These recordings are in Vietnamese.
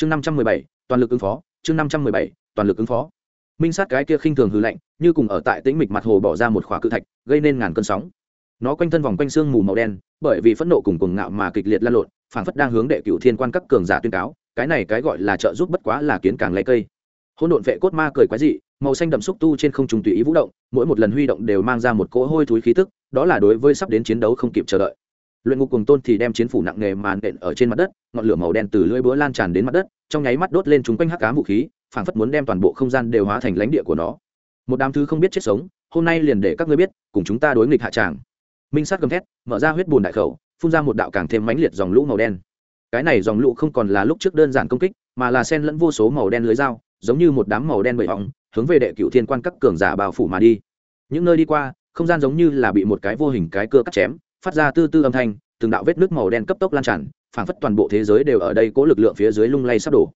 chương năm trăm mười bảy, toàn lực ứng phó, chương năm trăm mười bảy, toàn lực ứng phó. Minh sát cái kia khinh thường hư lạnh, như cùng ở tại tĩnh mịch mặt hồ bỏ ra một khỏa cự thạch, gây nên ngàn cơn sóng. Nó quanh thân vòng quanh xương mù màu đen, bởi vì phẫn nộ cùng cuồng ngạo mà kịch liệt lan lộn phản phất đang hướng đệ cựu thiên quan các cường giả tuyên cáo, cái này cái gọi là trợ giúp bất quá là kiến càng lấy cây. Hỗn độn vệ cốt ma cười quái dị, màu xanh đậm xúc tu trên không trùng tùy ý vũ động, mỗi một lần huy động đều mang ra một cỗ hôi thúi khí tức, đó là đối với sắp đến chiến đấu không kịp chờ đợi luyện ngục cùng tôn thì đem chiến phủ nặng nghề màn đện ở trên mặt đất, ngọn lửa màu đen từ lưỡi búa lan tràn đến mặt đất, trong nháy mắt đốt lên chúng quanh hắc cá vũ khí, phảng phất muốn đem toàn bộ không gian đều hóa thành lãnh địa của nó. Một đám thứ không biết chết sống, hôm nay liền để các ngươi biết, cùng chúng ta đối nghịch hạ tràng. Minh sát gầm thét, mở ra huyết bùn đại khẩu, phun ra một đạo càng thêm mãnh liệt dòng lũ màu đen. Cái này dòng lũ không còn là lúc trước đơn giản công kích, mà là sen lẫn vô số màu đen lưới dao, giống như một đám màu đen bậy hỏng hướng về đệ cựu thiên quan các cường giả bào phủ mà đi. Những nơi đi qua, không gian giống như là bị một cái vô hình cái cưa cắt chém phát ra tư tư âm thanh, từng đạo vết nước màu đen cấp tốc lan tràn, phảng phất toàn bộ thế giới đều ở đây cố lực lượng phía dưới lung lay sắp đổ.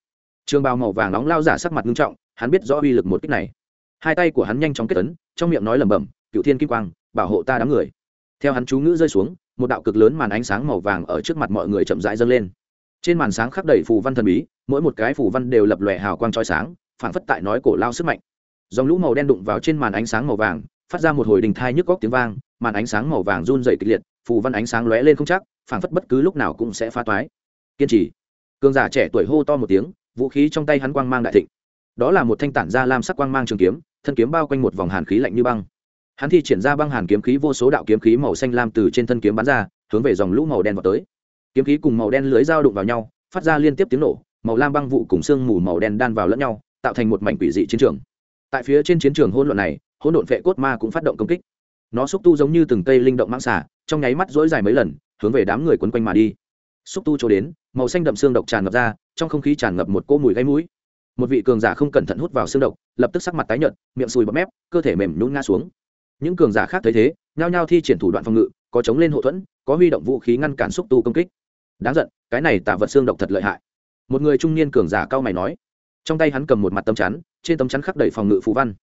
Trường bào màu vàng nóng lao giả sắc mặt nghiêm trọng, hắn biết rõ uy lực một kích này. Hai tay của hắn nhanh chóng kết tấn trong miệng nói lẩm bẩm, cựu thiên kim quang, bảo hộ ta đám người. Theo hắn chú ngữ rơi xuống, một đạo cực lớn màn ánh sáng màu vàng ở trước mặt mọi người chậm rãi dâng lên. Trên màn sáng khắc đầy phù văn thần bí, mỗi một cái phù văn đều lập lòe hào quang trói sáng, phảng phất tại nói cổ lao sức mạnh. Dòng lũ màu đen đụng vào trên màn ánh sáng màu vàng, phát ra một hồi đình thai nhức góc tiếng vang, màn ánh sáng màu vàng run dày kịch liệt phù văn ánh sáng lóe lên không chắc, phảng phất bất cứ lúc nào cũng sẽ phá toái. Kiên trì. Cường giả trẻ tuổi hô to một tiếng, vũ khí trong tay hắn quang mang đại thịnh. Đó là một thanh tản ra lam sắc quang mang trường kiếm, thân kiếm bao quanh một vòng hàn khí lạnh như băng. Hắn thi triển ra băng hàn kiếm khí vô số đạo kiếm khí màu xanh lam từ trên thân kiếm bắn ra, hướng về dòng lũ màu đen vào tới. Kiếm khí cùng màu đen lưới dao đụng vào nhau, phát ra liên tiếp tiếng nổ, màu lam băng vụ cùng sương mù màu đen đan vào lẫn nhau, tạo thành một mảnh quỷ dị chiến trường. Tại phía trên chiến trường hỗn loạn này, hỗn độn vệ cốt ma cũng phát động công kích nó xúc tu giống như từng cây linh động mãng xả trong nháy mắt dỗi dài mấy lần, hướng về đám người quấn quanh mà đi. Xúc tu chỗ đến, màu xanh đậm xương độc tràn ngập ra, trong không khí tràn ngập một cỗ mùi gáy mũi. Một vị cường giả không cẩn thận hút vào xương độc, lập tức sắc mặt tái nhợt, miệng sùi bọt mép, cơ thể mềm nhún ngã xuống. Những cường giả khác thấy thế, nhao nhao thi triển thủ đoạn phòng ngự, có chống lên hậu thuẫn, có huy động vũ khí ngăn cản xúc tu công kích. Đáng giận, cái này tả vật xương độc thật lợi hại. Một người trung niên cường giả cao mày nói. Trong tay hắn cầm một mặt tấm chắn, trên tấm chắn khắc đầy phòng ngự phù văn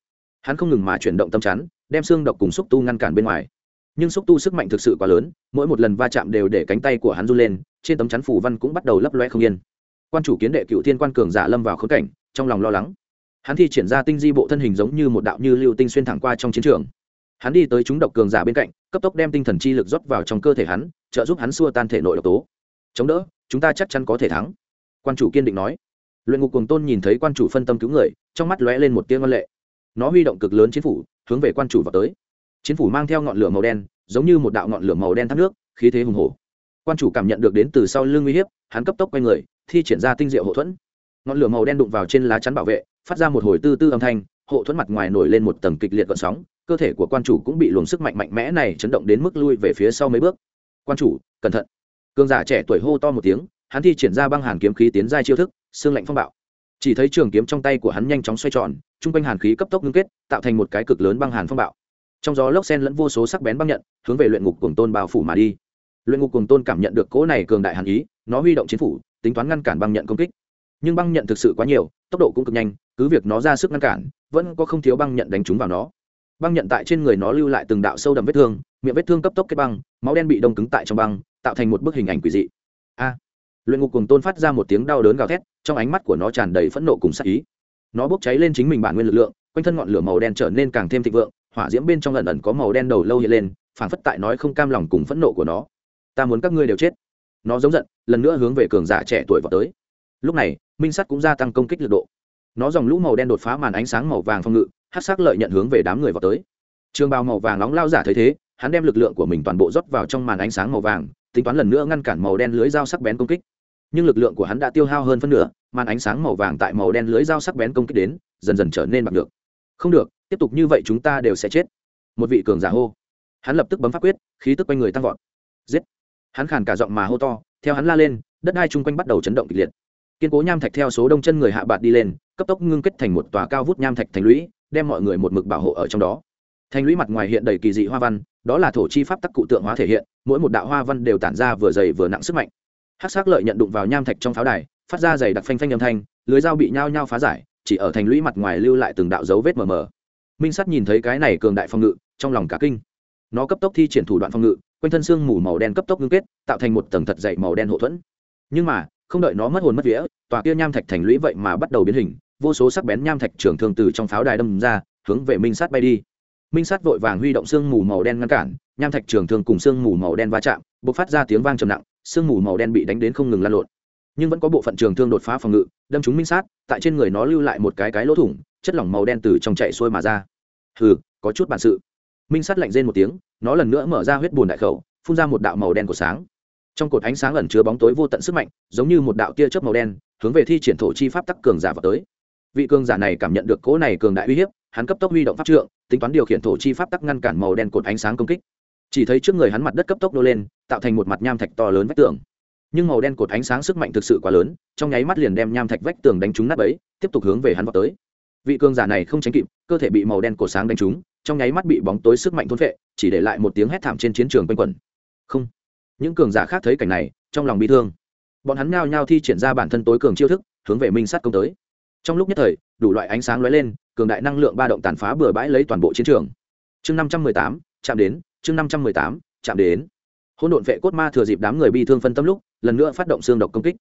hắn không ngừng mà chuyển động tâm chắn, đem xương độc cùng xúc tu ngăn cản bên ngoài. Nhưng xúc tu sức mạnh thực sự quá lớn, mỗi một lần va chạm đều để cánh tay của hắn run lên, trên tấm chắn phủ văn cũng bắt đầu lấp loe không yên. Quan chủ kiến đệ cựu thiên quan cường giả lâm vào khớp cảnh, trong lòng lo lắng. Hắn thi triển ra tinh di bộ thân hình giống như một đạo như lưu tinh xuyên thẳng qua trong chiến trường. Hắn đi tới chúng độc cường giả bên cạnh, cấp tốc đem tinh thần chi lực rót vào trong cơ thể hắn, trợ giúp hắn xua tan thể nội độc tố. Chống đỡ, chúng ta chắc chắn có thể thắng. Quan chủ kiên định nói. Luyện ngục cuồng tôn nhìn thấy quan chủ phân tâm cứu người, trong mắt lóe lên một tiếng văn lệ nó huy động cực lớn chiến phủ, hướng về quan chủ vào tới. Chiến phủ mang theo ngọn lửa màu đen, giống như một đạo ngọn lửa màu đen thác nước, khí thế hùng hồ quan chủ cảm nhận được đến từ sau lưng uy hiếp, hắn cấp tốc quay người, thi triển ra tinh diệu hậu thuẫn. Ngọn lửa màu đen đụng vào trên lá chắn bảo vệ, phát ra một hồi tư tư âm thanh, hộ thuẫn mặt ngoài nổi lên một tầng kịch liệt gợn sóng, cơ thể của quan chủ cũng bị luồng sức mạnh mạnh mẽ này chấn động đến mức lui về phía sau mấy bước. Quan chủ, cẩn thận. Cương giả trẻ tuổi hô to một tiếng, hắn thi triển ra băng hàn kiếm khí tiến giai chiêu thức, xương lạnh phong bạo chỉ thấy trường kiếm trong tay của hắn nhanh chóng xoay tròn chung quanh hàn khí cấp tốc ngưng kết, tạo thành một cái cực lớn băng hàn phong bạo. Trong gió lốc sen lẫn vô số sắc bén băng nhận, hướng về luyện ngục cuồng tôn bao phủ mà đi. Luyện ngục cuồng tôn cảm nhận được cỗ này cường đại hàn ý, nó huy động chiến phủ, tính toán ngăn cản băng nhận công kích. Nhưng băng nhận thực sự quá nhiều, tốc độ cũng cực nhanh, cứ việc nó ra sức ngăn cản, vẫn có không thiếu băng nhận đánh trúng vào nó. Băng nhận tại trên người nó lưu lại từng đạo sâu đậm vết thương, miệng vết thương cấp tốc kết băng, máu đen bị đông cứng tại trong băng, tạo thành một bức hình ảnh quỷ dị. A! Luyện ngục cùng tôn phát ra một tiếng đau đớn gào thét, trong ánh mắt của nó tràn đầy phẫn nộ cùng sắc ý. Nó bốc cháy lên chính mình bản nguyên lực lượng, quanh thân ngọn lửa màu đen trở nên càng thêm thịnh vượng, hỏa diễm bên trong lần ẩn có màu đen đầu lâu hiện lên, phản phất tại nói không cam lòng cùng phẫn nộ của nó. Ta muốn các ngươi đều chết. Nó giống giận, lần nữa hướng về cường giả trẻ tuổi vào tới. Lúc này, minh sắt cũng gia tăng công kích lực độ. Nó dòng lũ màu đen đột phá màn ánh sáng màu vàng phong ngự hát sắc lợi nhận hướng về đám người vào tới. Trường bào màu vàng nóng lao giả thấy thế, hắn đem lực lượng của mình toàn bộ rót vào trong màn ánh sáng màu vàng, tính toán lần nữa ngăn cản màu đen lưới dao sắc bén công kích nhưng lực lượng của hắn đã tiêu hao hơn phân nửa, màn ánh sáng màu vàng tại màu đen lưới dao sắc bén công kích đến, dần dần trở nên bạc được không được, tiếp tục như vậy chúng ta đều sẽ chết. Một vị cường giả hô. Hắn lập tức bấm pháp quyết, khí tức quanh người tăng vọt. Giết. Hắn khàn cả giọng mà hô to, theo hắn la lên, đất đai chung quanh bắt đầu chấn động kịch liệt. Kiên cố nham thạch theo số đông chân người hạ bạt đi lên, cấp tốc ngưng kết thành một tòa cao vút nham thạch thành lũy, đem mọi người một mực bảo hộ ở trong đó. Thành lũy mặt ngoài hiện đầy kỳ dị hoa văn, đó là thổ chi pháp tắc cụ tượng hóa thể hiện, mỗi một đạo hoa văn đều tản ra vừa dày vừa nặng sức mạnh hát s lợi nhận đụng vào nham thạch trong pháo đài, phát ra giày đặc phanh phanh âm thanh, lưới dao bị nhao nhao phá giải, chỉ ở thành lũy mặt ngoài lưu lại từng đạo dấu vết mờ mờ. Minh sắt nhìn thấy cái này cường đại phòng ngự, trong lòng cả kinh. Nó cấp tốc thi triển thủ đoạn phòng ngự, quanh thân xương mù màu đen cấp tốc ngưng kết, tạo thành một tầng thật dày màu đen hậu thuẫn. Nhưng mà, không đợi nó mất hồn mất vía, tòa kia nham thạch thành lũy vậy mà bắt đầu biến hình, vô số sắc bén nham thạch trưởng thường từ trong pháo đài đâm ra, hướng về minh sát bay đi. Minh sát vội vàng huy động xương mù màu đen ngăn cản, nham thạch trường thường cùng xương mù màu đen va chạm b ộ c phát ra tiếng vang trầm nặng sương mù màu đen bị đánh đến không ngừng lan lộn. Nhưng vẫn có bộ phận trường thương đột phá phòng ngự, đâm chúng minh sát, tại trên người nó lưu lại một cái cái lỗ thủng, chất lỏng màu đen từ trong chạy xuôi mà ra. Hừ, có chút bản sự. Minh sát lạnh rên một tiếng, nó lần nữa mở ra huyết bùn đại khẩu, phun ra một đạo màu đen của sáng. Trong cột ánh sáng ẩn chứa bóng tối vô tận sức mạnh, giống như một đạo tia chớp màu đen, hướng về thi triển thổ chi pháp tắc cường giả vào tới. Vị cường giả này cảm nhận được cỗ này cường đại uy hiếp, hắn cấp tốc huy động pháp trượng, tính toán điều khiển thổ chi pháp tắc ngăn cản màu đen cột ánh sáng công kích. Chỉ thấy trước người hắn mặt đất cấp tốc nô lên tạo thành một mặt nham thạch to lớn vách tường. Nhưng màu đen cột ánh sáng sức mạnh thực sự quá lớn, trong nháy mắt liền đem nham thạch vách tường đánh trúng nát ấy tiếp tục hướng về hắn vào tới. Vị cường giả này không tránh kịp, cơ thể bị màu đen cột sáng đánh trúng, trong nháy mắt bị bóng tối sức mạnh thôn phệ, chỉ để lại một tiếng hét thảm trên chiến trường quanh quẩn. Không. Những cường giả khác thấy cảnh này, trong lòng bị thương. Bọn hắn nhao nhao thi triển ra bản thân tối cường chiêu thức, hướng về minh sát công tới. Trong lúc nhất thời, đủ loại ánh sáng lóe lên, cường đại năng lượng ba động tàn phá bừa bãi lấy toàn bộ chiến trường. Chương năm trăm mười tám, chạm đến, chương năm trăm mười tám, chạm đến hỗn độn vệ cốt ma thừa dịp đám người bị thương phân tâm lúc, lần nữa phát động xương độc công kích.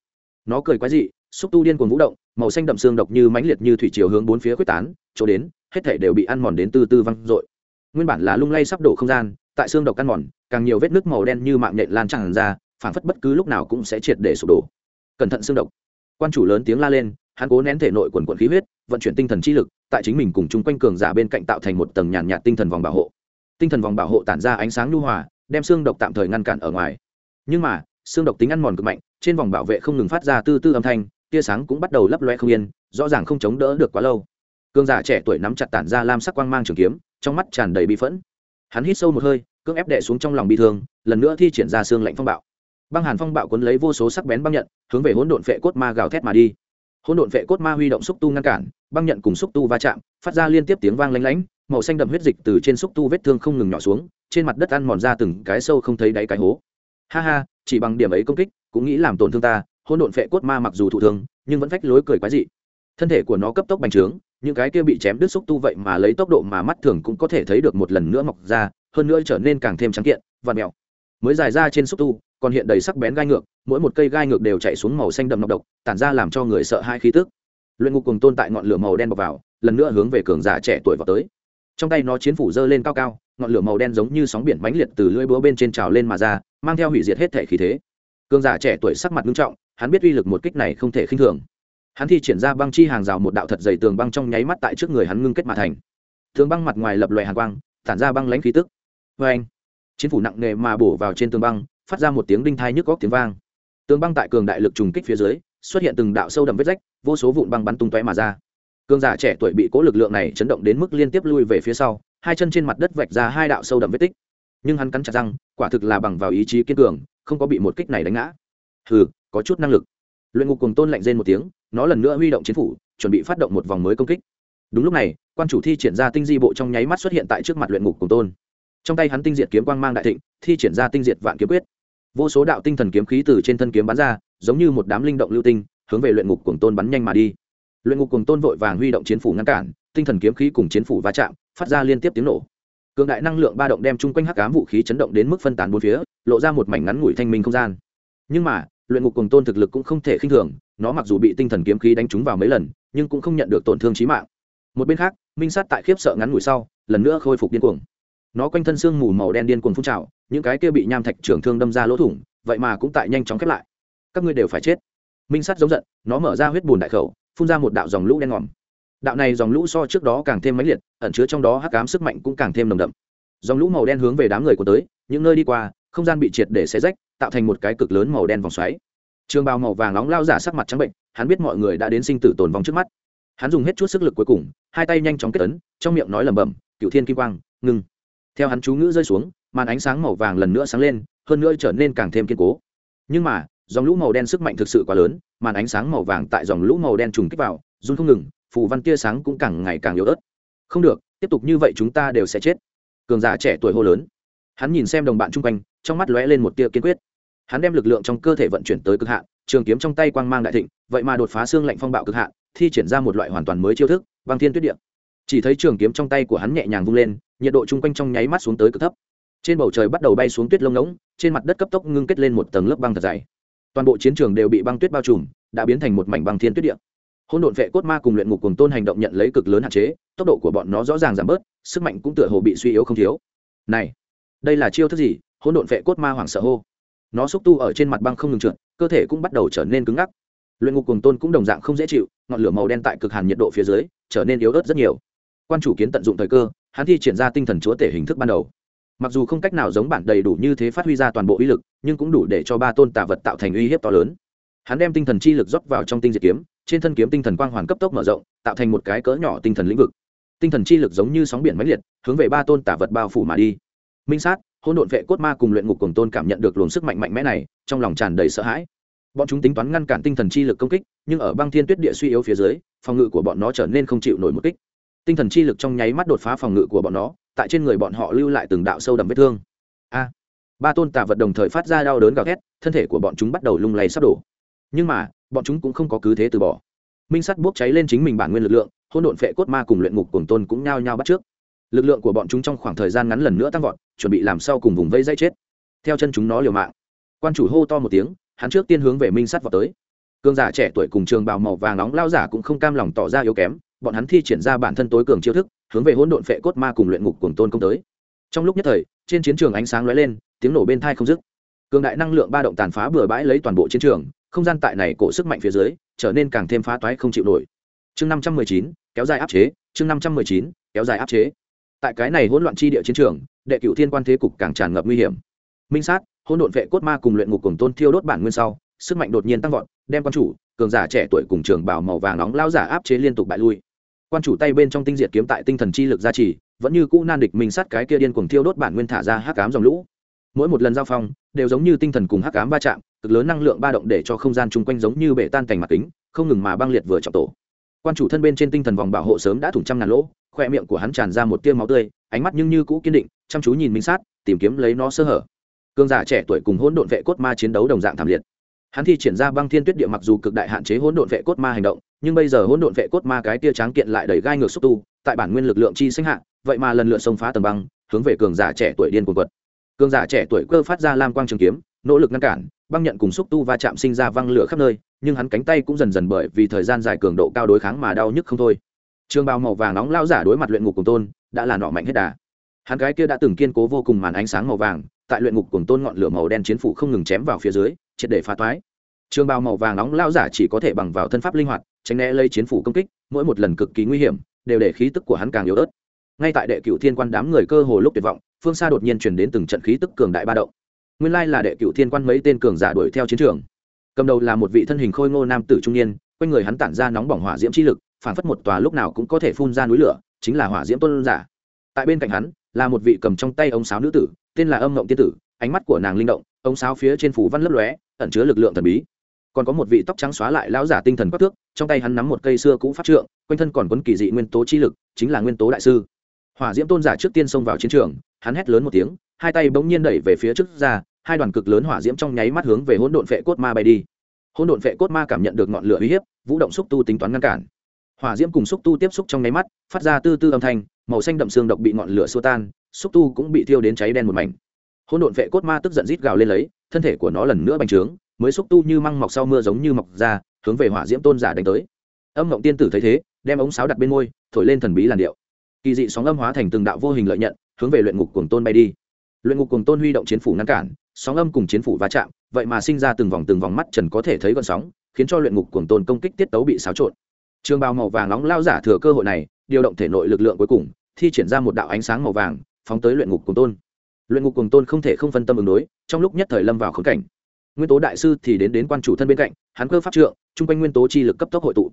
Nó cười quái dị, xúc tu điên cuồng vũ động, màu xanh đậm xương độc như mãnh liệt như thủy chiều hướng bốn phía quyết tán, chỗ đến, hết thể đều bị ăn mòn đến từ từ văng dội. Nguyên bản là lung lay sắp đổ không gian, tại xương độc ăn mòn, càng nhiều vết nước màu đen như mạng nhện lan tràn ra, phảng phất bất cứ lúc nào cũng sẽ triệt để sụp đổ. Cẩn thận xương độc. Quan chủ lớn tiếng la lên, hắn cố nén thể nội quần quận khí huyết, vận chuyển tinh thần chi lực, tại chính mình cùng chung quanh cường giả bên cạnh tạo thành một tầng nhàn nhạt tinh thần vòng bảo hộ. Tinh thần vòng bảo hộ tản ra ánh sáng nhu hòa đem xương độc tạm thời ngăn cản ở ngoài. Nhưng mà, xương độc tính ăn mòn cực mạnh, trên vòng bảo vệ không ngừng phát ra tư tư âm thanh, tia sáng cũng bắt đầu lấp loe không yên, rõ ràng không chống đỡ được quá lâu. Cương giả trẻ tuổi nắm chặt tản ra lam sắc quang mang trường kiếm, trong mắt tràn đầy bi phẫn. Hắn hít sâu một hơi, cưỡng ép đệ xuống trong lòng bị thương, lần nữa thi triển ra xương lạnh phong bạo. Băng hàn phong bạo cuốn lấy vô số sắc bén băng nhận, hướng về hỗn độn phệ cốt ma gào thét mà đi. Hỗn độn phệ cốt ma huy động xúc tu ngăn cản, băng nhận cùng xúc tu va chạm, phát ra liên tiếp tiếng vang lanh lánh màu xanh đậm huyết dịch từ trên xúc tu vết thương không ngừng nhỏ xuống trên mặt đất ăn mòn ra từng cái sâu không thấy đáy cái hố. Ha ha, chỉ bằng điểm ấy công kích, cũng nghĩ làm tổn thương ta hỗn độn phệ cốt ma mặc dù thụ thương, nhưng vẫn phách lối cười quái dị. Thân thể của nó cấp tốc bành trướng, những cái kia bị chém đứt xúc tu vậy mà lấy tốc độ mà mắt thường cũng có thể thấy được một lần nữa mọc ra, hơn nữa trở nên càng thêm trắng kiện và mèo. Mới dài ra trên xúc tu, còn hiện đầy sắc bén gai ngược, mỗi một cây gai ngược đều chạy xuống màu xanh đậm nọc độc, tản ra làm cho người sợ hai khí tức. Luyện ngục cùng tồn tại ngọn lửa màu đen bọc vào, lần nữa hướng về cường giả trẻ tuổi vào tới. Trong tay nó chiến phủ dơ lên cao cao ngọn lửa màu đen giống như sóng biển mãnh liệt từ lưỡi búa bên trên trào lên mà ra, mang theo hủy diệt hết thể khí thế. Cường giả trẻ tuổi sắc mặt nghiêm trọng, hắn biết uy lực một kích này không thể khinh thường. Hắn thi triển ra băng chi hàng rào một đạo thật dày tường băng trong nháy mắt tại trước người hắn ngưng kết mà thành. Tường băng mặt ngoài lập loè hàng quang, tản ra băng lãnh khí tức. Vê anh chiến phủ nặng nề mà bổ vào trên tường băng, phát ra một tiếng đinh thai nhức góc tiếng vang. Tường băng tại cường đại lực trùng kích phía dưới, xuất hiện từng đạo sâu đậm vết rách, vô số vụn băng bắn tung tóe mà ra. Cường giả trẻ tuổi bị cố lực lượng này chấn động đến mức liên tiếp lui về phía sau hai chân trên mặt đất vạch ra hai đạo sâu đậm vết tích. Nhưng hắn cắn chặt răng, quả thực là bằng vào ý chí kiên cường, không có bị một kích này đánh ngã. Hừ, có chút năng lực. Luyện ngục cùng tôn lạnh rên một tiếng, nó lần nữa huy động chiến phủ, chuẩn bị phát động một vòng mới công kích. Đúng lúc này, quan chủ thi triển ra tinh di bộ trong nháy mắt xuất hiện tại trước mặt luyện ngục cùng tôn. Trong tay hắn tinh diệt kiếm quang mang đại thịnh, thi triển ra tinh diệt vạn kiếm quyết. Vô số đạo tinh thần kiếm khí từ trên thân kiếm bắn ra, giống như một đám linh động lưu tinh, hướng về luyện ngục cùng tôn bắn nhanh mà đi. Luyện ngục cùng tôn vội vàng huy động chiến phủ ngăn cản, tinh thần kiếm khí cùng chiến phủ va chạm phát ra liên tiếp tiếng nổ. Cường đại năng lượng ba động đem chung quanh hắc ám vũ khí chấn động đến mức phân tán bốn phía, lộ ra một mảnh ngắn ngủi thanh minh không gian. Nhưng mà, luyện ngục cùng tôn thực lực cũng không thể khinh thường, nó mặc dù bị tinh thần kiếm khí đánh trúng vào mấy lần, nhưng cũng không nhận được tổn thương trí mạng. Một bên khác, minh sát tại khiếp sợ ngắn ngủi sau, lần nữa khôi phục điên cuồng. Nó quanh thân xương mù màu đen điên cuồng phun trào, những cái kia bị nham thạch trưởng thương đâm ra lỗ thủng, vậy mà cũng tại nhanh chóng khép lại. Các ngươi đều phải chết. Minh sát giống giận, nó mở ra huyết bùn đại khẩu, phun ra một đạo dòng lũ đen ngòm đạo này dòng lũ so trước đó càng thêm mãnh liệt, ẩn chứa trong đó hắc cám sức mạnh cũng càng thêm nồng đậm. Dòng lũ màu đen hướng về đám người của tới, những nơi đi qua, không gian bị triệt để xé rách, tạo thành một cái cực lớn màu đen vòng xoáy. Trường bào màu vàng nóng lao giả sắc mặt trắng bệnh, hắn biết mọi người đã đến sinh tử tồn vong trước mắt. Hắn dùng hết chút sức lực cuối cùng, hai tay nhanh chóng kết ấn, trong miệng nói lẩm bẩm cựu thiên kim quang ngưng theo hắn chú ngữ rơi xuống, màn ánh sáng màu vàng lần nữa sáng lên, hơn nữa trở nên càng thêm kiên cố. Nhưng mà, dòng lũ màu đen sức mạnh thực sự quá lớn, màn ánh sáng màu vàng tại dòng lũ màu đen trùng kích vào, run không ngừng phù văn tia sáng cũng càng ngày càng yếu ớt. Không được, tiếp tục như vậy chúng ta đều sẽ chết. Cường giả trẻ tuổi hô lớn. Hắn nhìn xem đồng bạn chung quanh, trong mắt lóe lên một tia kiên quyết. Hắn đem lực lượng trong cơ thể vận chuyển tới cực hạn, trường kiếm trong tay quang mang đại thịnh, vậy mà đột phá xương lạnh phong bạo cực hạn, thi triển ra một loại hoàn toàn mới chiêu thức, băng thiên tuyết điện chỉ thấy trường kiếm trong tay của hắn nhẹ nhàng vung lên, nhiệt độ chung quanh trong nháy mắt xuống tới cực thấp. Trên bầu trời bắt đầu bay xuống tuyết lông ngỗng, trên mặt đất cấp tốc ngưng kết lên một tầng lớp băng thật dày. Toàn bộ chiến trường đều bị băng tuyết bao trùm, đã biến thành một mảnh băng thiên tuyết địa hôn độn vệ cốt ma cùng luyện ngục cùng tôn hành động nhận lấy cực lớn hạn chế, tốc độ của bọn nó rõ ràng giảm bớt, sức mạnh cũng tựa hồ bị suy yếu không thiếu. Này, đây là chiêu thức gì? Hôn độn vệ cốt ma hoảng sợ hô. Nó xúc tu ở trên mặt băng không ngừng trượt, cơ thể cũng bắt đầu trở nên cứng ngắc. Luyện ngục cùng tôn cũng đồng dạng không dễ chịu, ngọn lửa màu đen tại cực hàn nhiệt độ phía dưới, trở nên yếu ớt rất nhiều. Quan chủ kiến tận dụng thời cơ, hắn thi triển ra tinh thần chúa tể hình thức ban đầu. Mặc dù không cách nào giống bản đầy đủ như thế phát huy ra toàn bộ uy lực, nhưng cũng đủ để cho ba tôn tà vật tạo thành uy hiếp to lớn. Hắn đem tinh thần chi lực dốc vào trong tinh diệt kiếm trên thân kiếm tinh thần quang hoàn cấp tốc mở rộng, tạo thành một cái cỡ nhỏ tinh thần lĩnh vực. Tinh thần chi lực giống như sóng biển mãnh liệt, hướng về ba tôn tà vật bao phủ mà đi. Minh sát, hỗn độn vệ cốt ma cùng luyện ngục cùng tôn cảm nhận được luồng sức mạnh mạnh mẽ này, trong lòng tràn đầy sợ hãi. Bọn chúng tính toán ngăn cản tinh thần chi lực công kích, nhưng ở băng thiên tuyết địa suy yếu phía dưới, phòng ngự của bọn nó trở nên không chịu nổi một kích. Tinh thần chi lực trong nháy mắt đột phá phòng ngự của bọn nó, tại trên người bọn họ lưu lại từng đạo sâu đậm vết thương. A! Ba tôn tà vật đồng thời phát ra đau đớn gào thét, thân thể của bọn chúng bắt đầu lung lay sắp đổ. Nhưng mà bọn chúng cũng không có cứ thế từ bỏ. Minh sắt bốc cháy lên chính mình bản nguyên lực lượng hôn độn phệ cốt ma cùng luyện ngục cùng tôn cũng nhao nhao bắt trước. Lực lượng của bọn chúng trong khoảng thời gian ngắn lần nữa tăng vọt, chuẩn bị làm sau cùng vùng vây dây chết. Theo chân chúng nó liều mạng. Quan chủ hô to một tiếng, hắn trước tiên hướng về minh sắt vào tới. Cương giả trẻ tuổi cùng trường bào màu vàng nóng lao giả cũng không cam lòng tỏ ra yếu kém, bọn hắn thi triển ra bản thân tối cường chiêu thức, hướng về hỗn độn phệ cốt ma cùng luyện ngục cùng tôn công tới. Trong lúc nhất thời, trên chiến trường ánh sáng lóe lên, tiếng nổ bên thai không dứt. Cường đại năng lượng ba động tàn phá bừa bãi lấy toàn bộ chiến trường không gian tại này cổ sức mạnh phía dưới, trở nên càng thêm phá toái không chịu nổi. Chương năm trăm mười chín, kéo dài áp chế. Chương năm trăm mười chín, kéo dài áp chế. Tại cái này hỗn loạn chi địa chiến trường, đệ cựu thiên quan thế cục càng tràn ngập nguy hiểm. Minh sát, hỗn độn vệ cốt ma cùng luyện ngục cùng tôn thiêu đốt bản nguyên sau, sức mạnh đột nhiên tăng vọt, đem quan chủ, cường giả trẻ tuổi cùng trường bảo màu vàng nóng lao giả áp chế liên tục bại lui. Quan chủ tay bên trong tinh diệt kiếm tại tinh thần chi lực gia trì, vẫn như cũ nan địch minh sát cái kia điên cuồng thiêu đốt bản nguyên thả ra hắc ám dòng lũ. Mỗi một lần giao phong đều giống như tinh thần cùng hắc ám va chạm, cực lớn năng lượng ba động để cho không gian chung quanh giống như bể tan cành mặt kính, không ngừng mà băng liệt vừa trọng tổ. Quan chủ thân bên trên tinh thần vòng bảo hộ sớm đã thủng trăm ngàn lỗ, khoe miệng của hắn tràn ra một tia máu tươi, ánh mắt nhưng như cũ kiên định, chăm chú nhìn minh sát, tìm kiếm lấy nó sơ hở. Cương giả trẻ tuổi cùng hỗn độn vệ cốt ma chiến đấu đồng dạng thảm liệt. Hắn thi triển ra băng thiên tuyết địa mặc dù cực đại hạn chế hỗn độn vệ cốt ma hành động, nhưng bây giờ hỗn độn vệ cốt ma cái tia tráng kiện lại đẩy gai ngược xúc tu, tại bản nguyên lực lượng chi sinh hạ, vậy mà lần lượt xông phá tầng băng, hướng về cường giả trẻ tuổi điên cuồng quật cường giả trẻ tuổi cơ phát ra lam quang trường kiếm, nỗ lực ngăn cản, băng nhận cùng xúc tu va chạm sinh ra văng lửa khắp nơi, nhưng hắn cánh tay cũng dần dần bởi vì thời gian dài cường độ cao đối kháng mà đau nhức không thôi. Trường bào màu vàng nóng lao giả đối mặt luyện ngục cùng tôn, đã là nọ mạnh hết đà. Hắn cái kia đã từng kiên cố vô cùng màn ánh sáng màu vàng, tại luyện ngục cùng tôn ngọn lửa màu đen chiến phủ không ngừng chém vào phía dưới, triệt để phá toái trường bào màu vàng nóng lao giả chỉ có thể bằng vào thân pháp linh hoạt, tránh né lây chiến phủ công kích, mỗi một lần cực kỳ nguy hiểm, đều để khí tức của hắn càng yếu ớt. Ngay tại đệ cựu thiên quan đám người cơ hồ lúc tuyệt vọng phương xa đột nhiên chuyển đến từng trận khí tức cường đại ba động. Nguyên lai là đệ cựu thiên quan mấy tên cường giả đuổi theo chiến trường. Cầm đầu là một vị thân hình khôi ngô nam tử trung niên, quanh người hắn tản ra nóng bỏng hỏa diễm chi lực phản phất một tòa lúc nào cũng có thể phun ra núi lửa, chính là hỏa diễm tôn giả. Tại bên cạnh hắn, là một vị cầm trong tay ống sáo nữ tử, tên là âm ngộng tiên tử, ánh mắt của nàng linh động, ống sáo phía trên phủ văn lấp lóe, ẩn chứa lực lượng thần bí. Còn có một vị tóc trắng xóa lại lão giả tinh thần quắc thước, trong tay hắn nắm một cây xưa cũ pháp trượng, quanh thân còn quấn kỳ dị nguyên tố chi lực, chính là nguyên tố đại sư. Hỏa diễm tôn giả trước tiên xông vào chiến trường hắn hét lớn một tiếng, hai tay bỗng nhiên đẩy về phía trước ra, hai đoàn cực lớn hỏa diễm trong nháy mắt hướng về hỗn độn vệ cốt ma bay đi. Hỗn độn vệ cốt ma cảm nhận được ngọn lửa uy hiếp, vũ động xúc tu tính toán ngăn cản. Hỏa diễm cùng xúc tu tiếp xúc trong nháy mắt, phát ra tư tư âm thanh, màu xanh đậm xương độc bị ngọn lửa xua tan, xúc tu cũng bị thiêu đến cháy đen một mảnh. Hỗn độn vệ cốt ma tức giận rít gào lên lấy, thân thể của nó lần nữa bành trướng, mới xúc tu như măng mọc sau mưa giống như mọc ra, hướng về hỏa diễm tôn giả đánh tới. Âm ngộng tiên tử thấy thế, đem ống sáo đặt bên môi, thổi lên thần bí làn điệu. Kỳ dị sóng âm hóa thành từng đạo vô hình lợi nhận hướng về luyện ngục cuồng tôn bay đi. Luyện ngục cuồng tôn huy động chiến phủ ngăn cản, sóng âm cùng chiến phủ va chạm, vậy mà sinh ra từng vòng từng vòng mắt trần có thể thấy gọn sóng, khiến cho luyện ngục cuồng tôn công kích tiết tấu bị xáo trộn. Trường bào màu vàng nóng lao giả thừa cơ hội này, điều động thể nội lực lượng cuối cùng, thi triển ra một đạo ánh sáng màu vàng, phóng tới luyện ngục cuồng tôn. Luyện ngục cuồng tôn không thể không phân tâm ứng đối, trong lúc nhất thời lâm vào khốn cảnh. Nguyên tố đại sư thì đến đến quan chủ thân bên cạnh, hắn cơ pháp trượng, chung quanh nguyên tố chi lực cấp tốc hội tụ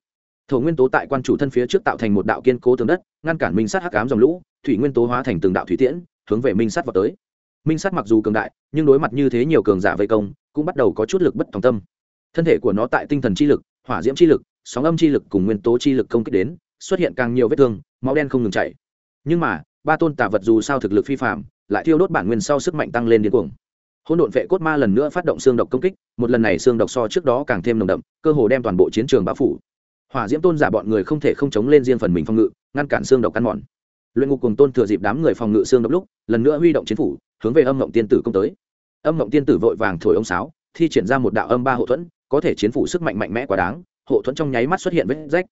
thổ nguyên tố tại quan chủ thân phía trước tạo thành một đạo kiên cố tường đất, ngăn cản minh sát hắc ám dòng lũ, thủy nguyên tố hóa thành từng đạo thủy tiễn, hướng về minh sát vào tới. Minh sát mặc dù cường đại, nhưng đối mặt như thế nhiều cường giả vây công, cũng bắt đầu có chút lực bất tòng tâm. Thân thể của nó tại tinh thần chi lực, hỏa diễm chi lực, sóng âm chi lực cùng nguyên tố chi lực công kích đến, xuất hiện càng nhiều vết thương, máu đen không ngừng chảy. Nhưng mà, ba tôn tả vật dù sao thực lực phi phạm lại thiêu đốt bản nguyên sau sức mạnh tăng lên điên cuồng. Hỗn độn vệ cốt ma lần nữa phát động xương độc công kích, một lần này xương độc so trước đó càng thêm nồng đậm, cơ hồ đem toàn bộ chiến trường bao phủ hỏa diễm tôn giả bọn người không thể không chống lên riêng phần mình phòng ngự, ngăn cản xương độc căn mòn. Luyện ngục cùng tôn thừa dịp đám người phòng ngự xương độc lúc, lần nữa huy động chiến phủ, hướng về âm mộng tiên tử công tới. Âm mộng tiên tử vội vàng thổi ông sáo, thi triển ra một đạo âm ba hộ thuẫn, có thể chiến phủ sức mạnh mạnh mẽ quá đáng, hộ thuẫn trong nháy mắt xuất hiện vết rách.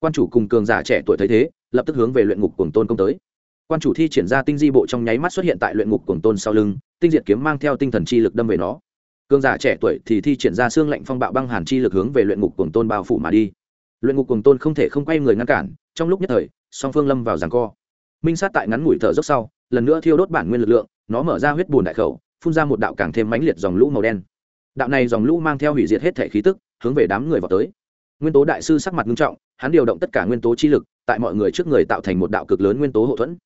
Quan chủ cùng cường giả trẻ tuổi thấy thế, lập tức hướng về luyện ngục cùng tôn công tới. Quan chủ thi triển ra tinh di bộ trong nháy mắt xuất hiện tại luyện ngục cùng tôn sau lưng, tinh diệt kiếm mang theo tinh thần chi lực đâm về nó. Cường giả trẻ tuổi thì thi triển ra xương lạnh phong bạo băng hàn chi lực hướng về luyện ngục cùng tôn bao phủ mà đi luyện ngục cùng tôn không thể không quay người ngăn cản, trong lúc nhất thời, song phương lâm vào ràng co. Minh sát tại ngắn ngủi thở dốc sau, lần nữa thiêu đốt bản nguyên lực lượng, nó mở ra huyết bùn đại khẩu, phun ra một đạo càng thêm mãnh liệt dòng lũ màu đen. Đạo này dòng lũ mang theo hủy diệt hết thể khí tức, hướng về đám người vào tới. Nguyên tố đại sư sắc mặt nghiêm trọng, hắn điều động tất cả nguyên tố chi lực, tại mọi người trước người tạo thành một đạo cực lớn nguyên tố hậu thuẫn.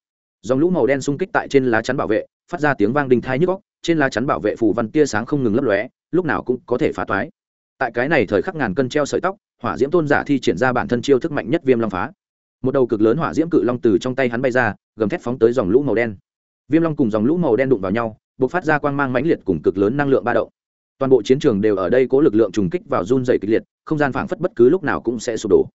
Dòng lũ màu đen xung kích tại trên lá chắn bảo vệ, phát ra tiếng vang đình thai nhức góc trên lá chắn bảo vệ phù văn tia sáng không ngừng lấp lóe, lúc nào cũng có thể phá toái. Tại cái này thời khắc ngàn cân treo sợi tóc hỏa diễm tôn giả thi triển ra bản thân chiêu thức mạnh nhất viêm long phá. Một đầu cực lớn hỏa diễm cự long từ trong tay hắn bay ra, gầm thép phóng tới dòng lũ màu đen. Viêm long cùng dòng lũ màu đen đụng vào nhau b ộ c phát ra quang mang mãnh liệt cùng cực lớn năng lượng ba động. Toàn bộ chiến trường đều ở đây cố lực lượng trùng kích vào run dày kịch liệt, không gian phảng phất bất cứ lúc nào cũng sẽ sụp đổ.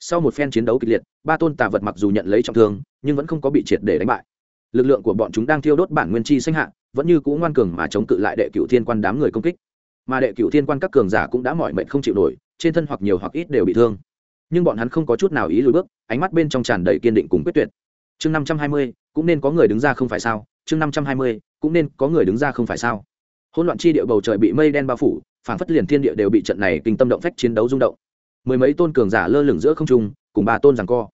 Sau một phen chiến đấu kịch liệt, ba tôn tà vật mặc dù nhận lấy trọng thương, nhưng vẫn không có bị triệt để đánh bại. Lực lượng của bọn chúng đang thiêu đốt bản nguyên chi sinh hạ, vẫn như cũ ngoan cường mà chống cự lại đệ cựu thiên quan đám người công kích. Mà đệ cựu thiên quan các cường giả cũng đã mỏi mệt không chịu nổi trên thân hoặc nhiều hoặc ít đều bị thương. Nhưng bọn hắn không có chút nào ý lùi bước, ánh mắt bên trong tràn đầy kiên định cùng quyết tuyệt. Chương năm trăm hai mươi, cũng nên có người đứng ra không phải sao? Chương năm trăm hai mươi, cũng nên có người đứng ra không phải sao? Hỗn loạn chi địa bầu trời bị mây đen bao phủ phản phất liền thiên địa đều bị trận này kinh tâm động phách chiến đấu rung động. Mười mấy tôn cường giả lơ lửng giữa không trung, cùng ba tôn rằng co.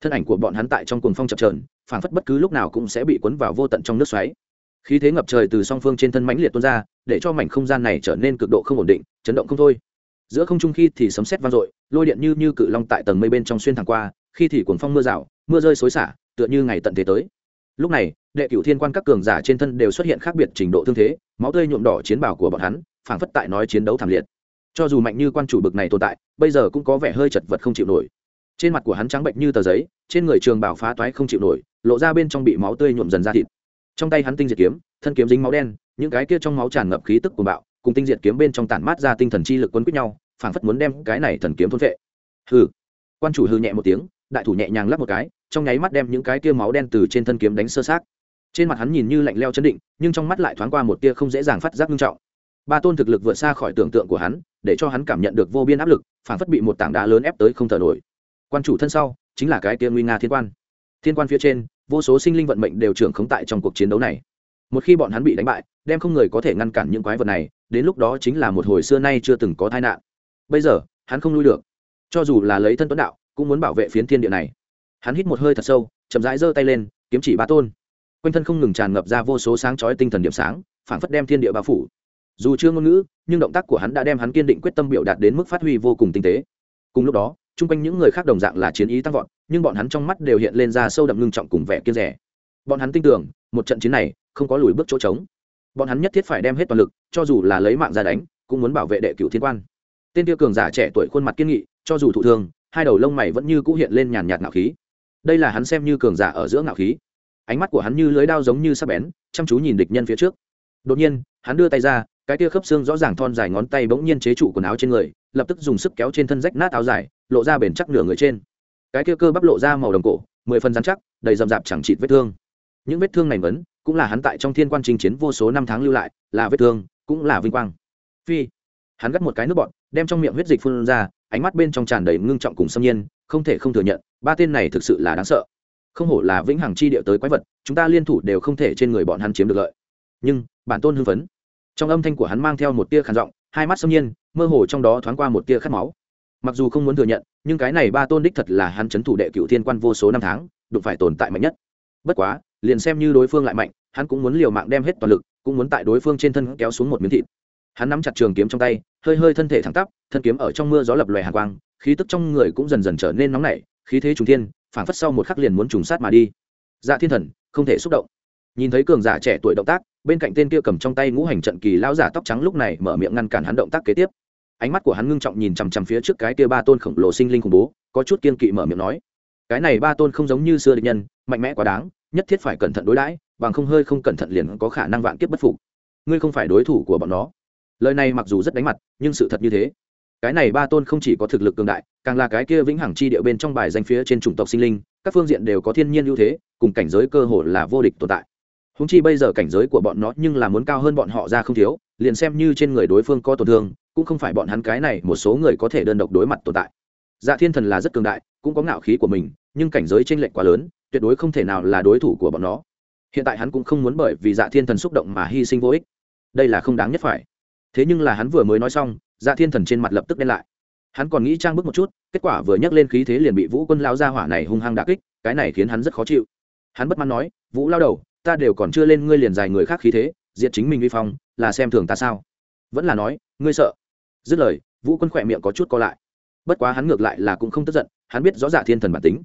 Thân ảnh của bọn hắn tại trong cuồng phong chập trờn phản phất bất cứ lúc nào cũng sẽ bị cuốn vào vô tận trong nước xoáy. Khí thế ngập trời từ song phương trên thân mãnh liệt tuôn ra, để cho mảnh không gian này trở nên cực độ không ổn định, chấn động không thôi giữa không trung khi thì sấm sét vang dội, lôi điện như như cự long tại tầng mây bên trong xuyên thẳng qua, khi thì cuồng phong mưa rào, mưa rơi xối xả, tựa như ngày tận thế tới. Lúc này, đệ cửu thiên quan các cường giả trên thân đều xuất hiện khác biệt trình độ thương thế, máu tươi nhuộm đỏ chiến bào của bọn hắn, phảng phất tại nói chiến đấu thảm liệt. Cho dù mạnh như quan chủ bực này tồn tại, bây giờ cũng có vẻ hơi chật vật không chịu nổi. Trên mặt của hắn trắng bệnh như tờ giấy, trên người trường bảo phá toái không chịu nổi, lộ ra bên trong bị máu tươi nhuộm dần ra thịt. Trong tay hắn tinh diệt kiếm, thân kiếm dính máu đen, những cái kia trong máu tràn ngập khí tức của bạo cùng tinh diệt kiếm bên trong tản mát ra tinh thần chi lực quấn quýt nhau, phảng phất muốn đem cái này thần kiếm thôn vệ. Hừ. Quan chủ hừ nhẹ một tiếng, đại thủ nhẹ nhàng lắp một cái, trong nháy mắt đem những cái kia máu đen từ trên thân kiếm đánh sơ sát trên mặt hắn nhìn như lạnh leo chấn định, nhưng trong mắt lại thoáng qua một tia không dễ dàng phát giác nghiêm trọng. Ba tôn thực lực vượt xa khỏi tưởng tượng của hắn, để cho hắn cảm nhận được vô biên áp lực, phảng phất bị một tảng đá lớn ép tới không thở nổi. Quan chủ thân sau, chính là cái tia nguy nga thiên quan. Thiên quan phía trên, vô số sinh linh vận mệnh đều trưởng khống tại trong cuộc chiến đấu này. Một khi bọn hắn bị đánh bại đem không người có thể ngăn cản những quái vật này, đến lúc đó chính là một hồi xưa nay chưa từng có tai nạn. Bây giờ, hắn không lui được. Cho dù là lấy thân tuấn đạo, cũng muốn bảo vệ phiến thiên địa này. Hắn hít một hơi thật sâu, chậm rãi giơ tay lên, kiếm chỉ ba tôn. Quanh thân không ngừng tràn ngập ra vô số sáng chói tinh thần điểm sáng, phảng phất đem thiên địa bao phủ. Dù chưa ngôn ngữ, nhưng động tác của hắn đã đem hắn kiên định quyết tâm biểu đạt đến mức phát huy vô cùng tinh tế. Cùng lúc đó, chung quanh những người khác đồng dạng là chiến ý tăng vọt, nhưng bọn hắn trong mắt đều hiện lên ra sâu đậm ngưng trọng cùng vẻ kiên rẻ. Bọn hắn tin tưởng, một trận chiến này không có lùi bước chỗ trống bọn hắn nhất thiết phải đem hết toàn lực, cho dù là lấy mạng ra đánh, cũng muốn bảo vệ đệ cửu thiên quan. Tên tiêu cường giả trẻ tuổi khuôn mặt kiên nghị, cho dù thụ thương, hai đầu lông mày vẫn như cũ hiện lên nhàn nhạt ngạo khí. Đây là hắn xem như cường giả ở giữa ngạo khí. Ánh mắt của hắn như lưới đao giống như sắp bén, chăm chú nhìn địch nhân phía trước. Đột nhiên, hắn đưa tay ra, cái tia khớp xương rõ ràng thon dài ngón tay bỗng nhiên chế trụ quần áo trên người, lập tức dùng sức kéo trên thân rách nát áo dài, lộ ra bền chắc nửa người trên. Cái tia cơ bắp lộ ra màu đồng cổ, mười phần rắn chắc, đầy rậm rạp chẳng chịt vết thương. Những vết thương này mấn cũng là hắn tại trong thiên quan trình chiến vô số năm tháng lưu lại, là vết thương, cũng là vinh quang. Phi, hắn gắt một cái nước bọn đem trong miệng huyết dịch phun ra, ánh mắt bên trong tràn đầy ngưng trọng cùng xâm nhiên, không thể không thừa nhận, ba tên này thực sự là đáng sợ. Không hổ là vĩnh hằng chi điệu tới quái vật, chúng ta liên thủ đều không thể trên người bọn hắn chiếm được lợi. Nhưng, bản tôn hưng phấn. Trong âm thanh của hắn mang theo một tia khàn giọng, hai mắt xâm nhiên, mơ hồ trong đó thoáng qua một tia khát máu. Mặc dù không muốn thừa nhận, nhưng cái này ba tôn đích thật là hắn c h ấ n thủ đệ cựu thiên quan vô số năm tháng, đụng phải tồn tại mạnh nhất. Bất quá liền xem như đối phương lại mạnh, hắn cũng muốn liều mạng đem hết toàn lực, cũng muốn tại đối phương trên thân kéo xuống một miếng thịt. Hắn nắm chặt trường kiếm trong tay, hơi hơi thân thể thẳng tắp, thân kiếm ở trong mưa gió lập lòe hàng quang, khí tức trong người cũng dần dần trở nên nóng nảy, khí thế trùng thiên, phảng phất sau một khắc liền muốn trùng sát mà đi. Dạ thiên thần, không thể xúc động. Nhìn thấy cường giả trẻ tuổi động tác, bên cạnh tên kia cầm trong tay ngũ hành trận kỳ lão giả tóc trắng lúc này mở miệng ngăn cản hắn động tác kế tiếp. Ánh mắt của hắn ngưng trọng nhìn chằm chằm phía trước cái kia ba tôn khổng lồ sinh linh khủng bố, có chút kiên kỵ mở miệng nói, cái này ba tôn không giống như xưa địch nhân, mạnh mẽ quá đáng nhất thiết phải cẩn thận đối đãi, bằng không hơi không cẩn thận liền có khả năng vạn kiếp bất phục. Ngươi không phải đối thủ của bọn nó. Lời này mặc dù rất đánh mặt, nhưng sự thật như thế. Cái này ba tôn không chỉ có thực lực cường đại, càng là cái kia vĩnh hằng chi địa bên trong bài danh phía trên chủng tộc sinh linh, các phương diện đều có thiên nhiên ưu thế, cùng cảnh giới cơ hồ là vô địch tồn tại. Húng chi bây giờ cảnh giới của bọn nó nhưng là muốn cao hơn bọn họ ra không thiếu, liền xem như trên người đối phương có tổn thương, cũng không phải bọn hắn cái này một số người có thể đơn độc đối mặt tồn tại. Dạ thiên thần là rất cường đại, cũng có ngạo khí của mình, nhưng cảnh giới t r ê n lệch quá lớn tuyệt đối không thể nào là đối thủ của bọn nó. Hiện tại hắn cũng không muốn bởi vì dạ thiên thần xúc động mà hy sinh vô ích. Đây là không đáng nhất phải. Thế nhưng là hắn vừa mới nói xong dạ thiên thần trên mặt lập tức đen lại. Hắn còn nghĩ trang bức một chút, kết quả vừa nhắc lên khí thế liền bị vũ quân lao ra hỏa này hung hăng đà kích, cái này khiến hắn rất khó chịu. Hắn bất mãn nói, vũ lao đầu, ta đều còn chưa lên ngươi liền dài người khác khí thế, diệt chính mình vi phong, là xem thường ta sao? Vẫn là nói, ngươi sợ. Dứt lời, vũ quân khỏe miệng có chút co lại. Bất quá hắn ngược lại là cũng không tức giận, hắn biết rõ dạ thiên thần bản tính.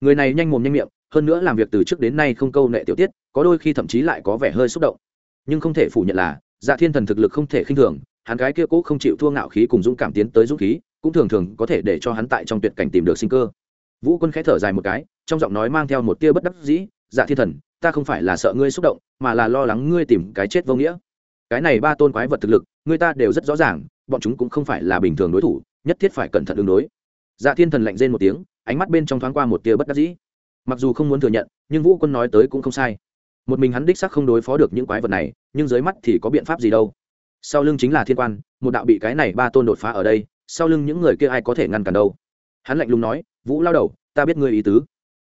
Người này nhanh mồm nhanh miệng hơn nữa làm việc từ trước đến nay không câu nệ tiểu tiết, có đôi khi thậm chí lại có vẻ hơi xúc động. Nhưng không thể phủ nhận là dạ thiên thần thực lực không thể khinh thường, hắn gái kia cố không chịu thua ngạo khí cùng dũng cảm tiến tới dũng khí, cũng thường thường có thể để cho hắn tại trong tuyệt cảnh tìm được sinh cơ. Vũ quân khẽ thở dài một cái, trong giọng nói mang theo một tia bất đắc dĩ dạ thiên thần, ta không phải là sợ ngươi xúc động, mà là lo lắng ngươi tìm cái chết vô nghĩa. Cái này ba tôn quái vật thực lực người ta đều rất rõ ràng, bọn chúng cũng không phải là bình thường đối thủ, nhất thiết phải cẩn thận ứng đối. Dạ thiên thần lạnh rên một tiếng, ánh mắt bên trong thoáng qua một tia bất đắc dĩ mặc dù không muốn thừa nhận, nhưng vũ quân nói tới cũng không sai. Một mình hắn đích sắc không đối phó được những quái vật này, nhưng dưới mắt thì có biện pháp gì đâu. Sau lưng chính là thiên quan, một đạo bị cái này ba tôn đột phá ở đây, sau lưng những người kia ai có thể ngăn cản đâu? Hắn lạnh lùng nói, vũ lao đầu, ta biết ngươi ý tứ.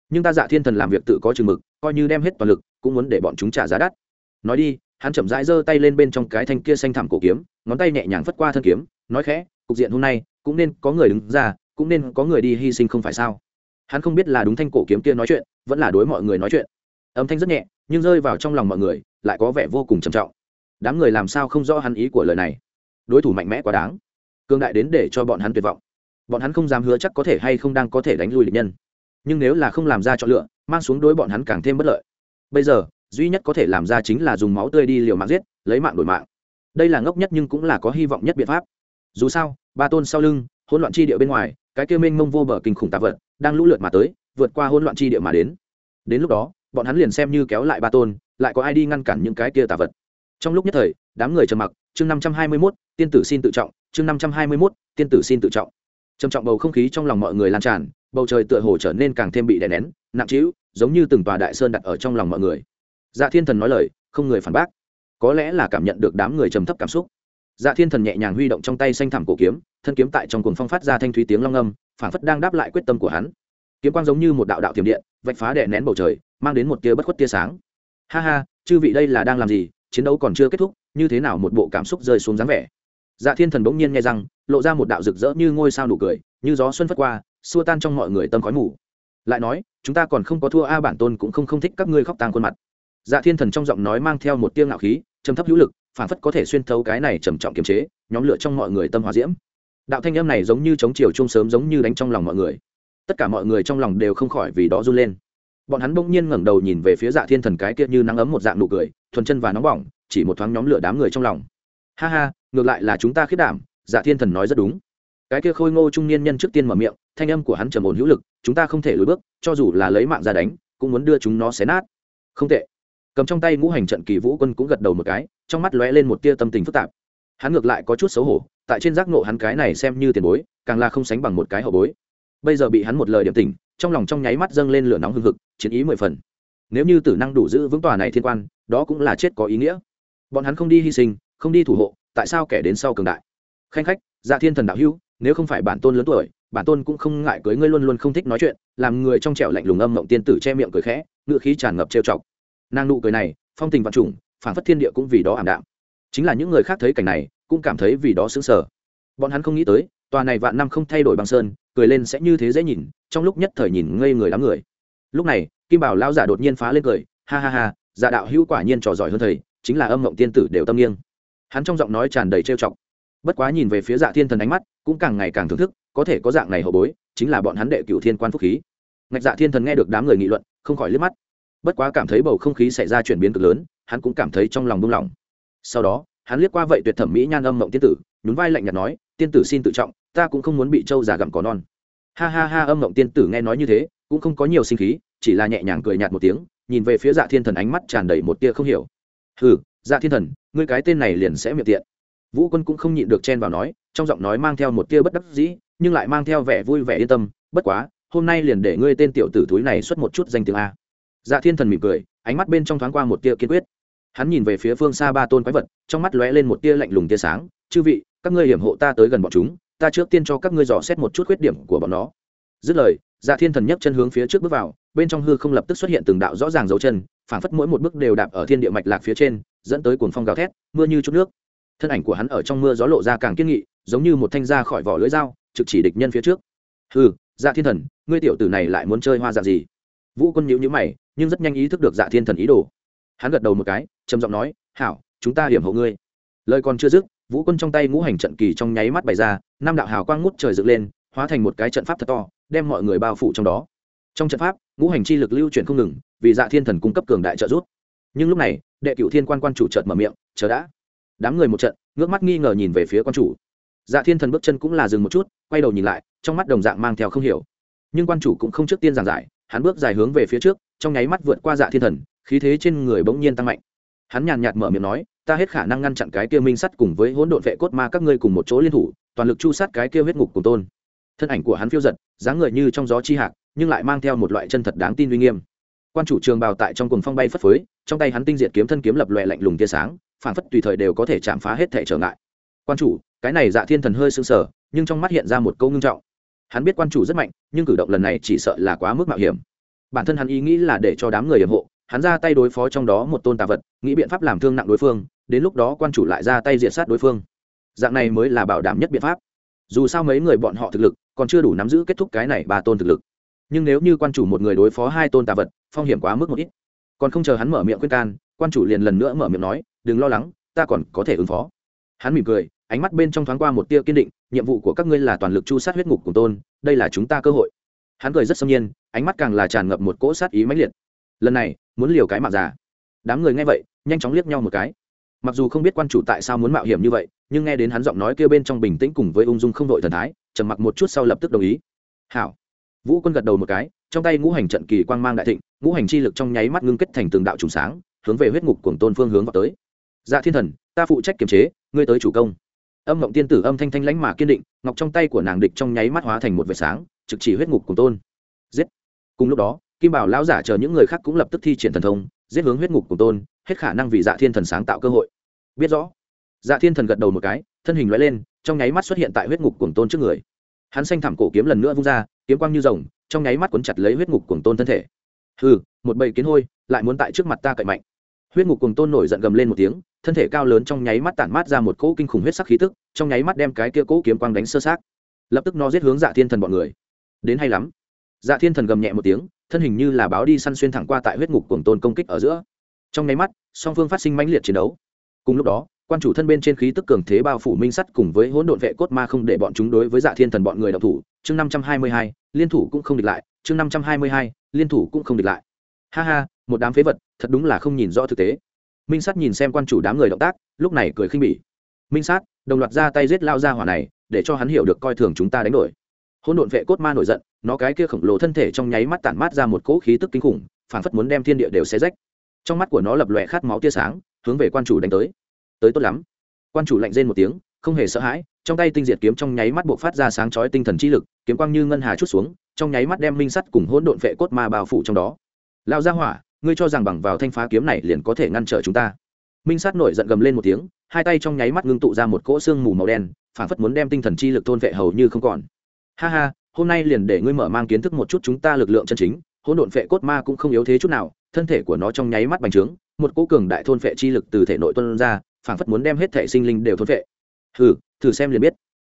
Nhưng ta dạ thiên thần làm việc tự có chừng mực, coi như đem hết toàn lực, cũng muốn để bọn chúng trả giá đắt. Nói đi, hắn chậm rãi giơ tay lên bên trong cái thanh kia xanh thảm cổ kiếm, ngón tay nhẹ nhàng phất qua thân kiếm, nói khẽ, cục diện hôm nay, cũng nên có người đứng ra, cũng nên có người đi hy sinh không phải sao? Hắn không biết là đúng thanh cổ kiếm kia nói chuyện, vẫn là đối mọi người nói chuyện. Âm thanh rất nhẹ, nhưng rơi vào trong lòng mọi người, lại có vẻ vô cùng trầm trọng. Đám người làm sao không rõ hắn ý của lời này? Đối thủ mạnh mẽ quá đáng. Cương đại đến để cho bọn hắn tuyệt vọng. Bọn hắn không dám hứa chắc có thể hay không đang có thể đánh lui địch nhân. Nhưng nếu là không làm ra chọn lựa, mang xuống đối bọn hắn càng thêm bất lợi. Bây giờ, duy nhất có thể làm ra chính là dùng máu tươi đi liều mạng giết, lấy mạng đổi mạng. Đây là ngốc nhất nhưng cũng là có hy vọng nhất biện pháp. Dù sao, ba tôn sau lưng, hỗn loạn chi địa bên ngoài cái kia mênh mông vô bờ kinh khủng tạ vật đang lũ lượt mà tới, vượt qua hỗn loạn chi địa mà đến. Đến lúc đó, bọn hắn liền xem như kéo lại ba tôn, lại có ai đi ngăn cản những cái kia tạ vật. Trong lúc nhất thời, đám người trầm mặc, chương năm trăm hai mươi mốt, tiên tử xin tự trọng, chương năm trăm hai mươi mốt, tiên tử xin tự trọng. Trầm trọng bầu không khí trong lòng mọi người lan tràn, bầu trời tựa hồ trở nên càng thêm bị đè nén, nặng trĩu, giống như từng tòa đại sơn đặt ở trong lòng mọi người. Dạ thiên thần nói lời, không người phản bác. Có lẽ là cảm nhận được đám người trầm thấp cảm xúc. Dạ thiên thần nhẹ nhàng huy động trong tay xanh thảm cổ kiếm thân kiếm tại trong cuồng phong phát ra thanh thúy tiếng long âm phản phất đang đáp lại quyết tâm của hắn. Kiếm quang giống như một đạo đạo tiềm điện, vạch phá đè nén bầu trời, mang đến một tia bất khuất tia sáng. Ha ha, chư vị đây là đang làm gì? Chiến đấu còn chưa kết thúc, như thế nào một bộ cảm xúc rơi xuống dáng vẻ? Dạ thiên thần bỗng nhiên nghe rằng lộ ra một đạo rực rỡ như ngôi sao nụ cười, như gió xuân phất qua, xua tan trong mọi người tâm khói mù. Lại nói, chúng ta còn không có thua a à, bản tôn cũng không không thích các ngươi khóc tang khuôn mặt. Dạ thiên thần trong giọng nói mang theo một tia ngạo khí, trầm thấp hữu lực phản phất có thể xuyên thấu cái này trầm trọng kiềm chế, nhóm lửa trong mọi người tâm hòa diễm đạo thanh âm này giống như chống chiều chung sớm giống như đánh trong lòng mọi người. Tất cả mọi người trong lòng đều không khỏi vì đó run lên. Bọn hắn bỗng nhiên ngẩng đầu nhìn về phía dạ thiên thần cái kia như nắng ấm một dạng nụ cười, thuần chân và nóng bỏng, chỉ một thoáng nhóm lửa đám người trong lòng. Ha ha, ngược lại là chúng ta khiết đảm dạ thiên thần nói rất đúng. Cái kia khôi ngô trung niên nhân trước tiên mở miệng, thanh âm của hắn trầm ổn hữu lực, chúng ta không thể lùi bước, cho dù là lấy mạng ra đánh, cũng muốn đưa chúng nó xé nát. Không tệ. Cầm trong tay ngũ hành trận kỳ vũ quân cũng gật đầu một cái, trong mắt lóe lên một tia tâm tình phức tạp hắn ngược lại có chút xấu hổ, tại trên giác nộ hắn cái này xem như tiền bối, càng là không sánh bằng một cái hậu bối. Bây giờ bị hắn một lời điểm tình trong lòng trong nháy mắt dâng lên lửa nóng hừng hực, chiến ý mười phần. Nếu như tử năng đủ giữ vững tòa này thiên quan, đó cũng là chết có ý nghĩa. Bọn hắn không đi hy sinh, không đi thủ hộ, tại sao kẻ đến sau cường đại? Khanh khách dạ thiên thần đạo hữu, nếu không phải bản tôn lớn tuổi, bản tôn cũng không ngại cưới ngươi luôn luôn không thích nói chuyện, làm người trong trẻo lạnh lùng âm mộng tiên tử che miệng cười khẽ, ngựa khí tràn ngập trêu chọc. Nàng nụ cười này, phong tình vạn trùng phản phất thiên địa cũng vì đó ảm đạm chính là những người khác thấy cảnh này, cũng cảm thấy vì đó xứng sở bọn hắn không nghĩ tới, tòa này vạn năm không thay đổi băng sơn, cười lên sẽ như thế dễ nhìn, trong lúc nhất thời nhìn ngây người đám người. Lúc này, kim bảo lao giả đột nhiên phá lên cười, ha ha ha, giả đạo hữu quả nhiên trò giỏi hơn thầy, chính là âm mộng tiên tử đều tâm nghiêng. Hắn trong giọng nói tràn đầy trêu chọc. Bất quá nhìn về phía dạ thiên thần ánh mắt, cũng càng ngày càng thưởng thức, có thể có dạng này hậu bối, chính là bọn hắn đệ cửu thiên quan phúc khí. Ngạch dạ thiên thần nghe được đám người nghị luận, không khỏi liếc mắt. Bất quá cảm thấy bầu không khí xảy ra chuyển biến cực lớn, hắn cũng cảm thấy trong lòng buông lỏng sau đó, hắn liếc qua vậy tuyệt thẩm mỹ nhan âm mộng tiên tử, nhún vai lạnh nhạt nói, tiên tử xin tự trọng, ta cũng không muốn bị trâu già gặm có non. Ha ha ha, âm mộng tiên tử nghe nói như thế, cũng không có nhiều sinh khí, chỉ là nhẹ nhàng cười nhạt một tiếng, nhìn về phía dạ thiên thần ánh mắt tràn đầy một tia không hiểu. Hừ dạ thiên thần, ngươi cái tên này liền sẽ miệng tiện. Vũ quân cũng không nhịn được chen vào nói, trong giọng nói mang theo một tia bất đắc dĩ, nhưng lại mang theo vẻ vui vẻ yên tâm, bất quá, hôm nay liền để ngươi tên tiểu tử túi này xuất một chút danh tiếng a. Dạ thiên thần mỉm cười, ánh mắt bên trong thoáng qua một tia kiên quyết hắn nhìn về phía phương xa ba tôn quái vật, trong mắt lóe lên một tia lạnh lùng tia sáng. Chư vị, các ngươi hiểm hộ ta tới gần bọn chúng, ta trước tiên cho các ngươi dò xét một chút khuyết điểm của bọn nó. Dứt lời dạ thiên thần nhấc chân hướng phía trước bước vào, bên trong hư không lập tức xuất hiện từng đạo rõ ràng dấu chân, phảng phất mỗi một bước đều đạp ở thiên địa mạch lạc phía trên, dẫn tới cuồng phong gào thét, mưa như chút nước. Thân ảnh của hắn ở trong mưa gió lộ ra càng kiên nghị, giống như một thanh ra khỏi vỏ lưỡi dao, trực chỉ địch nhân phía trước. Hư dạ thiên thần, ngươi tiểu tử này lại muốn chơi hoa dạng gì? Vũ quân nhíu nhíu mày, nhưng rất nhanh ý thức được dạ thiên thần ý đồ hắn gật đầu một cái, trầm giọng nói, hảo, chúng ta hiểm hộ ngươi. Lời còn chưa dứt, vũ quân trong tay ngũ hành trận kỳ trong nháy mắt bày ra, năm đạo hào quang ngút trời dựng lên, hóa thành một cái trận pháp thật to, đem mọi người bao phủ trong đó. Trong trận pháp, ngũ hành chi lực lưu chuyển không ngừng, vì dạ thiên thần cung cấp cường đại trợ giúp. Nhưng lúc này, đệ cựu thiên quan quan chủ trợt mở miệng, chờ đã. Đám người một trận, ngước mắt nghi ngờ nhìn về phía quan chủ. Dạ thiên thần bước chân cũng là dừng một chút, quay đầu nhìn lại, trong mắt đồng dạng mang theo không hiểu. Nhưng quan chủ cũng không trước tiên giảng giải, hắn bước dài hướng về phía trước, trong nháy mắt vượt qua dạ thiên thần khí thế trên người bỗng nhiên tăng mạnh. Hắn nhàn nhạt mở miệng nói, ta hết khả năng ngăn chặn cái kia minh sắt cùng với hỗn độn vệ cốt ma các ngươi cùng một chỗ liên thủ, toàn lực chu sát cái kia huyết ngục cùng tôn. Thân ảnh của hắn phiêu giật, dáng người như trong gió chi hạc, nhưng lại mang theo một loại chân thật đáng tin uy nghiêm. Quan chủ trường bào tại trong cùng phong bay phất phới, trong tay hắn tinh diệt kiếm thân kiếm lập loè lạnh lùng tia sáng phản phất tùy thời đều có thể chạm phá hết thể trở ngại. Quan chủ, cái này dạ thiên thần hơi sưng sờ, nhưng trong mắt hiện ra một câu ngưng trọng. Hắn biết quan chủ rất mạnh, nhưng cử động lần này chỉ sợ là quá mức mạo hiểm. Bản thân hắn ý nghĩ là để cho đám người hiểm hộ hắn ra tay đối phó trong đó một tôn tà vật, nghĩ biện pháp làm thương nặng đối phương, đến lúc đó quan chủ lại ra tay diệt sát đối phương. Dạng này mới là bảo đảm nhất biện pháp. Dù sao mấy người bọn họ thực lực, còn chưa đủ nắm giữ kết thúc cái này ba tôn thực lực. Nhưng nếu như quan chủ một người đối phó hai tôn tà vật, phong hiểm quá mức một ít. Còn không chờ hắn mở miệng khuyên can, quan chủ liền lần nữa mở miệng nói, đừng lo lắng, ta còn có thể ứng phó. Hắn mỉm cười, ánh mắt bên trong thoáng qua một tia kiên định, nhiệm vụ của các ngươi là toàn lực chu sát huyết ngục của tôn, đây là chúng ta cơ hội. Hắn cười rất xâm nhiên, ánh mắt càng là tràn ngập một cỗ sát ý mãnh liệt. Lần này muốn liều cái mạng già. Đám người nghe vậy, nhanh chóng liếc nhau một cái. Mặc dù không biết quan chủ tại sao muốn mạo hiểm như vậy, nhưng nghe đến hắn giọng nói kêu bên trong bình tĩnh cùng với ung dung không đội thần thái, trầm mặc một chút sau lập tức đồng ý. Hảo. Vũ quân gật đầu một cái, trong tay ngũ hành trận kỳ quang mang đại thịnh, ngũ hành chi lực trong nháy mắt ngưng kết thành từng đạo trùng sáng, hướng về huyết ngục cùng tôn phương hướng vào tới. Dạ thiên thần, ta phụ trách kiềm chế, ngươi tới chủ công. Âm mộng tiên tử âm thanh thanh lãnh mà kiên định, ngọc trong tay của nàng địch trong nháy mắt hóa thành một vệt sáng, trực chỉ huyết ngục cùng tôn. Giết. Cùng lúc đó kim bảo lão giả chờ những người khác cũng lập tức thi triển thần thông, giết hướng huyết ngục cùng tôn, hết khả năng vì dạ thiên thần sáng tạo cơ hội. Biết rõ. Dạ thiên thần gật đầu một cái, thân hình loại lên, trong nháy mắt xuất hiện tại huyết ngục cùng tôn trước người. Hắn xanh thảm cổ kiếm lần nữa vung ra, kiếm quang như rồng, trong nháy mắt quấn chặt lấy huyết ngục cùng tôn thân thể. Hừ, một bầy kiến hôi, lại muốn tại trước mặt ta cậy mạnh. Huyết ngục cùng tôn nổi giận gầm lên một tiếng, thân thể cao lớn trong nháy mắt tản mát ra một cỗ kinh khủng huyết sắc khí tức, trong nháy mắt đem cái kia cỗ kiếm quang đánh sơ sát lập tức nó giết hướng dạ thiên thần bọn người. Đến hay lắm. Dạ thiên thần gầm nhẹ một tiếng thân hình như là báo đi săn xuyên thẳng qua tại huyết ngục cuồng tôn công kích ở giữa. Trong nháy mắt, song phương phát sinh mãnh liệt chiến đấu. Cùng lúc đó, quan chủ thân bên trên khí tức cường thế bao phủ minh sắt cùng với hỗn độn vệ cốt ma không để bọn chúng đối với dạ thiên thần bọn người đọc thủ. Chương năm trăm hai mươi hai, liên thủ cũng không địch lại. Chương năm trăm hai mươi hai, liên thủ cũng không địch lại. Ha ha, một đám phế vật, thật đúng là không nhìn rõ thực tế. Minh sắt nhìn xem quan chủ đám người động tác, lúc này cười khinh bỉ. Minh sát đồng loạt ra tay giết lao ra hỏa này, để cho hắn hiểu được coi thường chúng ta đánh đổi hỗn độn vệ cốt ma nổi giận, nó cái kia khổng lồ thân thể trong nháy mắt tản mát ra một cỗ khí tức kinh khủng phản phất muốn đem thiên địa đều xé rách. Trong mắt của nó lập lòe khát máu tia sáng, hướng về quan chủ đánh tới. Tới tốt lắm. Quan chủ lạnh rên một tiếng, không hề sợ hãi, trong tay tinh diệt kiếm trong nháy mắt buộc phát ra sáng chói tinh thần chi lực, kiếm quang như ngân hà chút xuống, trong nháy mắt đem minh sắt cùng hỗn độn vệ cốt ma bao phủ trong đó. Lao ra hỏa, ngươi cho rằng bằng vào thanh phá kiếm này liền có thể ngăn trở chúng ta? Minh sắt nổi giận gầm lên một tiếng, hai tay trong nháy mắt ngưng tụ ra một cỗ xương mù màu đen phản phất muốn đem tinh thần chi lực thôn vệ hầu như không còn ha ha, hôm nay liền để ngươi mở mang kiến thức một chút chúng ta lực lượng chân chính, hỗn độn vệ cốt ma cũng không yếu thế chút nào, thân thể của nó trong nháy mắt bành trướng, một cỗ cường đại thôn vệ chi lực từ thể nội tuân ra, phảng phất muốn đem hết thể sinh linh đều thôn vệ hừ, thử xem liền biết.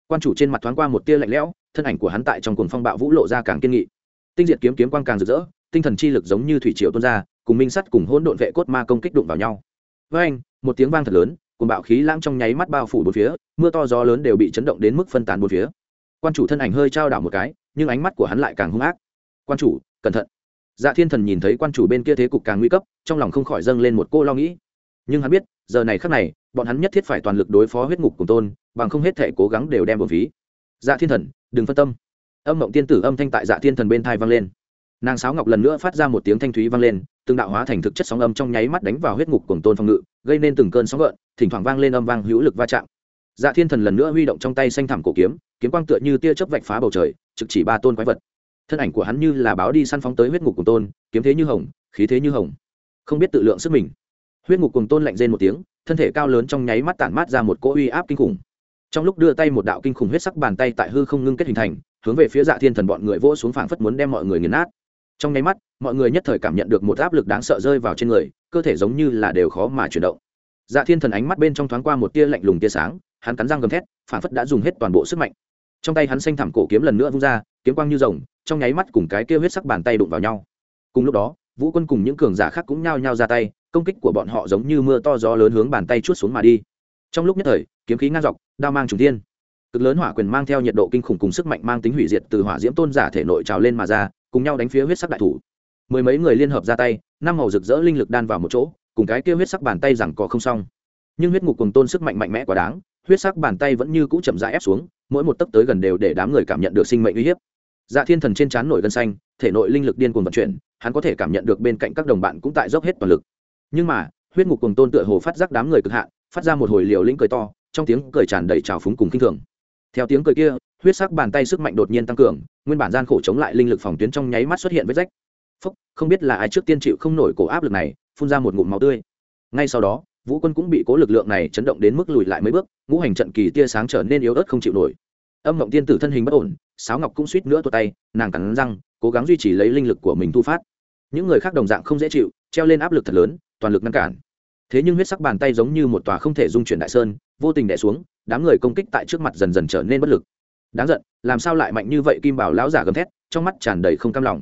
Quan chủ trên mặt thoáng qua một tia lạnh lẽo, thân ảnh của hắn tại trong cuồng phong bạo vũ lộ ra càng kiên nghị. Tinh diệt kiếm kiếm quang càng rực rỡ, tinh thần chi lực giống như thủy triều tuôn ra, cùng minh sắt cùng hỗn độn vệ cốt ma công kích đụng vào nhau. Với anh, một tiếng vang thật lớn cùng bạo khí lãng trong nháy mắt bao phủ bốn phía, mưa to gió lớn đều bị chấn động đến mức phân tán bốn phía quan chủ thân ảnh hơi trao đảo một cái, nhưng ánh mắt của hắn lại càng hung ác. Quan chủ, cẩn thận. Dạ thiên thần nhìn thấy quan chủ bên kia thế cục càng nguy cấp, trong lòng không khỏi dâng lên một cô lo nghĩ. Nhưng hắn biết, giờ này khắc này, bọn hắn nhất thiết phải toàn lực đối phó huyết ngục cùng tôn, bằng không hết thể cố gắng đều đem bổn phí. Dạ thiên thần, đừng phân tâm. Âm mộng tiên tử âm thanh tại dạ thiên thần bên thai vang lên. Nàng sáo ngọc lần nữa phát ra một tiếng thanh thúy vang lên, từng đạo hóa thành thực chất sóng âm trong nháy mắt đánh vào huyết ngục cùng tôn phòng ngự, gây nên từng cơn sóng gợn, thỉnh thoảng vang lên âm vang hữu lực va chạm. Dạ thiên thần lần nữa huy động trong tay xanh thảm cổ kiếm kiếm quang tựa như tia chớp vạch phá bầu trời, trực chỉ ba tôn quái vật. Thân ảnh của hắn như là báo đi săn phóng tới huyết ngục cùng tôn, kiếm thế như hồng, khí thế như hồng. Không biết tự lượng sức mình. Huyết ngục cùng tôn lạnh rên một tiếng, thân thể cao lớn trong nháy mắt tản mát ra một cỗ uy áp kinh khủng. Trong lúc đưa tay một đạo kinh khủng huyết sắc bàn tay tại hư không ngưng kết hình thành, hướng về phía dạ thiên thần bọn người vỗ xuống phảng phất muốn đem mọi người nghiền nát. Trong nháy mắt, mọi người nhất thời cảm nhận được một áp lực đáng sợ rơi vào trên người, cơ thể giống như là đều khó mà chuyển động. Dạ thiên thần ánh mắt bên trong thoáng qua một tia lạnh lùng tia sáng, hắn cắn răng gầm thét, phảng phất đã dùng hết toàn bộ sức mạnh trong tay hắn xanh thảm cổ kiếm lần nữa vung ra, kiếm quang như rồng, trong nháy mắt cùng cái kia huyết sắc bàn tay đụng vào nhau. Cùng lúc đó, vũ quân cùng những cường giả khác cũng nhao nhao ra tay, công kích của bọn họ giống như mưa to gió lớn hướng bàn tay chút xuống mà đi. Trong lúc nhất thời, kiếm khí ngang dọc, đao mang trùng thiên. Cực lớn hỏa quyền mang theo nhiệt độ kinh khủng cùng sức mạnh mang tính hủy diệt từ hỏa diễm tôn giả thể nội trào lên mà ra, cùng nhau đánh phía huyết sắc đại thủ. Mười mấy người liên hợp ra tay, năm màu rực rỡ linh lực đan vào một chỗ, cùng cái kia huyết sắc bàn tay rằng có không xong. Nhưng huyết ngục cùng tôn sức mạnh mạnh mẽ quá đáng, huyết sắc bàn tay vẫn như cũ chậm rãi ép xuống mỗi một tấc tới gần đều để đám người cảm nhận được sinh mệnh uy hiếp. Dạ thiên thần trên trán nổi gân xanh, thể nội linh lực điên cuồng vận chuyển, hắn có thể cảm nhận được bên cạnh các đồng bạn cũng tại dốc hết toàn lực. Nhưng mà, huyết ngục cùng tôn tựa hồ phát giác đám người cực hạn, phát ra một hồi liều lĩnh cười to, trong tiếng cười tràn đầy trào phúng cùng kinh thường. Theo tiếng cười kia, huyết sắc bàn tay sức mạnh đột nhiên tăng cường, nguyên bản gian khổ chống lại linh lực phòng tuyến trong nháy mắt xuất hiện vết rách. Phúc, không biết là ai trước tiên chịu không nổi cổ áp lực này, phun ra một ngụm máu tươi. Ngay sau đó vũ quân cũng bị cố lực lượng này chấn động đến mức lùi lại mấy bước, ngũ hành trận kỳ tia sáng trở nên yếu ớt không chịu nổi. Âm mộng tiên tử thân hình bất ổn, sáo ngọc cũng suýt nữa tuột tay, nàng cắn răng, cố gắng duy trì lấy linh lực của mình thu phát. Những người khác đồng dạng không dễ chịu, treo lên áp lực thật lớn, toàn lực ngăn cản. Thế nhưng huyết sắc bàn tay giống như một tòa không thể dung chuyển đại sơn, vô tình đẻ xuống, đám người công kích tại trước mặt dần dần trở nên bất lực. Đáng giận, làm sao lại mạnh như vậy kim bảo lão giả gầm thét, trong mắt tràn đầy không cam lòng.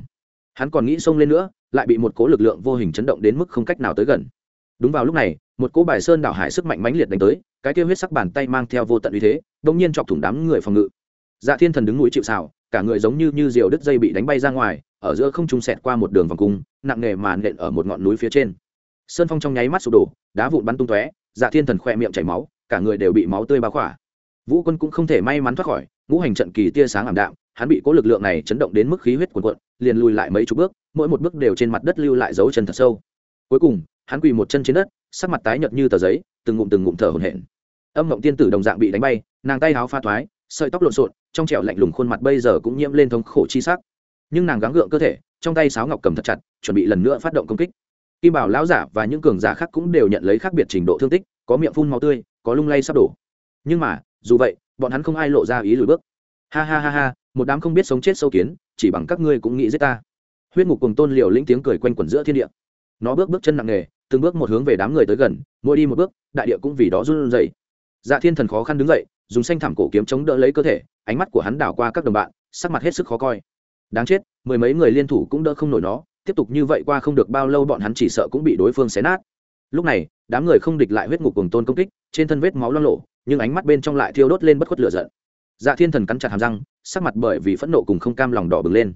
Hắn còn nghĩ xông lên nữa, lại bị một cố lực lượng vô hình chấn động đến mức không cách nào tới gần đúng vào lúc này, một cỗ bài sơn đảo hải sức mạnh mãnh liệt đánh tới, cái kêu huyết sắc bàn tay mang theo vô tận uy thế đ ỗ n g nhiên chọc thủng đám người phòng ngự. Dạ thiên thần đứng núi chịu xào cả người giống như như diều đứt dây bị đánh bay ra ngoài, ở giữa không trung sẹt qua một đường vòng cung, nặng nề mà nện ở một ngọn núi phía trên. Sơn phong trong nháy mắt sụp đổ, đá vụn bắn tung tóe dạ thiên thần khoe miệng chảy máu, cả người đều bị máu tươi bao khỏa. Vũ quân cũng không thể may mắn thoát khỏi, ngũ hành trận kỳ tia sáng ảm đạm, hắn bị cố lực lượng này chấn động đến mức khí huyết cuồn cuộn, liền lùi lại mấy chục bước, mỗi một bước đều trên mặt đất lưu lại dấu chân thật sâu. Cuối cùng hắn quỳ một chân trên đất, sắc mặt tái nhợt như tờ giấy, từng ngụm từng ngụm thở hổn hển. Âm mộng tiên tử đồng dạng bị đánh bay, nàng tay háo pha thoái, sợi tóc lộn xộn, trong trẻo lạnh lùng khuôn mặt bây giờ cũng nhiễm lên thống khổ chi sắc. Nhưng nàng gắng gượng cơ thể, trong tay sáo ngọc cầm thật chặt, chuẩn bị lần nữa phát động công kích. Kim bảo lão giả và những cường giả khác cũng đều nhận lấy khác biệt trình độ thương tích, có miệng phun máu tươi, có lung lay sắp đổ. Nhưng mà, dù vậy, bọn hắn không ai lộ ra ý lùi bước. Ha ha ha ha, một đám không biết sống chết sâu kiến, chỉ bằng các ngươi cũng nghĩ giết ta. Huyết ngục cùng tôn liều lĩnh tiếng cười quanh quẩn giữa thiên địa. Nó bước bước chân nặng nề từng bước một hướng về đám người tới gần, mỗi đi một bước, đại địa cũng vì đó run rẩy. Dạ thiên thần khó khăn đứng dậy, dùng xanh thảm cổ kiếm chống đỡ lấy cơ thể, ánh mắt của hắn đảo qua các đồng bạn, sắc mặt hết sức khó coi. Đáng chết, mười mấy người liên thủ cũng đỡ không nổi nó, tiếp tục như vậy qua không được bao lâu bọn hắn chỉ sợ cũng bị đối phương xé nát. Lúc này, đám người không địch lại huyết ngục cùng tôn công kích, trên thân vết máu loang lộ nhưng ánh mắt bên trong lại thiêu đốt lên bất khuất lửa giận. Dạ thiên thần cắn chặt hàm răng, sắc mặt bởi vì phẫn nộ cùng không cam lòng đỏ bừng lên.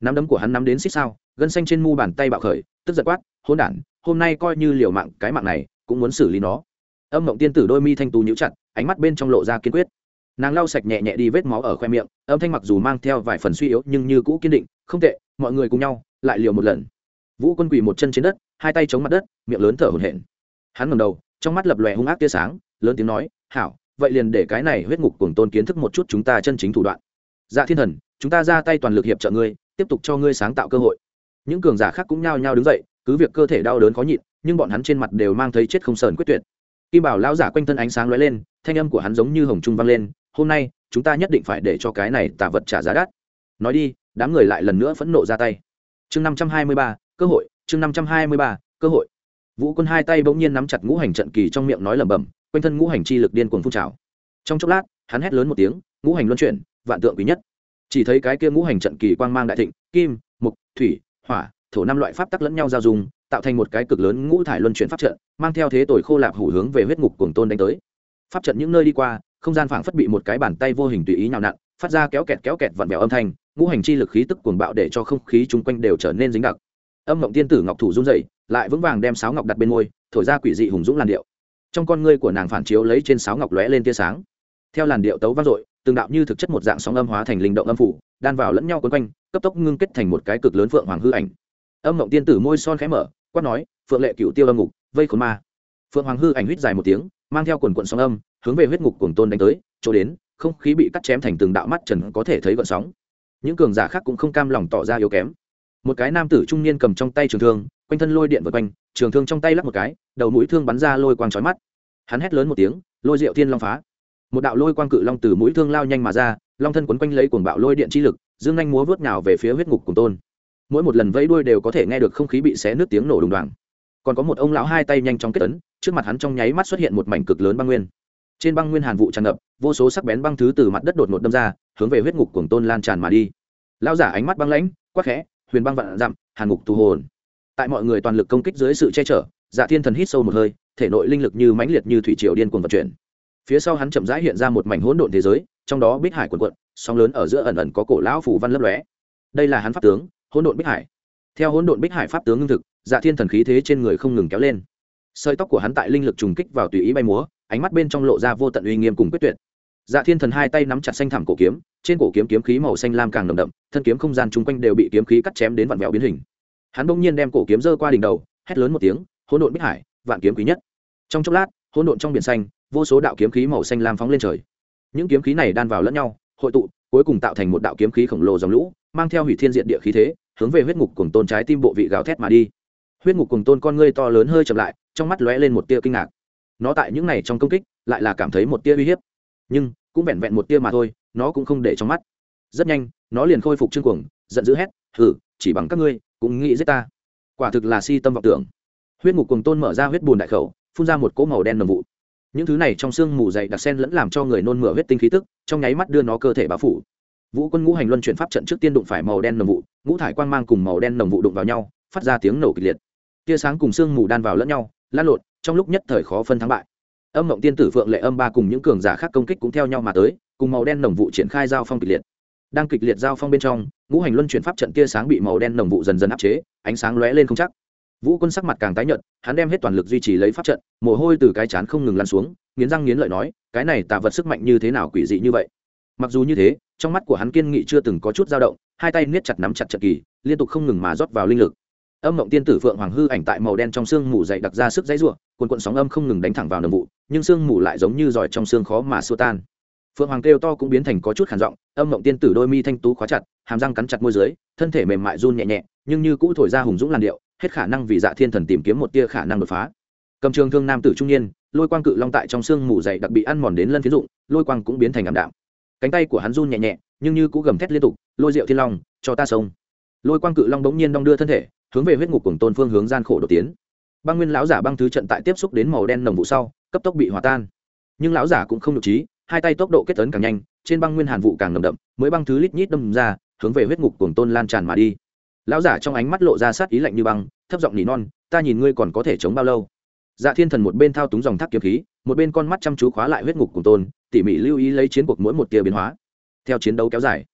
Nắm đấm của hắn nắm đến xích sao, gân xanh trên mu bàn tay bạo khởi, tức giật quát hôn đản hôm nay coi như liều mạng cái mạng này, cũng muốn xử lý nó. Âm mộng tiên tử đôi mi thanh tú nhíu chặt, ánh mắt bên trong lộ ra kiên quyết. Nàng lau sạch nhẹ nhẹ đi vết máu ở khoe miệng, âm thanh mặc dù mang theo vài phần suy yếu nhưng như cũ kiên định, không tệ, mọi người cùng nhau, lại liều một lần. Vũ quân quỳ một chân trên đất, hai tay chống mặt đất, miệng lớn thở hổn hển. Hắn ngầm đầu, trong mắt lập lòe hung ác tia sáng, lớn tiếng nói, hảo, vậy liền để cái này huyết ngục cùng tôn kiến thức một chút chúng ta chân chính thủ đoạn. Dạ thiên thần, chúng ta ra tay toàn lực hiệp trợ ngươi, tiếp tục cho ngươi sáng tạo cơ hội. Những cường giả khác cũng nhao nhao đứng dậy cứ việc cơ thể đau đớn khó nhịn, nhưng bọn hắn trên mặt đều mang thấy chết không sờn quyết tuyệt. Kim bảo lão giả quanh thân ánh sáng lóe lên, thanh âm của hắn giống như hồng trung vang lên, hôm nay, chúng ta nhất định phải để cho cái này tả vật trả giá đắt. Nói đi, đám người lại lần nữa phẫn nộ ra tay. Chương năm trăm hai mươi ba, cơ hội, chương năm trăm hai mươi ba, cơ hội. Vũ quân hai tay bỗng nhiên nắm chặt ngũ hành trận kỳ trong miệng nói lẩm bẩm, quanh thân ngũ hành chi lực điên cuồng phun trào. Trong chốc lát, hắn hét lớn một tiếng, ngũ hành luân chuyển, vạn tượng quý nhất. Chỉ thấy cái kia ngũ hành trận kỳ quang mang đại thịnh, kim, mục, thủy, hỏa thổ năm loại pháp tắc lẫn nhau giao dung, tạo thành một cái cực lớn ngũ thải luân chuyển pháp trận, mang theo thế tội khô lạp hủ hướng về huyết ngục cuồng tôn đánh tới. Pháp trận những nơi đi qua, không gian phảng phất bị một cái bàn tay vô hình tùy ý nhào nặn, phát ra kéo kẹt kéo kẹt vặn vẹo âm thanh, ngũ hành chi lực khí tức cuồng bạo để cho không khí chung quanh đều trở nên dính đặc. Âm mộng tiên tử ngọc thủ run dậy lại vững vàng đem sáo ngọc đặt bên môi, thổi ra quỷ dị hùng dũng làn điệu. Trong con ngươi của nàng phản chiếu lấy trên sáo ngọc lóe lên tia sáng. Theo làn điệu tấu vang dội, từng đạo như thực chất một dạng sóng âm hóa thành linh động âm phủ, đan vào lẫn nhau quấn quanh, cấp tốc ngưng kết thành một cái cực lớn phượng hoàng hư ảnh âm mộng tiên tử môi son khẽ mở, quát nói, phượng lệ cựu tiêu âm ngục, vây khốn ma. Phượng hoàng hư ảnh huýt dài một tiếng, mang theo quần quận sóng âm, hướng về huyết ngục cuồng tôn đánh tới, chỗ đến, không khí bị cắt chém thành từng đạo mắt trần có thể thấy gợn sóng. Những cường giả khác cũng không cam lòng tỏ ra yếu kém. Một cái nam tử trung niên cầm trong tay trường thương, quanh thân lôi điện vượt quanh, trường thương trong tay lắc một cái, đầu mũi thương bắn ra lôi quang trói mắt. Hắn hét lớn một tiếng, lôi rượu thiên long phá! Một đạo lôi quang cự long từ mũi thương lao nhanh mà ra, long thân quấn quanh lấy cuồng bạo lôi điện chi lực, dương anh múa vớt nào về phía huyết ngục cùng tôn mỗi một lần vẫy đuôi đều có thể nghe được không khí bị xé nước tiếng nổ đùng đoàng. Còn có một ông lão hai tay nhanh chóng kết tấn, trước mặt hắn trong nháy mắt xuất hiện một mảnh cực lớn băng nguyên. Trên băng nguyên hàn vụ tràn ngập, vô số sắc bén băng thứ từ mặt đất đột ngột đâm ra, hướng về huyết ngục cuồng tôn lan tràn mà đi. Lão giả ánh mắt băng lãnh, quắc khẽ, huyền băng vạn dặm, hàn ngục thu hồn. Tại mọi người toàn lực công kích dưới sự che chở dạ thiên thần hít sâu một hơi, thể nội linh lực như mãnh liệt như thủy triều điên cuồng vận chuyển. Phía sau hắn chậm rãi hiện ra một mảnh hỗn độn thế giới, trong đó bích hải quần quận sóng lớn ở giữa ẩn ẩn có cổ lão phủ văn lấp lóe. Đây là hắn pháp tướng hỗn độn bích hải. Theo hỗn độn bích hải pháp tướng ngưng thực dạ thiên thần khí thế trên người không ngừng kéo lên. Sợi tóc của hắn tại linh lực trùng kích vào tùy ý bay múa, ánh mắt bên trong lộ ra vô tận uy nghiêm cùng quyết tuyệt. Dạ thiên thần hai tay nắm chặt xanh thảm cổ kiếm, trên cổ kiếm kiếm khí màu xanh lam càng nồng đậm, thân kiếm không gian chung quanh đều bị kiếm khí cắt chém đến vặn vẹo biến hình. Hắn bỗng nhiên đem cổ kiếm giơ qua đỉnh đầu, hét lớn một tiếng, hỗn độn bích hải, vạn kiếm quý nhất. Trong chốc lát, hỗn độn trong biển xanh, vô số đạo kiếm khí màu xanh lam phóng lên trời. Những kiếm khí này đan vào lẫn nhau, hội tụ, cuối cùng tạo thành một đạo kiếm khí khổng lồ dòng lũ, mang theo hủy thiên diện địa khí thế hướng về huyết ngục cùng tôn trái tim bộ vị gào thét mà đi. Huyết ngục cùng tôn con ngươi to lớn hơi chậm lại, trong mắt lóe lên một tia kinh ngạc. Nó tại những này trong công kích, lại là cảm thấy một tia uy hiếp. Nhưng, cũng vẹn vẹn một tia mà thôi, nó cũng không để trong mắt. Rất nhanh, nó liền khôi phục chương cuồng, giận dữ hét thử chỉ bằng các ngươi, cũng nghĩ giết ta. Quả thực là si tâm vọng tưởng. Huyết ngục cùng tôn mở ra huyết bùn đại khẩu, phun ra một cỗ màu đen nồng vụ. Những thứ này trong xương mù dày đặc sen lẫn làm cho người nôn mửa huyết tinh khí tức, trong nháy mắt đưa nó cơ thể bao phủ vũ quân ngũ hành luân chuyển pháp trận trước tiên đụng phải màu đen nồng vụ, ngũ thải quang mang cùng màu đen nồng vụ đụng vào nhau, phát ra tiếng nổ kịch liệt. Tia sáng cùng xương mù đan vào lẫn nhau, lan lộn, trong lúc nhất thời khó phân thắng bại. Âm mộng tiên tử phượng lệ âm ba cùng những cường giả khác công kích cũng theo nhau mà tới, cùng màu đen nồng vụ triển khai giao phong kịch liệt. Đang kịch liệt giao phong bên trong, ngũ hành luân chuyển pháp trận tia sáng bị màu đen nồng vụ dần dần áp chế, ánh sáng lóe lên không chắc. Vũ quân sắc mặt càng tái nhợt, hắn đem hết toàn lực duy trì lấy pháp trận, mồ hôi từ cái chán không ngừng lăn xuống, nghiến răng nghiến lợi nói, cái này tà vật sức mạnh như thế nào quỷ dị như vậy? Mặc dù như thế trong mắt của hắn kiên nghị chưa từng có chút dao động, hai tay niết chặt nắm chặt trận kỳ, liên tục không ngừng mà rót vào linh lực. Âm mộng tiên tử phượng hoàng hư ảnh tại màu đen trong xương mù dậy đặc ra sức dãy ruộng cuồn cuộn sóng âm không ngừng đánh thẳng vào nồng vụ, nhưng xương mù lại giống như giỏi trong xương khó mà xua tan. Phượng hoàng kêu to cũng biến thành có chút khản giọng, âm mộng tiên tử đôi mi thanh tú khóa chặt, hàm răng cắn chặt môi dưới, thân thể mềm mại run nhẹ nhẹ, nhưng như cũ thổi ra hùng dũng làn điệu, hết khả năng vì dạ thiên thần tìm kiếm một tia khả năng đột phá. Cầm trường thương nam tử trung niên, lôi quang cự long tại trong xương mù dày đặc bị ăn mòn đến lân phiến dụng, lôi quang cũng biến thành ảm đạm cánh tay của hắn run nhẹ nhẹ, nhưng như cũ gầm thét liên tục, lôi rượu thiên long, cho ta sông lôi quang cự long bỗng nhiên đong đưa thân thể, hướng về huyết ngục cùng tôn phương hướng gian khổ đột tiến. Băng nguyên lão giả băng thứ trận tại tiếp xúc đến màu đen nồng vụ sau, cấp tốc bị hòa tan. Nhưng lão giả cũng không nhục trí, hai tay tốc độ kết tấn càng nhanh, trên băng nguyên hàn vụ càng nồng đậm, mới băng thứ lít nhít đâm ra, hướng về huyết ngục cùng tôn lan tràn mà đi. Lão giả trong ánh mắt lộ ra sát ý lạnh như băng, thấp giọng nỉ non, ta nhìn ngươi còn có thể chống bao lâu? Dạ thiên thần một bên thao túng dòng thác kiếm khí một bên con mắt chăm chú khóa lại huyết ngục cùng tôn, tỉ mỉ lưu ý lấy chiến cuộc mỗi một tia biến hóa. Theo chiến đấu kéo dài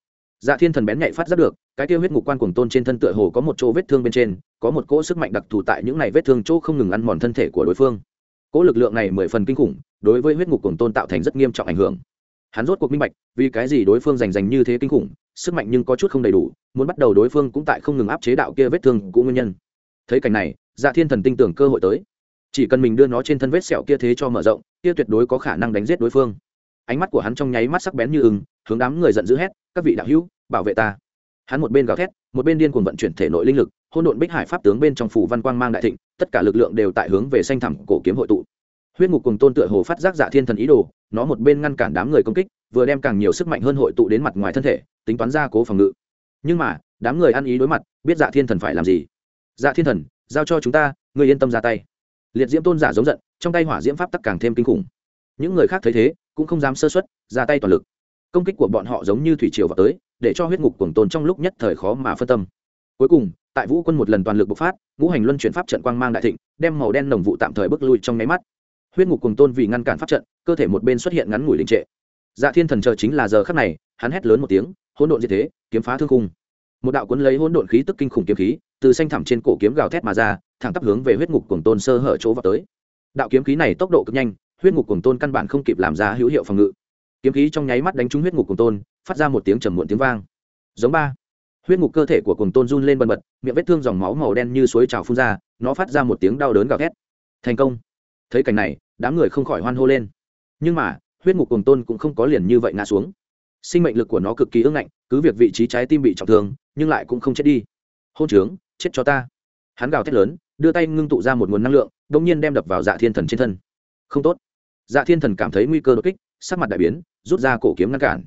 dạ thiên thần bén nhạy phát giác được, cái tia huyết ngục quan cùng tôn trên thân tựa hồ có một chỗ vết thương bên trên, có một cỗ sức mạnh đặc thù tại những này vết thương chỗ không ngừng ăn mòn thân thể của đối phương. Cỗ lực lượng này mười phần kinh khủng, đối với huyết ngục cùng tôn tạo thành rất nghiêm trọng ảnh hưởng. Hắn rốt cuộc minh bạch, vì cái gì đối phương giành giành như thế kinh khủng, sức mạnh nhưng có chút không đầy đủ, muốn bắt đầu đối phương cũng tại không ngừng áp chế đạo kia vết thương cũng nguyên nhân. Thấy cảnh này dạ thiên thần tin tưởng cơ hội tới chỉ cần mình đưa nó trên thân vết sẹo kia thế cho mở rộng, kia tuyệt đối có khả năng đánh giết đối phương. Ánh mắt của hắn trong nháy mắt sắc bén như ưng, hướng đám người giận dữ hét, các vị đạo hữu, bảo vệ ta. Hắn một bên gào thét, một bên điên cuồng vận chuyển thể nội linh lực hôn độn bích hải pháp tướng bên trong phủ văn quang mang đại thịnh, tất cả lực lượng đều tại hướng về xanh thẳm cổ kiếm hội tụ. Huyết ngục cùng tôn tựa hồ phát giác dạ thiên thần ý đồ, nó một bên ngăn cản đám người công kích, vừa đem càng nhiều sức mạnh hơn hội tụ đến mặt ngoài thân thể, tính toán ra cố phòng ngự. Nhưng mà, đám người ăn ý đối mặt, biết dạ thiên thần phải làm gì. Dạ thiên thần, giao cho chúng ta, ngươi yên tâm ra tay liệt diễm tôn giả giống giận, trong tay hỏa diễm pháp tắc càng thêm kinh khủng. Những người khác thấy thế, cũng không dám sơ xuất ra tay toàn lực. Công kích của bọn họ giống như thủy triều vào tới, để cho huyết ngục cuồng tôn trong lúc nhất thời khó mà phân tâm. Cuối cùng, tại vũ quân một lần toàn lực bộc phát, ngũ hành luân chuyển pháp trận quang mang đại thịnh, đem màu đen nồng vụ tạm thời bước lui trong nháy mắt. Huyết ngục cuồng tôn vì ngăn cản pháp trận, cơ thể một bên xuất hiện ngắn ngủi đình trệ. Dạ thiên thần chờ chính là giờ khắc này, hắn hét lớn một tiếng, hỗn độn như thế, kiếm phá thương khung. Một đạo cuốn lấy hỗn độn khí tức kinh khủng kiếm khí, từ xanh thẳm trên cổ kiếm gào thét mà ra thẳng tắp hướng về huyết ngục cuồng tôn sơ hở chỗ vào tới. Đạo kiếm khí này tốc độ cực nhanh, huyết ngục cuồng tôn căn bản không kịp làm ra hữu hiệu phòng ngự. Kiếm khí trong nháy mắt đánh trúng huyết ngục cuồng tôn, phát ra một tiếng trầm muộn tiếng vang. Giống ba. Huyết ngục cơ thể của cuồng tôn run lên bần bật, miệng vết thương dòng máu màu đen như suối trào phun ra, nó phát ra một tiếng đau đớn gào thét. Thành công. Thấy cảnh này, đám người không khỏi hoan hô lên. Nhưng mà, huyết ngục cuồng tôn cũng không có liền như vậy ngã xuống. Sinh mệnh lực của nó cực kỳ ưng ngạnh, cứ việc vị trí trái tim bị trọng thương, nhưng lại cũng không chết đi. Hôn trướng, chết cho ta. Hắn gào thét lớn đưa tay ngưng tụ ra một nguồn năng lượng đ ỗ n g nhiên đem đập vào dạ thiên thần trên thân. Không tốt. Dạ thiên thần cảm thấy nguy cơ đột kích, sắc mặt đại biến, rút ra cổ kiếm ngăn cản.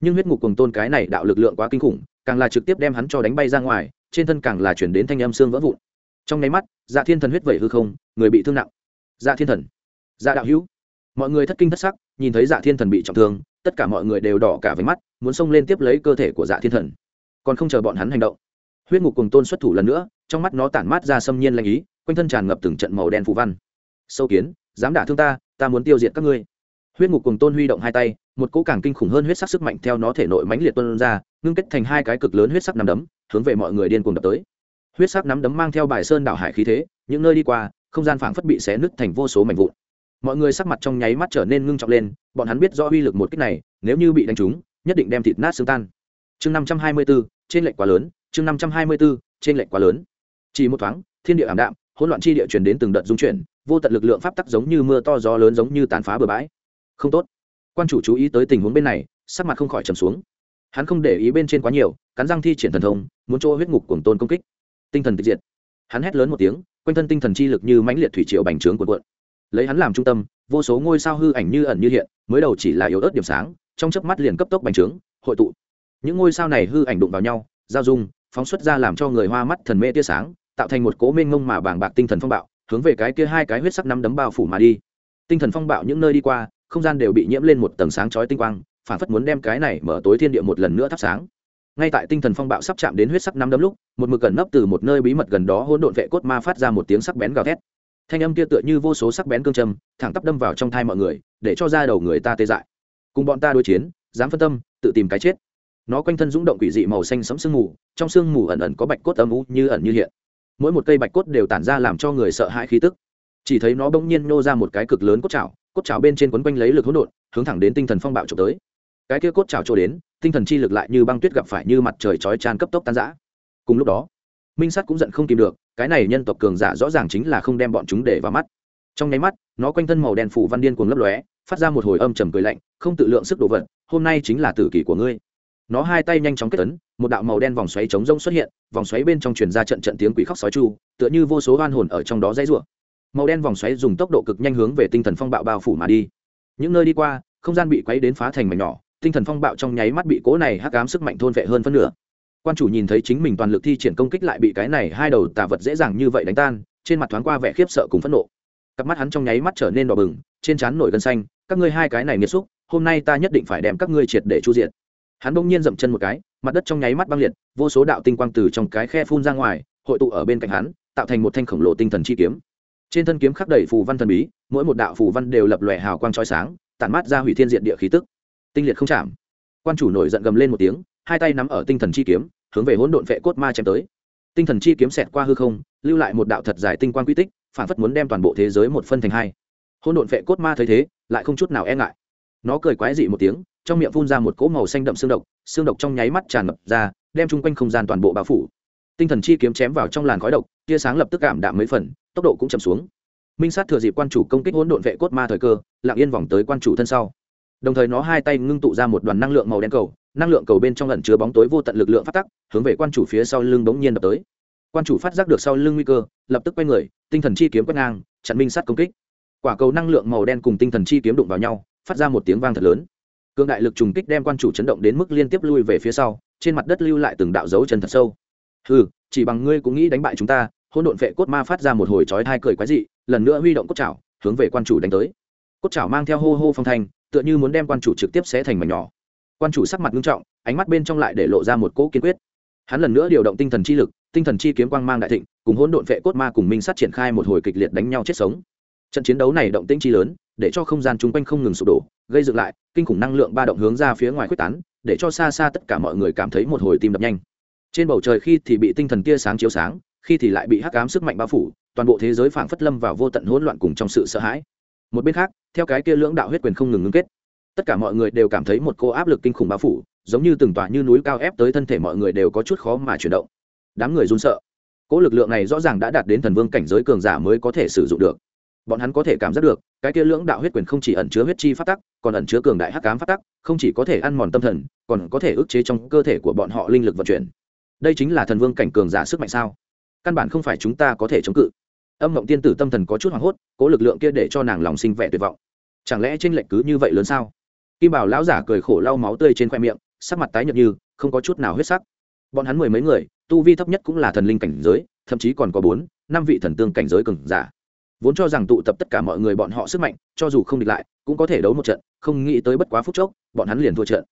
Nhưng huyết ngục cùng tôn cái này đạo lực lượng quá kinh khủng, càng là trực tiếp đem hắn cho đánh bay ra ngoài, trên thân càng là chuyển đến thanh âm xương vỡ vụn. Trong nháy mắt dạ thiên thần huyết vẩy hư không, người bị thương nặng. Dạ thiên thần. Dạ đạo hữu. Mọi người thất kinh thất sắc, nhìn thấy dạ thiên thần bị trọng thương, tất cả mọi người đều đỏ cả váy mắt, muốn xông lên tiếp lấy cơ thể của dạ thiên thần. Còn không chờ bọn hắn hành động huyết ngục cùng tôn xuất thủ lần nữa, trong mắt nó tản mát ra xâm nhiên lanh ý, quanh thân tràn ngập từng trận màu đen phù văn. Sâu kiến, dám đả thương ta ta muốn tiêu diệt các ngươi. Huyết ngục cùng tôn huy động hai tay, một cỗ càng kinh khủng hơn huyết sắc sức mạnh theo nó thể nội mãnh liệt tuân ra, ngưng kết thành hai cái cực lớn huyết sắc nắm đấm, hướng về mọi người điên cuồng đập tới. Huyết sắc nắm đấm mang theo bài sơn đảo hải khí thế, những nơi đi qua, không gian phảng phất bị xé nứt thành vô số mảnh vụn. Mọi người sắc mặt trong nháy mắt trở nên ngưng trọng lên, bọn hắn biết rõ uy lực một kích này, nếu như bị đánh trúng, nhất định đem thịt nát xương tan. Chương năm trăm hai mươi bốn trên lệnh quá lớn chương năm trăm hai mươi bốn trên lệnh quá lớn. Chỉ một thoáng, thiên địa ảm đạm, hỗn loạn chi địa truyền đến từng đợt dung chuyển, vô tận lực lượng pháp tắc giống như mưa to gió lớn giống như tàn phá bừa bãi. Không tốt. Quan chủ chú ý tới tình huống bên này, sắc mặt không khỏi trầm xuống. Hắn không để ý bên trên quá nhiều, cắn răng thi triển thần thông, muốn chỗ huyết ngục cuồng tôn công kích. Tinh thần tịch diệt. Hắn hét lớn một tiếng, quanh thân tinh thần chi lực như mãnh liệt thủy triều bành trướng cuộn cuộn. Lấy hắn làm trung tâm, vô số ngôi sao hư ảnh như ẩn như hiện, mới đầu chỉ là yếu ớt điểm sáng, trong chớp mắt liền cấp tốc bành trướng, hội tụ. Những ngôi sao này hư ảnh đụng vào nhau, giao dung phóng xuất ra làm cho người hoa mắt thần mê tia sáng, tạo thành một cố mênh ngông mà bàng bạc tinh thần phong bạo, hướng về cái kia hai cái huyết sắc năm đấm bao phủ mà đi. Tinh thần phong bạo những nơi đi qua, không gian đều bị nhiễm lên một tầng sáng chói tinh quang, phản phất muốn đem cái này mở tối thiên địa một lần nữa thắp sáng. Ngay tại tinh thần phong bạo sắp chạm đến huyết sắc năm đấm lúc, một mực gần nấp từ một nơi bí mật gần đó hỗn độn vệ cốt ma phát ra một tiếng sắc bén gào thét. Thanh âm kia tựa như vô số sắc bén cương châm thẳng tắp đâm vào trong thai mọi người, để cho ra đầu người ta tê dại. Cùng bọn ta đối chiến, dám phân tâm, tự tìm cái chết nó quanh thân rung động quỷ dị màu xanh sẫm sương mù, trong sương mù ẩn ẩn có bạch cốt âm u như ẩn như hiện. Mỗi một cây bạch cốt đều tản ra làm cho người sợ hãi khí tức. Chỉ thấy nó bỗng nhiên nô ra một cái cực lớn cốt chảo cốt chảo bên trên quấn quanh lấy lực hỗn độn, hướng thẳng đến tinh thần phong bạo trộm tới. Cái kia cốt chảo trôi đến, tinh thần chi lực lại như băng tuyết gặp phải như mặt trời chói chan cấp tốc tan rã. Cùng lúc đó, minh sắt cũng giận không kìm được, cái này nhân tộc cường giả rõ ràng chính là không đem bọn chúng để vào mắt. Trong nháy mắt, nó quanh thân màu đen phủ văn điên cuồng lấp lóe, phát ra một hồi âm trầm cười lạnh, không tự lượng sức đồ vật hôm nay chính là tử kỷ của ngươi nó hai tay nhanh chóng kết tấn một đạo màu đen vòng xoáy chống rông xuất hiện, vòng xoáy bên trong truyền ra trận trận tiếng quỷ khóc sói chu, tựa như vô số oan hồn ở trong đó dãy rủa. Màu đen vòng xoáy dùng tốc độ cực nhanh hướng về tinh thần phong bạo bao phủ mà đi. Những nơi đi qua, không gian bị quấy đến phá thành mảnh nhỏ, tinh thần phong bạo trong nháy mắt bị cố này hắc ám sức mạnh thôn vệ hơn phân nửa. Quan chủ nhìn thấy chính mình toàn lực thi triển công kích lại bị cái này hai đầu tà vật dễ dàng như vậy đánh tan, trên mặt thoáng qua vẻ khiếp sợ cùng phẫn nộ. Cặp mắt hắn trong nháy mắt trở nên đỏ bừng, trên trán nổi gân xanh, các ngươi hai cái này nghiệt xúc, hôm nay ta nhất định phải đem các ngươi triệt để chu diện hắn bỗng nhiên dậm chân một cái, mặt đất trong nháy mắt băng liệt, vô số đạo tinh quang từ trong cái khe phun ra ngoài, hội tụ ở bên cạnh hắn, tạo thành một thanh khổng lồ tinh thần chi kiếm. Trên thân kiếm khắc đầy phù văn thần bí, mỗi một đạo phù văn đều lập lòe hào quang trói sáng, tản mát ra hủy thiên diện địa khí tức. Tinh liệt không chạm. Quan chủ nổi giận gầm lên một tiếng, hai tay nắm ở tinh thần chi kiếm, hướng về hỗn độn vệ cốt ma chém tới. Tinh thần chi kiếm xẹt qua hư không, lưu lại một đạo thật dài tinh quang quy tích, phản phất muốn đem toàn bộ thế giới một phân thành hai. Hỗn độn vệ cốt ma thấy thế, lại không chút nào e ngại. Nó cười quái dị một tiếng trong miệng phun ra một cỗ màu xanh đậm xương độc xương độc trong nháy mắt tràn ngập ra, đem chung quanh không gian toàn bộ bao phủ. Tinh thần chi kiếm chém vào trong làn khói độc, tia sáng lập tức cảm đạm mấy phần, tốc độ cũng chậm xuống. Minh sát thừa dịp quan chủ công kích hỗn độn vệ cốt ma thời cơ, lặng yên vòng tới quan chủ thân sau. Đồng thời nó hai tay ngưng tụ ra một đoàn năng lượng màu đen cầu, năng lượng cầu bên trong lần chứa bóng tối vô tận lực lượng phát tắc, hướng về quan chủ phía sau lưng bỗng nhiên đập tới. Quan chủ phát giác được sau lưng nguy cơ, lập tức quay người, tinh thần chi kiếm quét ngang, chặn minh sát công kích. Quả cầu năng lượng màu đen cùng tinh thần chi kiếm đụng vào nhau, phát ra một tiếng vang thật lớn cương đại lực trùng kích đem quan chủ chấn động đến mức liên tiếp lui về phía sau, trên mặt đất lưu lại từng đạo dấu chân thật sâu. Ừ chỉ bằng ngươi cũng nghĩ đánh bại chúng ta hôn độn vệ cốt ma phát ra một hồi chói thai cười quái dị, lần nữa huy động cốt chảo, hướng về quan chủ đánh tới. Cốt chảo mang theo hô hô phong thanh, tựa như muốn đem quan chủ trực tiếp xé thành mảnh nhỏ. Quan chủ sắc mặt nghiêm trọng, ánh mắt bên trong lại để lộ ra một cỗ kiên quyết. Hắn lần nữa điều động tinh thần chi lực, tinh thần chi kiếm quang mang đại thịnh, cùng hỗn độn vệ cốt ma cùng minh sát triển khai một hồi kịch liệt đánh nhau chết sống. Trận chiến đấu này động tĩnh chi lớn để cho không gian chung quanh không ngừng sụp đổ, gây dựng lại, kinh khủng năng lượng ba động hướng ra phía ngoài quyết tán, để cho xa xa tất cả mọi người cảm thấy một hồi tim đập nhanh. Trên bầu trời khi thì bị tinh thần tia sáng chiếu sáng, khi thì lại bị hắc ám sức mạnh bao phủ, toàn bộ thế giới phảng phất lâm vào vô tận hỗn loạn cùng trong sự sợ hãi. Một bên khác, theo cái kia lưỡng đạo huyết quyền không ngừng ngưng kết, tất cả mọi người đều cảm thấy một cô áp lực kinh khủng bao phủ, giống như từng tòa như núi cao ép tới thân thể mọi người đều có chút khó mà chuyển động. Đám người run sợ. Cỗ lực lượng này rõ ràng đã đạt đến thần vương cảnh giới cường giả mới có thể sử dụng được bọn hắn có thể cảm giác được, cái kia lưỡng đạo huyết quyền không chỉ ẩn chứa huyết chi phát tắc, còn ẩn chứa cường đại hắc cám phát tắc, không chỉ có thể ăn mòn tâm thần, còn có thể ức chế trong cơ thể của bọn họ linh lực vận chuyển. Đây chính là thần vương cảnh cường giả sức mạnh sao? Căn bản không phải chúng ta có thể chống cự. Âm mộng tiên tử tâm thần có chút hoảng hốt, cố lực lượng kia để cho nàng lòng sinh vẻ tuyệt vọng. Chẳng lẽ trên lệch cứ như vậy lớn sao? Kim bảo lão giả cười khổ lau máu tươi trên khoe miệng, sắc mặt tái nhợt như, không có chút nào huyết sắc. Bọn hắn mười mấy người, tu vi thấp nhất cũng là thần linh cảnh giới, thậm chí còn có bốn, năm vị thần tương cảnh giới cường giả vốn cho rằng tụ tập tất cả mọi người bọn họ sức mạnh, cho dù không địch lại, cũng có thể đấu một trận, không nghĩ tới bất quá phút chốc, bọn hắn liền thua trận.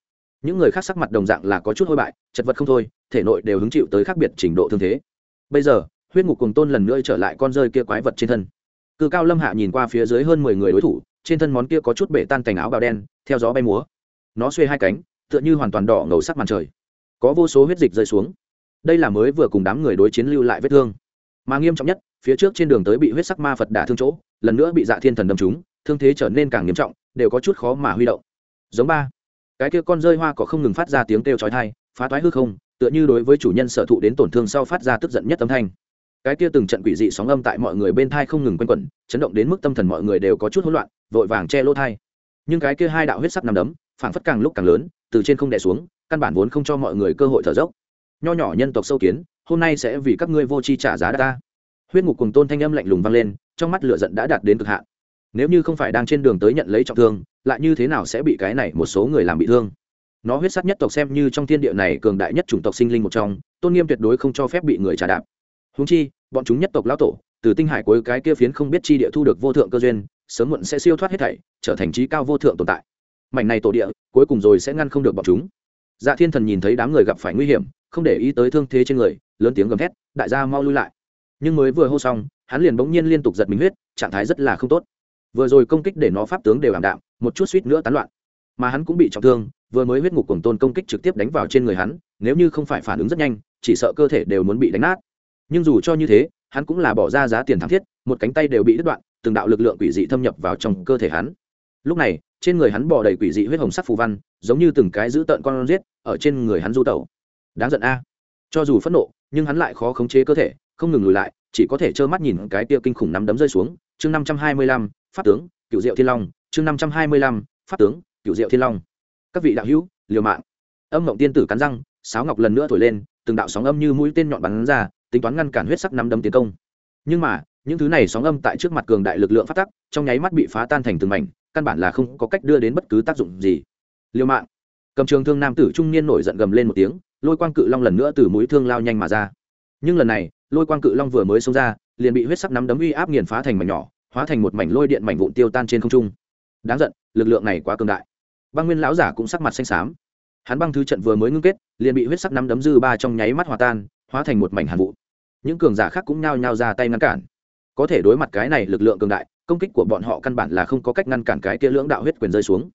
Những người khác sắc mặt đồng dạng là có chút hôi bại, chật vật không thôi, thể nội đều hứng chịu tới khác biệt trình độ thương thế. Bây giờ, huyết ngục cùng tôn lần nữa trở lại con rơi kia quái vật trên thân. Cự cao lâm hạ nhìn qua phía dưới hơn mười người đối thủ, trên thân món kia có chút bể tan cành áo bào đen, theo gió bay múa. Nó xuê hai cánh, tựa như hoàn toàn đỏ ngầu sắc màn trời. Có vô số huyết dịch rơi xuống. Đây là mới vừa cùng đám người đối chiến lưu lại vết thương. Mà nghiêm trọng nhất phía trước trên đường tới bị huyết sắc ma phật đả thương chỗ, lần nữa bị dạ thiên thần đâm trúng, thương thế trở nên càng nghiêm trọng, đều có chút khó mà huy động. Giống ba, cái kia con rơi hoa cỏ không ngừng phát ra tiếng kêu chói tai, phá toái hư không, tựa như đối với chủ nhân sở thụ đến tổn thương sau phát ra tức giận nhất âm thanh. Cái kia từng trận quỷ dị sóng âm tại mọi người bên thai không ngừng quanh quẩn, chấn động đến mức tâm thần mọi người đều có chút hỗn loạn, vội vàng che lỗ thai. Nhưng cái kia hai đạo huyết sắc nằm đấm, phảng phất càng lúc càng lớn, từ trên không đè xuống, căn bản vốn không cho mọi người cơ hội thở dốc. Nho nhỏ nhân tộc sâu kiến, hôm nay sẽ vì các ngươi vô chi trả giá ta huyết ngục cùng tôn thanh âm lạnh lùng vang lên, trong mắt lửa giận đã đạt đến cực hạn. Nếu như không phải đang trên đường tới nhận lấy trọng thương, lại như thế nào sẽ bị cái này một số người làm bị thương? Nó huyết sắc nhất tộc xem như trong thiên địa này cường đại nhất chủng tộc sinh linh một trong, tôn nghiêm tuyệt đối không cho phép bị người trả đạp. Húng chi, bọn chúng nhất tộc lão tổ, từ tinh hải cuối cái kia phiến không biết chi địa thu được vô thượng cơ duyên, sớm muộn sẽ siêu thoát hết thảy, trở thành trí cao vô thượng tồn tại. Mảnh này tổ địa, cuối cùng rồi sẽ ngăn không được bọn chúng. Dạ thiên thần nhìn thấy đám người gặp phải nguy hiểm, không để ý tới thương thế trên người, lớn tiếng gầm thét, đại gia mau lui lại nhưng mới vừa hô xong, hắn liền bỗng nhiên liên tục giật mình huyết, trạng thái rất là không tốt. Vừa rồi công kích để nó pháp tướng đều ảm đạm, một chút suýt nữa tán loạn. Mà hắn cũng bị trọng thương, vừa mới huyết ngục cùng tôn công kích trực tiếp đánh vào trên người hắn, nếu như không phải phản ứng rất nhanh, chỉ sợ cơ thể đều muốn bị đánh nát. Nhưng dù cho như thế, hắn cũng là bỏ ra giá tiền thảm thiết, một cánh tay đều bị đứt đoạn, từng đạo lực lượng quỷ dị thâm nhập vào trong cơ thể hắn. Lúc này, trên người hắn bỏ đầy quỷ dị huyết hồng sắc phù văn, giống như từng cái giữ tợn con giết, ở trên người hắn du tẩu. Đáng giận a. Cho dù phẫn nộ, nhưng hắn lại khó khống chế cơ thể không ngừng lùi lại, chỉ có thể trơ mắt nhìn cái tia kinh khủng nắm đấm rơi xuống. Chương năm trăm hai mươi lăm, pháp tướng cựu diệu thiên long. Chương năm trăm hai mươi lăm, pháp tướng cựu diệu thiên long. Các vị đạo hữu, liều mạng. Âm mộng tiên tử cắn răng, sáo ngọc lần nữa thổi lên, từng đạo sóng âm như mũi tên nhọn bắn ra, tính toán ngăn cản huyết sắc nắm đấm tiến công. Nhưng mà, những thứ này sóng âm tại trước mặt cường đại lực lượng phát tắc, trong nháy mắt bị phá tan thành từng mảnh, căn bản là không có cách đưa đến bất cứ tác dụng gì. Liều mạng. Cầm trường thương nam tử trung niên nổi giận gầm lên một tiếng, lôi quang cự long lần nữa từ mũi thương lao nhanh mà ra. Nhưng lần này lôi quang cự long vừa mới xông ra, liền bị huyết sắc nắm đấm uy áp nghiền phá thành mảnh nhỏ, hóa thành một mảnh lôi điện mảnh vụn tiêu tan trên không trung. Đáng giận, lực lượng này quá cường đại. Băng nguyên lão giả cũng sắc mặt xanh xám. Hắn băng thứ trận vừa mới ngưng kết, liền bị huyết sắc nắm đấm dư ba trong nháy mắt hòa tan, hóa thành một mảnh hàn vụ. Những cường giả khác cũng nhao nhao ra tay ngăn cản. Có thể đối mặt cái này lực lượng cường đại, công kích của bọn họ căn bản là không có cách ngăn cản cái kia lưỡng đạo huyết quyền rơi xuống.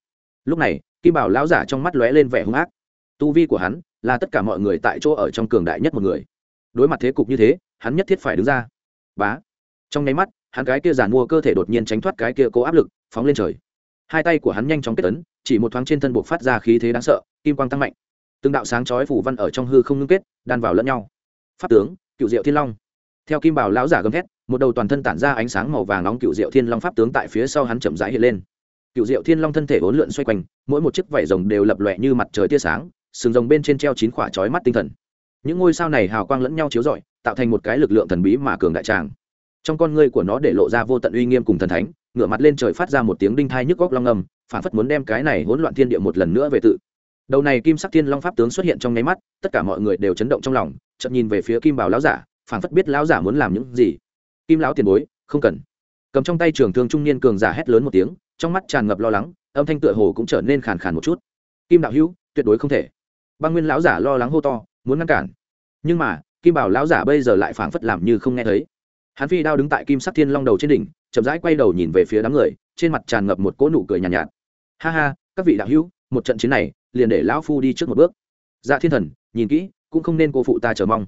Lúc này, kim bảo lão giả trong mắt lóe lên vẻ hung ác. Tu vi của hắn là tất cả mọi người tại chỗ ở trong cường đại nhất một người. Đối mặt thế cục như thế hắn nhất thiết phải đứng ra. Bá. Trong nháy mắt, hắn cái kia giàn mua cơ thể đột nhiên tránh thoát cái kia cố áp lực, phóng lên trời. Hai tay của hắn nhanh chóng kết tấn, chỉ một thoáng trên thân buộc phát ra khí thế đáng sợ, kim quang tăng mạnh. Từng đạo sáng chói phủ văn ở trong hư không ngưng kết, đan vào lẫn nhau. Pháp tướng, cựu diệu thiên long. Theo kim bảo lão giả gầm thét, một đầu toàn thân tản ra ánh sáng màu vàng nóng cựu diệu thiên long pháp tướng tại phía sau hắn chậm rãi hiện lên. Cựu diệu thiên long thân thể vốn lượn xoay quanh, mỗi một chiếc vảy rồng đều lập lòe như mặt trời tia sáng, sừng rồng bên trên treo chín khỏa chói mắt tinh thần những ngôi sao này hào quang lẫn nhau chiếu rọi, tạo thành một cái lực lượng thần bí mà cường đại tràng. Trong con ngươi của nó để lộ ra vô tận uy nghiêm cùng thần thánh, ngửa mặt lên trời phát ra một tiếng đinh thai nhức góc long âm phản phất muốn đem cái này hỗn loạn thiên địa một lần nữa về tự. Đầu này kim sắc thiên long pháp tướng xuất hiện trong nháy mắt, tất cả mọi người đều chấn động trong lòng chậm nhìn về phía kim bảo lão giả, phản phất biết lão giả muốn làm những gì. Kim lão tiền bối, không cần. Cầm trong tay trường thương trung niên cường giả hét lớn một tiếng, trong mắt tràn ngập lo lắng, âm thanh tựa hồ cũng trở nên khàn khàn một chút. Kim đạo hữu, tuyệt đối không thể. Băng nguyên lão giả lo lắng hô to muốn ngăn cản. Nhưng mà kim bảo lão giả bây giờ lại phảng phất làm như không nghe thấy. Hắn phi đao đứng tại kim sắc thiên long đầu trên đỉnh chậm rãi quay đầu nhìn về phía đám người trên mặt tràn ngập một cỗ nụ cười nhàn nhạt, nhạt. Ha ha các vị đạo hữu một trận chiến này liền để lão phu đi trước một bước. Dạ thiên thần nhìn kỹ cũng không nên cô phụ ta chờ mong.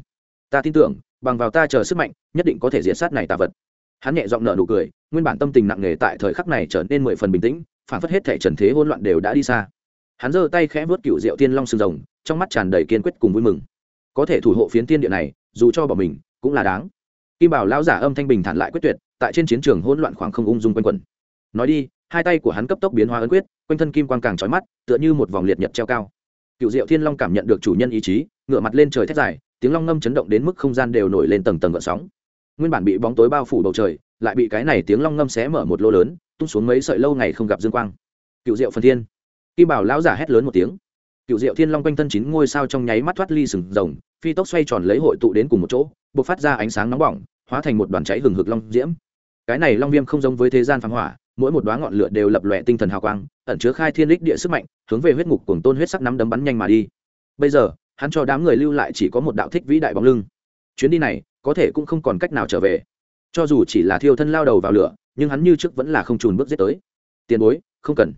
Ta tin tưởng bằng vào ta chờ sức mạnh nhất định có thể diễn sát này tà vật. Hắn nhẹ giọng nở nụ cười nguyên bản tâm tình nặng nề tại thời khắc này trở nên mười phần bình tĩnh phản phất hết thể trần thế hỗn loạn đều đã đi xa hắn giơ tay khẽ vớt cựu diệu tiên long sừng rồng, trong mắt tràn đầy kiên quyết cùng vui mừng. Có thể thủ hộ phiến tiên địa này, dù cho bỏ mình, cũng là đáng. Kim bảo lão giả âm thanh bình thản lại quyết tuyệt, tại trên chiến trường hỗn loạn khoảng không ung dung quanh quẩn. Nói đi, hai tay của hắn cấp tốc biến hóa ấn quyết, quanh thân kim quang càng trói mắt, tựa như một vòng liệt nhật treo cao. Cựu diệu thiên long cảm nhận được chủ nhân ý chí ngựa mặt lên trời thét dài, tiếng long ngâm chấn động đến mức không gian đều nổi lên tầng tầng gợn sóng. Nguyên bản bị bóng tối bao phủ bầu trời, lại bị cái này tiếng long ngâm xé mở một lô lớn, tung xuống mấy sợi lâu ngày không gặp dương quang. Cựu diệu phần thiên kim bảo lão giả hét lớn một tiếng. Cựu diệu thiên long quanh thân chín ngôi sao trong nháy mắt thoát ly sừng rồng, phi tốc xoay tròn lấy hội tụ đến cùng một chỗ b ộ c phát ra ánh sáng nóng bỏng, hóa thành một đoàn cháy hừng hực long diễm. Cái này long viêm không giống với thế gian phán hỏa, mỗi một đoá ngọn lửa đều lập lòe tinh thần hào quang, ẩn chứa khai thiên đích địa sức mạnh, hướng về huyết ngục cùng tôn huyết sắc nắm đấm bắn nhanh mà đi. Bây giờ, hắn cho đám người lưu lại chỉ có một đạo thích vĩ đại bóng lưng. Chuyến đi này, có thể cũng không còn cách nào trở về. Cho dù chỉ là thiêu thân lao đầu vào lửa, nhưng hắn như trước vẫn là không trùn bước giết tới. Tiền bối, không cần.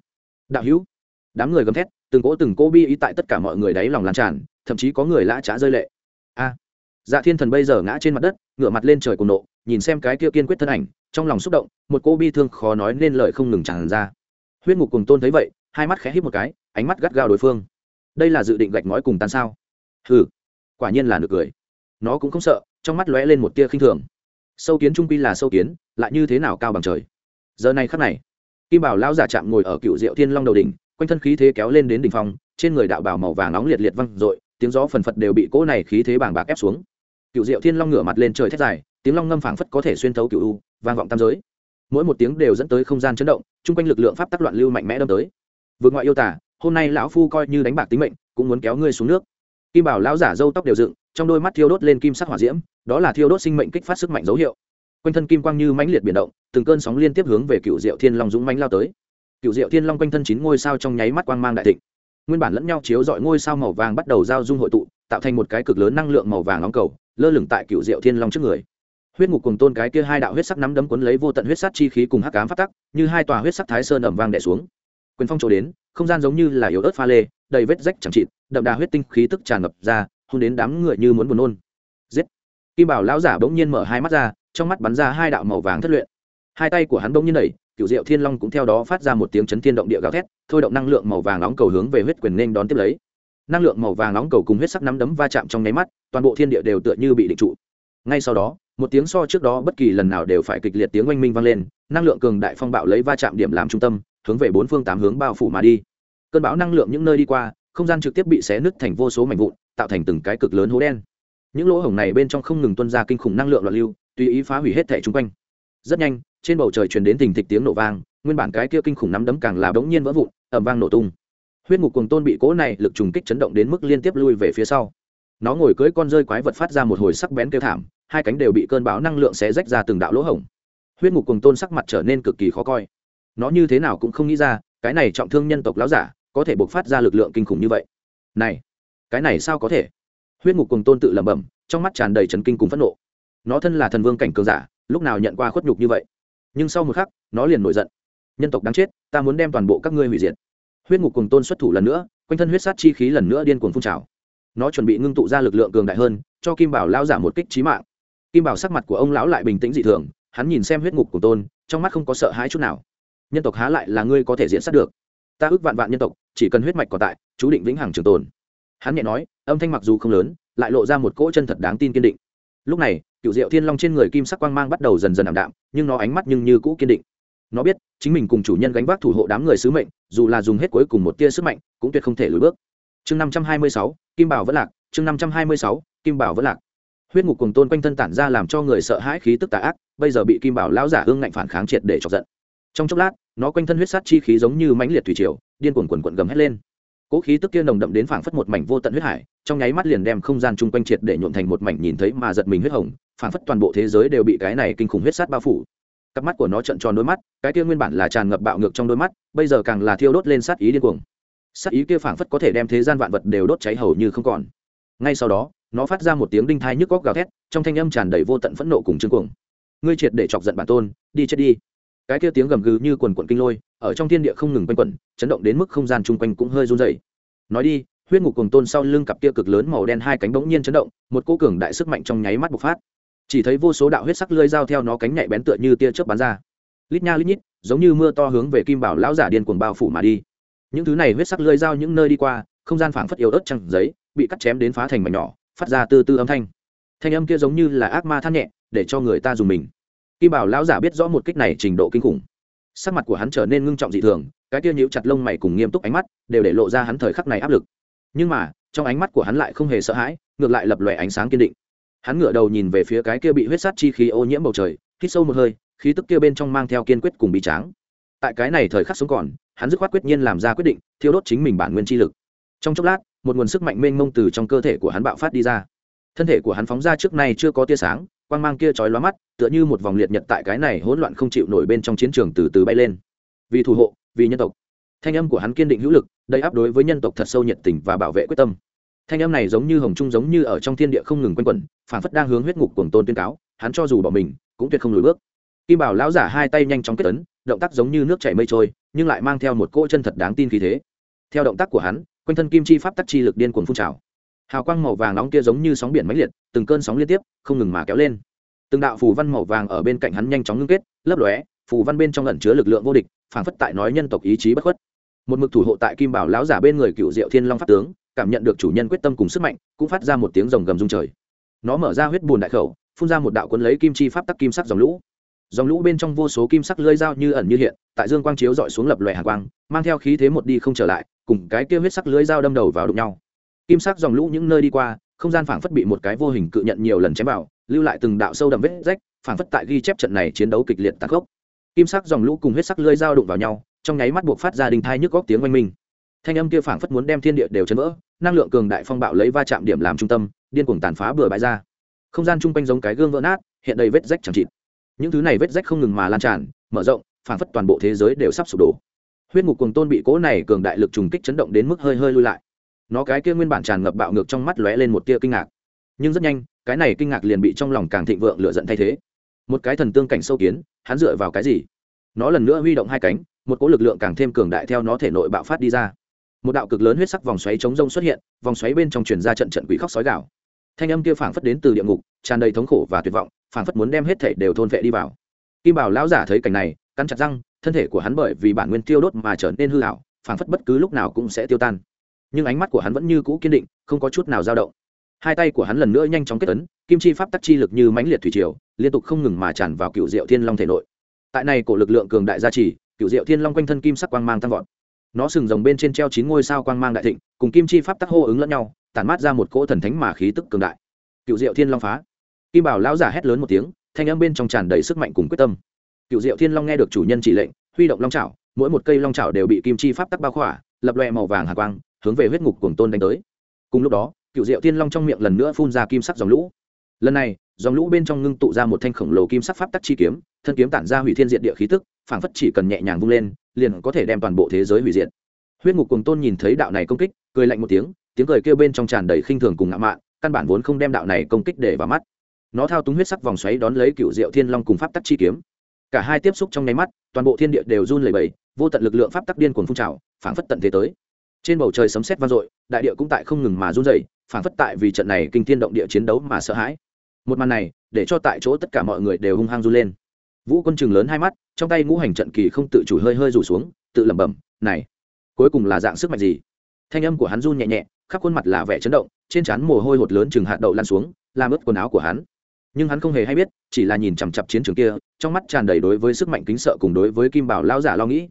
Đạo hữu đám người gầm thét, từng cỗ từng cỗ bi ý tại tất cả mọi người đáy lòng lan tràn, thậm chí có người lã trá rơi lệ. A! Dạ thiên thần bây giờ ngã trên mặt đất, ngửa mặt lên trời cùng nộ, nhìn xem cái kia kiên quyết thân ảnh, trong lòng xúc động, một cô bi thương khó nói nên lời không ngừng tràn ra. Huyết ngục cùng tôn thấy vậy, hai mắt khẽ hít một cái, ánh mắt gắt gao đối phương. Đây là dự định gạch ngói cùng tan sao? Ừ quả nhiên là nực cười. Nó cũng không sợ, trong mắt lóe lên một tia khinh thường. Sâu kiến trung quy là sâu kiến, lại như thế nào cao bằng trời? Giờ này khắc này, kim bảo lão giả chạm ngồi ở cựu diệu thiên long đầu đỉnh quanh thân khí thế kéo lên đến đỉnh phong trên người đạo bào màu vàng nóng liệt liệt văng rội, tiếng gió phần phật đều bị cỗ này khí thế bàng bạc ép xuống. Cựu diệu thiên long ngửa mặt lên trời thét dài tiếng long ngâm phảng phất có thể xuyên thấu cựu u vang vọng tam giới. Mỗi một tiếng đều dẫn tới không gian chấn động trung quanh lực lượng pháp tắc loạn lưu mạnh mẽ đâm tới. Vương ngoại yêu tả hôm nay lão phu coi như đánh bạc tính mệnh cũng muốn kéo ngươi xuống nước. Kim bảo lão giả râu tóc đều dựng trong đôi mắt thiêu đốt lên kim sắc hỏa diễm đó là thiêu đốt sinh mệnh kích phát sức mạnh dấu hiệu. Quanh thân kim quang như mãnh liệt biển động từng cơn sóng liên tiếp hướng về cựu diệu thiên long dũng mãnh lao tới cựu diệu thiên long quanh thân chín ngôi sao trong nháy mắt quang mang đại thịnh. Nguyên bản lẫn nhau chiếu dọi ngôi sao màu vàng bắt đầu giao dung hội tụ, tạo thành một cái cực lớn năng lượng màu vàng nóng cầu, lơ lửng tại cựu diệu thiên long trước người. Huyết ngục cùng tôn cái kia hai đạo huyết sắc nắm đấm cuốn lấy vô tận huyết sắc chi khí cùng hắc cám phát tắc, như hai tòa huyết sắc thái sơn ẩm vang đẻ xuống. Quyền phong trổ đến, không gian giống như là yếu ớt pha lê, đầy vết rách chẳng chịt, đậm đà huyết tinh khí tức tràn ngập ra, hôn đến đám người như muốn buồn nôn. Giết! Kim bảo lão giả bỗng nhiên mở hai mắt ra, trong mắt bắn ra hai đạo màu vàng thất luyện. Hai tay của hắn bỗng nhiên đẩy cựu diệu thiên long cũng theo đó phát ra một tiếng chấn thiên động địa gào thét, thôi động năng lượng màu vàng nóng cầu hướng về huyết quyền nên đón tiếp lấy. Năng lượng màu vàng nóng cầu cùng huyết sắc nắm đấm va chạm trong nháy mắt, toàn bộ thiên địa đều tựa như bị định trụ. Ngay sau đó, một tiếng so trước đó bất kỳ lần nào đều phải kịch liệt tiếng oanh minh vang lên, năng lượng cường đại phong bạo lấy va chạm điểm làm trung tâm, hướng về bốn phương tám hướng bao phủ mà đi. Cơn bão năng lượng những nơi đi qua, không gian trực tiếp bị xé nứt thành vô số mảnh vụn, tạo thành từng cái cực lớn hố đen. Những lỗ hổng này bên trong không ngừng tuân ra kinh khủng năng lượng loạn lưu, tùy ý phá hủy hết thẻ chung quanh. Rất nhanh trên bầu trời truyền đến tình thịch tiếng nổ vang, nguyên bản cái kia kinh khủng nắm đấm càng là bỗng nhiên vỡ vụn ẩm vang nổ tung. Huyết ngục cùng tôn bị cỗ này lực trùng kích chấn động đến mức liên tiếp lui về phía sau. Nó ngồi cưỡi con rơi quái vật phát ra một hồi sắc bén kêu thảm, hai cánh đều bị cơn bão năng lượng xé rách ra từng đạo lỗ hổng. Huyết ngục cùng tôn sắc mặt trở nên cực kỳ khó coi. Nó như thế nào cũng không nghĩ ra, cái này trọng thương nhân tộc láo giả, có thể buộc phát ra lực lượng kinh khủng như vậy. Này, cái này sao có thể? Huyết ngục cùng tôn tự lẩm bẩm, trong mắt tràn đầy trấn kinh cùng phẫn nộ. Nó thân là thần vương cảnh cường giả, lúc nào nhận qua khuất nhục như vậy? Nhưng sau một khắc, nó liền nổi giận. Nhân tộc đáng chết, ta muốn đem toàn bộ các ngươi hủy diệt. Huyết ngục cùng tôn xuất thủ lần nữa, quanh thân huyết sát chi khí lần nữa điên cuồng phun trào. Nó chuẩn bị ngưng tụ ra lực lượng cường đại hơn, cho kim bảo lao giả một kích trí mạng. Kim bảo sắc mặt của ông lão lại bình tĩnh dị thường, hắn nhìn xem huyết ngục của tôn, trong mắt không có sợ hãi chút nào. Nhân tộc há lại là ngươi có thể diễn sát được? Ta ước vạn vạn nhân tộc, chỉ cần huyết mạch còn tại, chú định vĩnh hằng trường tồn. Hắn nhẹ nói, âm thanh mặc dù không lớn, lại lộ ra một cỗ chân thật đáng tin kiên định lúc này cựu diệu thiên long trên người kim sắc quang mang bắt đầu dần dần ảm đạm, nhưng nó ánh mắt nhưng như cũ kiên định. Nó biết, chính mình cùng chủ nhân gánh vác thủ hộ đám người sứ mệnh, dù là dùng hết cuối cùng một tia sức mạnh, cũng tuyệt không thể lùi bước. Chương năm trăm hai mươi sáu, kim bảo vẫn lạc, chương năm trăm hai mươi sáu, kim bảo vẫn lạc. Huyết ngục cùng tôn quanh thân tản ra làm cho người sợ hãi khí tức tà ác, bây giờ bị kim bảo lão giả hương ngạnh phản kháng triệt để chọc giận. Trong chốc lát, nó quanh thân huyết sát chi khí giống như mãnh liệt thủy triều, điên cuồn cuộn cuộn gầm hét lên cỗ khí tức kia nồng đậm đến phảng phất một mảnh vô tận huyết hải, trong nháy mắt liền đem không gian chung quanh triệt để nhuộm thành một mảnh nhìn thấy mà giật mình huyết hồng, phảng phất toàn bộ thế giới đều bị cái này kinh khủng huyết sát bao phủ. Cặp mắt của nó trận tròn đôi mắt, cái kia nguyên bản là tràn ngập bạo ngược trong đôi mắt, bây giờ càng là thiêu đốt lên sát ý điên cuồng. Sát ý kia phảng phất có thể đem thế gian vạn vật đều đốt cháy hầu như không còn. Ngay sau đó, nó phát ra một tiếng đinh thai nhức góc gào thét, trong thanh âm tràn đầy vô tận phẫn nộ cùng chương cuồng. Ngươi triệt để chọc giận bản tôn, đi chết đi cái kia tiếng gầm gừ như quần quận kinh lôi, ở trong thiên địa không ngừng quanh quẩn, chấn động đến mức không gian chung quanh cũng hơi run dày nói đi, huyết ngục cùng tôn sau lưng cặp kia cực lớn màu đen hai cánh bỗng nhiên chấn động, một cô cường đại sức mạnh trong nháy mắt bộc phát. Chỉ thấy vô số đạo huyết sắc lưỡi dao theo nó cánh nhạy bén tựa như tia chớp bắn ra. Lít nha lít nhít, giống như mưa to hướng về kim bảo lão giả điên cuồng bao phủ mà đi. Những thứ này huyết sắc lưỡi dao những nơi đi qua, không gian phảng phất yếu ớt trăng giấy, bị cắt chém đến phá thành mảnh nhỏ, phát ra từ từ âm thanh. Thanh âm kia giống như là ác ma than nhẹ, để cho người ta dùng mình kim bảo lão giả biết rõ một kích này trình độ kinh khủng. Sắc mặt của hắn trở nên ngưng trọng dị thường, cái kia nhíu chặt lông mày cùng nghiêm túc ánh mắt đều để lộ ra hắn thời khắc này áp lực. Nhưng mà, trong ánh mắt của hắn lại không hề sợ hãi, ngược lại lập lòe ánh sáng kiên định. Hắn ngửa đầu nhìn về phía cái kia bị huyết sát chi khí ô nhiễm bầu trời, hít sâu một hơi, khí tức kia bên trong mang theo kiên quyết cùng bị tráng. Tại cái này thời khắc sống còn, hắn dứt khoát quyết nhiên làm ra quyết định, thiêu đốt chính mình bản nguyên chi lực. Trong chốc lát, một nguồn sức mạnh mênh mông từ trong cơ thể của hắn bạo phát đi ra. Thân thể của hắn phóng ra trước nay chưa có tia sáng quang mang kia chói lóa mắt, tựa như một vòng liệt nhật tại cái này hỗn loạn không chịu nổi bên trong chiến trường từ từ bay lên. Vì thủ hộ, vì nhân tộc. Thanh âm của hắn kiên định hữu lực, đầy áp đối với nhân tộc thật sâu nhiệt tình và bảo vệ quyết tâm. Thanh âm này giống như hồng trung giống như ở trong thiên địa không ngừng quanh quẩn, phản phất đang hướng huyết ngục cuồng tôn tuyên cáo, hắn cho dù bỏ mình, cũng tuyệt không lùi bước. Kim bảo lão giả hai tay nhanh chóng kết tấn động tác giống như nước chảy mây trôi, nhưng lại mang theo một cỗ chân thật đáng tin khí thế. Theo động tác của hắn, quanh thân kim chi pháp tắc chi lực điên cuồng phun trào hào quang màu vàng nóng kia giống như sóng biển mãnh liệt, từng cơn sóng liên tiếp, không ngừng mà kéo lên. Từng đạo phù văn màu vàng ở bên cạnh hắn nhanh chóng ngưng kết, lấp lóe, phù văn bên trong ẩn chứa lực lượng vô địch, phảng phất tại nói nhân tộc ý chí bất khuất. Một mực thủ hộ tại kim bảo lão giả bên người cựu diệu thiên long pháp tướng, cảm nhận được chủ nhân quyết tâm cùng sức mạnh, cũng phát ra một tiếng rồng gầm rung trời. Nó mở ra huyết bùn đại khẩu, phun ra một đạo quân lấy kim chi pháp tắc kim sắc dòng lũ. Dòng lũ bên trong vô số kim sắc lưỡi dao như ẩn như hiện, tại dương quang chiếu dọi xuống lập lòe hàng quang, mang theo khí thế một đi không trở lại, cùng cái kia huyết sắc lưỡi dao đâm đầu vào đụng nhau kim sắc dòng lũ những nơi đi qua, không gian phảng phất bị một cái vô hình cự nhận nhiều lần chém vào, lưu lại từng đạo sâu đậm vết rách, phảng phất tại ghi chép trận này chiến đấu kịch liệt tàn khốc. Kim sắc dòng lũ cùng huyết sắc lưỡi dao đụng vào nhau, trong nháy mắt buộc phát ra đình thai nhức góc tiếng oanh minh. Thanh âm kia phảng phất muốn đem thiên địa đều chấn vỡ, năng lượng cường đại phong bạo lấy va chạm điểm làm trung tâm, điên cuồng tàn phá bừa bãi ra. Không gian chung quanh giống cái gương vỡ nát, hiện đầy vết rách chẳng chịt. Những thứ này vết rách không ngừng mà lan tràn, mở rộng, phảng phất toàn bộ thế giới đều sắp sụp đổ. Huyết ngục cùng tôn bị cố này cường đại lực trùng kích chấn động đến mức hơi hơi lui lại nó cái kia nguyên bản tràn ngập bạo ngược trong mắt lóe lên một tia kinh ngạc. Nhưng rất nhanh, cái này kinh ngạc liền bị trong lòng càng thịnh vượng lựa giận thay thế. Một cái thần tương cảnh sâu kiến, hắn dựa vào cái gì? Nó lần nữa huy động hai cánh, một cỗ lực lượng càng thêm cường đại theo nó thể nội bạo phát đi ra. Một đạo cực lớn huyết sắc vòng xoáy chống rông xuất hiện, vòng xoáy bên trong truyền ra trận trận quỷ khóc sói gạo thanh âm kia phảng phất đến từ địa ngục, tràn đầy thống khổ và tuyệt vọng, phảng phất muốn đem hết thể đều thôn vệ đi vào. Kim bảo lão giả thấy cảnh này, cắn chặt răng, thân thể của hắn bởi vì bản nguyên tiêu đốt mà trở nên hư hảo phảng phất bất cứ lúc nào cũng sẽ tiêu tan nhưng ánh mắt của hắn vẫn như cũ kiên định, không có chút nào dao động. Hai tay của hắn lần nữa nhanh chóng kết tấn kim chi pháp tắc chi lực như mãnh liệt thủy triều, liên tục không ngừng mà tràn vào cựu diệu thiên long thể nội. Tại này cổ lực lượng cường đại gia trì, cựu diệu thiên long quanh thân kim sắc quang mang tăng vọt. Nó sừng rồng bên trên treo chín ngôi sao quang mang đại thịnh, cùng kim chi pháp tắc hô ứng lẫn nhau, tản mát ra một cỗ thần thánh mà khí tức cường đại. Cựu diệu thiên long phá. Kim bảo lão giả hét lớn một tiếng, thanh âm bên trong tràn đầy sức mạnh cùng quyết tâm. Cựu diệu thiên long nghe được chủ nhân chỉ lệnh, huy động long trảo mỗi một cây long trảo đều bị kim chi pháp tắc bao khỏa, lập loe màu vàng hà quang hướng về huyết ngục cuồng tôn đánh tới. Cùng lúc đó, cựu diệu thiên long trong miệng lần nữa phun ra kim sắc dòng lũ. Lần này, dòng lũ bên trong ngưng tụ ra một thanh khổng lồ kim sắc pháp tắc chi kiếm, thân kiếm tản ra hủy thiên diện địa khí tức, phảng phất chỉ cần nhẹ nhàng vung lên, liền có thể đem toàn bộ thế giới hủy diệt. Huyết ngục cuồng tôn nhìn thấy đạo này công kích, cười lạnh một tiếng tiếng cười kêu bên trong tràn đầy khinh thường cùng ngạo mạn, căn bản vốn không đem đạo này công kích để vào mắt. Nó thao túng huyết sắc vòng xoáy đón lấy cựu diệu thiên long cùng pháp tắc chi kiếm. Cả hai tiếp xúc trong nháy mắt, toàn bộ thiên địa đều run lẩy bẩy, vô tận lực lượng pháp tắc điên cuồng phun trào, phảng phất tận thế tới trên bầu trời sấm sét vang dội, đại địa cũng tại không ngừng mà run rẩy, phảng phất tại vì trận này kinh thiên động địa chiến đấu mà sợ hãi. Một màn này, để cho tại chỗ tất cả mọi người đều hung hăng run lên. Vũ quân chừng lớn hai mắt, trong tay ngũ hành trận kỳ không tự chủ hơi hơi rủ xuống, tự lẩm bẩm, này, cuối cùng là dạng sức mạnh gì? Thanh âm của hắn run nhẹ nhẹ, khắp khuôn mặt là vẻ chấn động, trên trán mồ hôi hột lớn chừng hạt đậu lan xuống, làm ướt quần áo của hắn. Nhưng hắn không hề hay biết, chỉ là nhìn chằm chặp chiến trường kia, trong mắt tràn đầy đối với sức mạnh kính sợ cùng đối với kim bảo lão giả lo nghĩ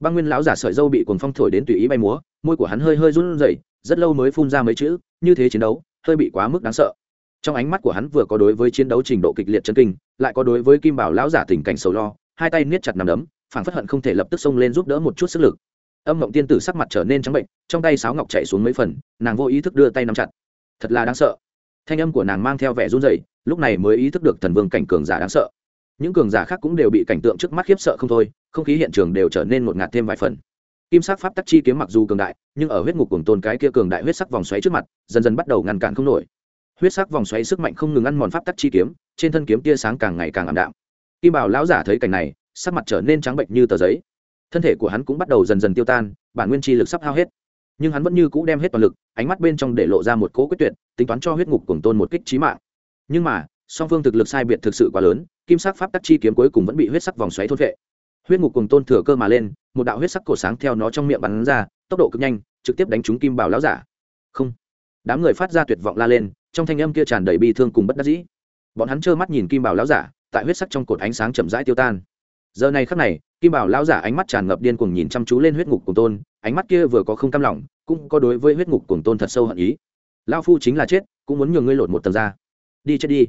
băng nguyên lão giả sợi dâu bị cuồng phong thổi đến tùy ý bay múa, môi của hắn hơi hơi run rẩy, rất lâu mới phun ra mấy chữ, như thế chiến đấu, hơi bị quá mức đáng sợ. Trong ánh mắt của hắn vừa có đối với chiến đấu trình độ kịch liệt chân kinh, lại có đối với kim bảo lão giả tình cảnh sầu lo, hai tay niết chặt nằm đấm, phảng phất hận không thể lập tức xông lên giúp đỡ một chút sức lực. Âm mộng tiên tử sắc mặt trở nên trắng bệnh, trong tay sáo ngọc chạy xuống mấy phần, nàng vô ý thức đưa tay nắm chặt. Thật là đáng sợ. Thanh âm của nàng mang theo vẻ run rẩy, lúc này mới ý thức được thần vương cảnh cường giả đáng sợ những cường giả khác cũng đều bị cảnh tượng trước mắt khiếp sợ không thôi, không khí hiện trường đều trở nên ngột ngạt thêm vài phần. Kim sắc pháp tắc chi kiếm mặc dù cường đại, nhưng ở huyết ngục cùng tôn cái kia cường đại huyết sắc vòng xoáy trước mặt, dần dần bắt đầu ngăn cản không nổi. Huyết sắc vòng xoáy sức mạnh không ngừng ăn mòn pháp tắc chi kiếm, trên thân kiếm tia sáng càng ngày càng ảm đạm. Kim bảo lão giả thấy cảnh này, sắc mặt trở nên trắng bệnh như tờ giấy. Thân thể của hắn cũng bắt đầu dần dần tiêu tan, bản nguyên chi lực sắp hao hết. Nhưng hắn vẫn như cũ đem hết toàn lực, ánh mắt bên trong để lộ ra một cỗ quyết tuyệt, tính toán cho huyết ngục cùng tôn một kích trí mạng. Nhưng mà, song phương thực lực sai biệt thực sự quá lớn kim sắc pháp tắc chi kiếm cuối cùng vẫn bị huyết sắc vòng xoáy thôn vệ. Huyết ngục cùng tôn thừa cơ mà lên, một đạo huyết sắc cổ sáng theo nó trong miệng bắn ra, tốc độ cực nhanh, trực tiếp đánh trúng kim bảo lão giả. Không. Đám người phát ra tuyệt vọng la lên, trong thanh âm kia tràn đầy bi thương cùng bất đắc dĩ. Bọn hắn trơ mắt nhìn kim bảo lão giả, tại huyết sắc trong cột ánh sáng chậm rãi tiêu tan. Giờ này khắc này, kim bảo lão giả ánh mắt tràn ngập điên cuồng nhìn chăm chú lên huyết ngục cùng tôn, ánh mắt kia vừa có không cam lòng, cũng có đối với huyết ngục cùng tôn thật sâu hận ý. Lão phu chính là chết, cũng muốn nhường ngươi lột một tầng ra. Đi chết đi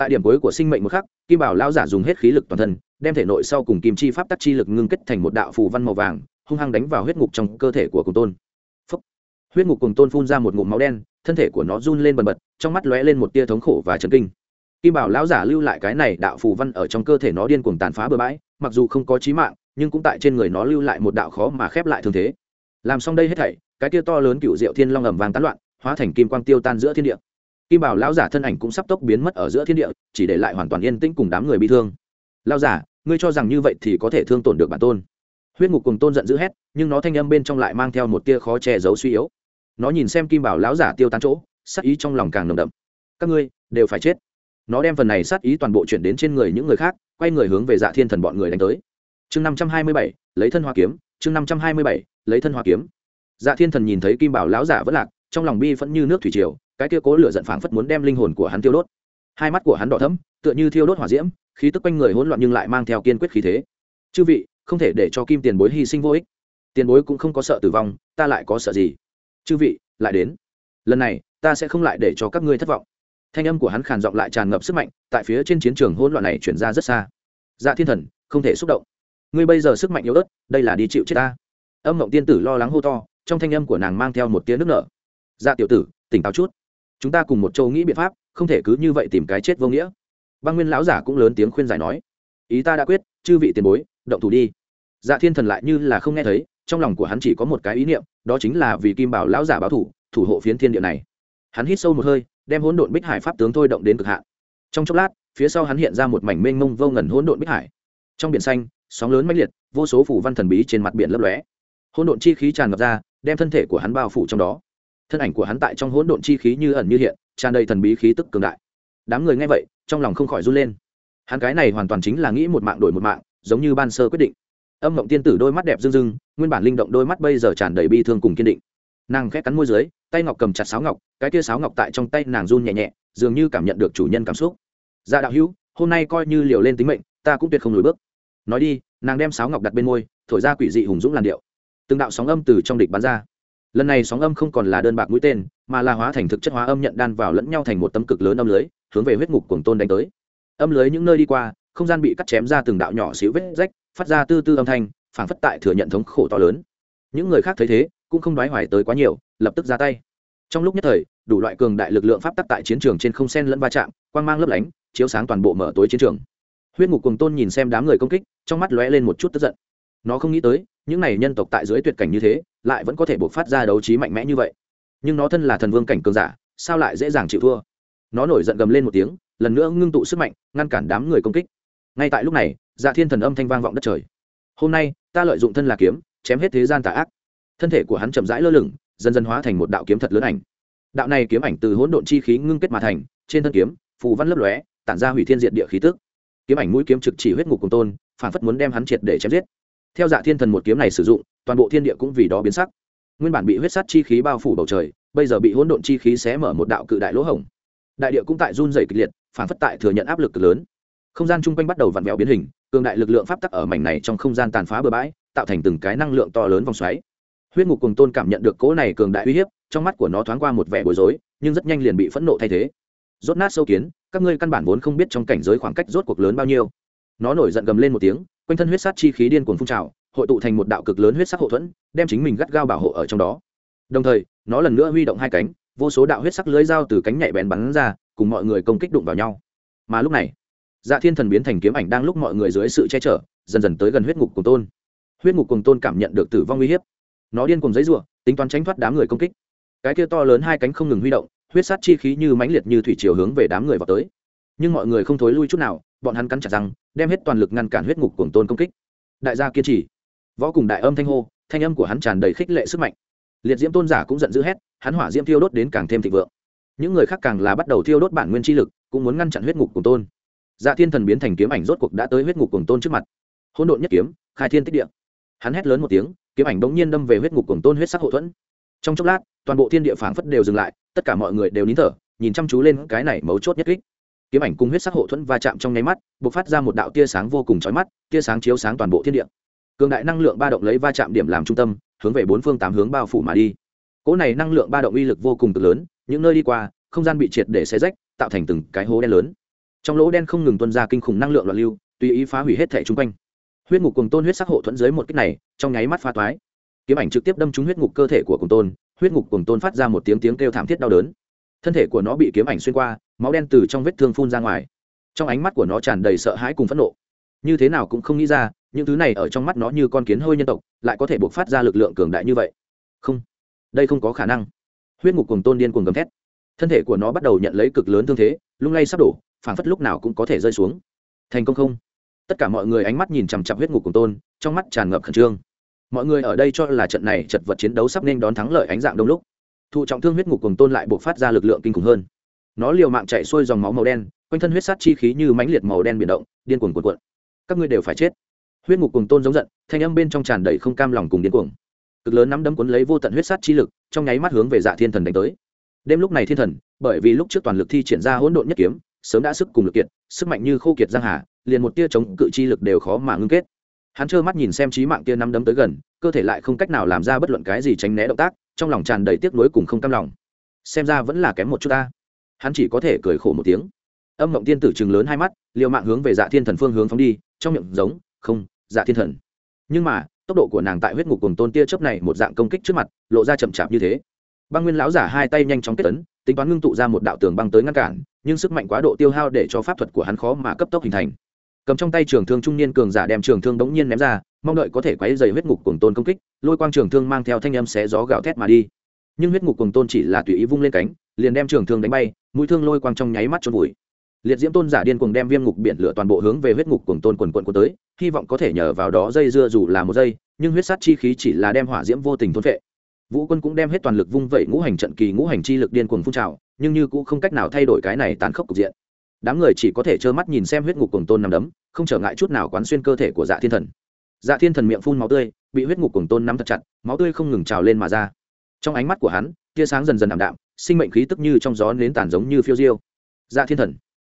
tại điểm cuối của sinh mệnh một khắc, kim bảo lao giả dùng hết khí lực toàn thân, đem thể nội sau cùng kim chi pháp tắc chi lực ngưng kết thành một đạo phù văn màu vàng, hung hăng đánh vào huyết ngục trong cơ thể của cùng tôn. Phúc. huyết ngục cùng tôn phun ra một ngụm máu đen, thân thể của nó run lên bần bật, trong mắt lóe lên một tia thống khổ và chấn kinh. Kim bảo lão giả lưu lại cái này đạo phù văn ở trong cơ thể nó điên cuồng tàn phá bừa bãi, mặc dù không có chí mạng, nhưng cũng tại trên người nó lưu lại một đạo khó mà khép lại thường thế. Làm xong đây hết thảy, cái tia to lớn cựu diệu thiên long ẩm vàng tán loạn, hóa thành kim quang tiêu tan giữa thiên địa kim bảo lão giả thân ảnh cũng sắp tốc biến mất ở giữa thiên địa, chỉ để lại hoàn toàn yên tĩnh cùng đám người bị thương. Lão giả, ngươi cho rằng như vậy thì có thể thương tổn được bản tôn. Huyết ngục cùng tôn giận dữ hét, nhưng nó thanh âm bên trong lại mang theo một tia khó che giấu suy yếu. Nó nhìn xem kim bảo lão giả tiêu tán chỗ, sát ý trong lòng càng nồng đậm. Các ngươi đều phải chết. Nó đem phần này sát ý toàn bộ chuyển đến trên người những người khác, quay người hướng về dạ thiên thần bọn người đánh tới. Chương năm trăm hai mươi bảy, lấy thân hoa kiếm, chương năm trăm hai mươi bảy, lấy thân hoa kiếm. Dạ thiên thần nhìn thấy kim bảo lão giả vất lạc, trong lòng bi vẫn như nước thủy triều cái kia cố lửa giận phảng phất muốn đem linh hồn của hắn tiêu đốt. Hai mắt của hắn đỏ thẫm, tựa như thiêu đốt hỏa diễm, khí tức quanh người hỗn loạn nhưng lại mang theo kiên quyết khí thế. Chư vị, không thể để cho kim tiền bối hy sinh vô ích. Tiền bối cũng không có sợ tử vong, ta lại có sợ gì? Chư vị, lại đến. Lần này, ta sẽ không lại để cho các ngươi thất vọng. Thanh âm của hắn khàn giọng lại tràn ngập sức mạnh, tại phía trên chiến trường hỗn loạn này chuyển ra rất xa. Dạ thiên thần, không thể xúc động. Ngươi bây giờ sức mạnh yếu ớt, đây là đi chịu chết ta. Âm mộng tiên tử lo lắng hô to, trong thanh âm của nàng mang theo một tiếng nước nở. Dạ tiểu tử, tỉnh táo chút chúng ta cùng một châu nghĩ biện pháp, không thể cứ như vậy tìm cái chết vô nghĩa. Băng nguyên lão giả cũng lớn tiếng khuyên giải nói, ý ta đã quyết, chư vị tiền bối, động thủ đi. Dạ thiên thần lại như là không nghe thấy, trong lòng của hắn chỉ có một cái ý niệm, đó chính là vì kim bảo lão giả báo thủ thủ hộ phiến thiên địa này. Hắn hít sâu một hơi, đem hỗn độn bích hải pháp tướng thôi động đến cực hạn. Trong chốc lát, phía sau hắn hiện ra một mảnh mênh mông vô ngần hỗn độn bích hải. Trong biển xanh, sóng lớn mãnh liệt, vô số phủ văn thần bí trên mặt biển lấp lóe. Hỗn độn chi khí tràn ngập ra, đem thân thể của hắn bao phủ trong đó thân ảnh của hắn tại trong hỗn độn chi khí như ẩn như hiện, tràn đầy thần bí khí tức cường đại. Đám người nghe vậy, trong lòng không khỏi run lên. Hắn cái này hoàn toàn chính là nghĩ một mạng đổi một mạng, giống như ban sơ quyết định. Âm mộng tiên tử đôi mắt đẹp rưng rưng, nguyên bản linh động đôi mắt bây giờ tràn đầy bi thương cùng kiên định. Nàng khét cắn môi dưới, tay ngọc cầm chặt sáo ngọc, cái kia sáo ngọc tại trong tay nàng run nhẹ nhẹ, dường như cảm nhận được chủ nhân cảm xúc. Dạ đạo hữu, hôm nay coi như liều lên tính mệnh, ta cũng tuyệt không lùi bước. Nói đi, nàng đem sáo ngọc đặt bên môi, thổi ra quỷ dị hùng dũng làn điệu. Từng đạo sóng âm từ trong địch bắn ra lần này sóng âm không còn là đơn bạc mũi tên, mà là hóa thành thực chất hóa âm nhận đan vào lẫn nhau thành một tấm cực lớn âm lưới, hướng về huyết ngục cuồng tôn đánh tới. Âm lưới những nơi đi qua, không gian bị cắt chém ra từng đạo nhỏ xíu vết rách, phát ra tư tư âm thanh, phảng phất tại thừa nhận thống khổ to lớn. Những người khác thấy thế, cũng không đoái hoài tới quá nhiều, lập tức ra tay. Trong lúc nhất thời, đủ loại cường đại lực lượng pháp tắc tại chiến trường trên không sen lẫn va chạm, quang mang lấp lánh, chiếu sáng toàn bộ mở tối chiến trường. Huyết ngục cùng tôn nhìn xem đám người công kích, trong mắt lóe lên một chút tức giận. Nó không nghĩ tới, những này nhân tộc tại dưới tuyệt cảnh như thế lại vẫn có thể buộc phát ra đấu trí mạnh mẽ như vậy. Nhưng nó thân là thần vương cảnh cường giả, sao lại dễ dàng chịu thua? Nó nổi giận gầm lên một tiếng, lần nữa ngưng tụ sức mạnh, ngăn cản đám người công kích. Ngay tại lúc này dạ thiên thần âm thanh vang vọng đất trời. Hôm nay, ta lợi dụng thân là kiếm, chém hết thế gian tà ác. Thân thể của hắn chậm rãi lơ lửng, dần dần hóa thành một đạo kiếm thật lớn ảnh. Đạo này kiếm ảnh từ hỗn độn chi khí ngưng kết mà thành, trên thân kiếm, phù văn lấp lóe, tản ra hủy thiên diệt địa khí tức. Kiếm ảnh mũi kiếm trực chỉ huyết ngục cùng tôn, phản phất muốn đem hắn triệt để chém giết theo dạ thiên thần một kiếm này sử dụng, toàn bộ thiên địa cũng vì đó biến sắc. Nguyên bản bị huyết sắt chi khí bao phủ bầu trời, bây giờ bị hỗn độn chi khí xé mở một đạo cự đại lỗ hổng. Đại địa cũng tại run dày kịch liệt, phản phất tại thừa nhận áp lực cực lớn. Không gian chung quanh bắt đầu vặn vẹo biến hình, cường đại lực lượng pháp tắc ở mảnh này trong không gian tàn phá bừa bãi, tạo thành từng cái năng lượng to lớn vòng xoáy. Huyết ngục cùng tôn cảm nhận được cỗ này cường đại uy hiếp, trong mắt của nó thoáng qua một vẻ bối rối, nhưng rất nhanh liền bị phẫn nộ thay thế. Rốt nát sâu kiến, các ngươi căn bản vốn không biết trong cảnh giới khoảng cách rốt cuộc lớn bao nhiêu. Nó nổi giận gầm lên một tiếng quanh thân huyết sát chi khí điên cuồng phun trào, hội tụ thành một đạo cực lớn huyết sắc hộ thuẫn, đem chính mình gắt gao bảo hộ ở trong đó. Đồng thời, nó lần nữa huy động hai cánh, vô số đạo huyết sắc lưới dao từ cánh nhạy bén bắn ra, cùng mọi người công kích đụng vào nhau. Mà lúc này dạ thiên thần biến thành kiếm ảnh đang lúc mọi người dưới sự che chở, dần dần tới gần huyết ngục cùng tôn. Huyết ngục cùng tôn cảm nhận được tử vong uy hiếp. Nó điên cùng giấy ruộng tính toán tránh thoát đám người công kích. Cái kia to lớn hai cánh không ngừng huy động, huyết sát chi khí như mãnh liệt như thủy chiều hướng về đám người vào tới. Nhưng mọi người không thối lui chút nào bọn hắn cắn chặt rằng đem hết toàn lực ngăn cản huyết ngục cuồng tôn công kích. Đại gia kiên trì. Võ cùng đại âm thanh hô, thanh âm của hắn tràn đầy khích lệ sức mạnh. Liệt diễm tôn giả cũng giận dữ hét, hắn hỏa diễm thiêu đốt đến càng thêm thịnh vượng. Những người khác càng là bắt đầu thiêu đốt bản nguyên chi lực, cũng muốn ngăn chặn huyết ngục cùng tôn. Dạ thiên thần biến thành kiếm ảnh rốt cuộc đã tới huyết ngục cùng tôn trước mặt. Hỗn độn nhất kiếm, khai thiên tích địa. Hắn hét lớn một tiếng, kiếm ảnh bỗng nhiên đâm về huyết ngục cùng tôn huyết sắc hậu thuẫn. Trong chốc lát, toàn bộ thiên địa phảng phất đều dừng lại, tất cả mọi người đều nín thở, nhìn chăm chú lên cái này mấu chốt nhất kích kiếm ảnh cùng huyết sắc hộ thuẫn va chạm trong nháy mắt, bộc phát ra một đạo tia sáng vô cùng chói mắt, tia sáng chiếu sáng toàn bộ thiên địa. Cường đại năng lượng ba động lấy va chạm điểm làm trung tâm, hướng về bốn phương tám hướng bao phủ mà đi. Cỗ này năng lượng ba động uy lực vô cùng cực lớn, những nơi đi qua, không gian bị triệt để xé rách, tạo thành từng cái hố đen lớn. Trong lỗ đen không ngừng tuân ra kinh khủng năng lượng loạn lưu, tùy ý phá hủy hết thẻ chung quanh. Huyết ngục cùng tôn huyết sắc hộ thuẫn dưới một cách này, trong nháy mắt pha toái. Kiếm ảnh trực tiếp đâm trúng huyết ngục cơ thể của cùng tôn, huyết ngục cùng tôn phát ra một tiếng tiếng kêu thảm thiết đau đớn thân thể của nó bị kiếm ảnh xuyên qua, máu đen từ trong vết thương phun ra ngoài. Trong ánh mắt của nó tràn đầy sợ hãi cùng phẫn nộ. Như thế nào cũng không nghĩ ra, những thứ này ở trong mắt nó như con kiến hơi nhân tộc, lại có thể buộc phát ra lực lượng cường đại như vậy. Không, đây không có khả năng. Huyết ngục cùng tôn điên cuồng gầm thét. Thân thể của nó bắt đầu nhận lấy cực lớn thương thế, lung lay sắp đổ, phảng phất lúc nào cũng có thể rơi xuống. Thành công không? Tất cả mọi người ánh mắt nhìn chằm chặp huyết ngục cùng tôn, trong mắt tràn ngập khẩn trương. Mọi người ở đây cho là trận này chật vật chiến đấu sắp nên đón thắng lợi ánh dạng đông lúc thụ trọng thương huyết ngục cùng tôn lại buộc phát ra lực lượng kinh khủng hơn. Nó liều mạng chạy xuôi dòng máu màu đen, quanh thân huyết sát chi khí như mãnh liệt màu đen biển động, điên cuồng cuộn cuộn. Các ngươi đều phải chết. Huyết ngục cùng tôn giống giận, thanh âm bên trong tràn đầy không cam lòng cùng điên cuồng. Cực lớn nắm đấm cuốn lấy vô tận huyết sát chi lực, trong nháy mắt hướng về dạ thiên thần đánh tới. Đêm lúc này thiên thần, bởi vì lúc trước toàn lực thi triển ra hỗn độn nhất kiếm, sớm đã sức cùng lực kiệt, sức mạnh như khô kiệt giang hà, liền một tia chống cự chi lực đều khó mà ngưng kết. Hắn trơ mắt nhìn xem trí mạng tia nắm đấm tới gần, cơ thể lại không cách nào làm ra bất luận cái gì tránh né động tác trong lòng tràn đầy tiếc nuối cùng không cam lòng. Xem ra vẫn là kém một chút ta. Hắn chỉ có thể cười khổ một tiếng. Âm mộng tiên tử chừng lớn hai mắt, liều mạng hướng về dạ thiên thần phương hướng phóng đi, trong miệng giống, không dạ thiên thần. Nhưng mà, tốc độ của nàng tại huyết ngục cùng tôn tia chớp này một dạng công kích trước mặt, lộ ra chậm chạp như thế. Băng nguyên lão giả hai tay nhanh chóng kết tấn tính toán ngưng tụ ra một đạo tường băng tới ngăn cản, nhưng sức mạnh quá độ tiêu hao để cho pháp thuật của hắn khó mà cấp tốc hình thành. Cầm trong tay trường thương trung niên cường giả đem trường thương đống nhiên ném ra mong đợi có thể quấy dày huyết ngục cùng tôn công kích, lôi quang trường thương mang theo thanh âm xé gió gạo thét mà đi. Nhưng huyết ngục cùng tôn chỉ là tùy ý vung lên cánh, liền đem trường thương đánh bay, mũi thương lôi quang trong nháy mắt trôn vùi. Liệt diễm tôn giả điên cùng đem viêm ngục biển lửa toàn bộ hướng về huyết ngục cùng tôn quần quận của tới, hy vọng có thể nhờ vào đó dây dưa dù là một giây, nhưng huyết sát chi khí chỉ là đem hỏa diễm vô tình thôn vệ vũ quân cũng đem hết toàn lực vung vẩy ngũ hành trận kỳ ngũ hành chi lực điên cuồng phun trào, nhưng như cũng không cách nào thay đổi cái này tàn khốc cục diện. Đám người chỉ có thể trơ mắt nhìn xem huyết ngục cùng tôn nằm đấm, không trở ngại chút nào quán xuyên cơ thể của dạ thiên thần dạ thiên thần miệng phun máu tươi, bị huyết ngục cùng tôn nắm thật chặt, máu tươi không ngừng trào lên mà ra. Trong ánh mắt của hắn, tia sáng dần dần ảm đạm, sinh mệnh khí tức như trong gió nến tàn giống như phiêu diêu. Dạ thiên thần,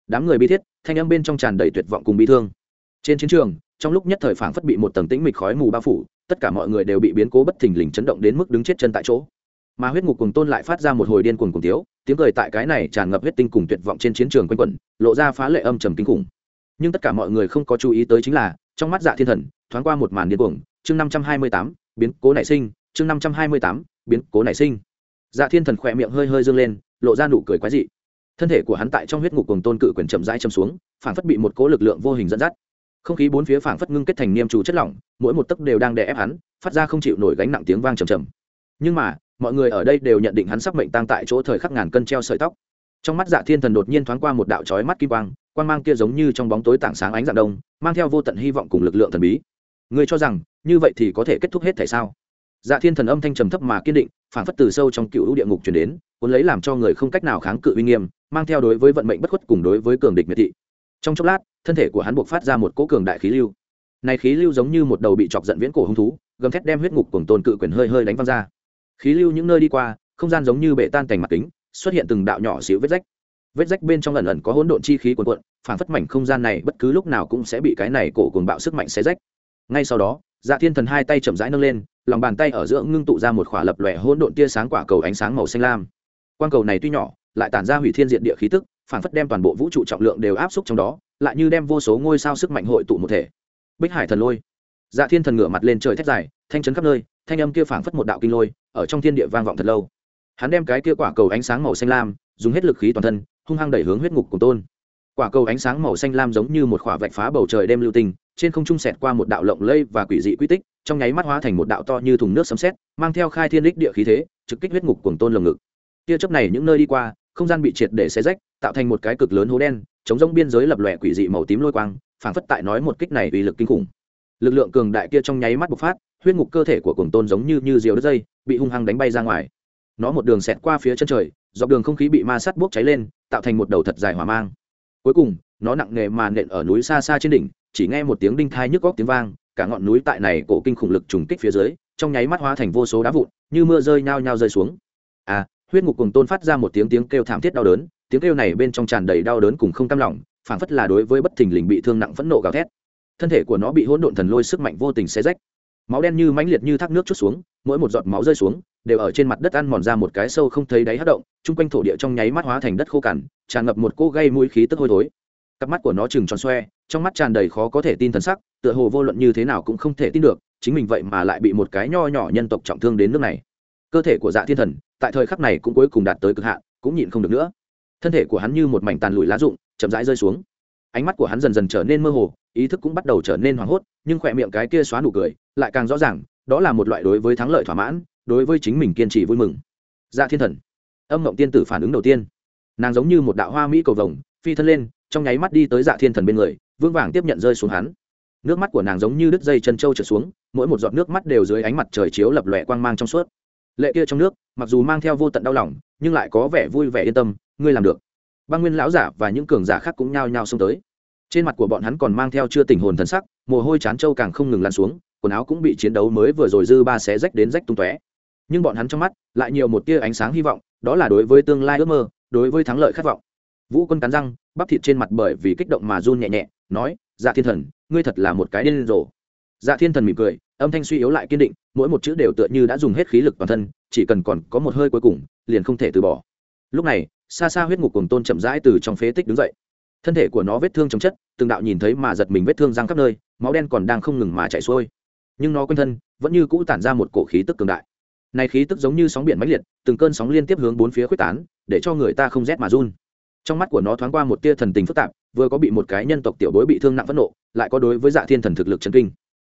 đám người bi thiết, thanh âm bên trong tràn đầy tuyệt vọng cùng bi thương. Trên chiến trường, trong lúc nhất thời phảng phất bị một tầng tĩnh mịch khói mù bao phủ, tất cả mọi người đều bị biến cố bất thình lình chấn động đến mức đứng chết chân tại chỗ. Mà huyết ngục cùng tôn lại phát ra một hồi điên cuồng cùng tiếu, tiếng cười tại cái này tràn ngập huyết tinh cùng tuyệt vọng trên chiến trường quanh quẩn, lộ ra phá lệ âm trầm kinh khủng nhưng tất cả mọi người không có chú ý tới chính là, trong mắt dạ thiên thần, thoáng qua một màn điên cuồng, chương năm trăm hai mươi tám, biến cố nảy sinh, chương năm trăm hai mươi tám, biến cố nảy sinh. Dạ thiên thần khỏe miệng hơi hơi dâng lên, lộ ra nụ cười quái dị. Thân thể của hắn tại trong huyết ngục cùng tôn cự quyền chậm rãi châm xuống, phảng phất bị một cố lực lượng vô hình dẫn dắt. Không khí bốn phía phảng phất ngưng kết thành niêm trù chất lỏng, mỗi một tấc đều đang đè ép hắn, phát ra không chịu nổi gánh nặng tiếng vang trầm trầm nhưng mà, mọi người ở đây đều nhận định hắn sắp mệnh tăng tại chỗ thời khắc ngàn cân treo sợi tóc trong mắt dạ thiên thần đột nhiên thoáng qua một đạo chói mắt kim quang quang mang kia giống như trong bóng tối tảng sáng ánh dạng đông, mang theo vô tận hy vọng cùng lực lượng thần bí. Người cho rằng, như vậy thì có thể kết thúc hết tại sao? Dạ thiên thần âm thanh trầm thấp mà kiên định phảng phất từ sâu trong cựu lũ địa ngục chuyển đến, cuốn lấy làm cho người không cách nào kháng cự uy nghiêm, mang theo đối với vận mệnh bất khuất cùng đối với cường địch miệt thị. Trong chốc lát, thân thể của hắn buộc phát ra một cỗ cường đại khí lưu. Này khí lưu giống như một đầu bị chọc giận viễn cổ hung thú, gầm thét đem huyết ngục cùng tôn cự quyền hơi hơi đánh văng ra. Khí lưu những nơi đi qua, không gian giống như bệ tan thành mặt kính xuất hiện từng đạo nhỏ xíu vết rách. Vết rách bên trong lần lần có hỗn độn chi khí cuồn cuộn phản phất mảnh không gian này bất cứ lúc nào cũng sẽ bị cái này cổ cuồng bạo sức mạnh xé rách. Ngay sau đó dạ thiên thần hai tay chậm rãi nâng lên, lòng bàn tay ở giữa ngưng tụ ra một khỏa lập lòe hỗn độn tia sáng quả cầu ánh sáng màu xanh lam. Quang cầu này tuy nhỏ, lại tản ra hủy thiên diện địa khí tức phản phất đem toàn bộ vũ trụ trọng lượng đều áp xúc trong đó, lại như đem vô số ngôi sao sức mạnh hội tụ một thể. Bích hải thần lôi. Dạ thiên thần ngửa mặt lên trời thét dài, thanh chấn khắp nơi, thanh âm kia phảng phất một đạo kinh lôi, ở trong thiên địa vang vọng thật lâu hắn đem cái kia quả cầu ánh sáng màu xanh lam, dùng hết lực khí toàn thân, hung hăng đẩy hướng huyết ngục cùng tôn. Quả cầu ánh sáng màu xanh lam giống như một khỏa vạch phá bầu trời đêm lưu tình trên không trung sẹt qua một đạo lộng lây và quỷ dị quy tích, trong nháy mắt hóa thành một đạo to như thùng nước sấm sét, mang theo khai thiên đích địa khí thế, trực kích huyết ngục cùng tôn lồng ngực. Tia chớp này những nơi đi qua, không gian bị triệt để xé rách, tạo thành một cái cực lớn hố đen, chống rông biên giới lập lòe quỷ dị màu tím lôi quang, phảng phất tại nói một kích này uy lực kinh khủng. Lực lượng cường đại kia trong nháy mắt bộc phát, huyết ngục cơ thể của cùng tôn giống như như diều đất dây, bị hung hăng đánh bay ra ngoài nó một đường xẹt qua phía chân trời, dọc đường không khí bị ma sắt bốc cháy lên, tạo thành một đầu thật dài hỏa mang. Cuối cùng, nó nặng nề mà nện ở núi xa xa trên đỉnh, chỉ nghe một tiếng đinh thai nhức góc tiếng vang, cả ngọn núi tại này cổ kinh khủng lực trùng kích phía dưới, trong nháy mắt hóa thành vô số đá vụn, như mưa rơi nhao nhao rơi xuống. À huyết ngục cùng tôn phát ra một tiếng tiếng kêu thảm thiết đau đớn, tiếng kêu này bên trong tràn đầy đau đớn cùng không cam lòng, phảng phất là đối với bất thình lình bị thương nặng phẫn nộ gào thét. Thân thể của nó bị hỗn độn thần lôi sức mạnh vô tình xé rách. Máu đen như mãnh liệt như thác nước chút xuống, mỗi một giọt máu rơi xuống đều ở trên mặt đất ăn mòn ra một cái sâu không thấy đáy hất động, chung quanh thổ địa trong nháy mắt hóa thành đất khô cằn, tràn ngập một cô gây mũi khí tức hôi thối. Cặp mắt của nó chừng tròn xoe, trong mắt tràn đầy khó có thể tin thần sắc, tựa hồ vô luận như thế nào cũng không thể tin được, chính mình vậy mà lại bị một cái nho nhỏ nhân tộc trọng thương đến nước này. Cơ thể của dạ thiên thần, tại thời khắc này cũng cuối cùng đạt tới cực hạn, cũng nhịn không được nữa. Thân thể của hắn như một mảnh tàn lụi lá rụng, chậm rãi rơi xuống. Ánh mắt của hắn dần dần trở nên mơ hồ, ý thức cũng bắt đầu trở nên hoảng hốt, nhưng khỏe miệng cái kia xóa nụ cười, lại càng rõ ràng, đó là một loại đối với thắng lợi thỏa mãn đối với chính mình kiên trì vui mừng. Dạ thiên thần, âm mộng tiên tử phản ứng đầu tiên. Nàng giống như một đạo hoa mỹ cầu vồng, phi thân lên, trong nháy mắt đi tới dạ thiên thần bên người vương vàng tiếp nhận rơi xuống hắn. Nước mắt của nàng giống như đứt dây chân trâu trở xuống, mỗi một giọt nước mắt đều dưới ánh mặt trời chiếu lập lòe quang mang trong suốt. Lệ kia trong nước, mặc dù mang theo vô tận đau lòng, nhưng lại có vẻ vui vẻ yên tâm, ngươi làm được. Băng nguyên lão giả và những cường giả khác cũng nhao nhao xông tới. Trên mặt của bọn hắn còn mang theo chưa tình hồn thần sắc, mồ hôi chán trâu càng không ngừng lan xuống, quần áo cũng bị chiến đấu mới vừa rồi dư ba xé rách đến rách tung tóe nhưng bọn hắn trong mắt lại nhiều một tia ánh sáng hy vọng, đó là đối với tương lai ước mơ, đối với thắng lợi khát vọng. Vũ quân cắn răng, bắp thịt trên mặt bởi vì kích động mà run nhẹ nhẹ, nói dạ thiên thần, ngươi thật là một cái điên rồ. Dạ thiên thần mỉm cười, âm thanh suy yếu lại kiên định, mỗi một chữ đều tựa như đã dùng hết khí lực toàn thân, chỉ cần còn có một hơi cuối cùng, liền không thể từ bỏ. Lúc này xa xa huyết ngục cùng tôn chậm rãi từ trong phế tích đứng dậy. Thân thể của nó vết thương trong chất, từng đạo nhìn thấy mà giật mình vết thương răng khắp nơi, máu đen còn đang không ngừng mà chạy xuôi. Nhưng nó quanh thân vẫn như cũ tản ra một cổ khí tức cường đại này khí tức giống như sóng biển mãnh liệt, từng cơn sóng liên tiếp hướng bốn phía quyết tán, để cho người ta không rét mà run. Trong mắt của nó thoáng qua một tia thần tình phức tạp, vừa có bị một cái nhân tộc tiểu bối bị thương nặng phẫn nộ, lại có đối với dạ thiên thần thực lực chân kinh.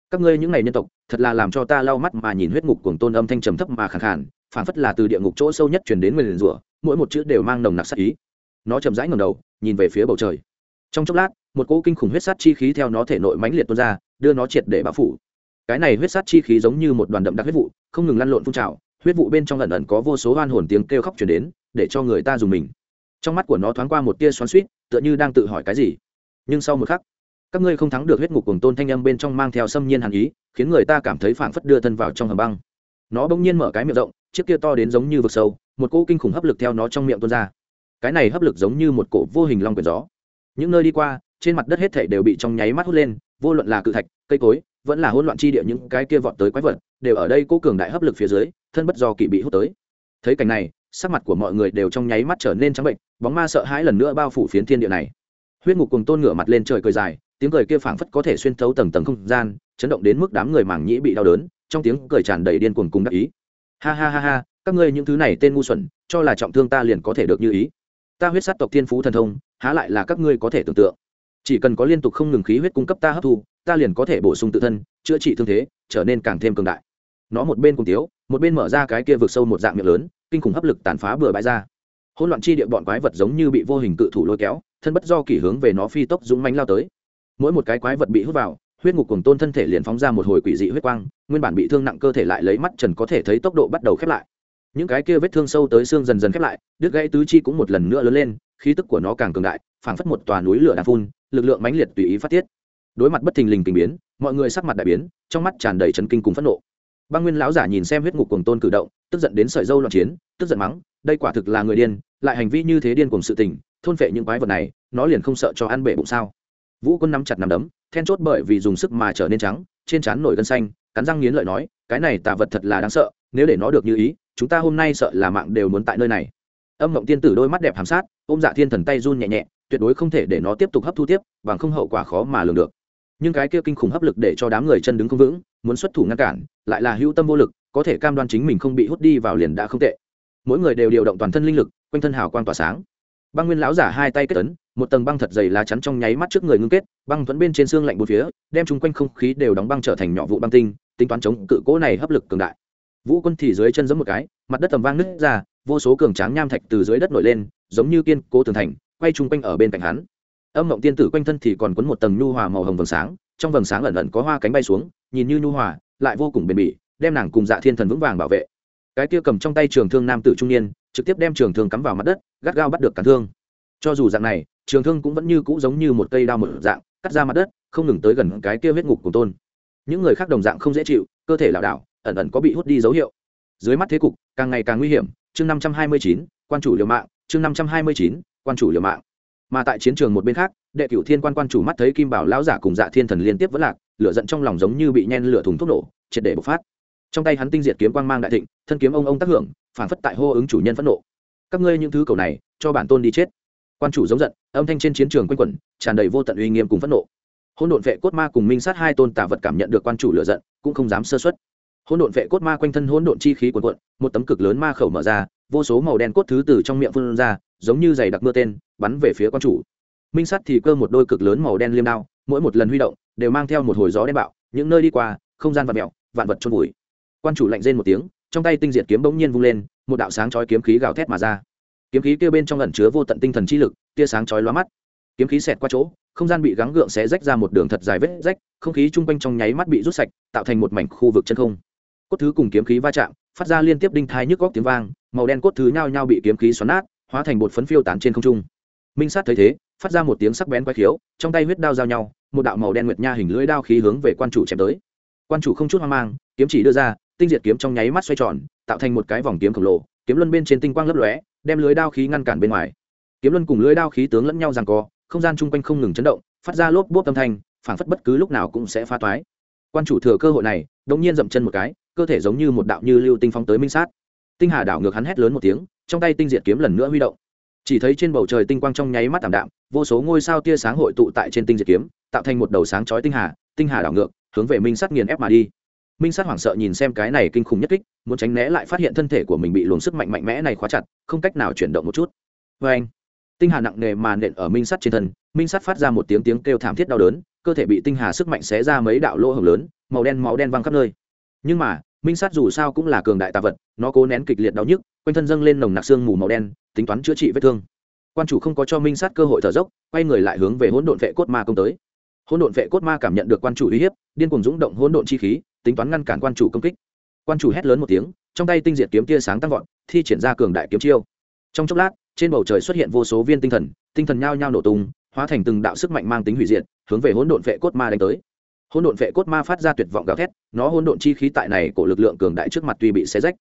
Các ngươi những ngày nhân tộc, thật là làm cho ta lau mắt mà nhìn huyết ngục cuồng tôn âm thanh trầm thấp mà khẳng khản phản phất là từ địa ngục chỗ sâu nhất truyền đến nguyền rủa, mỗi một chữ đều mang nồng nặc sát ý. Nó chậm rãi ngầm đầu, nhìn về phía bầu trời. Trong chốc lát, một cỗ kinh khủng huyết sát chi khí theo nó thể nội mãnh liệt tuôn ra, đưa nó triệt để bão phủ cái này huyết sát chi khí giống như một đoàn đậm đặc huyết vụ, không ngừng lăn lộn phun trào, huyết vụ bên trong lần ẩn có vô số oan hồn tiếng kêu khóc chuyển đến, để cho người ta dùng mình. Trong mắt của nó thoáng qua một tia xoắn suýt tựa như đang tự hỏi cái gì. Nhưng sau một khắc, các ngươi không thắng được huyết ngục cùng tôn thanh âm bên trong mang theo xâm nhiên hàn ý, khiến người ta cảm thấy phảng phất đưa thân vào trong hầm băng. Nó bỗng nhiên mở cái miệng rộng, chiếc kia to đến giống như vực sâu, một cỗ kinh khủng hấp lực theo nó trong miệng tuôn ra. Cái này hấp lực giống như một cổ vô hình long quyển gió. Những nơi đi qua, trên mặt đất hết thảy đều bị trong nháy mắt hút lên, vô luận là cự thạch, cây cối vẫn là hỗn loạn chi địa những cái kia vọt tới quái vật, đều ở đây cố cường đại hấp lực phía dưới, thân bất do kỵ bị hút tới. Thấy cảnh này, sắc mặt của mọi người đều trong nháy mắt trở nên trắng bệnh, bóng ma sợ hãi lần nữa bao phủ phiến thiên địa này. Huyết ngục cùng tôn ngửa mặt lên trời cười dài, tiếng cười kia phảng phất có thể xuyên thấu tầng tầng không gian, chấn động đến mức đám người mảng nhĩ bị đau đớn, trong tiếng cười tràn đầy điên cuồng cùng đắc ý. Ha ha ha ha, các ngươi những thứ này tên ngu xuẩn, cho là trọng thương ta liền có thể được như ý. Ta huyết sát tộc thiên phú thần thông, há lại là các ngươi có thể tưởng tượng. Chỉ cần có liên tục không ngừng khí huyết cung cấp ta hấp thu ta liền có thể bổ sung tự thân, chữa trị thương thế, trở nên càng thêm cường đại. Nó một bên cùng tiếu, một bên mở ra cái kia vượt sâu một dạng miệng lớn, kinh khủng hấp lực tàn phá bừa bãi ra. Hỗn loạn chi địa bọn quái vật giống như bị vô hình cự thủ lôi kéo, thân bất do kỷ hướng về nó phi tốc dũng mánh lao tới. Mỗi một cái quái vật bị hút vào, huyết ngục cùng tôn thân thể liền phóng ra một hồi quỷ dị huyết quang, nguyên bản bị thương nặng cơ thể lại lấy mắt trần có thể thấy tốc độ bắt đầu khép lại. Những cái kia vết thương sâu tới xương dần dần khép lại, đứt gãy tứ chi cũng một lần nữa lớn lên, khí tức của nó càng cường đại, phảng phất một tòa núi lửa đang phun, lực lượng mãnh liệt tùy ý phát tiết đối mặt bất thình lình tình biến, mọi người sắc mặt đại biến, trong mắt tràn đầy chấn kinh cùng phẫn nộ. Băng nguyên lão giả nhìn xem huyết ngục cùng tôn cử động, tức giận đến sợi dâu loạn chiến, tức giận mắng, đây quả thực là người điên, lại hành vi như thế điên cùng sự tình, thôn phệ những quái vật này, nó liền không sợ cho ăn bể bụng sao? Vũ quân nắm chặt nắm đấm, then chốt bởi vì dùng sức mà trở nên trắng, trên trán nổi gân xanh, cắn răng nghiến lợi nói, cái này tà vật thật là đáng sợ, nếu để nó được như ý, chúng ta hôm nay sợ là mạng đều muốn tại nơi này. Âm mộng tiên tử đôi mắt đẹp hàm sát, ôm dạ thiên thần tay run nhẹ nhẹ, tuyệt đối không thể để nó tiếp tục hấp thu tiếp, bằng không hậu quả khó mà lường được nhưng cái kia kinh khủng hấp lực để cho đám người chân đứng không vững, muốn xuất thủ ngăn cản, lại là hữu tâm vô lực, có thể cam đoan chính mình không bị hút đi vào liền đã không tệ. Mỗi người đều điều động toàn thân linh lực, quanh thân hào quang tỏa sáng. Băng nguyên lão giả hai tay kết tấn một tầng băng thật dày lá chắn trong nháy mắt trước người ngưng kết, băng thuẫn bên trên xương lạnh bốn phía, đem chung quanh không khí đều đóng băng trở thành nhỏ vụ băng tinh, tính toán chống cự cố này hấp lực cường đại. Vũ quân thì dưới chân giẫm một cái, mặt đất tầm vang nứt ra, vô số cường tráng nham thạch từ dưới đất nổi lên, giống như kiên cố tường thành, quay chung quanh ở bên cạnh hắn âm mộng tiên tử quanh thân thì còn quấn một tầng nhu hòa màu hồng vầng sáng, trong vầng sáng ẩn ẩn có hoa cánh bay xuống, nhìn như nhu hòa, lại vô cùng bền bỉ, đem nàng cùng dạ thiên thần vững vàng bảo vệ. Cái kia cầm trong tay trường thương nam tử trung niên, trực tiếp đem trường thương cắm vào mặt đất, gắt gao bắt được cản thương. Cho dù dạng này, trường thương cũng vẫn như cũ giống như một cây đao mở dạng, cắt ra mặt đất, không ngừng tới gần cái kia huyết ngục của tôn. Những người khác đồng dạng không dễ chịu, cơ thể lảo đảo, ẩn ẩn có bị hút đi dấu hiệu. Dưới mắt thế cục, càng ngày càng nguy hiểm. Chương năm trăm hai mươi chín, quan chủ liều mạng, chương năm trăm hai mươi chín, quan chủ liều mạng mà tại chiến trường một bên khác, đệ cửu thiên quan quan chủ mắt thấy kim bảo lão giả cùng dạ thiên thần liên tiếp vẫn lạc, lửa giận trong lòng giống như bị nhen lửa thùng thuốc nổ, triệt để bộc phát. Trong tay hắn tinh diệt kiếm quang mang đại thịnh, thân kiếm ông ông tác hưởng, phản phất tại hô ứng chủ nhân phẫn nộ. Các ngươi những thứ cầu này, cho bản tôn đi chết. Quan chủ giống giận, âm thanh trên chiến trường quanh quẩn, tràn đầy vô tận uy nghiêm cùng phẫn nộ. Hôn độn vệ cốt ma cùng minh sát hai tôn tà vật cảm nhận được quan chủ lửa giận, cũng không dám sơ xuất hôn độn vệ cốt ma quanh thân hôn độn chi khí quần quận một tấm cực lớn ma khẩu mở ra vô số màu đen cốt thứ từ trong miệng phun ra, giống như giày đặc mưa tên, bắn về phía quan chủ. Minh sắt thì cơ một đôi cực lớn màu đen liêm đao, mỗi một lần huy động, đều mang theo một hồi gió đen bạo, những nơi đi qua, không gian vật mẹo vạn vật trôn vùi. Quan chủ lạnh rên một tiếng, trong tay tinh diệt kiếm bỗng nhiên vung lên, một đạo sáng chói kiếm khí gào thét mà ra. Kiếm khí kia bên trong ẩn chứa vô tận tinh thần chi lực, tia sáng chói lóa mắt. Kiếm khí xẹt qua chỗ, không gian bị gắng gượng xé rách ra một đường thật dài vết rách, không khí chung quanh trong nháy mắt bị rút sạch, tạo thành một mảnh khu vực chân không. Cốt thứ cùng kiếm khí va chạm phát ra liên tiếp đinh thai nhức góc tiếng vang, màu đen cốt thứ nhao nhao bị kiếm khí xoắn nát, hóa thành bột phấn phiêu tán trên không trung. Minh sát thấy thế, phát ra một tiếng sắc bén quay khiếu, trong tay huyết đao giao nhau, một đạo màu đen nguyệt nha hình lưỡi đao khí hướng về quan chủ chém tới. Quan chủ không chút hoang mang, kiếm chỉ đưa ra, tinh diệt kiếm trong nháy mắt xoay tròn, tạo thành một cái vòng kiếm khổng lồ, kiếm luân bên trên tinh quang lấp lóe, đem lưới đao khí ngăn cản bên ngoài. Kiếm luân cùng lưới đao khí tướng lẫn nhau rằng co, không gian chung quanh không ngừng chấn động, phát ra lốp bốp âm thanh, phảng phất bất cứ lúc nào cũng sẽ phá toái. Quan chủ thừa cơ hội này, đột nhiên dậm chân một cái cơ thể giống như một đạo như lưu tinh phong tới minh sát. Tinh hà đảo ngược hắn hét lớn một tiếng, trong tay tinh diệt kiếm lần nữa huy động. Chỉ thấy trên bầu trời tinh quang trong nháy mắt tảm đạm, vô số ngôi sao tia sáng hội tụ tại trên tinh diệt kiếm, tạo thành một đầu sáng chói tinh hà tinh hà đảo ngược, hướng về minh sắt nghiền ép mà đi. Minh sát hoảng sợ nhìn xem cái này kinh khủng nhất kích, muốn tránh né lại phát hiện thân thể của mình bị luồng sức mạnh mạnh mẽ này khóa chặt, không cách nào chuyển động một chút. Vê anh, tinh hà nặng nề mà nện ở minh sắt trên thân, minh sắt phát ra một tiếng tiếng kêu thảm thiết đau đớn, cơ thể bị tinh hà sức mạnh xé ra mấy đạo lỗ hồng lớn, màu đen máu đen văng khắp nơi. Nhưng mà minh sát dù sao cũng là cường đại tà vật, nó cố nén kịch liệt đau nhức, quanh thân dâng lên nồng nặc xương mù màu đen, tính toán chữa trị vết thương. Quan chủ không có cho minh sát cơ hội thở dốc, quay người lại hướng về hỗn độn vệ cốt ma công tới. Hỗn độn vệ cốt ma cảm nhận được quan chủ uy hiếp, điên cuồng dũng động hỗn độn chi khí, tính toán ngăn cản quan chủ công kích. Quan chủ hét lớn một tiếng, trong tay tinh diệt kiếm tia sáng tăng vọt, thi triển ra cường đại kiếm chiêu. Trong chốc lát, trên bầu trời xuất hiện vô số viên tinh thần tinh thần nhao nhao nổ tung, hóa thành từng đạo sức mạnh mang tính hủy diệt, hướng về hỗn độn vệ cốt ma đánh tới. Hôn độn vệ cốt ma phát ra tuyệt vọng gào thét, nó hôn độn chi khí tại này của lực lượng cường đại trước mặt tuy bị xé rách,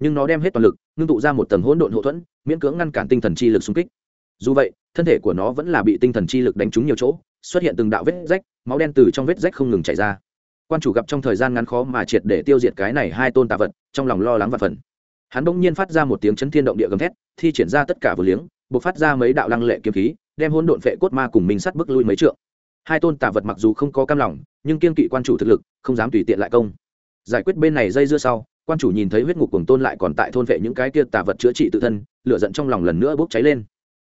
nhưng nó đem hết toàn lực, ngưng tụ ra một tầng hỗn độn hậu thuẫn, miễn cưỡng ngăn cản tinh thần chi lực xung kích. Dù vậy, thân thể của nó vẫn là bị tinh thần chi lực đánh trúng nhiều chỗ, xuất hiện từng đạo vết rách, máu đen từ trong vết rách không ngừng chảy ra. Quan chủ gặp trong thời gian ngắn khó mà triệt để tiêu diệt cái này hai tôn tạ vật, trong lòng lo lắng và phần hắn bỗng nhiên phát ra một tiếng chấn thiên động địa gầm thét, thi triển ra tất cả vừa liếng buộc phát ra mấy đạo lăng lệ kiếm khí, đem hỗn độn phệ cốt ma cùng minh sắt bước lui mấy trượng. Hai tôn tạ vật mặc dù không có cam lòng nhưng kiên kỵ quan chủ thực lực, không dám tùy tiện lại công. Giải quyết bên này dây dưa sau, quan chủ nhìn thấy huyết ngục cùng tôn lại còn tại thôn vệ những cái kia tà vật chữa trị tự thân, lửa giận trong lòng lần nữa bốc cháy lên.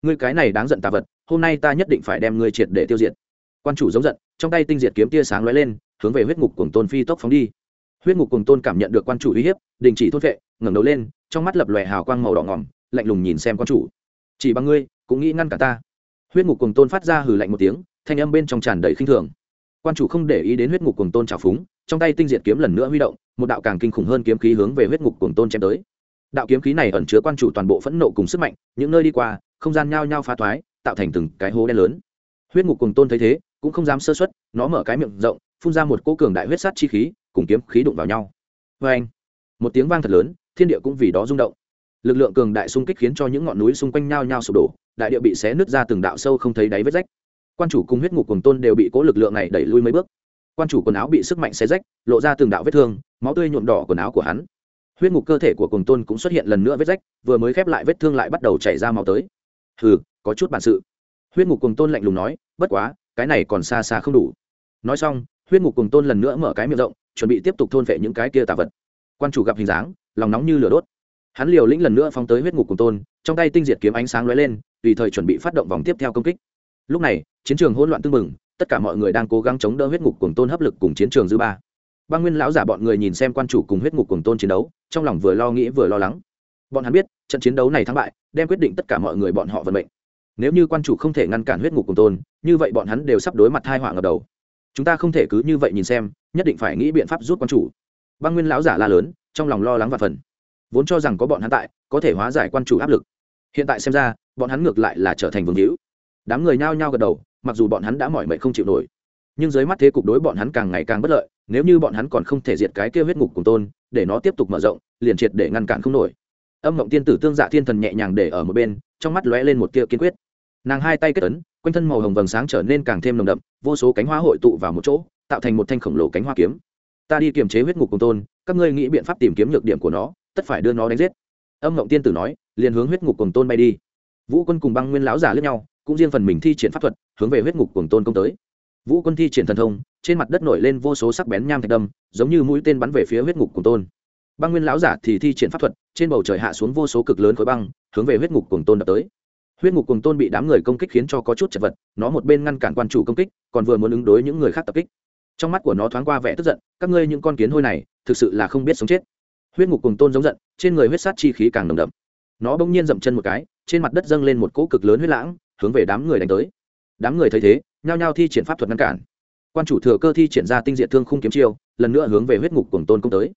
Ngươi cái này đáng giận tà vật, hôm nay ta nhất định phải đem ngươi triệt để tiêu diệt. Quan chủ giống giận, trong tay tinh diệt kiếm tia sáng lóe lên, hướng về huyết ngục cùng tôn phi tốc phóng đi. Huyết ngục cùng tôn cảm nhận được quan chủ uy hiếp, đình chỉ thôn vệ, ngẩng đầu lên, trong mắt lập lòe hào quang màu đỏ ngỏm, lạnh lùng nhìn xem quan chủ. Chỉ bằng ngươi, cũng nghĩ ngăn cả ta. Huyết ngục cùng tôn phát ra hừ lạnh một tiếng, thanh âm bên trong tràn đầy khinh thường quan chủ không để ý đến huyết ngục cùng tôn trào phúng, trong tay tinh diệt kiếm lần nữa huy động, một đạo càng kinh khủng hơn kiếm khí hướng về huyết ngục cùng tôn chém tới. Đạo kiếm khí này ẩn chứa quan chủ toàn bộ phẫn nộ cùng sức mạnh, những nơi đi qua, không gian nhao nhao phá thoái, tạo thành từng cái hố đen lớn. Huyết ngục cùng tôn thấy thế, cũng không dám sơ xuất nó mở cái miệng rộng, phun ra một cỗ cường đại huyết sát chi khí, cùng kiếm khí đụng vào nhau. Vê anh, một tiếng vang thật lớn, thiên địa cũng vì đó rung động. Lực lượng cường đại xung kích khiến cho những ngọn núi xung quanh nhao nhau sụp đổ, đại địa bị xé nứt ra từng đạo sâu không thấy đáy vết rách quan chủ cùng huyết ngục cùng tôn đều bị cố lực lượng này đẩy lui mấy bước. Quan chủ quần áo bị sức mạnh xé rách, lộ ra từng đạo vết thương, máu tươi nhuộm đỏ quần áo của hắn. Huyết ngục cơ thể của cùng tôn cũng xuất hiện lần nữa vết rách, vừa mới khép lại vết thương lại bắt đầu chảy ra máu tới. Hừ, có chút bản sự. Huyết ngục cùng tôn lạnh lùng nói, bất quá, cái này còn xa xa không đủ. Nói xong, huyết ngục cùng tôn lần nữa mở cái miệng rộng, chuẩn bị tiếp tục thôn vệ những cái kia tà vật. Quan chủ gặp hình dáng, lòng nóng như lửa đốt. Hắn liều lĩnh lần nữa phóng tới huyết ngục cùng tôn, trong tay tinh diệt kiếm ánh sáng lóe lên, tùy thời chuẩn bị phát động vòng tiếp theo công kích lúc này, chiến trường hỗn loạn tưng bừng, tất cả mọi người đang cố gắng chống đỡ huyết ngục cùng tôn hấp lực cùng chiến trường dư ba. Băng nguyên lão giả bọn người nhìn xem quan chủ cùng huyết ngục cùng tôn chiến đấu, trong lòng vừa lo nghĩ vừa lo lắng. Bọn hắn biết, trận chiến đấu này thắng bại, đem quyết định tất cả mọi người bọn họ vận mệnh. Nếu như quan chủ không thể ngăn cản huyết ngục cùng tôn, như vậy bọn hắn đều sắp đối mặt hai họa ngập đầu. Chúng ta không thể cứ như vậy nhìn xem, nhất định phải nghĩ biện pháp giúp quan chủ. Băng nguyên lão giả la lớn, trong lòng lo lắng và phần vốn cho rằng có bọn hắn tại, có thể hóa giải quan chủ áp lực. Hiện tại xem ra, bọn hắn ngược lại là trở thành vương hữu đám người nhao nhao gật đầu, mặc dù bọn hắn đã mỏi mệt không chịu nổi. Nhưng dưới mắt thế cục đối bọn hắn càng ngày càng bất lợi, nếu như bọn hắn còn không thể diệt cái kia huyết ngục cùng tôn, để nó tiếp tục mở rộng, liền triệt để ngăn cản không nổi. Âm mộng tiên tử tương dạ thiên thần nhẹ nhàng để ở một bên, trong mắt lóe lên một tia kiên quyết. Nàng hai tay kết ấn, quanh thân màu hồng vầng sáng trở nên càng thêm nồng đậm, vô số cánh hoa hội tụ vào một chỗ, tạo thành một thanh khổng lồ cánh hoa kiếm. Ta đi kiềm chế huyết ngục cùng tôn, các ngươi nghĩ biện pháp tìm kiếm nhược điểm của nó, tất phải đưa nó đánh giết. Âm ngộng tiên tử nói, liền hướng huyết ngục cùng tôn bay đi. Vũ quân cùng băng nguyên lão giả lướt nhau cũng riêng phần mình thi triển pháp thuật, hướng về huyết ngục cuồng tôn công tới. Vũ quân thi triển thần thông, trên mặt đất nổi lên vô số sắc bén nham thạch đâm, giống như mũi tên bắn về phía huyết ngục cuồng tôn. Băng nguyên lão giả thì thi triển pháp thuật, trên bầu trời hạ xuống vô số cực lớn khối băng, hướng về huyết ngục cuồng tôn đập tới. Huyết ngục cuồng tôn bị đám người công kích khiến cho có chút chật vật, nó một bên ngăn cản quan chủ công kích, còn vừa muốn ứng đối những người khác tập kích. Trong mắt của nó thoáng qua vẻ tức giận, các ngươi những con kiến hôi này, thực sự là không biết sống chết. Huyết ngục cuồng tôn giống giận, trên người huyết sát chi khí càng nồng đậm. Nó bỗng nhiên dậm chân một cái, trên mặt đất dâng lên một cỗ cực lớn huyết lãng hướng về đám người đánh tới. Đám người thấy thế, nhao nhao thi triển pháp thuật ngăn cản. Quan chủ thừa cơ thi triển ra tinh diện thương khung kiếm chiêu, lần nữa hướng về huyết ngục cùng tôn công tới.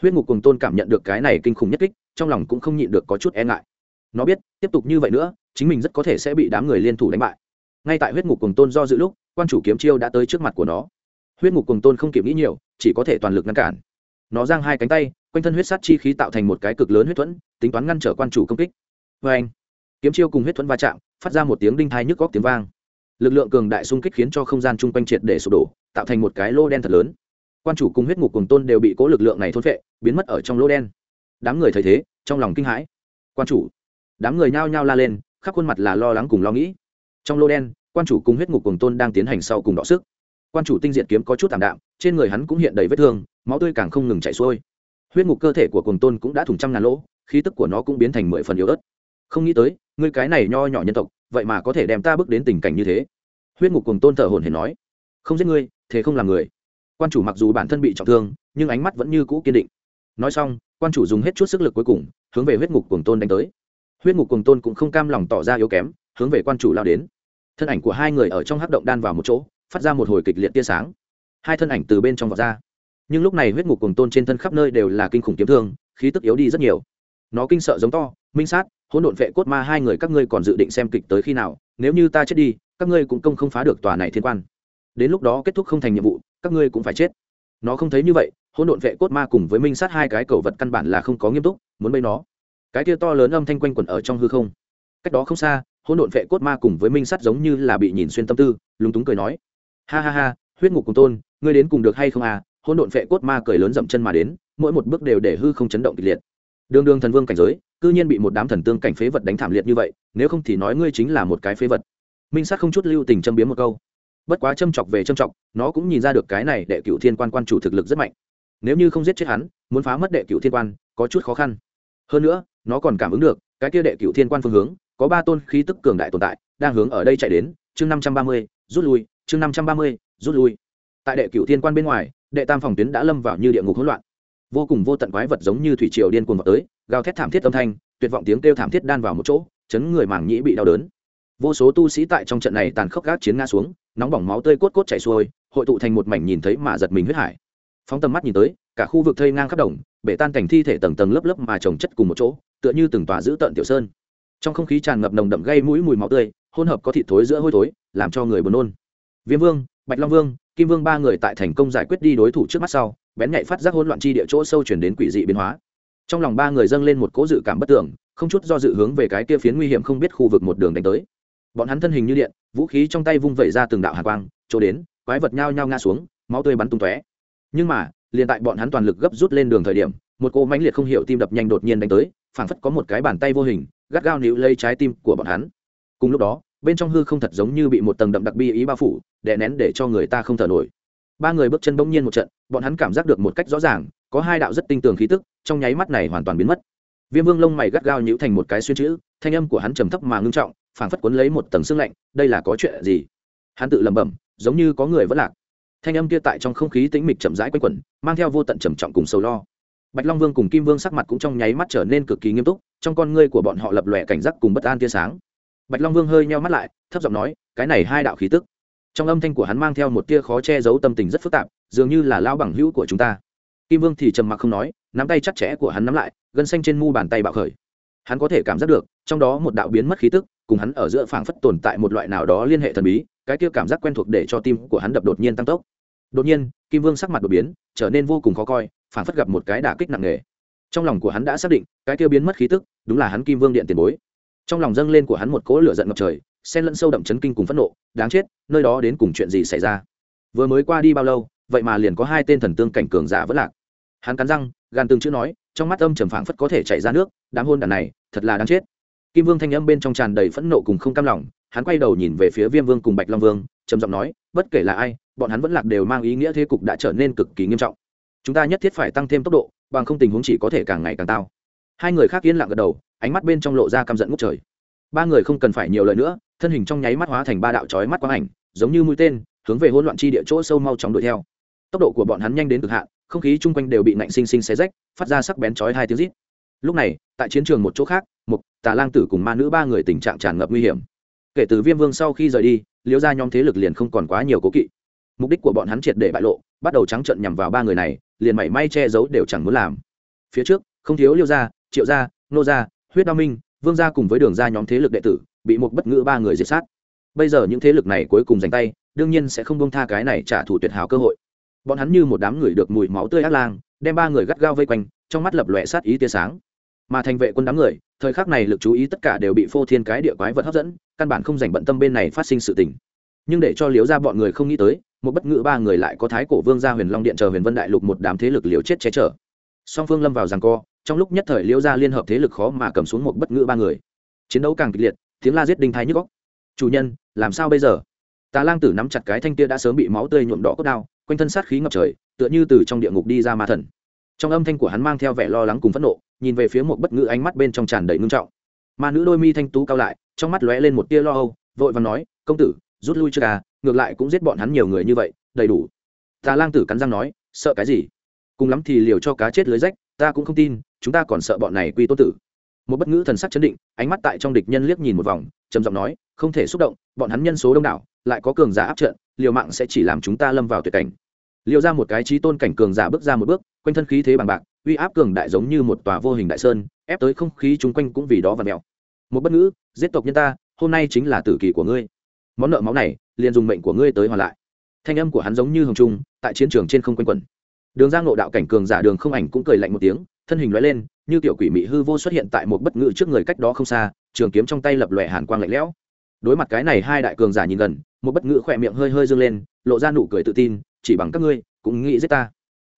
Huyết ngục cùng tôn cảm nhận được cái này kinh khủng nhất kích, trong lòng cũng không nhịn được có chút e ngại. Nó biết, tiếp tục như vậy nữa, chính mình rất có thể sẽ bị đám người liên thủ đánh bại. Ngay tại huyết ngục cùng tôn do dự lúc, quan chủ kiếm chiêu đã tới trước mặt của nó. Huyết ngục cùng tôn không kịp nghĩ nhiều, chỉ có thể toàn lực ngăn cản. Nó giang hai cánh tay, quanh thân huyết sát chi khí tạo thành một cái cực lớn huyết thuẫn, tính toán ngăn trở quan chủ công kích. Vê anh kiếm chiêu cùng huyết thuẫn va chạm phát ra một tiếng đinh thai nhức góc tiếng vang. Lực lượng cường đại xung kích khiến cho không gian chung quanh triệt để sụp đổ, tạo thành một cái lô đen thật lớn. Quan chủ cùng huyết ngục cùng tôn đều bị cố lực lượng này thôn vệ biến mất ở trong lô đen. Đám người thấy thế, trong lòng kinh hãi. Quan chủ, đám người nhao nhao la lên, khắp khuôn mặt là lo lắng cùng lo nghĩ. Trong lô đen, quan chủ cùng huyết ngục cùng tôn đang tiến hành sau cùng đọ sức. Quan chủ tinh diện kiếm có chút tạm đạm, trên người hắn cũng hiện đầy vết thương, máu tươi càng không ngừng chảy xuôi. Huyết ngục cơ thể của cùng tôn cũng đã thủng trăm ngàn lỗ, khí tức của nó cũng biến thành mười phần yếu ớt không nghĩ tới, ngươi cái này nho nhỏ nhân tộc, vậy mà có thể đem ta bước đến tình cảnh như thế. Huyết ngục cùng tôn thở hồn hển nói, không giết ngươi, thế không làm người. Quan chủ mặc dù bản thân bị trọng thương, nhưng ánh mắt vẫn như cũ kiên định. Nói xong, quan chủ dùng hết chút sức lực cuối cùng, hướng về huyết ngục cùng tôn đánh tới. Huyết ngục cùng tôn cũng không cam lòng tỏ ra yếu kém, hướng về quan chủ lao đến. Thân ảnh của hai người ở trong hắc động đan vào một chỗ, phát ra một hồi kịch liệt tia sáng. Hai thân ảnh từ bên trong vọt ra. Nhưng lúc này huyết ngục cùng tôn trên thân khắp nơi đều là kinh khủng kiếm thương, khí tức yếu đi rất nhiều. Nó kinh sợ giống to, minh sát hỗn độn vệ cốt ma hai người các ngươi còn dự định xem kịch tới khi nào, nếu như ta chết đi, các ngươi cũng công không phá được tòa này thiên quan. Đến lúc đó kết thúc không thành nhiệm vụ, các ngươi cũng phải chết. Nó không thấy như vậy, hỗn độn vệ cốt ma cùng với minh sát hai cái cầu vật căn bản là không có nghiêm túc, muốn bấy nó. Cái kia to lớn âm thanh quanh quẩn ở trong hư không. Cách đó không xa, hỗn độn vệ cốt ma cùng với minh sát giống như là bị nhìn xuyên tâm tư, lúng túng cười nói. Ha ha ha, huyết ngục cùng tôn, ngươi đến cùng được hay không à? Hỗn độn vệ cốt ma cười lớn dậm chân mà đến, mỗi một bước đều để hư không chấn động kịch liệt. Đường đường thần vương cảnh giới cư nhiên bị một đám thần tương cảnh phế vật đánh thảm liệt như vậy, nếu không thì nói ngươi chính là một cái phế vật. Minh sát không chút lưu tình châm biếm một câu. Bất quá châm chọc về châm chọc, nó cũng nhìn ra được cái này đệ cựu thiên quan quan chủ thực lực rất mạnh. Nếu như không giết chết hắn, muốn phá mất đệ cựu thiên quan, có chút khó khăn. Hơn nữa, nó còn cảm ứng được, cái kia đệ cựu thiên quan phương hướng, có ba tôn khí tức cường đại tồn tại, đang hướng ở đây chạy đến, chương năm trăm ba mươi, rút lui, chương năm trăm ba mươi, rút lui. Tại đệ cựu thiên quan bên ngoài, đệ tam phòng tuyến đã lâm vào như địa ngục hỗn loạn vô cùng vô tận quái vật giống như thủy triều điên cuồng vào tới, gào thét thảm thiết âm thanh, tuyệt vọng tiếng kêu thảm thiết đan vào một chỗ, chấn người màng nhĩ bị đau đớn. Vô số tu sĩ tại trong trận này tàn khốc gác chiến nga xuống, nóng bỏng máu tươi cốt cốt chảy xuôi, hội tụ thành một mảnh nhìn thấy mà giật mình huyết hải. Phóng tầm mắt nhìn tới, cả khu vực thây ngang khắp đồng, bể tan cảnh thi thể tầng tầng lớp lớp mà trồng chất cùng một chỗ, tựa như từng tòa giữ tận tiểu sơn. Trong không khí tràn ngập nồng đậm gây mũi mùi máu tươi, hỗn hợp có thịt thối giữa hôi thối, làm cho người buồn nôn. Viêm vương, bạch long vương, kim vương ba người tại thành công giải quyết đi đối thủ trước mắt sau bén nhạy phát giác hỗn loạn chi địa chỗ sâu chuyển đến quỷ dị biến hóa. Trong lòng ba người dâng lên một cỗ dự cảm bất tưởng, không chút do dự hướng về cái kia phiến nguy hiểm không biết khu vực một đường đánh tới. Bọn hắn thân hình như điện, vũ khí trong tay vung vẩy ra từng đạo hạ quang, chỗ đến, quái vật nhao nhao ngã xuống, máu tươi bắn tung tóe. Nhưng mà, liền tại bọn hắn toàn lực gấp rút lên đường thời điểm, một cô mãnh liệt không hiểu tim đập nhanh đột nhiên đánh tới, phảng phất có một cái bàn tay vô hình, gắt gao níu lấy trái tim của bọn hắn. Cùng lúc đó, bên trong hư không thật giống như bị một tầng đậm đặc bi ý bao phủ, đè nén để cho người ta không thở nổi ba người bước chân bỗng nhiên một trận, bọn hắn cảm giác được một cách rõ ràng, có hai đạo rất tinh tường khí tức, trong nháy mắt này hoàn toàn biến mất. Viêm vương lông mày gắt gao nhũ thành một cái xuyên chữ, thanh âm của hắn trầm thấp mà ngưng trọng, phảng phất cuốn lấy một tầng xương lạnh, đây là có chuyện gì? Hắn tự lẩm bẩm, giống như có người vẫn lạc. Thanh âm kia tại trong không khí tĩnh mịch chậm rãi quanh quẩn, mang theo vô tận trầm trọng cùng sầu lo. Bạch long vương cùng kim vương sắc mặt cũng trong nháy mắt trở nên cực kỳ nghiêm túc, trong con ngươi của bọn họ lập lòe cảnh giác cùng bất an tia sáng. Bạch long vương hơi nheo mắt lại, thấp giọng nói, cái này hai đạo khí tức trong âm thanh của hắn mang theo một tia khó che giấu tâm tình rất phức tạp, dường như là lao bằng hữu của chúng ta. Kim vương thì trầm mặc không nói, nắm tay chắc chẽ của hắn nắm lại, gân xanh trên mu bàn tay bạo khởi. Hắn có thể cảm giác được, trong đó một đạo biến mất khí tức, cùng hắn ở giữa phảng phất tồn tại một loại nào đó liên hệ thần bí, cái kia cảm giác quen thuộc để cho tim của hắn đập đột nhiên tăng tốc. Đột nhiên, kim vương sắc mặt đột biến, trở nên vô cùng khó coi, phảng phất gặp một cái đả kích nặng nề. Trong lòng của hắn đã xác định, cái kia biến mất khí tức, đúng là hắn kim vương điện tiền bối. Trong lòng dâng lên của hắn một cỗ lửa giận ngập trời xen lẫn sâu đậm chấn kinh cùng phẫn nộ, đáng chết, nơi đó đến cùng chuyện gì xảy ra? Vừa mới qua đi bao lâu, vậy mà liền có hai tên thần tương cảnh cường giả vẫn lạc. Hắn cắn răng gan từng chữ nói, trong mắt âm trầm phảng phất có thể chảy ra nước, đám hôn đàn này, thật là đáng chết. Kim vương thanh âm bên trong tràn đầy phẫn nộ cùng không cam lòng, hắn quay đầu nhìn về phía viêm vương cùng bạch long vương, trầm giọng nói, bất kể là ai, bọn hắn vẫn lạc đều mang ý nghĩa thế cục đã trở nên cực kỳ nghiêm trọng. Chúng ta nhất thiết phải tăng thêm tốc độ, bằng không tình huống chỉ có thể càng ngày càng tao. Hai người khác yên lặng gật đầu, ánh mắt bên trong lộ ra căm giận ngút trời. Ba người không cần phải nhiều lời nữa thân hình trong nháy mắt hóa thành ba đạo chói mắt quang ảnh, giống như mũi tên, hướng về hỗn loạn chi địa chỗ sâu mau chóng đuổi theo. Tốc độ của bọn hắn nhanh đến cực hạn, không khí chung quanh đều bị nạnh sinh sinh xé rách, phát ra sắc bén chói hai tiếng rít. Lúc này, tại chiến trường một chỗ khác, một, tà lang tử cùng ma nữ ba người tình trạng tràn ngập nguy hiểm. Kể từ viêm vương sau khi rời đi, liễu ra nhóm thế lực liền không còn quá nhiều cố kỵ. Mục đích của bọn hắn triệt để bại lộ, bắt đầu trắng trận nhằm vào ba người này, liền mảy may che giấu đều chẳng muốn làm. Phía trước, không thiếu liêu gia, triệu gia, nô gia, huyết đao minh, vương gia cùng với đường gia nhóm thế lực đệ tử bị một bất ngữ ba người diệt sát. Bây giờ những thế lực này cuối cùng giành tay, đương nhiên sẽ không bông tha cái này trả thù tuyệt hảo cơ hội. Bọn hắn như một đám người được mùi máu tươi ác lang, đem ba người gắt gao vây quanh, trong mắt lập lòe sát ý tia sáng. Mà thành vệ quân đám người, thời khắc này lực chú ý tất cả đều bị phô thiên cái địa quái vật hấp dẫn, căn bản không dành bận tâm bên này phát sinh sự tình. Nhưng để cho liếu ra bọn người không nghĩ tới, một bất ngữ ba người lại có thái cổ vương gia huyền long điện chờ huyền vân đại lục một đám thế lực liều chết che chở. Song phương lâm vào rằng co, trong lúc nhất thời liễu gia liên hợp thế lực khó mà cầm xuống một bất ngữ ba người. Chiến đấu càng kịch liệt tiếng la giết đinh thái nhức góc. Chủ nhân, làm sao bây giờ? Tà lang tử nắm chặt cái thanh kia đã sớm bị máu tươi nhuộm đỏ cốt đao, quanh thân sát khí ngập trời, tựa như từ trong địa ngục đi ra ma thần. Trong âm thanh của hắn mang theo vẻ lo lắng cùng phẫn nộ, nhìn về phía một bất ngữ ánh mắt bên trong tràn đầy ngưng trọng. Ma nữ đôi mi thanh tú cao lại, trong mắt lóe lên một tia lo âu, vội và nói, công tử, rút lui chưa à ngược lại cũng giết bọn hắn nhiều người như vậy, đầy đủ. Tà lang tử cắn răng nói, sợ cái gì? Cùng lắm thì liều cho cá chết lưới rách, ta cũng không tin, chúng ta còn sợ bọn này quy tô tử một bất ngữ thần sắc chấn định, ánh mắt tại trong địch nhân liếc nhìn một vòng, trầm giọng nói, không thể xúc động, bọn hắn nhân số đông đảo, lại có cường giả áp trận, liều mạng sẽ chỉ làm chúng ta lâm vào tuyệt cảnh. Liều ra một cái trí tôn cảnh cường giả bước ra một bước, quanh thân khí thế bằng bạc, uy áp cường đại giống như một tòa vô hình đại sơn, ép tới không khí chung quanh cũng vì đó và mèo một bất ngữ, giết tộc nhân ta, hôm nay chính là tử kỳ của ngươi. Món nợ máu này, liền dùng mệnh của ngươi tới hoàn lại. Thanh âm của hắn giống như hồng trung, tại chiến trường trên không quanh quẩn. Đường giang ngộ đạo cảnh cường giả đường không ảnh cũng cười lạnh một tiếng, thân hình lóe lên như tiểu quỷ mị hư vô xuất hiện tại một bất ngự trước người cách đó không xa, trường kiếm trong tay lập lòe hàn quang lạnh lẽo. Đối mặt cái này hai đại cường giả nhìn gần, một bất ngự khỏe miệng hơi hơi dâng lên, lộ ra nụ cười tự tin, chỉ bằng các ngươi, cũng nghĩ giết ta.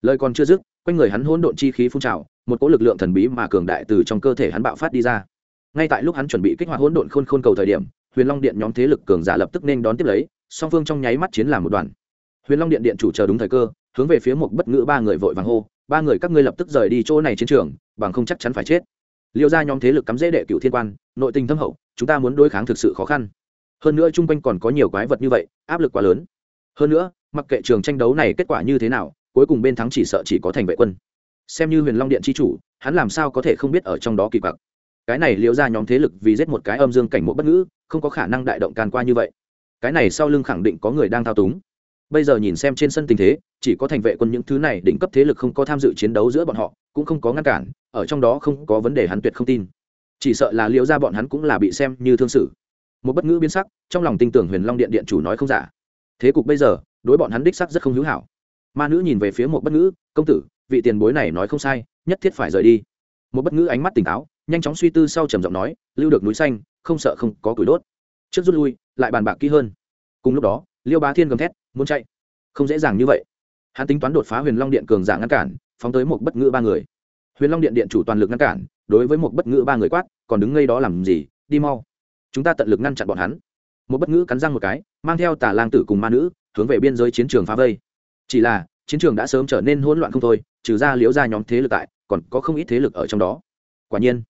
Lời còn chưa dứt, quanh người hắn hỗn độn chi khí phun trào, một cỗ lực lượng thần bí mà cường đại từ trong cơ thể hắn bạo phát đi ra. Ngay tại lúc hắn chuẩn bị kích hoạt hỗn độn khôn khôn cầu thời điểm, huyền long điện nhóm thế lực cường giả lập tức nên đón tiếp lấy, song phương trong nháy mắt chiến làm một đoàn. Huyền long điện điện chủ chờ đúng thời cơ, hướng về phía một bất ngữ ba người vội vàng hô ba người các ngươi lập tức rời đi chỗ này chiến trường, bằng không chắc chắn phải chết. Liệu ra nhóm thế lực cắm dễ đệ cựu thiên quan, nội tình thâm hậu, chúng ta muốn đối kháng thực sự khó khăn. Hơn nữa chung quanh còn có nhiều quái vật như vậy, áp lực quá lớn. Hơn nữa, mặc kệ trường tranh đấu này kết quả như thế nào, cuối cùng bên thắng chỉ sợ chỉ có thành vệ quân. Xem như huyền long điện c h i chủ, hắn làm sao có thể không biết ở trong đó kỳ quặc. Cái này liệu ra nhóm thế lực vì giết một cái âm dương cảnh một bất ngữ, không có khả năng đại động can qua như vậy. Cái này sau lưng khẳng định có người đang thao túng bây giờ nhìn xem trên sân tình thế, chỉ có thành vệ quân những thứ này đỉnh cấp thế lực không có tham dự chiến đấu giữa bọn họ, cũng không có ngăn cản, ở trong đó không có vấn đề hắn tuyệt không tin. Chỉ sợ là liệu ra bọn hắn cũng là bị xem như thương sử một bất ngữ biến sắc, trong lòng tin tưởng huyền long điện điện chủ nói không giả. Thế cục bây giờ, đối bọn hắn đích sắc rất không hữu hảo. Ma nữ nhìn về phía một bất ngữ, công tử, vị tiền bối này nói không sai, nhất thiết phải rời đi. Một bất ngữ ánh mắt tỉnh táo, nhanh chóng suy tư sau trầm giọng nói, lưu được núi xanh, không sợ không có củi đốt. Trước rút lui, lại bàn bạc kỹ hơn. Cùng lúc đó, liêu bá thiên gầm thét muốn chạy? Không dễ dàng như vậy. Hắn tính toán đột phá huyền long điện cường giả ngăn cản, phóng tới một bất ngữ ba người. Huyền long điện điện chủ toàn lực ngăn cản, đối với một bất ngữ ba người quát, còn đứng ngay đó làm gì? Đi mau. Chúng ta tận lực ngăn chặn bọn hắn. Một bất ngữ cắn răng một cái, mang theo tà lang tử cùng ma nữ, hướng về biên giới chiến trường phá vây. Chỉ là, chiến trường đã sớm trở nên hỗn loạn không thôi, trừ ra liễu ra nhóm thế lực tại, còn có không ít thế lực ở trong đó. Quả nhiên,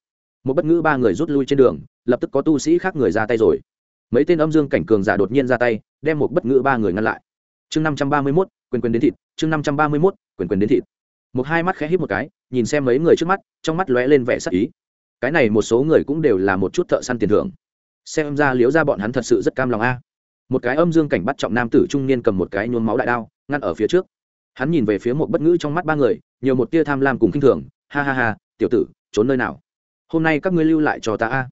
một bất ngữ ba người rút lui trên đường, lập tức có tu sĩ khác người ra tay rồi. Mấy tên âm dương cảnh cường giả đột nhiên ra tay, đem một bất ngữ ba người ngăn lại chương năm trăm ba mươi mốt, quyền quyền đến thịt, chương năm trăm ba mươi mốt, quyền quyền đến thịt. Một hai mắt khẽ hít một cái, nhìn xem mấy người trước mắt, trong mắt lóe lên vẻ sắc ý. Cái này một số người cũng đều là một chút thợ săn tiền thưởng. Xem ra liếu ra bọn hắn thật sự rất cam lòng a. Một cái âm dương cảnh bắt trọng nam tử trung niên cầm một cái nhuốm máu đại đao, ngăn ở phía trước. Hắn nhìn về phía một bất ngữ trong mắt ba người, nhiều một tia tham lam cùng k i n h thường. Ha ha ha, tiểu tử, trốn nơi nào? Hôm nay các ngươi lưu lại cho ta a.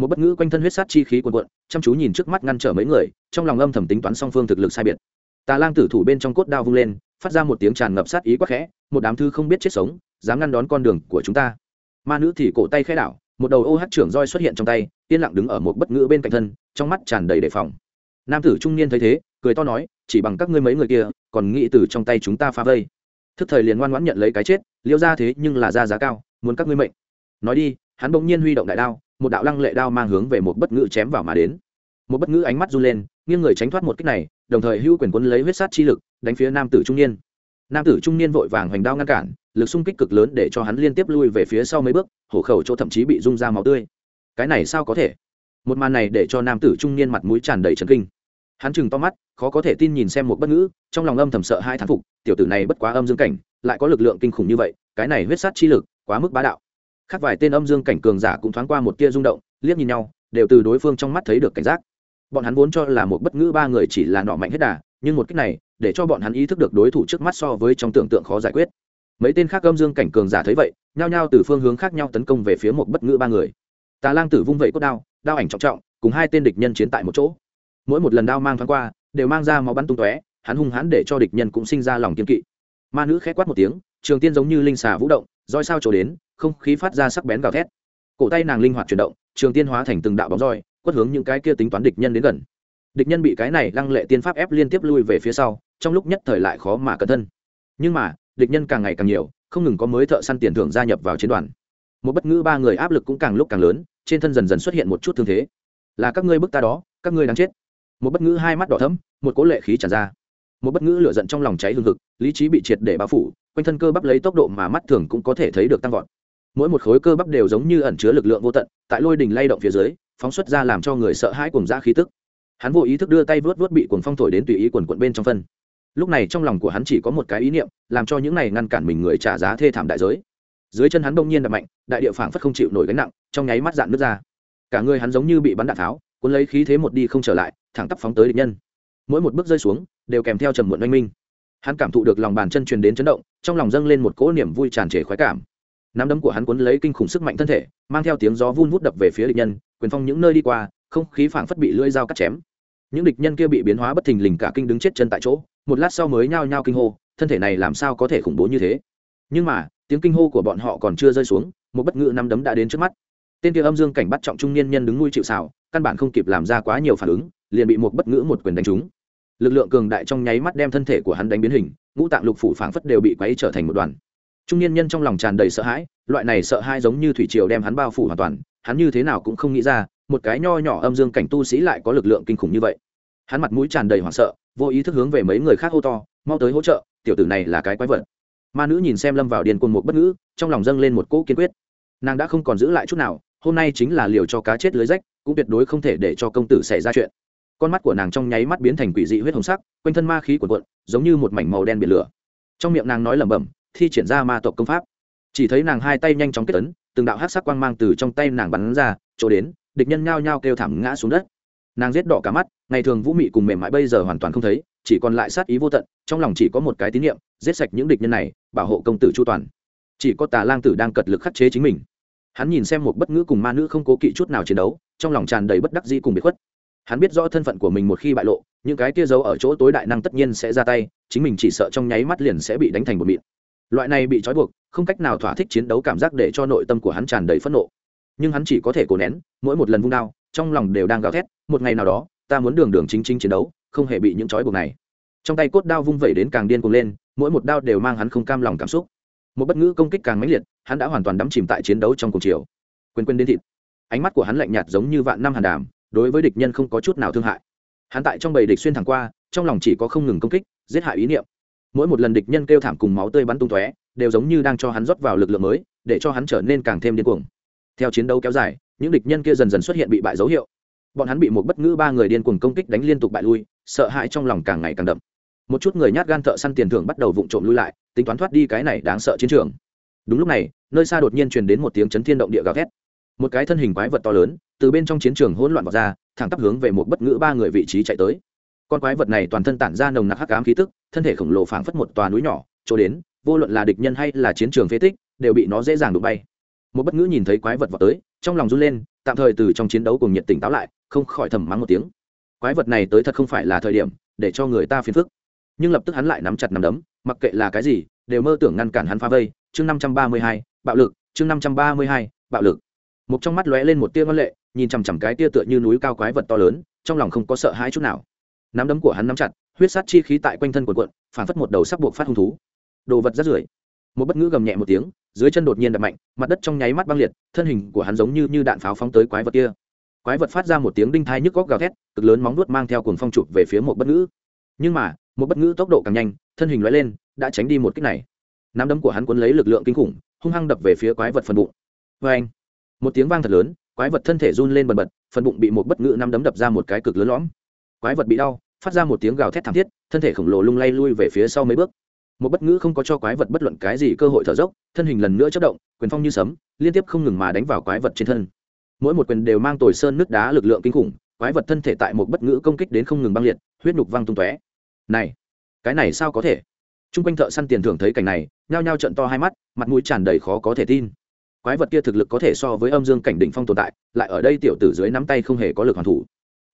Một bất ngữ quanh thân huyết sát chi khí quần quận chăm chú nhìn trước mắt ngăn trở mấy người, trong lòng âm thầm tính toán song phương thực lực sai biệt tà lang tử thủ bên trong cốt đao vung lên, phát ra một tiếng tràn ngập sát ý quắc khẽ, một đám thư không biết chết sống, dám ngăn đón con đường của chúng ta. Ma nữ thì cổ tay khẽ đảo, một đầu ô hát trưởng roi xuất hiện trong tay, yên lặng đứng ở một bất ngữ bên cạnh thân, trong mắt tràn đầy đề phòng. Nam tử trung niên thấy thế, cười to nói, chỉ bằng các ngươi mấy người kia, còn nghĩ từ trong tay chúng ta phá vây. Thức thời liền ngoan ngoãn nhận lấy cái chết, liêu ra thế nhưng là ra giá cao, muốn các ngươi mệnh. Nói đi, hắn bỗng nhiên huy động đại đao, một đạo lăng lệ đao mang hướng về một bất ngữ chém vào mà đến một bất ngữ ánh mắt run lên, nghiêng người tránh thoát một kích này, đồng thời hữu quyền quân lấy huyết sát chi lực, đánh phía nam tử trung niên. Nam tử trung niên vội vàng hoành đao ngăn cản, lực xung kích cực lớn để cho hắn liên tiếp lui về phía sau mấy bước, hổ khẩu chỗ thậm chí bị rung ra máu tươi. Cái này sao có thể? Một màn này để cho nam tử trung niên mặt mũi tràn đầy trần kinh. Hắn chừng to mắt, khó có thể tin nhìn xem một bất ngữ, trong lòng âm thầm sợ hai thán phục, tiểu tử này bất quá âm dương cảnh, lại có lực lượng kinh khủng như vậy, cái này huyết sát chi lực, quá mức bá đạo. Khác vài tên âm dương cảnh cường giả cũng thoáng qua một tia rung động, liếc nhìn nhau, đều từ đối phương trong mắt thấy được cảnh giác bọn hắn vốn cho là một bất ngữ ba người chỉ là nọ mạnh hết đà, nhưng một cách này, để cho bọn hắn ý thức được đối thủ trước mắt so với trong tưởng tượng khó giải quyết. Mấy tên khác âm dương cảnh cường giả thấy vậy, nhao nhao từ phương hướng khác nhau tấn công về phía một bất ngữ ba người. Tà lang tử vung vẩy cốt đao đao ảnh trọng trọng, cùng hai tên địch nhân chiến tại một chỗ. Mỗi một lần đao mang thoáng qua, đều mang ra máu bắn tung tóe, hắn hung hãn để cho địch nhân cũng sinh ra lòng kiên kỵ. Ma nữ khẽ quát một tiếng, trường tiên giống như linh xà vũ động, roi sao trổ đến, không khí phát ra sắc bén gào thét. Cổ tay nàng linh hoạt chuyển động, trường tiên hóa thành từng đạo bóng roi quất hướng những cái kia tính toán địch nhân đến gần. Địch nhân bị cái này lăng lệ tiên pháp ép liên tiếp lui về phía sau, trong lúc nhất thời lại khó mà cẩn thân. Nhưng mà, địch nhân càng ngày càng nhiều, không ngừng có mới thợ săn tiền thưởng gia nhập vào chiến đoàn. Một bất ngữ ba người áp lực cũng càng lúc càng lớn, trên thân dần dần xuất hiện một chút thương thế. Là các ngươi bức ta đó, các ngươi đáng chết. Một bất ngữ hai mắt đỏ thấm một cố lệ khí tràn ra. Một bất ngữ lửa giận trong lòng cháy hương thực lý trí bị triệt để bao phủ, quanh thân cơ bắp lấy tốc độ mà mắt thường cũng có thể thấy được tăng vọt. Mỗi một khối cơ bắp đều giống như ẩn chứa lực lượng vô tận, tại lôi đình lay động phía dưới phóng xuất ra làm cho người sợ hãi cùng ra khí tức. Hắn vô ý thức đưa tay vớt vớt bị cuồng phong thổi đến tùy ý quần quận bên trong phân. Lúc này trong lòng của hắn chỉ có một cái ý niệm, làm cho những này ngăn cản mình người trả giá thê thảm đại giới. Dưới chân hắn đông nhiên đập mạnh, đại địa phảng phất không chịu nổi gánh nặng, trong nháy mắt dạn nước ra. Cả người hắn giống như bị bắn đạn tháo, cuốn lấy khí thế một đi không trở lại, thẳng tắp phóng tới địch nhân. Mỗi một bước rơi xuống, đều kèm theo trầm muộn oanh minh. Hắn cảm thụ được lòng bàn chân truyền đến chấn động, trong lòng dâng lên một cỗ niềm vui tràn trề khoái cảm. Nắm đấm của hắn cuốn lấy kinh khủng sức mạnh thân thể, mang theo tiếng gió vun vút đập về phía địch nhân quyền phong những nơi đi qua, không khí phảng phất bị lưỡi dao cắt chém. Những địch nhân kia bị biến hóa bất thình lình cả kinh đứng chết chân tại chỗ, một lát sau mới nhao nhao kinh hô, thân thể này làm sao có thể khủng bố như thế? Nhưng mà, tiếng kinh hô của bọn họ còn chưa rơi xuống, một bất ngự năm đấm đã đến trước mắt. Tên kia âm dương cảnh bắt trọng trung niên nhân đứng nuôi chịu xào căn bản không kịp làm ra quá nhiều phản ứng, liền bị một bất ngữ một quyền đánh trúng. Lực lượng cường đại trong nháy mắt đem thân thể của hắn đánh biến hình, ngũ tạng lục phủ phảng phất đều bị quấy trở thành một đoàn. Trung niên nhân trong lòng tràn đầy sợ hãi, loại này sợ hãi giống như thủy triều đem hắn bao phủ hoàn toàn hắn như thế nào cũng không nghĩ ra, một cái nho nhỏ âm dương cảnh tu sĩ lại có lực lượng kinh khủng như vậy. Hắn mặt mũi tràn đầy hoảng sợ, vô ý thức hướng về mấy người khác hô to, mau tới hỗ trợ, tiểu tử này là cái quái vật. Ma nữ nhìn xem lâm vào điền côn một bất ngữ, trong lòng dâng lên một cỗ kiên quyết. Nàng đã không còn giữ lại chút nào, hôm nay chính là liều cho cá chết lưới rách, cũng tuyệt đối không thể để cho công tử xảy ra chuyện. Con mắt của nàng trong nháy mắt biến thành quỷ dị huyết hồng sắc, quanh thân ma khí của cuộn, giống như một mảnh màu đen biển lửa. Trong miệng nàng nói lẩm bẩm, thi triển ra ma tộc công pháp. Chỉ thấy nàng hai tay nhanh chóng kết tấn từng đạo hát sắc quang mang từ trong tay nàng bắn ra, chỗ đến, địch nhân nhao nhao kêu thảm ngã xuống đất. Nàng giết đỏ cả mắt, ngày thường vũ mị cùng mềm mại bây giờ hoàn toàn không thấy, chỉ còn lại sát ý vô tận, trong lòng chỉ có một cái tín nhiệm giết sạch những địch nhân này, bảo hộ công tử chu toàn. Chỉ có tà lang tử đang cật lực khắc chế chính mình. Hắn nhìn xem một bất ngữ cùng ma nữ không cố kỵ chút nào chiến đấu, trong lòng tràn đầy bất đắc dĩ cùng bị khuất. Hắn biết rõ thân phận của mình một khi bại lộ, những cái kia giấu ở chỗ tối đại năng tất nhiên sẽ ra tay, chính mình chỉ sợ trong nháy mắt liền sẽ bị đánh thành một mịn. Loại này bị trói buộc không cách nào thỏa thích chiến đấu cảm giác để cho nội tâm của hắn tràn đầy phẫn nộ. Nhưng hắn chỉ có thể cố nén, mỗi một lần vung đao, trong lòng đều đang gào thét, một ngày nào đó, ta muốn đường đường chính chính chiến đấu, không hề bị những trói buộc này. Trong tay cốt đao vung vẩy đến càng điên cuồng lên, mỗi một đao đều mang hắn không cam lòng cảm xúc. Một bất ngữ công kích càng mãnh liệt, hắn đã hoàn toàn đắm chìm tại chiến đấu trong cuộc chiều. Quên quên đến thịt. Ánh mắt của hắn lạnh nhạt giống như vạn năm hàn đàm, đối với địch nhân không có chút nào thương hại. Hắn tại trong bầy địch xuyên thẳng qua, trong lòng chỉ có không ngừng công kích, giết hại ý niệm. Mỗi một lần địch nhân kêu thảm cùng máu tươi bắn tung tóe đều giống như đang cho hắn rót vào lực lượng mới, để cho hắn trở nên càng thêm điên cuồng. Theo chiến đấu kéo dài, những địch nhân kia dần dần xuất hiện bị bại dấu hiệu. Bọn hắn bị một bất ngữ ba người điên cuồng công kích đánh liên tục bại lui, sợ hãi trong lòng càng ngày càng đậm. Một chút người nhát gan thợ săn tiền thưởng bắt đầu vụng trộm lui lại, tính toán thoát đi cái này đáng sợ chiến trường. Đúng lúc này, nơi xa đột nhiên truyền đến một tiếng chấn thiên động địa gào thét. Một cái thân hình quái vật to lớn, từ bên trong chiến trường hỗn loạn vào ra, thẳng tắp hướng về một bất ngữ ba người vị trí chạy tới. Con quái vật này toàn thân tản ra nồng nặc hắc ám khí tức, thân thể khổng lồ phảng phất một tòa núi nhỏ, chỗ đến vô luận là địch nhân hay là chiến trường phế tích, đều bị nó dễ dàng đụng bay. Một bất ngữ nhìn thấy quái vật vào tới, trong lòng run lên, tạm thời từ trong chiến đấu cùng nhiệt tỉnh táo lại, không khỏi thầm mắng một tiếng. Quái vật này tới thật không phải là thời điểm để cho người ta phiền phức. Nhưng lập tức hắn lại nắm chặt nắm đấm, mặc kệ là cái gì, đều mơ tưởng ngăn cản hắn phá vây. Chương năm trăm ba mươi hai, bạo lực. Chương năm trăm ba mươi hai, bạo lực. Một trong mắt lóe lên một tia ngân lệ, nhìn chằm chằm cái tia tựa như núi cao quái vật to lớn, trong lòng không có sợ hãi chút nào. Nắm đấm của hắn nắm chặt, huyết sát chi khí tại quanh thân quần quận phản phất một đầu sắc buộc phát hung thú đồ vật rất rưởi. Một bất ngữ gầm nhẹ một tiếng, dưới chân đột nhiên đập mạnh, mặt đất trong nháy mắt băng liệt, thân hình của hắn giống như như đạn pháo phóng tới quái vật kia. Quái vật phát ra một tiếng đinh thai nhức góc gào thét, cực lớn móng nuốt mang theo cuồng phong chụp về phía một bất ngữ. Nhưng mà, một bất ngữ tốc độ càng nhanh, thân hình loại lên, đã tránh đi một kích này. Nắm đấm của hắn cuốn lấy lực lượng kinh khủng, hung hăng đập về phía quái vật phần bụng. Vê anh một tiếng vang thật lớn, quái vật thân thể run lên bần bật, phần bụng bị một bất ngữ nắm đấm đập ra một cái cực lớn lõm. Quái vật bị đau, phát ra một tiếng gào thét thảm thiết, thân thể khổng lồ lung lay lui về phía sau mấy bước một bất ngữ không có cho quái vật bất luận cái gì cơ hội thở dốc, thân hình lần nữa chất động, quyền phong như sấm, liên tiếp không ngừng mà đánh vào quái vật trên thân. Mỗi một quyền đều mang tồi sơn nước đá lực lượng kinh khủng, quái vật thân thể tại một bất ngữ công kích đến không ngừng băng liệt, huyết nhục văng tung tóe. Này, cái này sao có thể? T r u n g quanh thợ săn tiền thưởng thấy cảnh này, nhao nhao trận to hai mắt, mặt mũi tràn đầy khó có thể tin. Quái vật kia thực lực có thể so với âm dương cảnh đỉnh phong tồn tại, lại ở đây tiểu tử dưới nắm tay không hề có lực hoàn thủ.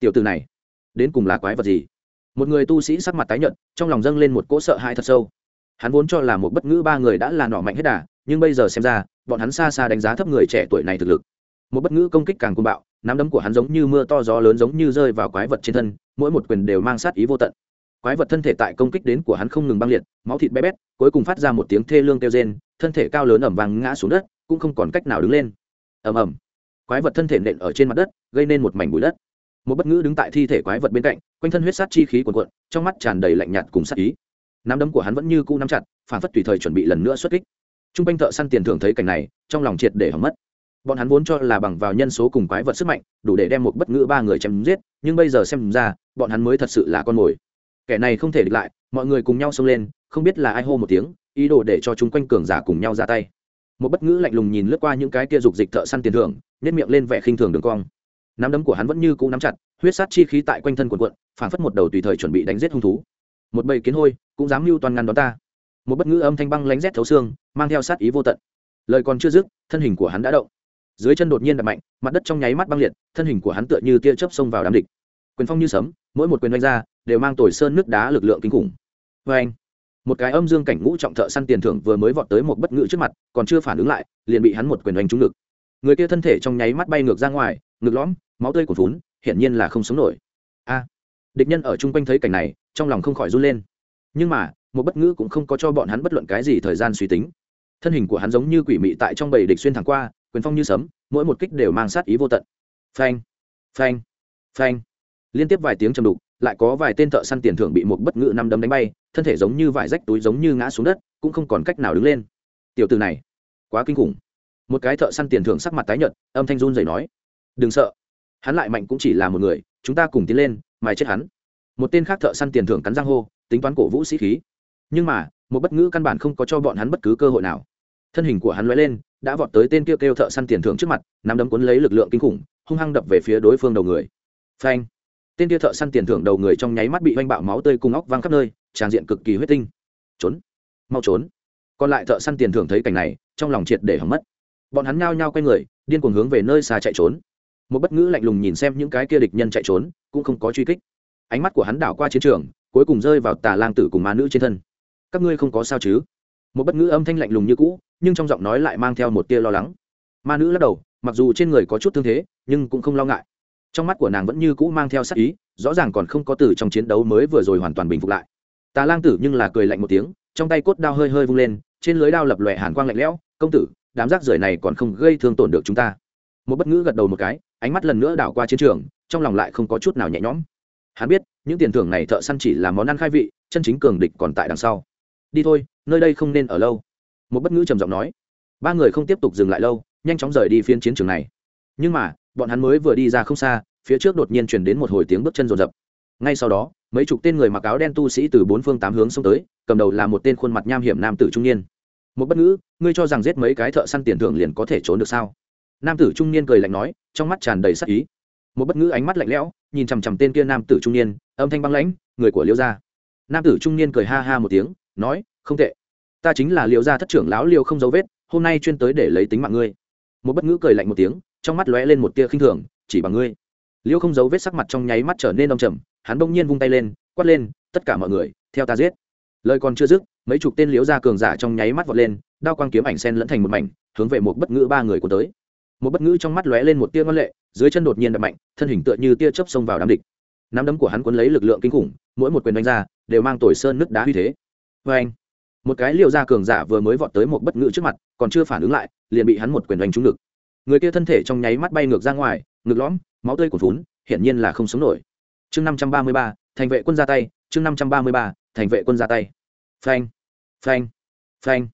Tiểu tử này, đến cùng là quái vật gì? Một người tu sĩ sắc mặt tái nhợt, trong lòng dâng lên một cỗ sợ hãi thật sâu hắn vốn cho là một bất ngữ ba người đã là nọ mạnh hết đà, nhưng bây giờ xem ra, bọn hắn xa xa đánh giá thấp người trẻ tuổi này thực lực. Một bất ngữ công kích càng côn bạo, nắm đấm của hắn giống như mưa to gió lớn giống như rơi vào quái vật trên thân, mỗi một quyền đều mang sát ý vô tận. Quái vật thân thể tại công kích đến của hắn không ngừng băng liệt, máu thịt bé bét, cuối cùng phát ra một tiếng thê lương kêu rên, thân thể cao lớn ẩm vàng ngã xuống đất, cũng không còn cách nào đứng lên. Ầm ầm. Quái vật thân thể nện ở trên mặt đất, gây nên một mảnh bụi đất. Một bất ngữ đứng tại thi thể quái vật bên cạnh, quanh thân huyết sát chi khí cuồn cuộn, trong mắt tràn đầy lạnh nhạt cùng sát ý nắm đấm của hắn vẫn như cũ nắm chặt, phản phất tùy thời chuẩn bị lần nữa xuất kích. T r u n g quanh thợ săn tiền thưởng thấy cảnh này, trong lòng triệt để hỏng mất. Bọn hắn vốn cho là bằng vào nhân số cùng quái vật sức mạnh, đủ để đem một bất ngữ ba người chém giết, nhưng bây giờ xem ra, bọn hắn mới thật sự là con mồi. Kẻ này không thể địch lại, mọi người cùng nhau xông lên, không biết là ai hô một tiếng, ý đồ để cho chúng quanh cường giả cùng nhau ra tay. Một bất ngữ lạnh lùng nhìn lướt qua những cái kia dục dịch thợ săn tiền thưởng nhét miệng lên vẻ khinh thường đường cong. Nắm đấm của hắn vẫn như cũ nắm chặt, huyết sát chi khí tại quanh thân quần quận phảng phất một đầu tùy thời chuẩn bị đánh giết hung thú một bầy kiến hôi, cũng dám mưu toàn ngăn đón ta. Một bất ngữ âm thanh băng lánh rét thấu xương, mang theo sát ý vô tận. Lời còn chưa dứt, thân hình của hắn đã động. Dưới chân đột nhiên đập mạnh, mặt đất trong nháy mắt băng liệt, thân hình của hắn tựa như tia chớp xông vào đám địch. Quyền phong như sấm, mỗi một quyền đánh ra, đều mang tồi sơn nước đá lực lượng kinh khủng. Vê anh một cái âm dương cảnh ngũ trọng thợ săn tiền thưởng vừa mới vọt tới một bất ngữ trước mặt, còn chưa phản ứng lại, liền bị hắn một quyền đánh trúng ngực. Người kia thân thể trong nháy mắt bay ngược ra ngoài, ngực lõm, máu tươi của vốn hiển nhiên là không sống nổi. A! Địch nhân ở chung quanh thấy cảnh này trong lòng không khỏi run lên. Nhưng mà, một bất ngữ cũng không có cho bọn hắn bất luận cái gì thời gian suy tính. Thân hình của hắn giống như quỷ mị tại trong bầy địch xuyên thẳng qua, quyền phong như sấm, mỗi một kích đều mang sát ý vô tận. Phanh phanh phanh. Liên tiếp vài tiếng chầm đục, lại có vài tên thợ săn tiền thưởng bị một bất ngự năm đấm đánh bay, thân thể giống như vải rách túi giống như ngã xuống đất, cũng không còn cách nào đứng lên. Tiểu từ này, quá kinh khủng. Một cái thợ săn tiền thưởng sắc mặt tái nhợt, âm thanh run rẩy nói, đừng sợ. Hắn lại mạnh cũng chỉ là một người, chúng ta cùng tiến lên, mài chết hắn một tên khác thợ săn tiền thưởng cắn răng hô, tính toán cổ vũ sĩ khí. Nhưng mà, một bất ngữ căn bản không có cho bọn hắn bất cứ cơ hội nào. Thân hình của hắn lóe lên, đã vọt tới tên kêu kêu thợ săn tiền thưởng trước mặt, nắm đấm cuốn lấy lực lượng kinh khủng, hung hăng đập về phía đối phương đầu người. Phanh! Tên kia thợ săn tiền thưởng đầu người trong nháy mắt bị oanh bạo máu tươi cùng óc văng khắp nơi, tràn diện cực kỳ huyết tinh. Trốn! Mau trốn! Còn lại thợ săn tiền thưởng thấy cảnh này, trong lòng triệt để hỏng mất. Bọn hắn nhao nhao quay người, điên cuồng hướng về nơi xa chạy trốn. Một bất ngữ lạnh lùng nhìn xem những cái kia địch nhân chạy trốn, cũng không có truy kích ánh mắt của hắn đảo qua chiến trường, cuối cùng rơi vào tà lang tử cùng ma nữ trên thân. Các ngươi không có sao chứ? Một bất ngữ âm thanh lạnh lùng như cũ, nhưng trong giọng nói lại mang theo một tia lo lắng. Ma nữ lắc đầu, mặc dù trên người có chút thương thế, nhưng cũng không lo ngại. Trong mắt của nàng vẫn như cũ mang theo sắc ý, rõ ràng còn không có từ trong chiến đấu mới vừa rồi hoàn toàn bình phục lại. Tà lang tử nhưng là cười lạnh một tiếng, trong tay cốt đao hơi hơi vung lên, trên lưới đao lập lòe hàn quang lạnh lẽo, công tử, đám rác rưởi này còn không gây thương tổn được chúng ta. Một bất ngữ gật đầu một cái, ánh mắt lần nữa đảo qua chiến trường, trong lòng lại không có chút nào nhẹ nhõm hắn biết, những tiền thưởng này thợ săn chỉ là món ăn khai vị, chân chính cường địch còn tại đằng sau. Đi thôi, nơi đây không nên ở lâu. Một bất ngữ trầm giọng nói. Ba người không tiếp tục dừng lại lâu, nhanh chóng rời đi phiên chiến trường này. Nhưng mà, bọn hắn mới vừa đi ra không xa, phía trước đột nhiên chuyển đến một hồi tiếng bước chân rồn rập. Ngay sau đó, mấy chục tên người mặc áo đen tu sĩ từ bốn phương tám hướng xông tới, cầm đầu là một tên khuôn mặt nham hiểm nam tử trung niên. Một bất ngữ, ngươi cho rằng giết mấy cái thợ săn tiền thưởng liền có thể trốn được sao? Nam tử trung niên cười lạnh nói, trong mắt tràn đầy sắc ý một bất ngữ ánh mắt lạnh lẽo, nhìn chằm chằm tên kia nam tử trung niên, âm thanh băng lãnh, người của liêu gia. Nam tử trung niên cười ha ha một tiếng, nói, không tệ. Ta chính là liêu gia thất trưởng lão liêu không dấu vết, hôm nay chuyên tới để lấy tính mạng ngươi. Một bất ngữ cười lạnh một tiếng, trong mắt lóe lên một tia khinh thường, chỉ bằng ngươi. Liêu không dấu vết sắc mặt trong nháy mắt trở nên đông trầm, hắn bỗng nhiên vung tay lên, quát lên, tất cả mọi người, theo ta giết. Lời còn chưa dứt, mấy chục tên liêu gia cường giả trong nháy mắt vọt lên, đao quang kiếm ảnh sen lẫn thành một mảnh, hướng về một bất ngữ ba người của tới một bất ngữ trong mắt lóe lên một tia ngân lệ, dưới chân đột nhiên đập mạnh, thân hình tựa như tia chớp xông vào đám địch. Nắm đấm của hắn cuốn lấy lực lượng kinh khủng, mỗi một quyền đánh ra, đều mang tồi sơn nứt đá uy thế. Vê anh, một cái liều ra cường giả vừa mới vọt tới một bất ngữ trước mặt, còn chưa phản ứng lại, liền bị hắn một quyền đánh trúng ngực. Người kia thân thể trong nháy mắt bay ngược ra ngoài, ngực lõm, máu tươi cuồn vốn hiển nhiên là không sống nổi. Chương năm trăm ba mươi ba, thành vệ quân ra tay, chương năm trăm ba mươi ba, thành vệ quân ra tay. Phanh phanh phanh.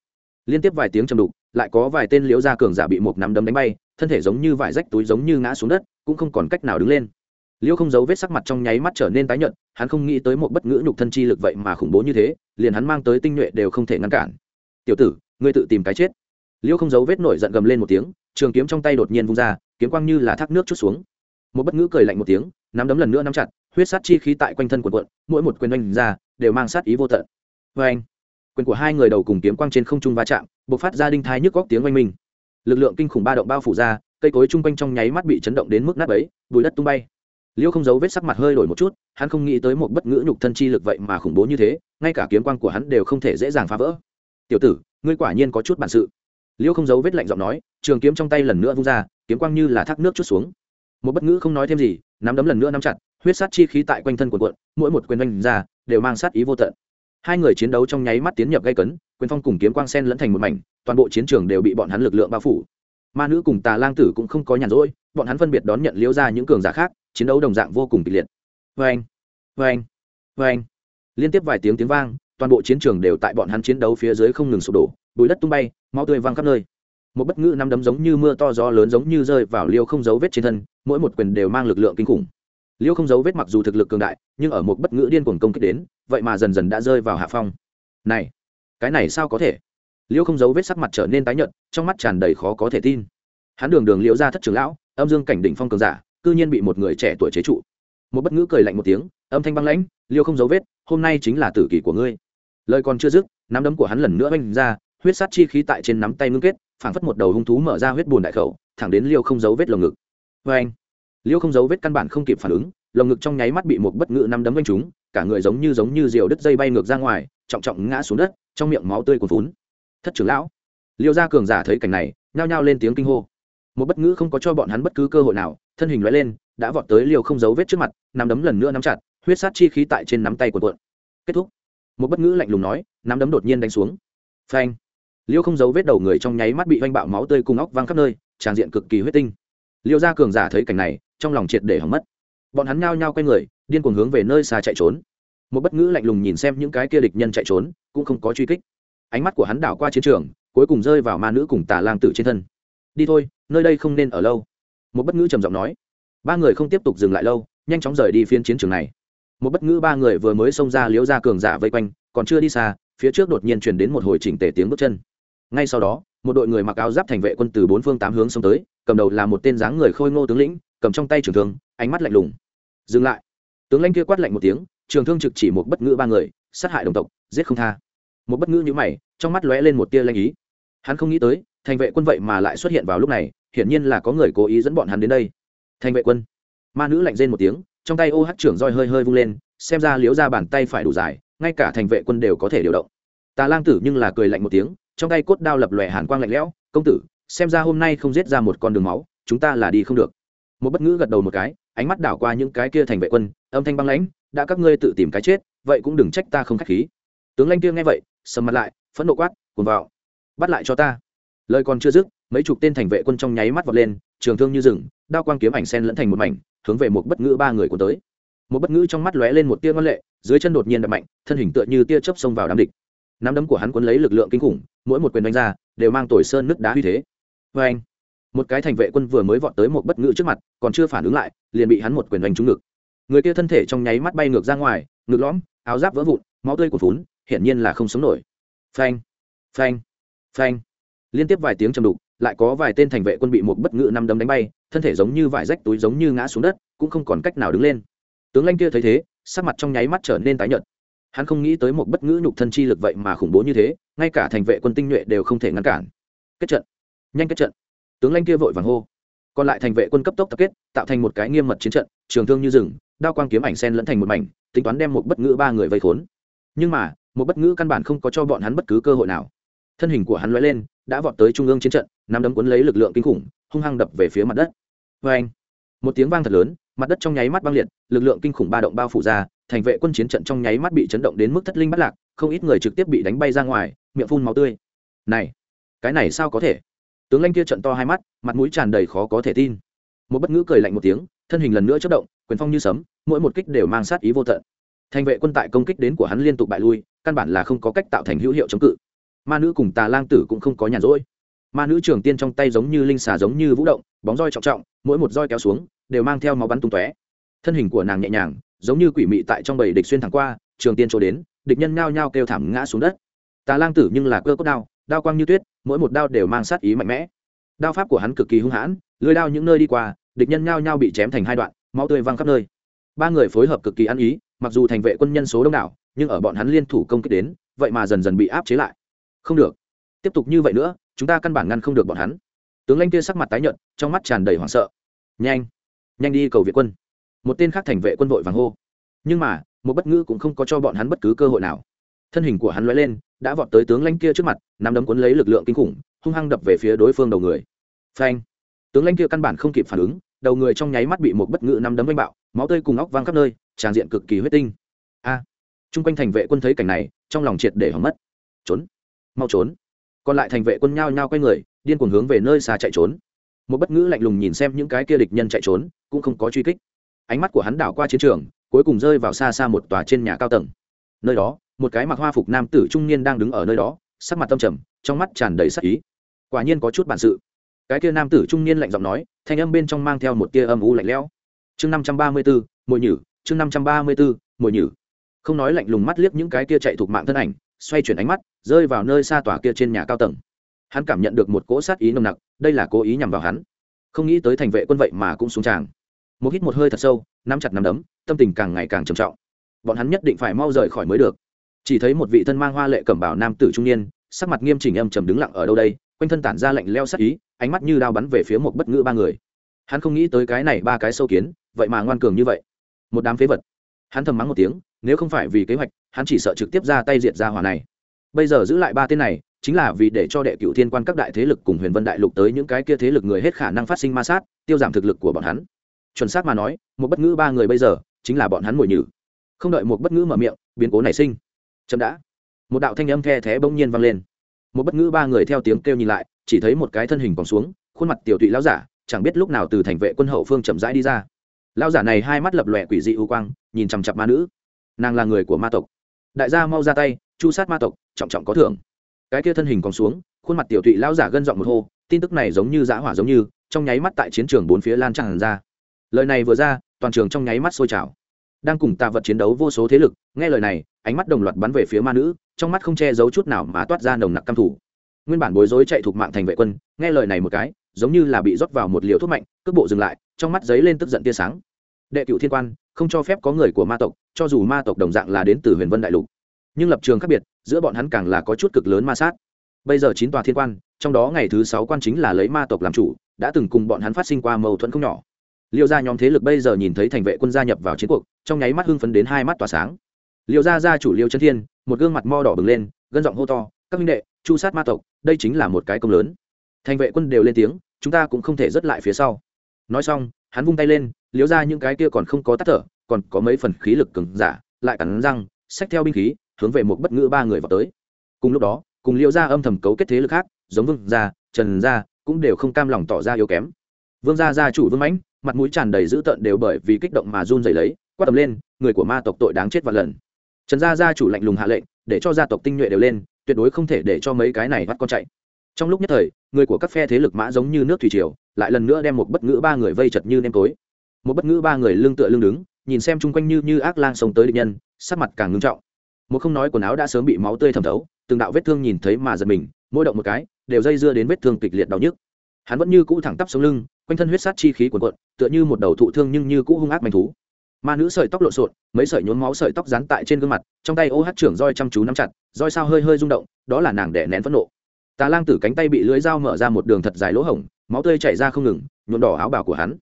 Liên tiếp vài tiếng trầm đục, lại có vài tên liễu gia cường giả bị một nắm đấm đánh bay thân thể giống như vải rách túi giống như ngã xuống đất, cũng không còn cách nào đứng lên. Liễu không giấu vết sắc mặt trong nháy mắt trở nên tái nhợt, hắn không nghĩ tới một bất ngữ nhục thân chi lực vậy mà khủng bố như thế, liền hắn mang tới tinh nhuệ đều không thể ngăn cản. Tiểu tử, ngươi tự tìm cái chết. Liễu không giấu vết nổi giận gầm lên một tiếng, trường kiếm trong tay đột nhiên vung ra, kiếm quang như là thác nước chút xuống. Một bất ngữ cười lạnh một tiếng, nắm đấm lần nữa nắm chặt, huyết sát chi khí tại quanh thân quần quận mỗi một quyền oanh ra, đều mang sát ý vô tận. Vê anh quyền của hai người đầu cùng kiếm quang trên không trung va chạm, bộc phát ra đinh thai nhức góc tiếng oanh minh lực lượng kinh khủng ba động bao phủ ra, cây cối chung quanh trong nháy mắt bị chấn động đến mức nát ấy bùi đất tung bay. Liêu không giấu vết sắc mặt hơi đổi một chút, hắn không nghĩ tới một bất ngữ nhục thân chi lực vậy mà khủng bố như thế, ngay cả kiếm quang của hắn đều không thể dễ dàng phá vỡ. Tiểu tử, ngươi quả nhiên có chút bản sự. Liêu không giấu vết lạnh giọng nói, trường kiếm trong tay lần nữa vung ra, kiếm quang như là thác nước chút xuống. Một bất ngữ không nói thêm gì, nắm đấm lần nữa nắm chặt, huyết sát chi khí tại quanh thân quần quận mỗi một quyền oanh ra, đều mang sát ý vô tận hai người chiến đấu trong nháy mắt tiến nhập gây cấn, quyền phong cùng kiếm quang sen lẫn thành một mảnh, toàn bộ chiến trường đều bị bọn hắn lực lượng bao phủ. Ma nữ cùng tà lang tử cũng không có nhàn rỗi, bọn hắn phân biệt đón nhận liễu ra những cường giả khác, chiến đấu đồng dạng vô cùng kịch liệt. Vê anh vê anh vê anh liên tiếp vài tiếng tiếng vang, toàn bộ chiến trường đều tại bọn hắn chiến đấu phía dưới không ngừng sụp đổ, bụi đất tung bay, máu tươi văng khắp nơi. Một bất ngữ năm đấm giống như mưa to gió lớn giống như rơi vào liêu không dấu vết trên thân, mỗi một quyền đều mang lực lượng kinh khủng liêu không giấu vết mặc dù thực lực cường đại, nhưng ở một bất ngữ điên cuồng công kích đến, vậy mà dần dần đã rơi vào hạ phong. Này, cái này sao có thể? Liêu không giấu vết sắc mặt trở nên tái nhợt, trong mắt tràn đầy khó có thể tin. Hắn đường đường liễu ra thất trưởng lão, âm dương cảnh đỉnh phong cường giả, cư nhiên bị một người trẻ tuổi chế trụ. Một bất ngữ cười lạnh một tiếng, âm thanh băng lãnh, liêu không giấu vết, hôm nay chính là tử kỷ của ngươi. Lời còn chưa dứt, nắm đấm của hắn lần nữa oanh ra, huyết sát chi khí tại trên nắm tay ngưng kết, phảng phất một đầu hung thú mở ra huyết bùn đại khẩu, thẳng đến liêu không giấu vết lồng ngực. Vê anh liêu không giấu vết căn bản không kịp phản ứng, lồng ngực trong nháy mắt bị một bất ngự năm đấm đánh chúng cả người giống như giống như diều đứt dây bay ngược ra ngoài, trọng trọng ngã xuống đất, trong miệng máu tươi cuồn phún thất trưởng lão. Liêu gia cường giả thấy cảnh này, nhao nhao lên tiếng kinh hô. Một bất ngữ không có cho bọn hắn bất cứ cơ hội nào, thân hình loại lên, đã vọt tới liều không giấu vết trước mặt nắm đấm lần nữa nắm chặt, huyết sát chi khí tại trên nắm tay của cuộn. Kết thúc. Một bất ngữ lạnh lùng nói nắm đấm đột nhiên đánh xuống. Phanh. Liêu không giấu vết đầu người trong nháy mắt bị oanh bạo máu tươi cùng óc văng khắp nơi, tràn diện cực kỳ huyết tinh liêu gia cường giả thấy cảnh này, trong lòng triệt để hỏng mất. Bọn hắn nhao nhao quay người, điên cuồng hướng về nơi xa chạy trốn. Một bất ngữ lạnh lùng nhìn xem những cái kia địch nhân chạy trốn, cũng không có truy kích. Ánh mắt của hắn đảo qua chiến trường, cuối cùng rơi vào ma nữ cùng tà lang tử trên thân. Đi thôi, nơi đây không nên ở lâu. Một bất ngữ trầm giọng nói. Ba người không tiếp tục dừng lại lâu, nhanh chóng rời đi phiên chiến trường này. Một bất ngữ ba người vừa mới xông ra liếu ra cường giả vây quanh, còn chưa đi xa, phía trước đột nhiên truyền đến một hồi chỉnh tể tiếng bước chân. Ngay sau đó một đội người mặc áo giáp thành vệ quân từ bốn phương tám hướng xông tới, cầm đầu là một tên dáng người khôi ngô tướng lĩnh, cầm trong tay trường thương, ánh mắt lạnh lùng. Dừng lại. Tướng lãnh kia quát lạnh một tiếng, trường thương trực chỉ một bất ngữ ba người, sát hại đồng tộc, giết không tha. Một bất ngữ như mày, trong mắt lóe lên một tia lanh ý. Hắn không nghĩ tới, thành vệ quân vậy mà lại xuất hiện vào lúc này, hiển nhiên là có người cố ý dẫn bọn hắn đến đây. Thành vệ quân. Ma nữ lạnh rên một tiếng, trong tay ô hát trưởng roi hơi hơi vung lên, xem ra liếu ra bàn tay phải đủ dài, ngay cả thành vệ quân đều có thể điều động. Tà lang tử nhưng là cười lạnh một tiếng trong tay cốt đao lập lòe hàn quang lạnh lẽo, công tử, xem ra hôm nay không giết ra một con đường máu, chúng ta là đi không được. Một bất ngữ gật đầu một cái, ánh mắt đảo qua những cái kia thành vệ quân, âm thanh băng lãnh, đã các ngươi tự tìm cái chết, vậy cũng đừng trách ta không khách khí. Tướng lanh kia nghe vậy, sầm mặt lại, phẫn nộ quát cuồn vào bắt lại cho ta. Lời còn chưa dứt, mấy chục tên thành vệ quân trong nháy mắt vọt lên, trường thương như rừng, đao quang kiếm ảnh sen lẫn thành một mảnh, hướng về một bất ngữ ba người của tới. Một bất ngữ trong mắt lóe lên một tia ngân lệ, dưới chân đột nhiên đập mạnh, thân hình tựa như tia chớp xông vào đám địch nắm đấm của hắn cuốn lấy lực lượng kinh khủng, mỗi một quyền đánh ra, đều mang tồi sơn nước đá uy thế. Vê anh, một cái thành vệ quân vừa mới vọt tới một bất ngữ trước mặt, còn chưa phản ứng lại, liền bị hắn một quyền đánh trúng ngực. Người kia thân thể trong nháy mắt bay ngược ra ngoài, ngực lõm, áo giáp vỡ vụn, máu tươi của phún hiển nhiên là không sống nổi. Phanh phanh phanh. Liên tiếp vài tiếng trầm đục, lại có vài tên thành vệ quân bị một bất ngữ năm đấm đánh bay, thân thể giống như vải rách túi giống như ngã xuống đất, cũng không còn cách nào đứng lên. Tướng lanh kia thấy thế, sắc mặt trong nháy mắt trở nên tái nhợt hắn không nghĩ tới một bất ngữ nhục thân chi lực vậy mà khủng bố như thế, ngay cả thành vệ quân tinh nhuệ đều không thể ngăn cản. Kết trận. Nhanh kết trận. Tướng lanh kia vội vàng hô. Còn lại thành vệ quân cấp tốc tập kết, tạo thành một cái nghiêm mật chiến trận, trường thương như rừng, đao quang kiếm ảnh sen lẫn thành một mảnh, tính toán đem một bất ngữ ba người vây khốn. Nhưng mà, một bất ngữ căn bản không có cho bọn hắn bất cứ cơ hội nào. Thân hình của hắn lóe lên, đã vọt tới trung ương chiến trận, nắm đấm cuốn lấy lực lượng kinh khủng, hung hăng đập về phía mặt đất. Vê anh một tiếng vang thật lớn, mặt đất trong nháy mắt băng liệt, lực lượng kinh khủng ba động bao phủ ra thành vệ quân chiến trận trong nháy mắt bị chấn động đến mức thất linh bắt lạc, không ít người trực tiếp bị đánh bay ra ngoài, miệng phun máu tươi. Này, cái này sao có thể? Tướng lanh kia trận to hai mắt, mặt mũi tràn đầy khó có thể tin. Một bất ngữ cười lạnh một tiếng, thân hình lần nữa chất động, quyền phong như sấm, mỗi một kích đều mang sát ý vô tận. Thành vệ quân tại công kích đến của hắn liên tục bại lui, căn bản là không có cách tạo thành hữu hiệu chống cự. Ma nữ cùng tà lang tử cũng không có nhàn rỗi. Ma nữ trường tiên trong tay giống như linh xà giống như vũ động, bóng roi trọng trọng, mỗi một roi kéo xuống, đều mang theo máu bắn tung tóe. Thân hình của nàng nhẹ nhàng giống như quỷ mị tại trong bầy địch xuyên thẳng qua, trường tiên chỗ đến, địch nhân nhao nhao kêu thảm ngã xuống đất. Tà lang tử nhưng là cơ cốt đao đao quang như tuyết, mỗi một đao đều mang sát ý mạnh mẽ. Đao pháp của hắn cực kỳ hung hãn lưới đao những nơi đi qua, địch nhân nhao nhao bị chém thành hai đoạn, máu tươi văng khắp nơi. Ba người phối hợp cực kỳ ăn ý, mặc dù thành vệ quân nhân số đông đảo, nhưng ở bọn hắn liên thủ công kích đến, vậy mà dần dần bị áp chế lại. Không được. Tiếp tục như vậy nữa, chúng ta căn bản ngăn không được bọn hắn. Tướng lanh kia sắc mặt tái nhợt, trong mắt tràn đầy hoảng sợ. Nhanh. Nhanh đi cầu viện quân một tên khác thành vệ quân vội vàng hô. Nhưng mà một bất ngữ cũng không có cho bọn hắn bất cứ cơ hội nào. Thân hình của hắn lóe lên đã vọt tới tướng lãnh kia trước mặt nắm đấm cuốn lấy lực lượng kinh khủng hung hăng đập về phía đối phương đầu người. Phanh! Tướng lãnh kia căn bản không kịp phản ứng đầu người trong nháy mắt bị một bất ngữ nắm đấm đánh bạo máu tươi cùng óc văng khắp nơi tràn diện cực kỳ huyết tinh. A! À, chung quanh thành vệ quân thấy cảnh này trong lòng triệt để hỏng mất. Trốn! Mau trốn! Còn lại thành vệ quân nhao nhao quay người điên cuồng hướng về nơi xa chạy trốn. Một bất ngữ lạnh lùng nhìn xem những cái kia địch nhân chạy trốn cũng không có truy kích ánh mắt của hắn đảo qua chiến trường, cuối cùng rơi vào xa xa một tòa trên nhà cao tầng. Nơi đó, một cái mặc hoa phục nam tử trung niên đang đứng ở nơi đó, sắc mặt tâm trầm, trong mắt tràn đầy sắc ý. Quả nhiên có chút bản sự. Cái kia nam tử trung niên lạnh giọng nói, thanh âm bên trong mang theo một tia âm u lạnh lẽo. Chương năm trăm ba mươi bốn mồi nhử, chương năm trăm ba mươi bốn mồi nhử. Không nói lạnh lùng mắt liếc những cái kia chạy thuộc mạng thân ảnh, xoay chuyển ánh mắt, rơi vào nơi xa tòa kia trên nhà cao tầng. Hắn cảm nhận được một cỗ sát ý nồng nặc, đây là cố ý nhằm vào hắn. Không nghĩ tới thành vệ quân vậy mà cũng xuống tràng một hít một hơi thật sâu, nắm chặt nắm đấm, tâm tình càng ngày càng trầm trọng. Bọn hắn nhất định phải mau rời khỏi mới được. Chỉ thấy một vị thân mang hoa lệ cẩm bảo nam tử trung niên, sắc mặt nghiêm chỉnh âm trầm đứng lặng ở đâu đây, quanh thân tản ra lạnh leo sắc ý, ánh mắt như đao bắn về phía một bất ngữ ba người. Hắn không nghĩ tới cái này ba cái sâu kiến, vậy mà ngoan cường như vậy. Một đám phế vật. Hắn thầm mắng một tiếng, nếu không phải vì kế hoạch, hắn chỉ sợ trực tiếp ra tay diệt ra hỏa này. Bây giờ giữ lại ba tên này, chính là vì để cho đệ cựu thiên quan các đại thế lực cùng huyền vân đại lục tới những cái kia thế lực người hết khả năng phát sinh ma sát, tiêu giảm thực lực của bọn hắn chuẩn xác mà nói, một bất ngữ ba người bây giờ chính là bọn hắn mồi nhử. Không đợi một bất ngữ mở miệng, biến cố nảy sinh. Chậm đã. Một đạo thanh âm the thé bỗng nhiên vang lên. Một bất ngữ ba người theo tiếng kêu nhìn lại, chỉ thấy một cái thân hình còn xuống, khuôn mặt tiểu tụy lão giả, chẳng biết lúc nào từ thành vệ quân hậu phương chậm rãi đi ra. Lão giả này hai mắt lập lòe quỷ dị u quang, nhìn chằm chặp ma nữ. Nàng là người của ma tộc. Đại gia mau ra tay, chu sát ma tộc, trọng trọng có thưởng. Cái kia thân hình còn xuống, khuôn mặt tiểu tụy lão giả gân giọng một hô, tin tức này giống như giã hỏa giống như, trong nháy mắt tại chiến trường bốn phía lan tràn ra lời này vừa ra, toàn trường trong nháy mắt sôi trào. Đang cùng tạ vật chiến đấu vô số thế lực, nghe lời này, ánh mắt đồng loạt bắn về phía ma nữ, trong mắt không che giấu chút nào mà toát ra nồng nặc căm thủ nguyên bản bối rối chạy thuộc mạng thành vệ quân, nghe lời này một cái, giống như là bị rót vào một liều thuốc mạnh, cước bộ dừng lại, trong mắt giấy lên tức giận tia sáng. Đệ cựu thiên quan, không cho phép có người của ma tộc, cho dù ma tộc đồng dạng là đến từ huyền vân đại lục. Nhưng lập trường khác biệt, giữa bọn hắn càng là có chút cực lớn ma sát. Bây giờ chín tòa thiên quan, trong đó ngày thứ sáu quan chính là lấy ma tộc làm chủ, đã từng cùng bọn hắn phát sinh qua mâu thuẫn không nhỏ liêu gia nhóm thế lực bây giờ nhìn thấy thành vệ quân gia nhập vào chiến cuộc, trong nháy mắt hưng phấn đến hai mắt tỏa sáng. Liêu gia gia chủ liêu chân thiên, một gương mặt mo đỏ bừng lên, gân giọng hô to, các minh đệ, chu sát ma tộc, đây chính là một cái công lớn. Thành vệ quân đều lên tiếng, chúng ta cũng không thể rớt lại phía sau. Nói xong, hắn vung tay lên, liêu ra những cái kia còn không có tắt thở, còn có mấy phần khí lực cứng giả, lại cắn răng, xách theo binh khí, hướng về một bất ngữ ba người vào tới. Cùng lúc đó, cùng liêu gia âm thầm cấu kết thế lực khác, giống vương gia, trần gia, cũng đều không cam lòng tỏ ra yếu kém. Vương gia gia chủ vương mãnh mặt mũi tràn đầy dữ tợn đều bởi vì kích động mà run rẩy lấy, quát tầm lên, người của ma tộc tội đáng chết vạn lần. Trần gia gia chủ lạnh lùng hạ lệnh, để cho gia tộc tinh nhuệ đều lên, tuyệt đối không thể để cho mấy cái này bắt con chạy. Trong lúc nhất thời, người của các phe thế lực mã giống như nước thủy triều, lại lần nữa đem một bất ngữ ba người vây chật như nêm tối. Một bất ngữ ba người lưng tựa lưng đứng, nhìn xem chung quanh như như ác lang sống tới địch nhân, sắc mặt càng ngưng trọng. Một không nói quần áo đã sớm bị máu tươi thẩm thấu, từng đạo vết thương nhìn thấy mà giật mình, mỗi động một cái, đều dây dưa đến vết thương kịch liệt đau nhức. Hắn vẫn như cũ thẳng tắp sống lưng quanh thân huyết sát chi khí cuồn cuộn, tựa như một đầu thụ thương nhưng như cũ hung ác manh thú. Ma nữ sợi tóc lộn xộn, mấy sợi nhốn máu sợi tóc dán tại trên gương mặt, trong tay ô hát trưởng roi chăm chú nắm chặt, roi sao hơi hơi rung động, đó là nàng đẻ nén phẫn nộ. Tà lang tử cánh tay bị lưỡi dao mở ra một đường thật dài lỗ hổng, máu tươi chảy ra không ngừng, nhuộm đỏ áo bào của hắn.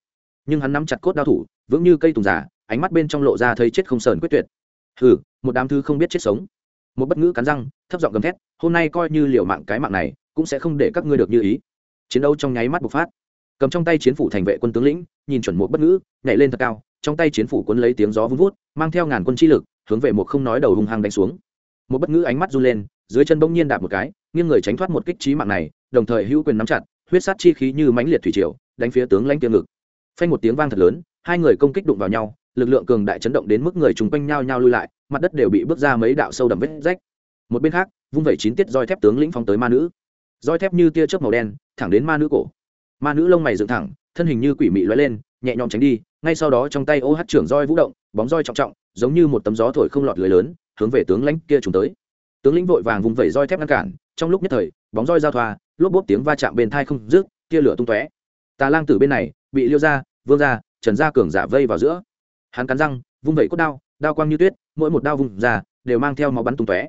Nhưng hắn nắm chặt cốt đao thủ, vững như cây tùng giả ánh mắt bên trong lộ ra thấy chết không sờn quyết tuyệt. Hừ, một đám thư không biết chết sống. Một bất ngữ cắn răng, thấp giọng gầm thét, hôm nay coi như liều mạng cái mạng này, cũng sẽ không để các ngươi được như ý. Chiến đấu trong nháy mắt bộc phát cầm trong tay chiến phủ thành vệ quân tướng lĩnh, nhìn chuẩn một bất ngữ, nhảy lên thật cao, trong tay chiến phủ quân lấy tiếng gió vun vút, mang theo ngàn quân chi lực, hướng về một không nói đầu hung hăng đánh xuống. Một bất ngữ ánh mắt run lên, dưới chân bỗng nhiên đạp một cái, nghiêng người tránh thoát một kích trí mạng này, đồng thời hữu quyền nắm chặt, huyết sát chi khí như mãnh liệt thủy triều, đánh phía tướng lãnh tiêu ngực. Phanh một tiếng vang thật lớn, hai người công kích đụng vào nhau, lực lượng cường đại chấn động đến mức người chúng quanh nhau nhau lui lại, mặt đất đều bị bước ra mấy đạo sâu đậm vết rách. Một bên khác, vung vẩy chín tiết roi thép tướng lĩnh phóng tới ma nữ. Roi thép như tia chớp màu đen, thẳng đến ma nữ cổ ma nữ lông mày dựng thẳng, thân hình như quỷ mị lóe lên, nhẹ nhõm tránh đi, ngay sau đó trong tay ô hát trưởng roi vũ động, bóng roi trọng trọng, giống như một tấm gió thổi không lọt lưới lớn, hướng về tướng lãnh kia trùng tới. Tướng lĩnh vội vàng vùng vẩy roi thép ngăn cản, trong lúc nhất thời, bóng roi giao thoa, lốp bốp tiếng va chạm bên thai không rước tia lửa tung tóe. Tà lang tử bên này, bị liêu ra, vương ra, trần ra cường giả vây vào giữa. Hắn cắn răng, vung vẩy cốt đao đao quang như tuyết, mỗi một đao vùng ra, đều mang theo máu bắn tung tóe.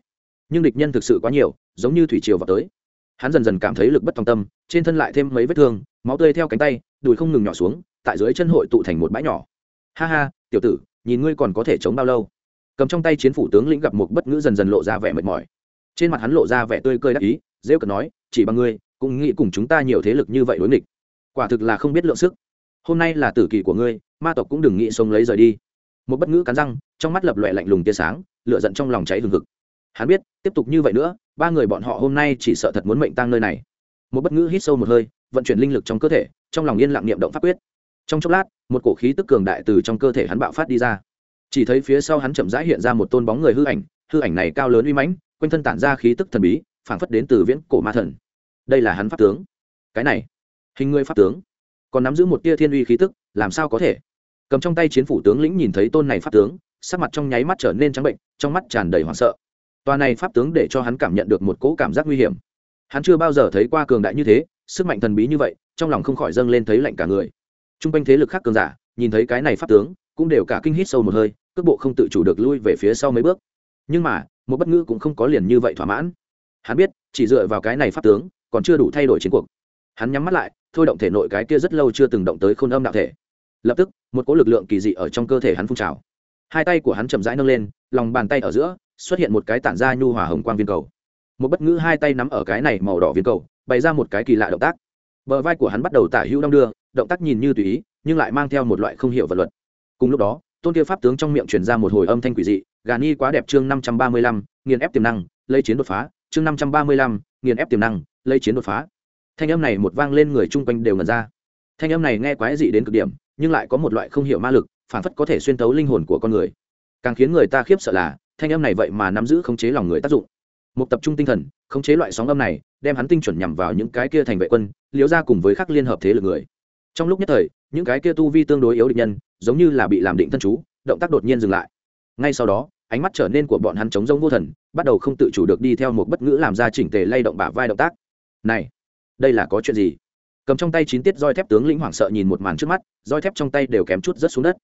Nhưng địch nhân thực sự quá nhiều, giống như thủy triều vào tới hắn dần dần cảm thấy lực bất tòng tâm, trên thân lại thêm mấy vết thương, máu tươi theo cánh tay, đùi không ngừng nhỏ xuống, tại dưới chân hội tụ thành một bãi nhỏ. Ha ha, tiểu tử, nhìn ngươi còn có thể chống bao lâu? Cầm trong tay chiến phủ tướng lĩnh gặp một bất ngữ dần dần lộ ra vẻ mệt mỏi. Trên mặt hắn lộ ra vẻ tươi cười đắc ý, rêu cần nói, chỉ bằng ngươi, cũng nghĩ cùng chúng ta nhiều thế lực như vậy đối nghịch. Quả thực là không biết lượng sức. Hôm nay là tử kỳ của ngươi, ma tộc cũng đừng nghĩ sống lấy rời đi. Một bất ngữ cắn răng, trong mắt lập loẹ lạnh lùng tia sáng, lửa giận trong lòng cháy hừng hực. Hắn biết, tiếp tục như vậy nữa ba người bọn họ hôm nay chỉ sợ thật muốn mệnh tang nơi này. Một bất ngữ hít sâu một hơi, vận chuyển linh lực trong cơ thể, trong lòng yên lặng niệm động pháp quyết. Trong chốc lát, một cổ khí tức cường đại từ trong cơ thể hắn bạo phát đi ra. Chỉ thấy phía sau hắn chậm rãi hiện ra một tôn bóng người hư ảnh hư ảnh này cao lớn uy mãnh, quanh thân tản ra khí tức thần bí, phảng phất đến từ viễn cổ ma thần. Đây là hắn pháp tướng. Cái này, hình người pháp tướng. Còn nắm giữ một tia thiên uy khí tức, làm sao có thể? Cầm trong tay chiến phủ tướng lĩnh nhìn thấy tôn này pháp tướng, sắc mặt trong nháy mắt trở nên trắng bệnh, trong mắt tràn đầy hoảng sợ tòa này pháp tướng để cho hắn cảm nhận được một cỗ cảm giác nguy hiểm. Hắn chưa bao giờ thấy qua cường đại như thế, sức mạnh thần bí như vậy, trong lòng không khỏi dâng lên thấy lạnh cả người. T r u n g quanh thế lực khác cường giả, nhìn thấy cái này pháp tướng, cũng đều cả kinh hít sâu một hơi, cước bộ không tự chủ được lui về phía sau mấy bước. Nhưng mà, một bất ngữ cũng không có liền như vậy thỏa mãn. Hắn biết, chỉ dựa vào cái này pháp tướng, còn chưa đủ thay đổi chiến cuộc. Hắn nhắm mắt lại, thôi động thể nội cái kia rất lâu chưa từng động tới khôn âm đạo thể. Lập tức, một cỗ lực lượng kỳ dị ở trong cơ thể hắn phun trào. Hai tay của hắn chậm rãi nâng lên, lòng bàn tay ở giữa xuất hiện một cái tản ra nhu hòa hồng quang viên cầu. Một bất ngữ hai tay nắm ở cái này màu đỏ viên cầu, bày ra một cái kỳ lạ động tác. Bờ vai của hắn bắt đầu tả hữu đong đưa, động tác nhìn như tùy ý, nhưng lại mang theo một loại không hiểu vật luật. Cùng lúc đó, tôn kia pháp tướng trong miệng truyền ra một hồi âm thanh quỷ dị, gà ni quá đẹp chương năm trăm ba mươi lăm, nghiền ép tiềm năng, lấy chiến đột phá, chương năm trăm ba mươi lăm, nghiền ép tiềm năng, lấy chiến đột phá. Thanh âm này một vang lên người chung quanh đều ngần ra. Thanh âm này nghe quái dị đến cực điểm, nhưng lại có một loại không hiểu ma lực, phản phất có thể xuyên tấu linh hồn của con người. Càng khiến người ta khiếp sợ là thanh âm này vậy mà nắm giữ khống chế lòng người tác dụng. Một tập trung tinh thần, khống chế loại sóng âm này, đem hắn tinh chuẩn nhằm vào những cái kia thành vệ quân, liễu ra cùng với các liên hợp thế lực người. Trong lúc nhất thời, những cái kia tu vi tương đối yếu địch nhân, giống như là bị làm định thân chú, động tác đột nhiên dừng lại. Ngay sau đó, ánh mắt trở nên của bọn hắn chống rông vô thần, bắt đầu không tự chủ được đi theo một bất ngữ làm ra chỉnh tề lay động bả vai động tác. Này, đây là có chuyện gì? Cầm trong tay chín tiết roi thép tướng lĩnh hoảng sợ nhìn một màn trước mắt, roi thép trong tay đều kém chút rất xuống đất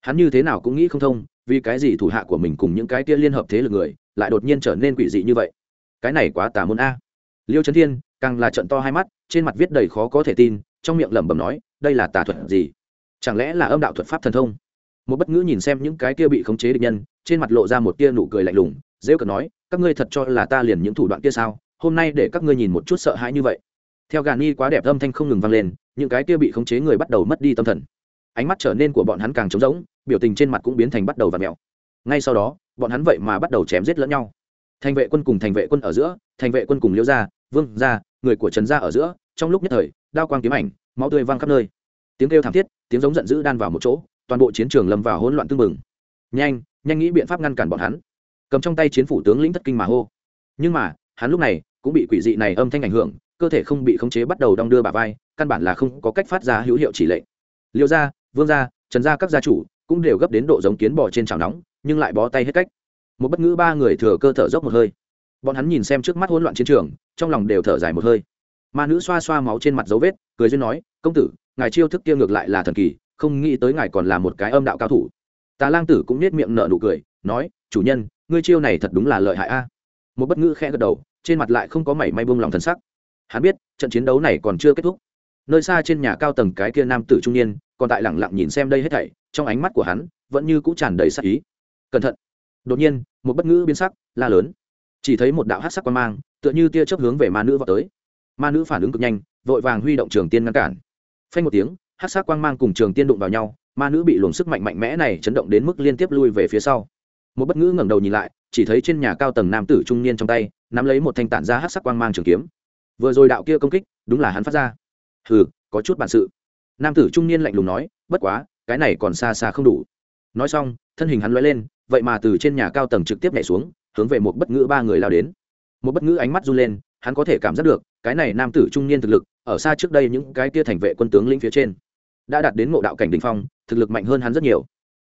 hắn như thế nào cũng nghĩ không thông, vì cái gì thủ hạ của mình cùng những cái kia liên hợp thế lực người lại đột nhiên trở nên quỷ dị như vậy? Cái này quá tà môn a. Liêu trấn thiên, càng là trận to hai mắt, trên mặt viết đầy khó có thể tin, trong miệng lẩm bẩm nói, đây là tà thuật gì? Chẳng lẽ là âm đạo thuật pháp thần thông? Một bất ngữ nhìn xem những cái kia bị khống chế địch nhân, trên mặt lộ ra một tia nụ cười lạnh lùng dễ cợt nói, các ngươi thật cho là ta liền những thủ đoạn kia sao? Hôm nay để các ngươi nhìn một chút sợ hãi như vậy. Theo gà ni quá đẹp âm thanh không ngừng vang lên, những cái kia bị khống chế người bắt đầu mất đi tâm thần. Ánh mắt trở nên của bọn hắn càng trống rỗng biểu tình trên mặt cũng biến thành bắt đầu và mèo ngay sau đó, bọn hắn vậy mà bắt đầu chém giết lẫn nhau. Thành vệ quân cùng thành vệ quân ở giữa, thành vệ quân cùng liễu gia, vương gia, người của trần gia ở giữa, trong lúc nhất thời, đao quang kiếm ảnh, máu tươi văng khắp nơi. Tiếng kêu thảm thiết, tiếng giống giận dữ đan vào một chỗ, toàn bộ chiến trường lâm vào hỗn loạn tương mừng nhanh nhanh nghĩ biện pháp ngăn cản bọn hắn. Cầm trong tay chiến phủ tướng lĩnh thất kinh mà hô. Nhưng mà, hắn lúc này cũng bị quỷ dị này âm thanh ảnh hưởng, cơ thể không bị khống chế bắt đầu đong đưa bà vai, căn bản là không có cách phát ra hữu hiệu chỉ lệnh. Liêu gia, vương gia, trần gia các gia chủ cũng đều gấp đến độ giống kiến bò trên chảo nóng, nhưng lại bó tay hết cách. Một bất ngữ ba người thừa cơ thở dốc một hơi. Bọn hắn nhìn xem trước mắt hỗn loạn chiến trường, trong lòng đều thở dài một hơi. Ma nữ xoa xoa máu trên mặt dấu vết, cười duyên nói, công tử, ngài chiêu thức kia ngược lại là thần kỳ, không nghĩ tới ngài còn là một cái âm đạo cao thủ. Tà lang tử cũng nết miệng nở nụ cười, nói, chủ nhân, ngươi chiêu này thật đúng là lợi hại a. Một bất ngữ khẽ gật đầu, trên mặt lại không có mảy may buông lòng thần sắc. Hắn biết, trận chiến đấu này còn chưa kết thúc. Nơi xa trên nhà cao tầng cái kia nam tử trung niên còn tại lẳng lặng nhìn xem đây hết thảy, trong ánh mắt của hắn vẫn như cũ tràn đầy sắc ý. Cẩn thận. Đột nhiên, một bất ngữ biến sắc, la lớn. Chỉ thấy một đạo hát sắc quan mang, tựa như tia chớp hướng về ma nữ vào tới. Ma nữ phản ứng cực nhanh, vội vàng huy động trường tiên ngăn cản. Phanh một tiếng hát sắc quang mang cùng trường tiên đụng vào nhau, ma nữ bị luồng sức mạnh mạnh mẽ này chấn động đến mức liên tiếp lui về phía sau. Một bất ngữ ngẩng đầu nhìn lại, chỉ thấy trên nhà cao tầng nam tử trung niên trong tay, nắm lấy một thanh tản ra hát sắc quang mang trường kiếm. Vừa rồi đạo kia công kích, đúng là hắn phát ra. Hừ, có chút bản sự nam tử trung niên lạnh lùng nói, bất quá, cái này còn xa xa không đủ. Nói xong, thân hình hắn l lên, vậy mà từ trên nhà cao tầng trực tiếp nhảy xuống, hướng về một bất ngữ ba người lao đến. Một bất ngữ ánh mắt run lên, hắn có thể cảm giác được, cái này nam tử trung niên thực lực, ở xa trước đây những cái tia thành vệ quân tướng lĩnh phía trên, đã đạt đến ngộ đạo cảnh đình phong, thực lực mạnh hơn hắn rất nhiều.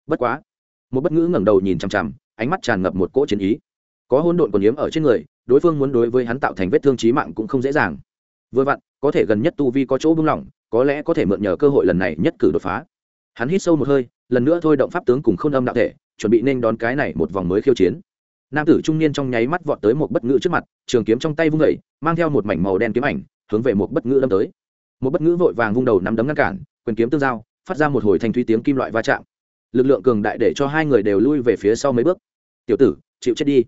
Bất quá, một bất ngữ ngẩng đầu nhìn chằm chằm, ánh mắt tràn ngập một cỗ chiến ý. Có hôn độn còn yếm ở trên người, đối phương muốn đối với hắn tạo thành vết thương trí mạng cũng không dễ dàng. Vừa vặn, có thể gần nhất tu vi có chỗ bưng lỏng có lẽ có thể mượn nhờ cơ hội lần này nhất cử đột phá. Hắn hít sâu một hơi, lần nữa thôi động pháp tướng cùng k h ô n âm đạo thể, chuẩn bị nên đón cái này một vòng mới khiêu chiến. Nam tử trung niên trong nháy mắt vọt tới một bất ngữ trước mặt, trường kiếm trong tay vung vẩy mang theo một mảnh màu đen kiếm ảnh, hướng về một bất ngữ đâm tới. Một bất ngữ vội vàng vung đầu nắm đấm ngăn cản, quyền kiếm tương giao, phát ra một hồi thanh thúy tiếng kim loại va chạm. Lực lượng cường đại để cho hai người đều lui về phía sau mấy bước. Tiểu tử, chịu chết đi.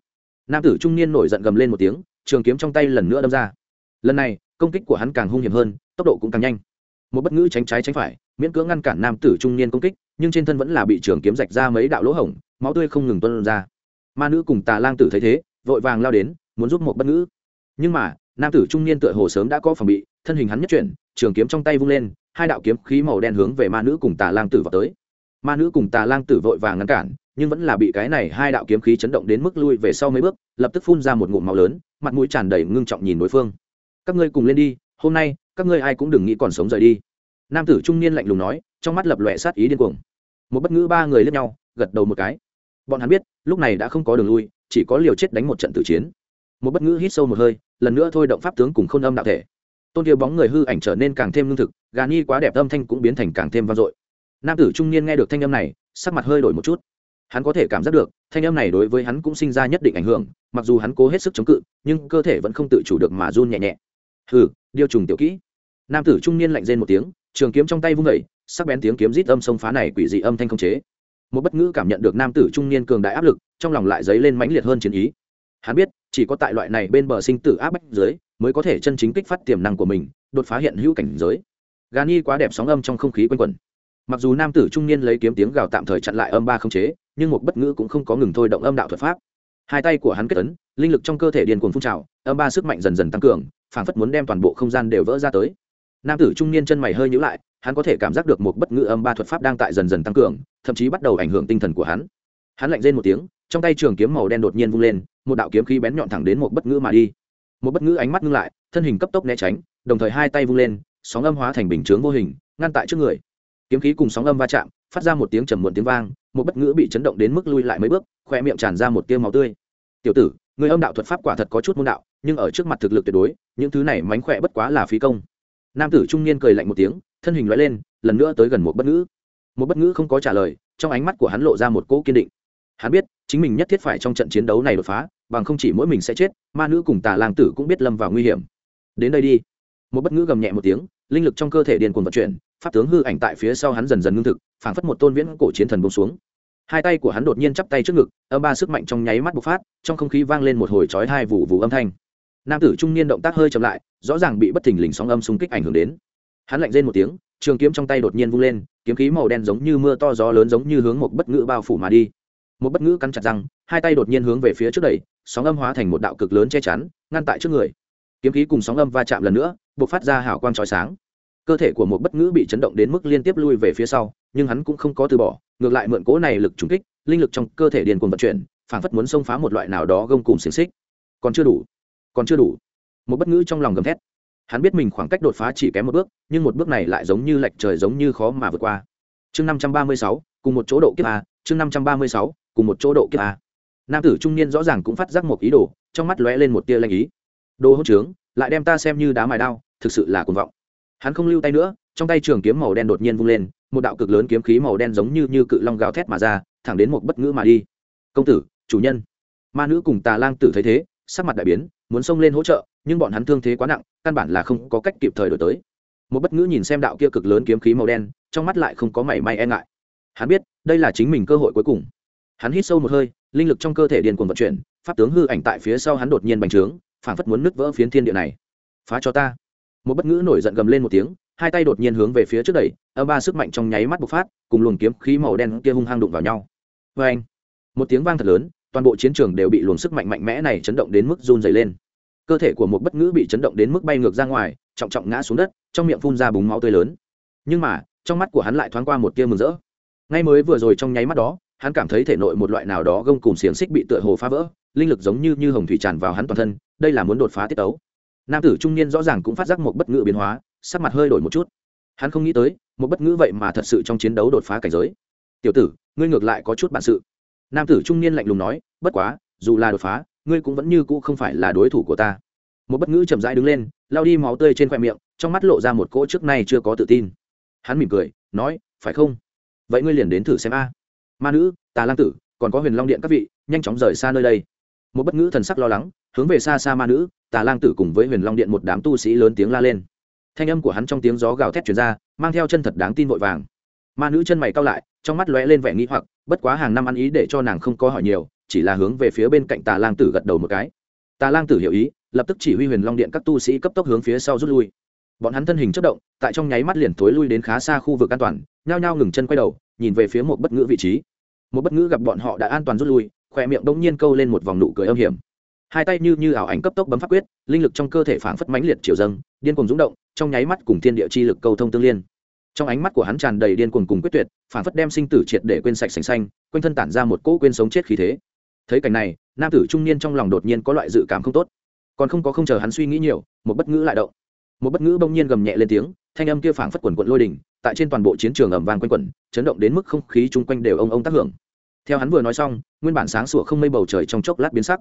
Nam tử trung niên nổi giận gầm lên một tiếng, trường kiếm trong tay lần nữa đâm ra. Lần này, công kích của hắn càng hung hiểm hơn, tốc độ cũng càng nhanh một bất ngữ tránh trái tránh phải, miễn cưỡng ngăn cản nam tử trung niên công kích, nhưng trên thân vẫn là bị trường kiếm rạch ra mấy đạo lỗ hổng, máu tươi không ngừng tuân ra. Ma nữ cùng tà lang tử thấy thế, vội vàng lao đến, muốn giúp một bất ngữ. Nhưng mà, nam tử trung niên tựa hồ sớm đã có phòng bị, thân hình hắn nhất chuyển, trường kiếm trong tay vung lên, hai đạo kiếm khí màu đen hướng về ma nữ cùng tà lang tử vào tới. Ma nữ cùng tà lang tử vội vàng ngăn cản, nhưng vẫn là bị cái này hai đạo kiếm khí chấn động đến mức lui về sau mấy bước, lập tức phun ra một ngụm máu lớn, mặt mũi tràn đầy ngưng trọng nhìn đối phương. Các ngươi cùng lên đi, hôm nay các ngươi ai cũng đừng nghĩ còn sống rời đi. Nam tử trung niên lạnh lùng nói, trong mắt lập lòe sát ý điên cuồng. Một bất ngữ ba người lướt nhau, gật đầu một cái. Bọn hắn biết, lúc này đã không có đường lui, chỉ có liều chết đánh một trận tử chiến. Một bất ngữ hít sâu một hơi, lần nữa thôi động pháp tướng cùng k h ô n âm đạo thể. Tôn kia bóng người hư ảnh trở nên càng thêm lương thực, gà ni quá đẹp âm thanh cũng biến thành càng thêm vang dội. Nam tử trung niên nghe được thanh âm này, sắc mặt hơi đổi một chút. Hắn có thể cảm giác được, thanh âm này đối với hắn cũng sinh ra nhất định ảnh hưởng, mặc dù hắn cố hết sức chống cự, nhưng cơ thể vẫn không tự chủ được mà run nhẹ nhẹ. Hừ, điêu trùng tiểu kỹ nam tử trung niên lạnh rên một tiếng, trường kiếm trong tay vung vẩy sắc bén tiếng kiếm rít âm sông phá này quỷ dị âm thanh không chế. Một bất ngữ cảm nhận được nam tử trung niên cường đại áp lực, trong lòng lại dấy lên mãnh liệt hơn chiến ý. Hắn biết, chỉ có tại loại này bên bờ sinh tử áp bách dưới, mới có thể chân chính kích phát tiềm năng của mình, đột phá hiện hữu cảnh giới. Gani quá đẹp sóng âm trong không khí quanh quẩn. Mặc dù nam tử trung niên lấy kiếm tiếng gào tạm thời chặn lại âm ba không chế, nhưng một bất ngữ cũng không có ngừng thôi động âm đạo thuật pháp. Hai tay của hắn kết ấn, linh lực trong cơ thể điền cuồng phun trào, âm ba sức mạnh dần dần tăng cường, phảng phất muốn đem toàn bộ không gian đều vỡ ra tới nam tử trung niên chân mày hơi nhíu lại, hắn có thể cảm giác được một bất ngữ âm ba thuật pháp đang tại dần dần tăng cường, thậm chí bắt đầu ảnh hưởng tinh thần của hắn. Hắn lạnh rên một tiếng, trong tay trường kiếm màu đen đột nhiên vung lên, một đạo kiếm khí bén nhọn thẳng đến một bất ngữ mà đi. Một bất ngữ ánh mắt ngưng lại, thân hình cấp tốc né tránh, đồng thời hai tay vung lên, sóng âm hóa thành bình chướng vô hình, ngăn tại trước người. Kiếm khí cùng sóng âm va chạm, phát ra một tiếng trầm muộn tiếng vang, một bất ngữ bị chấn động đến mức lui lại mấy bước, khoe miệng tràn ra một tiêu máu tươi. Tiểu tử, người âm đạo thuật pháp quả thật có chút môn đạo, nhưng ở trước mặt thực lực tuyệt đối, những thứ này mánh khỏe bất quá là phí công nam tử trung niên cười lạnh một tiếng, thân hình loại lên, lần nữa tới gần một bất ngữ. Một bất ngữ không có trả lời, trong ánh mắt của hắn lộ ra một cỗ kiên định. Hắn biết, chính mình nhất thiết phải trong trận chiến đấu này đột phá, bằng không chỉ mỗi mình sẽ chết, ma nữ cùng tà lang tử cũng biết lâm vào nguy hiểm. Đến đây đi. Một bất ngữ gầm nhẹ một tiếng, linh lực trong cơ thể điền cuồng vận chuyển, pháp tướng hư ảnh tại phía sau hắn dần dần ngưng thực, phảng phất một tôn viễn cổ chiến thần bông xuống. Hai tay của hắn đột nhiên chắp tay trước ngực, âm ba sức mạnh trong nháy mắt bộc phát, trong không khí vang lên một hồi chói hai vụ vụ âm thanh nam tử trung niên động tác hơi chậm lại, rõ ràng bị bất thình lình sóng âm xung kích ảnh hưởng đến. Hắn lạnh rên một tiếng, trường kiếm trong tay đột nhiên vung lên, kiếm khí màu đen giống như mưa to gió lớn giống như hướng một bất ngữ bao phủ mà đi. Một bất ngữ cắn chặt răng, hai tay đột nhiên hướng về phía trước đẩy, sóng âm hóa thành một đạo cực lớn che chắn, ngăn tại trước người. Kiếm khí cùng sóng âm va chạm lần nữa buộc phát ra hảo quang trói sáng. Cơ thể của một bất ngữ bị chấn động đến mức liên tiếp lui về phía sau, nhưng hắn cũng không có từ bỏ, ngược lại mượn cỗ này lực trúng kích, linh lực trong cơ thể điền cuồng vận chuyển, phảng phất muốn xông phá một loại nào đó gông cùng xiềng xích. Còn chưa đủ còn chưa đủ. Một bất ngữ trong lòng gầm thét. Hắn biết mình khoảng cách đột phá chỉ kém một bước, nhưng một bước này lại giống như lệch trời giống như khó mà vượt qua. Chương năm trăm ba mươi sáu, cùng một chỗ độ kiếp a, chương năm trăm ba mươi sáu, cùng một chỗ độ kiếp a. Nam tử trung niên rõ ràng cũng phát giác một ý đồ, trong mắt lóe lên một tia lanh ý. Đồ hỗ trướng, lại đem ta xem như đá mài đao, thực sự là cuồng vọng. Hắn không lưu tay nữa, trong tay trường kiếm màu đen đột nhiên vung lên, một đạo cực lớn kiếm khí màu đen giống như như cự long gào thét mà ra, thẳng đến một bất ngữ mà đi. Công tử, chủ nhân. Ma nữ cùng tà lang tử thấy thế sắc mặt đại biến, muốn xông lên hỗ trợ, nhưng bọn hắn thương thế quá nặng, căn bản là không có cách kịp thời đổi tới. Một bất ngữ nhìn xem đạo kia cực lớn kiếm khí màu đen, trong mắt lại không có mảy may e ngại. Hắn biết, đây là chính mình cơ hội cuối cùng. Hắn hít sâu một hơi, linh lực trong cơ thể điền cuồng vận chuyển, pháp tướng hư ảnh tại phía sau hắn đột nhiên bành trướng, phảng phất muốn nứt vỡ phiến thiên địa này. Phá cho ta. Một bất ngữ nổi giận gầm lên một tiếng, hai tay đột nhiên hướng về phía trước đẩy, âm ba sức mạnh trong nháy mắt bộc phát, cùng luồng kiếm khí màu đen kia hung hăng đụng vào nhau. Vê anh một tiếng vang thật lớn toàn bộ chiến trường đều bị luồng sức mạnh mạnh mẽ này chấn động đến mức run dày lên. Cơ thể của một bất ngữ bị chấn động đến mức bay ngược ra ngoài, trọng trọng ngã xuống đất, trong miệng phun ra búng máu tươi lớn. Nhưng mà, trong mắt của hắn lại thoáng qua một tia mừng rỡ. Ngay mới vừa rồi trong nháy mắt đó, hắn cảm thấy thể nội một loại nào đó gông cùng xiềng xích bị tựa hồ phá vỡ, linh lực giống như như hồng thủy tràn vào hắn toàn thân, đây là muốn đột phá tiết tấu. Nam tử trung niên rõ ràng cũng phát giác một bất ngữ biến hóa, sắc mặt hơi đổi một chút. Hắn không nghĩ tới, một bất ngữ vậy mà thật sự trong chiến đấu đột phá cảnh giới. Tiểu tử, ngươi ngược lại có chút bản sự nam tử trung niên lạnh lùng nói, bất quá, dù là đột phá, ngươi cũng vẫn như cũ không phải là đối thủ của ta. Một bất ngữ chậm rãi đứng lên lao đi máu tươi trên khoe miệng, trong mắt lộ ra một cỗ trước nay chưa có tự tin. Hắn mỉm cười, nói, phải không? Vậy ngươi liền đến thử xem a. Ma nữ, tà lang tử, còn có huyền long điện các vị, nhanh chóng rời xa nơi đây. Một bất ngữ thần sắc lo lắng, hướng về xa xa ma nữ, tà lang tử cùng với huyền long điện một đám tu sĩ lớn tiếng la lên. Thanh âm của hắn trong tiếng gió gào thét chuyển ra, mang theo chân thật đáng tin vội vàng. Ma nữ chân mày cao lại trong mắt lóe lên vẻ nghĩ hoặc, bất quá hàng năm ăn ý để cho nàng không có hỏi nhiều, chỉ là hướng về phía bên cạnh tà lang tử gật đầu một cái. Tà lang tử hiểu ý, lập tức chỉ huy huyền long điện các tu sĩ cấp tốc hướng phía sau rút lui. Bọn hắn thân hình chất động, tại trong nháy mắt liền thối lui đến khá xa khu vực an toàn, nhao nhao ngừng chân quay đầu, nhìn về phía một bất ngữ vị trí. Một bất ngữ gặp bọn họ đã an toàn rút lui, khỏe miệng đông nhiên câu lên một vòng nụ cười âm hiểm. Hai tay như như ảo ảnh cấp tốc bấm pháp quyết, linh lực trong cơ thể phảng phất mãnh liệt chiều dâng, điên cuồng rúng động, trong nháy mắt cùng thiên địa chi lực câu thông tương liên trong ánh mắt của hắn tràn đầy điên cuồng cùng quyết tuyệt phảng phất đem sinh tử triệt để quên sạch sành xanh, quanh thân tản ra một cỗ quên sống chết khí thế. Thấy cảnh này, nam tử trung niên trong lòng đột nhiên có loại dự cảm không tốt. Còn không có không chờ hắn suy nghĩ nhiều, một bất ngữ lại động. Một bất ngữ bỗng nhiên gầm nhẹ lên tiếng, thanh âm kia phảng phất quần quận lôi đỉnh tại trên toàn bộ chiến trường ầm vang quanh quẩn, chấn động đến mức không khí chung quanh đều ông ông tác hưởng. Theo hắn vừa nói xong, nguyên bản sáng sủa không mây bầu trời trong chốc lát biến sắc.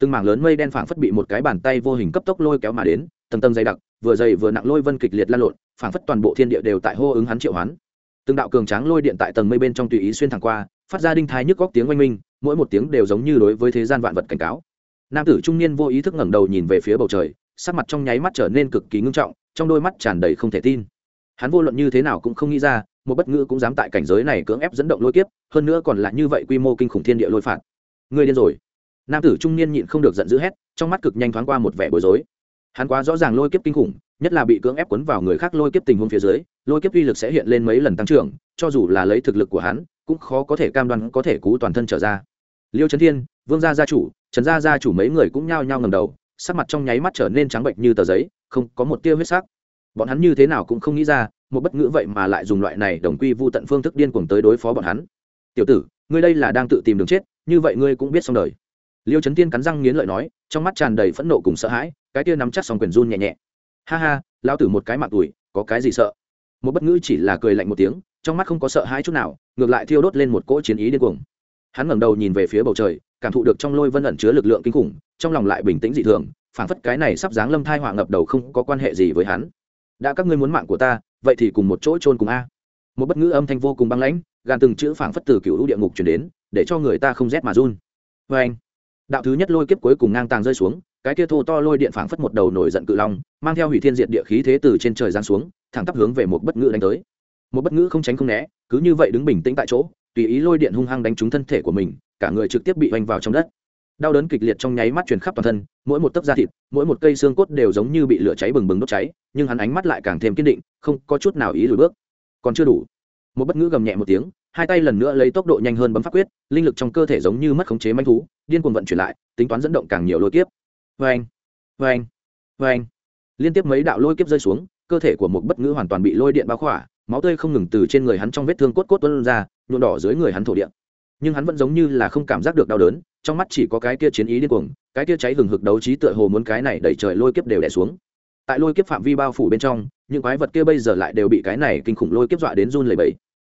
Từng mảng lớn mây đen phảng phất bị một cái bàn tay vô hình cấp tốc lôi kéo mà đến, tầng tầng dày đặc vừa dày vừa nặng lôi vân kịch liệt lan lộn, phảng phất toàn bộ thiên địa đều tại hô ứng hắn triệu hoán. Từng đạo cường tráng lôi điện tại tầng mây bên trong tùy ý xuyên thẳng qua, phát ra đinh thái nhức góc tiếng oanh minh, mỗi một tiếng đều giống như đối với thế gian vạn vật cảnh cáo. Nam tử trung niên vô ý thức ngẩng đầu nhìn về phía bầu trời, sắc mặt trong nháy mắt trở nên cực kỳ ngưng trọng, trong đôi mắt tràn đầy không thể tin. Hắn vô luận như thế nào cũng không nghĩ ra, một bất ngữ cũng dám tại cảnh giới này cưỡng ép dẫn động lôi kiếp, hơn nữa còn là như vậy quy mô kinh khủng thiên địa lôi phạt. Người điên rồi. Nam tử trung niên nhịn không được giận dữ hét, trong mắt cực nhanh thoáng qua một vẻ bối rối hắn quá rõ ràng lôi kiếp kinh khủng, nhất là bị cưỡng ép quấn vào người khác lôi kiếp tình huống phía dưới, lôi kiếp uy lực sẽ hiện lên mấy lần tăng trưởng, cho dù là lấy thực lực của hắn, cũng khó có thể cam đoan có thể cứu toàn thân trở ra. Liêu trấn thiên, vương gia gia chủ, trần gia gia chủ mấy người cũng nhao nhao ngầm đầu, sắc mặt trong nháy mắt trở nên trắng bệnh như tờ giấy, không có một tia huyết sắc. Bọn hắn như thế nào cũng không nghĩ ra, một bất ngữ vậy mà lại dùng loại này đồng quy vu tận phương thức điên cuồng tới đối phó bọn hắn. Tiểu tử, ngươi đây là đang tự tìm đường chết, như vậy ngươi cũng biết xong đời. Liêu trấn tiên cắn răng nghiến lợi nói, trong mắt tràn đầy phẫn nộ cùng sợ hãi cái tia nắm chắc xong quyền run nhẹ nhẹ. Ha ha lao tử một cái mạng tuổi, có cái gì sợ? Một bất ngữ chỉ là cười lạnh một tiếng, trong mắt không có sợ hãi chút nào, ngược lại thiêu đốt lên một cỗ chiến ý điên cuồng. Hắn ngẩng đầu nhìn về phía bầu trời, cảm thụ được trong lôi vân ẩn chứa lực lượng kinh khủng, trong lòng lại bình tĩnh dị thường, phảng phất cái này sắp dáng lâm thai họa ngập đầu không có quan hệ gì với hắn. Đã các ngươi muốn mạng của ta, vậy thì cùng một chỗ chôn cùng a. Một bất ngữ âm thanh vô cùng băng lãnh, gàn từng chữ phảng phất từ cựu địa ngục chuyển đến, để cho người ta không rét mà run. Vê anh đạo thứ nhất lôi kiếp cuối cùng ngang tàng rơi xuống cái kia thô to lôi điện phảng phất một đầu nổi giận cự long, mang theo hủy thiên diệt địa khí thế từ trên trời giáng xuống, thẳng tắp hướng về một bất ngữ đánh tới. Một bất ngữ không tránh không né, cứ như vậy đứng bình tĩnh tại chỗ, tùy ý lôi điện hung hăng đánh trúng thân thể của mình, cả người trực tiếp bị oanh vào trong đất. Đau đớn kịch liệt trong nháy mắt truyền khắp toàn thân, mỗi một tấc da thịt, mỗi một cây xương cốt đều giống như bị lửa cháy bừng bừng đốt cháy, nhưng hắn ánh mắt lại càng thêm kiên định, không có chút nào ý lùi bước. Còn chưa đủ. Một bất ngữ gầm nhẹ một tiếng, hai tay lần nữa lấy tốc độ nhanh hơn bấm pháp quyết, linh lực trong cơ thể giống như mất khống chế manh thú, điên cuồng vận chuyển lại, tính toán dẫn động càng nhiều lôi kiếp vê anh. Vê anh. Vê anh. Liên tiếp mấy đạo lôi kiếp rơi xuống, cơ thể của một bất ngữ hoàn toàn bị lôi điện bao khỏa, máu tươi không ngừng từ trên người hắn trong vết thương cốt cốt tuân ra, nhuộm đỏ dưới người hắn thổ điện nhưng hắn vẫn giống như là không cảm giác được đau đớn, trong mắt chỉ có cái kia chiến ý điên cuồng, cái kia cháy hừng hực đấu trí tựa hồ muốn cái này đẩy trời lôi kiếp đều đẻ xuống. Tại lôi kiếp phạm vi bao phủ bên trong, những quái vật kia bây giờ lại đều bị cái này kinh khủng lôi kiếp dọa đến run lẩy bẩy.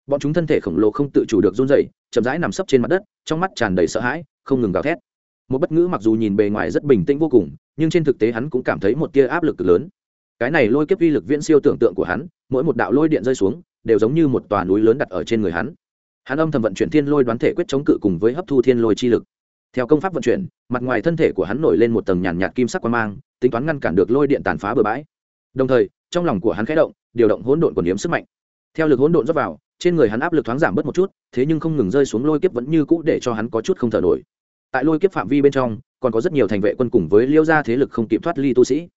Bọn chúng thân thể khổng lồ không tự chủ được run dày chậm rãi nằm sấp trên mặt đất, trong mắt tràn đầy sợ hãi, không ngừng gào thét một bất ngữ mặc dù nhìn bề ngoài rất bình tĩnh vô cùng, nhưng trên thực tế hắn cũng cảm thấy một tia áp lực cực lớn. Cái này lôi kiếp uy lực viễn siêu tưởng tượng của hắn, mỗi một đạo lôi điện rơi xuống, đều giống như một tòa núi lớn đặt ở trên người hắn. Hắn âm thầm vận chuyển thiên lôi đoán thể quyết chống cự cùng với hấp thu thiên lôi chi lực. Theo công pháp vận chuyển, mặt ngoài thân thể của hắn nổi lên một tầng nhàn nhạt kim sắc quan mang, tính toán ngăn cản được lôi điện tàn phá bừa bãi. Đồng thời, trong lòng của hắn khẽ động, điều động hỗn độn của niếm sức mạnh. Theo lực hỗn độn dốc vào, trên người hắn áp lực thoáng giảm bớt một chút, thế nhưng không ngừng rơi xuống lôi kiếp vẫn như cũ để cho hắn có chút không thở nổi tại lôi kiếp phạm vi bên trong, còn có rất nhiều thành vệ quân cùng với liêu gia thế lực không kịp thoát ly tu sĩ.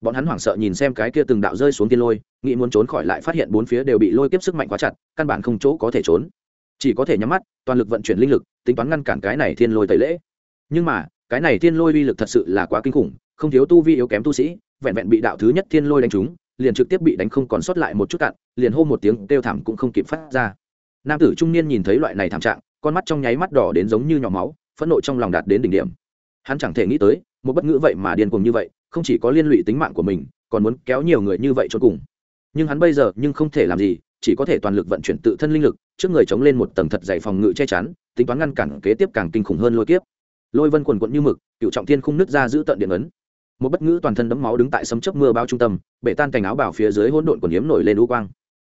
Bọn hắn hoảng sợ nhìn xem cái kia từng đạo rơi xuống tiên lôi, nghĩ muốn trốn khỏi lại phát hiện bốn phía đều bị lôi kiếp sức mạnh quá chặt, căn bản không chỗ có thể trốn. Chỉ có thể nhắm mắt, toàn lực vận chuyển linh lực, tính toán ngăn cản cái này thiên lôi tẩy lễ. Nhưng mà, cái này thiên lôi uy lực thật sự là quá kinh khủng, không thiếu tu vi yếu kém tu sĩ, vẹn vẹn bị đạo thứ nhất thiên lôi đánh trúng, liền trực tiếp bị đánh không còn sót lại một chút cạn, liền hô một tiếng kêu thảm cũng không kịp phát ra. Nam tử trung niên nhìn thấy loại này thảm trạng, con mắt trong nháy mắt đỏ đến giống như nhỏ máu phẫn nộ trong lòng đạt đến đỉnh điểm. Hắn chẳng thể nghĩ tới, một bất ngữ vậy mà điên cuồng như vậy, không chỉ có liên lụy tính mạng của mình, còn muốn kéo nhiều người như vậy cho cùng. Nhưng hắn bây giờ nhưng không thể làm gì, chỉ có thể toàn lực vận chuyển tự thân linh lực, trước người chống lên một tầng thật dày phòng ngự che chắn, tính toán ngăn cản kế tiếp càng kinh khủng hơn lôi kiếp. Lôi vân quần quận như mực, cựu trọng thiên không nứt ra giữ tận điện ấn. Một bất ngữ toàn thân đấm máu đứng tại sấm chớp mưa bao trung tâm, bể tan cành áo bảo phía dưới hỗn độn quần hiếm nổi lên u quang.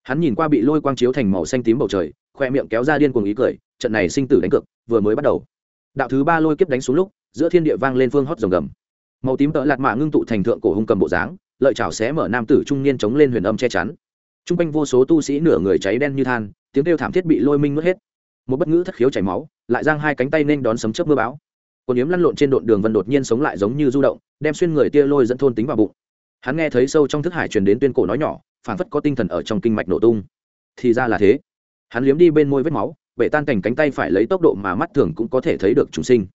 Hắn nhìn qua bị lôi quang chiếu thành màu xanh tím bầu trời, khoe miệng kéo ra điên cuồng ý cười, trận này sinh tử đánh cược, vừa mới bắt đầu đạo thứ ba lôi kiếp đánh xuống lúc, giữa thiên địa vang lên phương hót rồng gầm. Màu tím tợ lạt mạ ngưng tụ thành thượng cổ hung cầm bộ dáng, lợi chảo xé mở nam tử trung niên chống lên huyền âm che chắn. T r u n g quanh vô số tu sĩ nửa người cháy đen như than, tiếng kêu thảm thiết bị lôi minh mất hết. Một bất ngữ thất khiếu chảy máu, lại giang hai cánh tay nên đón sấm chớp mưa báo còn yếm lăn lộn trên độn đường vân đột nhiên sống lại giống như du động, đem xuyên người tia lôi dẫn thôn tính vào bụng. Hắn nghe thấy sâu trong thức hải truyền đến tuyên cổ nói nhỏ phản phất có tinh thần ở trong kinh mạch nổ tung. Thì ra là thế. Hắn liếm đi bên môi vết máu bể tan cảnh cánh tay phải lấy tốc độ mà mắt thường cũng có thể thấy được chúng sinh.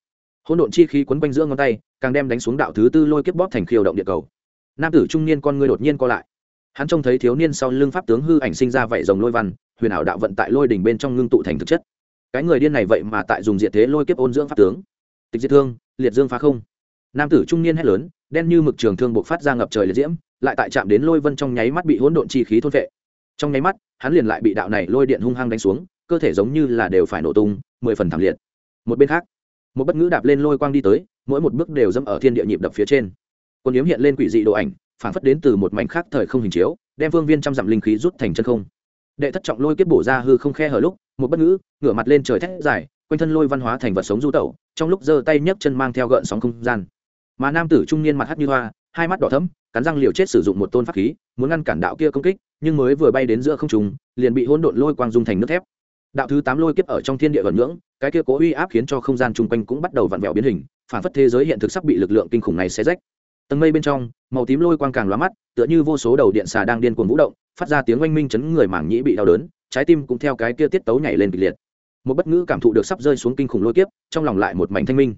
Hỗn độn chi khí quấn quanh giữa ngón tay, càng đem đánh xuống đạo thứ tư lôi kiếp bóp thành khiêu động địa cầu. Nam tử trung niên con ngươi đột nhiên co lại. Hắn trông thấy thiếu niên sau lưng pháp tướng hư ảnh sinh ra vảy rồng lôi văn, huyền ảo đạo vận tại lôi đỉnh bên trong ngưng tụ thành thực chất. Cái người điên này vậy mà tại dùng diệt thế lôi kiếp ôn dưỡng pháp tướng. Tịch diệt thương, liệt dương phá không. Nam tử trung niên hét lớn, đen như mực trường thương buộc phát ra ngập trời liệt diễm, lại tại chạm đến lôi vân trong nháy mắt bị hỗn độn chi khí thôn vệ. Trong nháy mắt, hắn liền lại bị đạo này lôi điện hung hăng đánh xuống cơ thể giống như là đều phải nổ tung, mười phần thảm liệt. Một bên khác, một bất ngữ đạp lên lôi quang đi tới, mỗi một bước đều dẫm ở thiên địa nhịp đập phía trên. Quân yếm hiện lên quỷ dị độ ảnh phản phất đến từ một mảnh khác thời không hình chiếu, đem phương viên trăm dặm linh khí rút thành chân không. Đệ thất trọng lôi kết bổ ra hư không khe hở lúc, một bất ngữ, ngửa mặt lên trời thét dài, quanh thân lôi văn hóa thành vật sống du tẩu, trong lúc giơ tay nhấc chân mang theo gợn sóng không gian. Mà nam tử trung niên mặt hắt như hoa, hai mắt đỏ thấm cắn răng liều chết sử dụng một tôn pháp khí, muốn ngăn cản đạo kia công kích, nhưng mới vừa bay đến giữa không trung, liền bị hỗn độn lôi quang dung thành nước thép đạo thứ tám lôi kiếp ở trong thiên địa vẩn ngưỡng, cái kia cố uy áp khiến cho không gian chung quanh cũng bắt đầu vặn vẹo biến hình, phản phất thế giới hiện thực sắp bị lực lượng kinh khủng này xé rách. Tầng mây bên trong, màu tím lôi quang càng lóa mắt, tựa như vô số đầu điện xà đang điên cuồng vũ động, phát ra tiếng oanh minh chấn người mảng nhĩ bị đau đớn, trái tim cũng theo cái kia tiết tấu nhảy lên kịch liệt. Một bất ngữ cảm thụ được sắp rơi xuống kinh khủng lôi kiếp, trong lòng lại một mảnh thanh minh.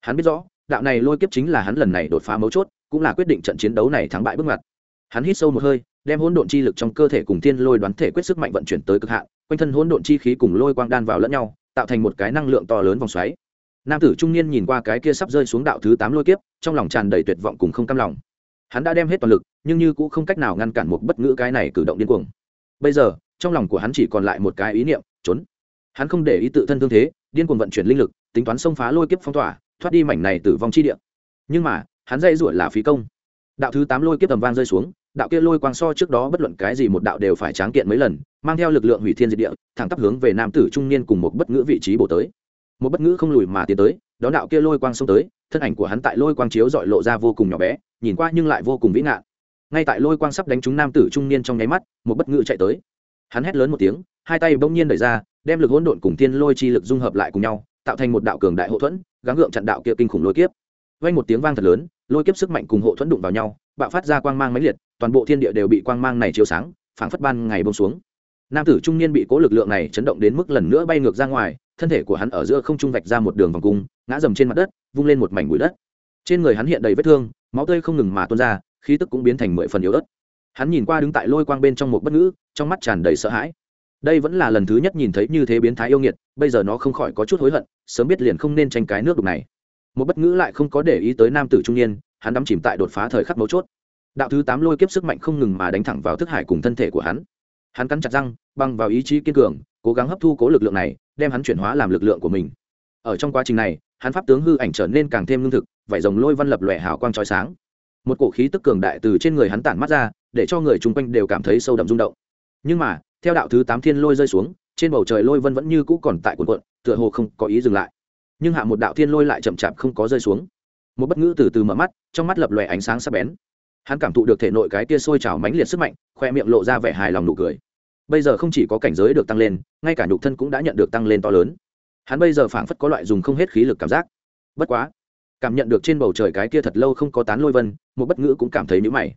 Hắn biết rõ, đạo này lôi kiếp chính là hắn lần này đột phá mấu chốt, cũng là quyết định trận chiến đấu này thắng bại bước ngoặt. Hắn hít sâu một hơi, đem hỗn độn chi lực trong cơ thể cùng thiên lôi đoán thể quyết sức mạnh vận chuyển tới cực hạn quanh thân hỗn độn chi khí cùng lôi quang đan vào lẫn nhau, tạo thành một cái năng lượng to lớn vòng xoáy. Nam tử trung niên nhìn qua cái kia sắp rơi xuống đạo thứ tám lôi kiếp, trong lòng tràn đầy tuyệt vọng cùng không cam lòng. Hắn đã đem hết toàn lực, nhưng như cũng không cách nào ngăn cản một bất ngữ cái này cử động điên cuồng. Bây giờ, trong lòng của hắn chỉ còn lại một cái ý niệm, trốn. Hắn không để ý tự thân thương thế, điên cuồng vận chuyển linh lực, tính toán xông phá lôi kiếp phong tỏa, thoát đi mảnh này tử vong chi địa. Nhưng mà, hắn dây ruổi là phí công. Đạo thứ tám lôi kiếp tầm vang rơi xuống đạo kia lôi quang so trước đó bất luận cái gì một đạo đều phải tráng kiện mấy lần, mang theo lực lượng hủy thiên diệt địa, thẳng tắp hướng về nam tử trung niên cùng một bất ngữ vị trí bổ tới. Một bất ngữ không lùi mà tiến tới, đó đạo kia lôi quang xông tới, thân ảnh của hắn tại lôi quang chiếu dọi lộ ra vô cùng nhỏ bé, nhìn qua nhưng lại vô cùng vĩ ngạn. Ngay tại lôi quang sắp đánh trúng nam tử trung niên trong nháy mắt, một bất ngữ chạy tới. Hắn hét lớn một tiếng, hai tay bỗng nhiên đẩy ra, đem lực hỗn độn cùng tiên lôi chi lực dung hợp lại cùng nhau, tạo thành một đạo cường đại hậu thuẫn, gắng gượng chặn đạo kia kinh khủng lôi kiếp. Vang một tiếng vang thật lớn lôi kiếp sức mạnh cùng hộ thuẫn đụng vào nhau, bạo phát ra quang mang mãnh liệt, toàn bộ thiên địa đều bị quang mang này chiếu sáng, phảng phất ban ngày bông xuống. Nam tử trung niên bị cố lực lượng này chấn động đến mức lần nữa bay ngược ra ngoài, thân thể của hắn ở giữa không trung vạch ra một đường vòng cung, ngã dầm trên mặt đất, vung lên một mảnh bụi đất. Trên người hắn hiện đầy vết thương, máu tươi không ngừng mà tuôn ra, khí tức cũng biến thành mười phần yếu ớt. Hắn nhìn qua đứng tại lôi quang bên trong một bất ngữ, trong mắt tràn đầy sợ hãi. Đây vẫn là lần thứ nhất nhìn thấy như thế biến thái yêu nghiệt, bây giờ nó không khỏi có chút hối hận, sớm biết liền không nên tranh cái nước đục này một bất ngữ lại không có để ý tới nam tử trung niên, hắn đắm chìm tại đột phá thời khắc mấu chốt. Đạo thứ tám lôi kiếp sức mạnh không ngừng mà đánh thẳng vào thức hải cùng thân thể của hắn. Hắn cắn chặt răng băng vào ý chí kiên cường, cố gắng hấp thu cố lực lượng này, đem hắn chuyển hóa làm lực lượng của mình. Ở trong quá trình này, hắn pháp tướng hư ảnh trở nên càng thêm lương thực vải rồng lôi văn lập lòe hào quang trói sáng. Một cổ khí tức cường đại từ trên người hắn tản mắt ra, để cho người chung quanh đều cảm thấy sâu đậm rung động. Nhưng mà, theo đạo thứ tám thiên lôi rơi xuống, trên bầu trời lôi vân vẫn như cũ còn tại cuộn cuộn, tựa hồ không có ý dừng lại nhưng hạ một đạo thiên lôi lại chậm chạp không có rơi xuống. Một bất ngữ từ từ mở mắt, trong mắt lập lòe ánh sáng sắc bén. Hắn cảm thụ được thể nội cái tia sôi trào mãnh liệt sức mạnh, khoe miệng lộ ra vẻ hài lòng nụ cười. Bây giờ không chỉ có cảnh giới được tăng lên, ngay cả nhục thân cũng đã nhận được tăng lên to lớn. Hắn bây giờ phảng phất có loại dùng không hết khí lực cảm giác. Bất quá, cảm nhận được trên bầu trời cái kia thật lâu không có tán lôi vân, một bất ngữ cũng cảm thấy nhữ mày.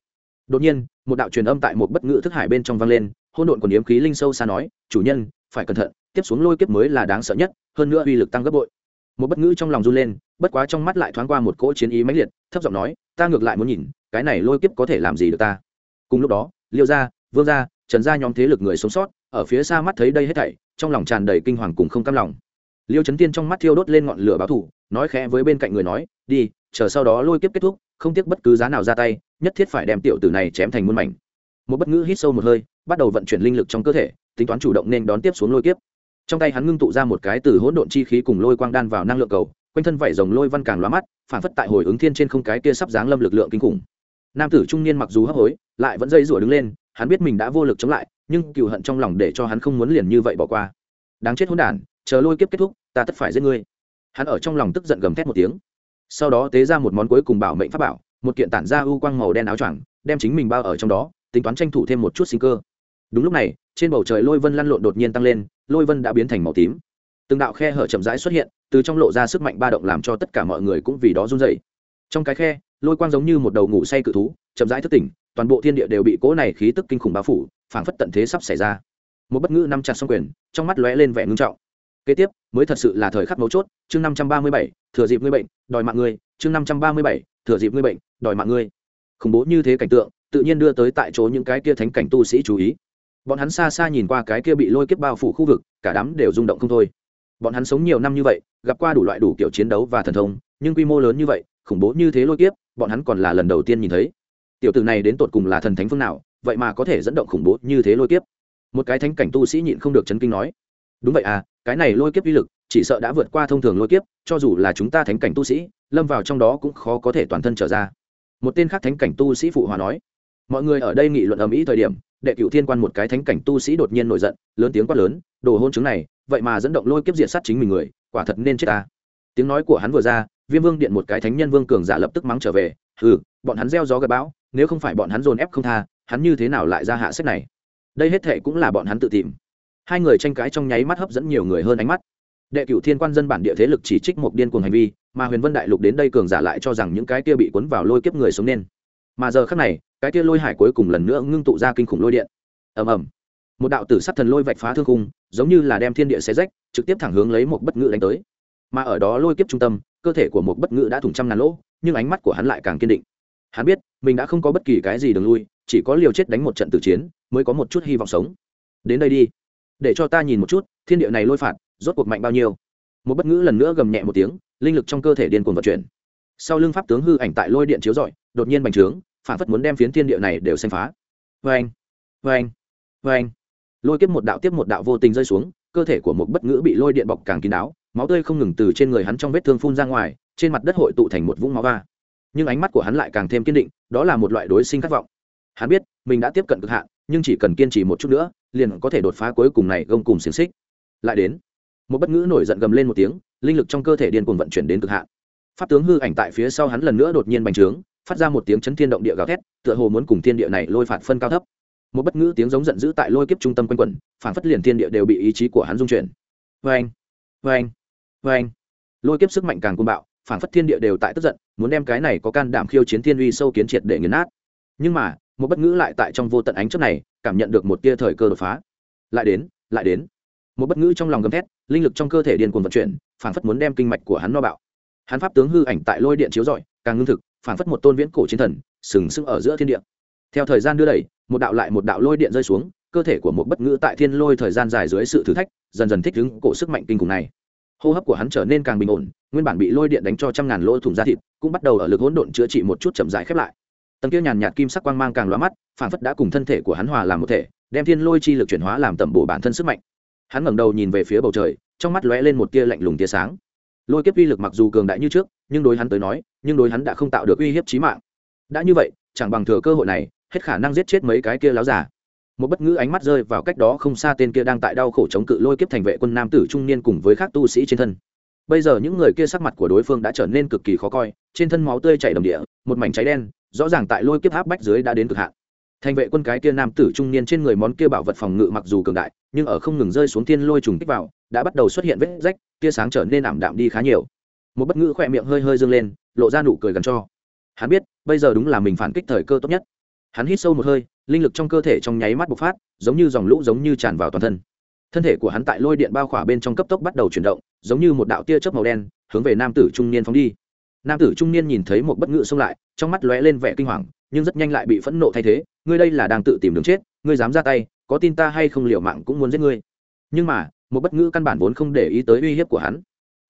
Đột nhiên, một đạo truyền âm tại một bất ngữ thức hải bên trong vang lên hôn độn còn yếm khí linh sâu xa nói, chủ nhân, phải cẩn thận, tiếp xuống lôi kiếp mới là đáng sợ nhất, hơn nữa uy lực tăng gấp bội một bất ngữ trong lòng run lên, bất quá trong mắt lại thoáng qua một cỗ chiến ý mãnh liệt, thấp giọng nói, ta ngược lại muốn nhìn, cái này lôi kiếp có thể làm gì được ta? Cùng lúc đó, liêu gia, vương gia, trần gia nhóm thế lực người sống sót, ở phía xa mắt thấy đây hết thảy, trong lòng tràn đầy kinh hoàng cùng không cam lòng. Liêu trấn tiên trong mắt thiêu đốt lên ngọn lửa báo thủ nói khẽ với bên cạnh người nói, đi, chờ sau đó lôi kiếp kết thúc, không tiếc bất cứ giá nào ra tay, nhất thiết phải đem tiểu tử này chém thành muôn mảnh. Một bất ngữ hít sâu một hơi, bắt đầu vận chuyển linh lực trong cơ thể, tính toán chủ động nên đón tiếp xuống lôi kiếp trong tay hắn ngưng tụ ra một cái từ hỗn độn chi khí cùng lôi quang đan vào năng lượng cầu, quanh thân vảy rồng lôi văn càng lóa mắt, phản phất tại hồi ứng thiên trên không cái kia sắp dáng lâm lực lượng kinh khủng. Nam tử trung niên mặc dù hấp hối, lại vẫn dây rủa đứng lên, hắn biết mình đã vô lực chống lại, nhưng cựu hận trong lòng để cho hắn không muốn liền như vậy bỏ qua. Đáng chết hỗn đản, chờ lôi kiếp kết thúc, ta tất phải giết ngươi. Hắn ở trong lòng tức giận gầm thét một tiếng. Sau đó tế ra một món cuối cùng bảo mệnh pháp bảo, một kiện tản ra u quang màu đen áo choàng, đem chính mình bao ở trong đó, tính toán tranh thủ thêm một chút sinh cơ đúng lúc này, trên bầu trời lôi vân lăn lộn đột nhiên tăng lên, lôi vân đã biến thành màu tím. Từng đạo khe hở chậm rãi xuất hiện, từ trong lộ ra sức mạnh ba động làm cho tất cả mọi người cũng vì đó run dậy trong cái khe, lôi quang giống như một đầu ngủ say cự thú, chậm rãi thức tỉnh, toàn bộ thiên địa đều bị cỗ này khí tức kinh khủng bao phủ, phảng phất tận thế sắp xảy ra. Một bất ngữ năm chặt xong quyền, trong mắt lóe lên vẻ ngưng trọng. Kế tiếp, mới thật sự là thời khắc mấu chốt, chương năm trăm ba mươi bảy, thừa dịp ngươi bệnh, đòi mạng ngươi, chương năm trăm ba mươi bảy, thừa dịp ngươi bệnh, đòi mạng ngươi. Khủng bố như thế cảnh tượng, tự nhiên đưa tới tại chỗ những cái kia thánh cảnh tu sĩ chú ý bọn hắn xa xa nhìn qua cái kia bị lôi kiếp bao phủ khu vực, cả đám đều rung động không thôi. Bọn hắn sống nhiều năm như vậy, gặp qua đủ loại đủ kiểu chiến đấu và thần thông, nhưng quy mô lớn như vậy, khủng bố như thế lôi kiếp, bọn hắn còn là lần đầu tiên nhìn thấy. Tiểu tử này đến tột cùng là thần thánh phương nào, vậy mà có thể dẫn động khủng bố như thế lôi kiếp? Một cái thánh cảnh tu sĩ nhịn không được chấn kinh nói. Đúng vậy à cái này lôi kiếp uy lực, chỉ sợ đã vượt qua thông thường lôi kiếp, cho dù là chúng ta thánh cảnh tu sĩ, lâm vào trong đó cũng khó có thể toàn thân trở ra. Một tên khác thánh cảnh tu sĩ phụ hòa nói. Mọi người ở đây nghị luận ầm ĩ thời điểm đệ cựu thiên quan một cái thánh cảnh tu sĩ đột nhiên nổi giận, lớn tiếng quát lớn, đồ hôn chứng này, vậy mà dẫn động lôi kiếp diệt sát chính mình người, quả thật nên chết ta. Tiếng nói của hắn vừa ra, viêm vương điện một cái thánh nhân vương cường giả lập tức mắng trở về ừ bọn hắn gieo gió gặp bão, nếu không phải bọn hắn dồn ép không tha, hắn như thế nào lại ra hạ sách này? Đây hết thệ cũng là bọn hắn tự tìm. Hai người tranh cãi trong nháy mắt hấp dẫn nhiều người hơn ánh mắt. Đệ cửu thiên quan dân bản địa thế lực chỉ trích một điên cuồng hành vi, mà huyền vân đại lục đến đây cường giả lại cho rằng những cái kia bị cuốn vào lôi kiếp người sống nên. Mà giờ khác này cái kia lôi hải cuối cùng lần nữa ngưng tụ ra kinh khủng lôi điện. Ầm ầm. Một đạo tử sắc thần lôi vạch phá thương khung, giống như là đem thiên địa xé rách, trực tiếp thẳng hướng lấy một bất ngữ đánh tới. Mà ở đó lôi kiếp trung tâm, cơ thể của một bất ngữ đã thủng trăm ngàn lỗ, nhưng ánh mắt của hắn lại càng kiên định. Hắn biết, mình đã không có bất kỳ cái gì đường lui, chỉ có liều chết đánh một trận tử chiến, mới có một chút hy vọng sống. Đến đây đi. Để cho ta nhìn một chút, thiên địa này lôi phạt, rốt cuộc mạnh bao nhiêu. Một bất ngữ lần nữa gầm nhẹ một tiếng, linh lực trong cơ thể điên cuồng vận chuyển. Sau lưng pháp tướng hư ảnh tại lôi điện chiếu rọi, đột nhiên bành trướng phản phất muốn đem phiến thiên địa này đều xanh phá. Vê anh vê anh vê anh lôi kiếp một đạo tiếp một đạo vô tình rơi xuống, cơ thể của một bất ngữ bị lôi điện bọc càng kín đáo, máu tươi không ngừng từ trên người hắn trong vết thương phun ra ngoài, trên mặt đất hội tụ thành một vũng máu va. Nhưng ánh mắt của hắn lại càng thêm kiên định, đó là một loại đối sinh khát vọng. Hắn biết, mình đã tiếp cận cực hạn, nhưng chỉ cần kiên trì một chút nữa, liền có thể đột phá cuối cùng này gông cùng xiềng xích. Lại đến, một bất ngữ nổi giận gầm lên một tiếng, linh lực trong cơ thể điên cuồng vận chuyển đến cực hạn. Pháp tướng hư ảnh tại phía sau hắn lần nữa đột nhiên bành trướng phát ra một tiếng chấn thiên động địa gào thét, tựa hồ muốn cùng thiên địa này lôi phạt phân cao thấp. Một bất ngữ tiếng giống giận dữ tại lôi kiếp trung tâm quanh quẩn, phản phất liền thiên địa đều bị ý chí của hắn dung chuyển. Vê anh vê anh vê anh lôi kiếp sức mạnh càng côn bạo, phản phất thiên địa đều tại tức giận, muốn đem cái này có can đảm khiêu chiến thiên uy sâu kiến triệt để nghiền nát. Nhưng mà, một bất ngữ lại tại trong vô tận ánh trước này, cảm nhận được một tia thời cơ đột phá. Lại đến lại đến. Một bất ngữ trong lòng gầm thét, linh lực trong cơ thể điền cuồng vận chuyển, phản phất muốn đem kinh mạch của hắn no bạo. Hắn pháp tướng hư ảnh tại lôi điện chiếu rọi, càng ngưng thực phản phất một tôn viễn cổ chiến thần, sừng sững ở giữa thiên địa. Theo thời gian đưa đẩy, một đạo lại một đạo lôi điện rơi xuống, cơ thể của một bất ngữ tại thiên lôi thời gian dài dưới sự thử thách, dần dần thích ứng cổ sức mạnh kinh khủng này. Hô hấp của hắn trở nên càng bình ổn, nguyên bản bị lôi điện đánh cho trăm ngàn lỗ thủng da thịt, cũng bắt đầu ở lực hỗn độn chữa trị một chút chậm rãi khép lại. Tầng kia nhàn nhạt kim sắc quang mang càng loa mắt phản phất đã cùng thân thể của hắn hòa làm một thể, đem thiên lôi chi lực chuyển hóa làm tẩm bổ bản thân sức mạnh. Hắn ngẩng đầu nhìn về phía bầu trời, trong mắt lóe lên một tia lạnh lùng tia sáng. Lôi kiếp uy lực mặc dù cường đại như trước, nhưng đối hắn tới nói nhưng đối hắn đã không tạo được uy hiếp chí mạng. Đã như vậy, chẳng bằng thừa cơ hội này, hết khả năng giết chết mấy cái kia láo giả một bất ngữ ánh mắt rơi vào cách đó không xa tên kia đang tại đau khổ chống cự lôi kiếp thành vệ quân nam tử trung niên cùng với các tu sĩ trên thân. Bây giờ những người kia sắc mặt của đối phương đã trở nên cực kỳ khó coi, trên thân máu tươi chảy đầm địa, một mảnh cháy đen, rõ ràng tại lôi kiếp áp bách dưới đã đến cực hạn. Thành vệ quân cái kia nam tử trung niên trên người món kia bảo vật phòng ngự mặc dù cường đại, nhưng ở không ngừng rơi xuống tiên lôi trùng kích vào, đã bắt đầu xuất hiện vết rách, tia sáng trở nên ảm đạm đi khá nhiều một bất ngữ khỏe miệng hơi hơi dâng lên, lộ ra nụ cười gần cho. Hắn biết, bây giờ đúng là mình phản kích thời cơ tốt nhất. Hắn hít sâu một hơi, linh lực trong cơ thể trong nháy mắt bộc phát, giống như dòng lũ giống như tràn vào toàn thân. Thân thể của hắn tại lôi điện bao khỏa bên trong cấp tốc bắt đầu chuyển động, giống như một đạo tia chớp màu đen, hướng về nam tử trung niên phóng đi. Nam tử trung niên nhìn thấy một bất ngữ xông lại, trong mắt lóe lên vẻ kinh hoàng, nhưng rất nhanh lại bị phẫn nộ thay thế. Ngươi đây là đang tự tìm đường chết, ngươi dám ra tay, có tin ta hay không liệu mạng cũng muốn giết ngươi. Nhưng mà, một bất ngữ căn bản vốn không để ý tới uy hiếp của hắn.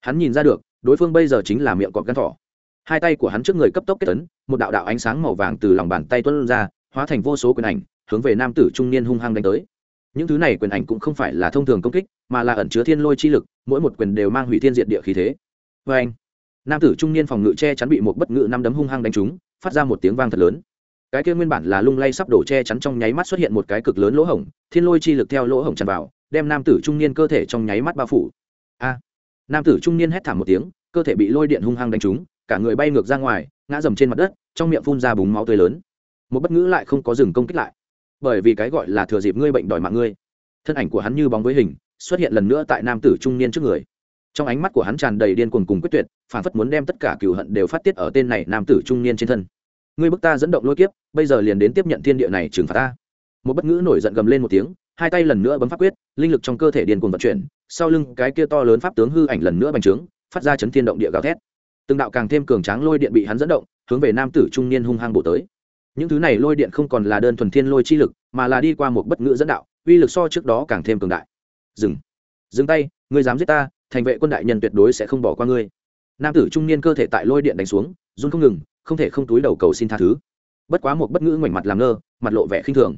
Hắn nhìn ra được đối phương bây giờ chính là miệng cọp gan thỏ. Hai tay của hắn trước người cấp tốc kết tấn một đạo đạo ánh sáng màu vàng từ lòng bàn tay tuân ra, hóa thành vô số quyền ảnh, hướng về nam tử trung niên hung hăng đánh tới. Những thứ này quyền ảnh cũng không phải là thông thường công kích, mà là ẩn chứa thiên lôi chi lực, mỗi một quyền đều mang hủy thiên diệt địa khí thế. Vê anh, nam tử trung niên phòng ngự che chắn bị một bất ngự năm đấm hung hăng đánh trúng, phát ra một tiếng vang thật lớn. Cái kia nguyên bản là lung lay sắp đổ che chắn trong nháy mắt xuất hiện một cái cực lớn lỗ hổng, thiên lôi chi lực theo lỗ hổng tràn vào, đem nam tử trung niên cơ thể trong nháy mắt bao phủ. A! Nam tử trung niên hét thảm một tiếng, cơ thể bị lôi điện hung hăng đánh trúng, cả người bay ngược ra ngoài, ngã dầm trên mặt đất, trong miệng phun ra búng máu tươi lớn. Một bất ngữ lại không có dừng công kích lại. Bởi vì cái gọi là thừa dịp ngươi bệnh đòi mạng ngươi. Thân ảnh của hắn như bóng với hình, xuất hiện lần nữa tại nam tử trung niên trước người. Trong ánh mắt của hắn tràn đầy điên cuồng cùng quyết tuyệt phản phất muốn đem tất cả cừu hận đều phát tiết ở tên này nam tử trung niên trên thân. Ngươi bức ta dẫn động lôi kiếp, bây giờ liền đến tiếp nhận thiên địa này trừng phạt ta. Một bất ngữ nổi giận gầm lên một tiếng, hai tay lần nữa bấm pháp quyết, linh lực trong cơ thể điên cuồng vận chuyển sau lưng cái kia to lớn pháp tướng hư ảnh lần nữa bành trướng, phát ra chấn thiên động địa gào thét. Từng đạo càng thêm cường tráng lôi điện bị hắn dẫn động, hướng về nam tử trung niên hung hăng bổ tới. Những thứ này lôi điện không còn là đơn thuần thiên lôi chi lực, mà là đi qua một bất ngữ dẫn đạo, uy lực so trước đó càng thêm cường đại. Dừng. Dừng tay, ngươi dám giết ta, thành vệ quân đại nhân tuyệt đối sẽ không bỏ qua ngươi. Nam tử trung niên cơ thể tại lôi điện đánh xuống, run không ngừng, không thể không túi đầu cầu xin tha thứ. Bất quá một bất ngữ ngoảnh mặt làm ngơ, mặt lộ vẻ khinh thường.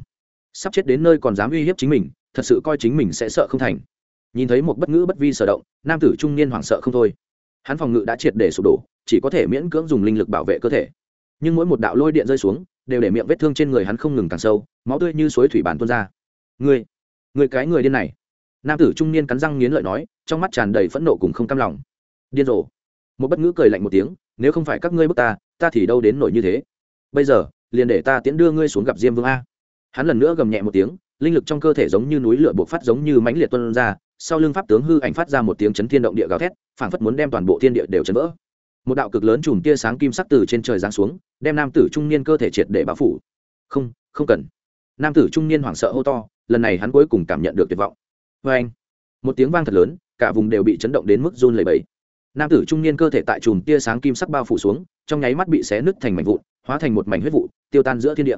Sắp chết đến nơi còn dám uy hiếp chính mình, thật sự coi chính mình sẽ sợ không thành nhìn thấy một bất ngữ bất vi sở động, nam tử trung niên hoảng sợ không thôi. Hắn phòng ngự đã triệt để sụp đổ, chỉ có thể miễn cưỡng dùng linh lực bảo vệ cơ thể. Nhưng mỗi một đạo lôi điện rơi xuống, đều để miệng vết thương trên người hắn không ngừng càng sâu, máu tươi như suối thủy bản tuôn ra. Người người cái người điên này! Nam tử trung niên cắn răng nghiến lợi nói, trong mắt tràn đầy phẫn nộ cùng không cam lòng. Điên rồ! Một bất ngữ cười lạnh một tiếng, nếu không phải các ngươi bức ta ta thì đâu đến nổi như thế? Bây giờ, liền để ta tiễn đưa ngươi xuống gặp diêm vương a. Hắn lần nữa gầm nhẹ một tiếng, linh lực trong cơ thể giống như núi lửa buộc phát giống như mãnh liệt tuân ra sau lưng pháp tướng hư ảnh phát ra một tiếng chấn thiên động địa gào thét, phảng phất muốn đem toàn bộ thiên địa đều chấn vỡ. Một đạo cực lớn chùm tia sáng kim sắc từ trên trời giáng xuống, đem nam tử trung niên cơ thể triệt để bao phủ. Không không cần. Nam tử trung niên hoảng sợ hô to, lần này hắn cuối cùng cảm nhận được tuyệt vọng. Vê anh. Một tiếng vang thật lớn, cả vùng đều bị chấn động đến mức run lẩy bẩy. Nam tử trung niên cơ thể tại chùm tia sáng kim sắc bao phủ xuống, trong nháy mắt bị xé nứt thành mảnh vụn, hóa thành một mảnh huyết vụ, tiêu tan giữa thiên địa.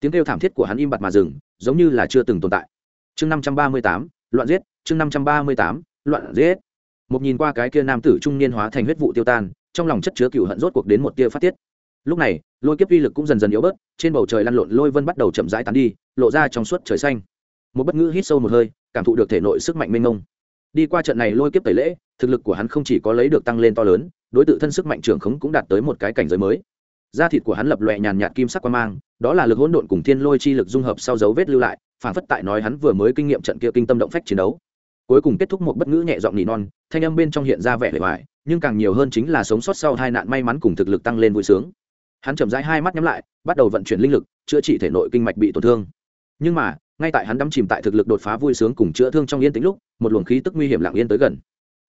Tiếng kêu thảm thiết của hắn im bặt mà dừng, giống như là chưa từng tồn tại. Chương năm trăm ba mươi tám, loạn giết chương năm trăm ba mươi tám, loạn giết. Một nhìn qua cái kia nam tử trung niên hóa thành huyết vụ tiêu tan, trong lòng chất chứa cựu hận rốt cuộc đến một tia phát tiết. Lúc này, lôi kiếp uy lực cũng dần dần yếu bớt, trên bầu trời lăn lộn lôi vân bắt đầu chậm rãi tán đi, lộ ra trong suốt trời xanh. Một bất ngữ hít sâu một hơi, cảm thụ được thể nội sức mạnh mênh mông. Đi qua trận này lôi kiếp tẩy lễ, thực lực của hắn không chỉ có lấy được tăng lên to lớn, đối t thân sức mạnh trưởng khống cũng đạt tới một cái cảnh giới mới. Da thịt của hắn lập lòe nhàn nhạt kim sắc quang mang, đó là lực hỗn độn cùng thiên lôi chi lực dung hợp sau dấu vết lưu lại, phản phất tại nói hắn vừa mới kinh nghiệm trận kia kinh tâm động phách chiến đấu cuối cùng kết thúc một bất ngữ nhẹ giọng nỉ non, thanh âm bên trong hiện ra vẻ vẻ vải nhưng càng nhiều hơn chính là sống sót sau hai nạn may mắn cùng thực lực tăng lên vui sướng. Hắn chậm rãi hai mắt nhắm lại, bắt đầu vận chuyển linh lực, chữa trị thể nội kinh mạch bị tổn thương. Nhưng mà, ngay tại hắn đắm chìm tại thực lực đột phá vui sướng cùng chữa thương trong yên tĩnh lúc, một luồng khí tức nguy hiểm lặng yên tới gần.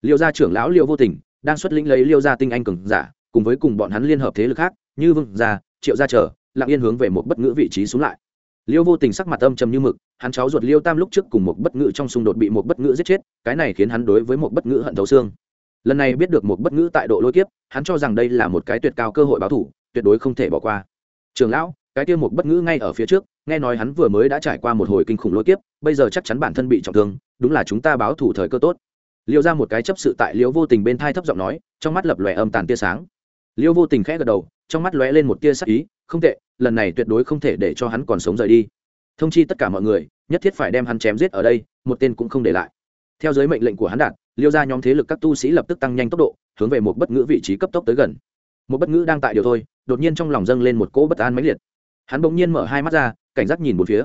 Liêu gia trưởng lão liêu vô tình, đang xuất lĩnh lấy liêu gia tinh anh cường giả, cùng với cùng bọn hắn liên hợp thế lực khác, như vương gia, triệu gia trở lặng yên hướng về một bất ngữ vị trí xuống lại liêu vô tình sắc mặt âm trầm như mực, hắn cháu ruột liêu tam lúc trước cùng một bất ngữ trong xung đột bị một bất ngữ giết chết, cái này khiến hắn đối với một bất ngữ hận thấu xương. Lần này biết được một bất ngữ tại độ lôi kiếp, hắn cho rằng đây là một cái tuyệt cao cơ hội báo thủ, tuyệt đối không thể bỏ qua. Trường lão, cái kia một bất ngữ ngay ở phía trước, nghe nói hắn vừa mới đã trải qua một hồi kinh khủng lôi kiếp, bây giờ chắc chắn bản thân bị trọng thương, đúng là chúng ta báo thủ thời cơ tốt. Liêu ra một cái chấp sự tại liêu vô tình bên thai thấp giọng nói, trong mắt lập lòe âm tàn tia sáng. Liêu vô tình khẽ gật đầu trong mắt lóe lên một tia sắc ý, không tệ, lần này tuyệt đối không thể để cho hắn còn sống rời đi. Thông chi tất cả mọi người, nhất thiết phải đem hắn chém giết ở đây, một tên cũng không để lại. Theo giới mệnh lệnh của hắn đạt, liêu ra nhóm thế lực các tu sĩ lập tức tăng nhanh tốc độ, hướng về một bất ngữ vị trí cấp tốc tới gần. Một bất ngữ đang tại điều thôi, đột nhiên trong lòng dâng lên một cỗ bất an mãnh liệt. Hắn bỗng nhiên mở hai mắt ra, cảnh giác nhìn một phía.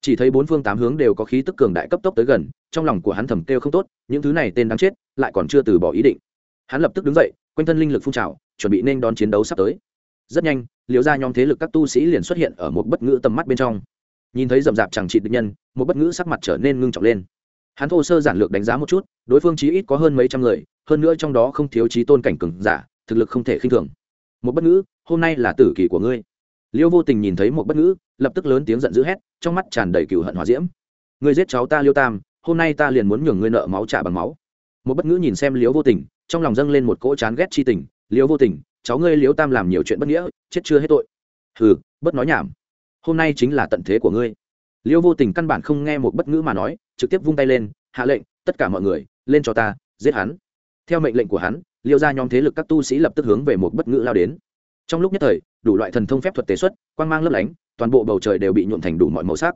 Chỉ thấy bốn phương tám hướng đều có khí tức cường đại cấp tốc tới gần, trong lòng của hắn thầm kêu không tốt, những thứ này tên đáng chết, lại còn chưa từ bỏ ý định. Hắn lập tức đứng dậy, quanh thân linh lực phun trào, chuẩn bị nên đón chiến đấu sắp tới rất nhanh liều ra nhóm thế lực các tu sĩ liền xuất hiện ở một bất ngữ tầm mắt bên trong. Nhìn thấy rậm rạp chẳng trị địch nhân, một bất ngữ sắc mặt trở nên ngưng trọng lên. Hắn thô sơ giản lược đánh giá một chút, đối phương chí ít có hơn mấy trăm người, hơn nữa trong đó không thiếu trí tôn cảnh cừng giả, thực lực không thể khinh thường. Một bất ngữ, hôm nay là tử kỳ của ngươi. Liêu vô tình nhìn thấy một bất ngữ, lập tức lớn tiếng giận dữ hét, trong mắt tràn đầy cừu hận hòa diễm. Ngươi giết cháu ta liêu tam, hôm nay ta liền muốn nhường ngươi nợ máu trả bằng máu. Một bất ngữ nhìn xem liêu vô tình, trong lòng dâng lên một cỗ chán ghét chi tình. Liêu vô tình cháu ngươi liếu tam làm nhiều chuyện bất nghĩa, chết chưa hết tội. Hừ bất nói nhảm. Hôm nay chính là tận thế của ngươi. Liêu vô tình căn bản không nghe một bất ngữ mà nói, trực tiếp vung tay lên, hạ lệnh, tất cả mọi người, lên cho ta, giết hắn. Theo mệnh lệnh của hắn, liêu ra nhóm thế lực các tu sĩ lập tức hướng về một bất ngữ lao đến. Trong lúc nhất thời, đủ loại thần thông phép thuật tế xuất, quang mang lấp lánh, toàn bộ bầu trời đều bị nhuộn thành đủ mọi màu sắc.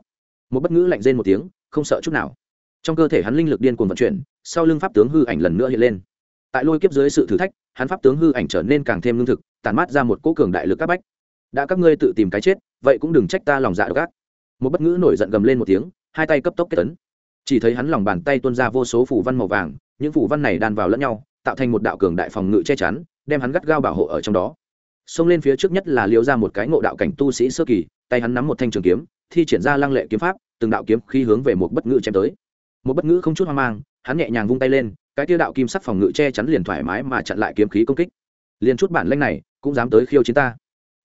Một bất ngữ lạnh rên một tiếng, không sợ chút nào. Trong cơ thể hắn linh lực điên cuồng vận chuyển, sau lưng pháp tướng hư ảnh lần nữa hiện lên tại lôi kiếp dưới sự thử thách, hắn pháp tướng hư ảnh trở nên càng thêm lương thực tàn mát ra một cỗ cường đại lực các bách. Đã các ngươi tự tìm cái chết, vậy cũng đừng trách ta lòng dạ gác một bất ngữ nổi giận gầm lên một tiếng, hai tay cấp tốc kết tấn chỉ thấy hắn lòng bàn tay tuôn ra vô số phủ văn màu vàng, những phủ văn này đan vào lẫn nhau, tạo thành một đạo cường đại phòng ngự che chắn, đem hắn gắt gao bảo hộ ở trong đó. Xông lên phía trước nhất là liêu ra một cái ngộ đạo cảnh tu sĩ sơ kỳ, tay hắn nắm một thanh trường kiếm, thi triển ra lăng lệ kiếm pháp, từng đạo kiếm khi hướng về một bất ngữ chém tới. Một bất ngữ không chút hoang mang, hắn nhẹ nhàng vung tay lên cái tiêu đạo kim sắc phòng ngự che chắn liền thoải mái mà chặn lại kiếm khí công kích. Liền chút bản lanh này, cũng dám tới khiêu chiến ta.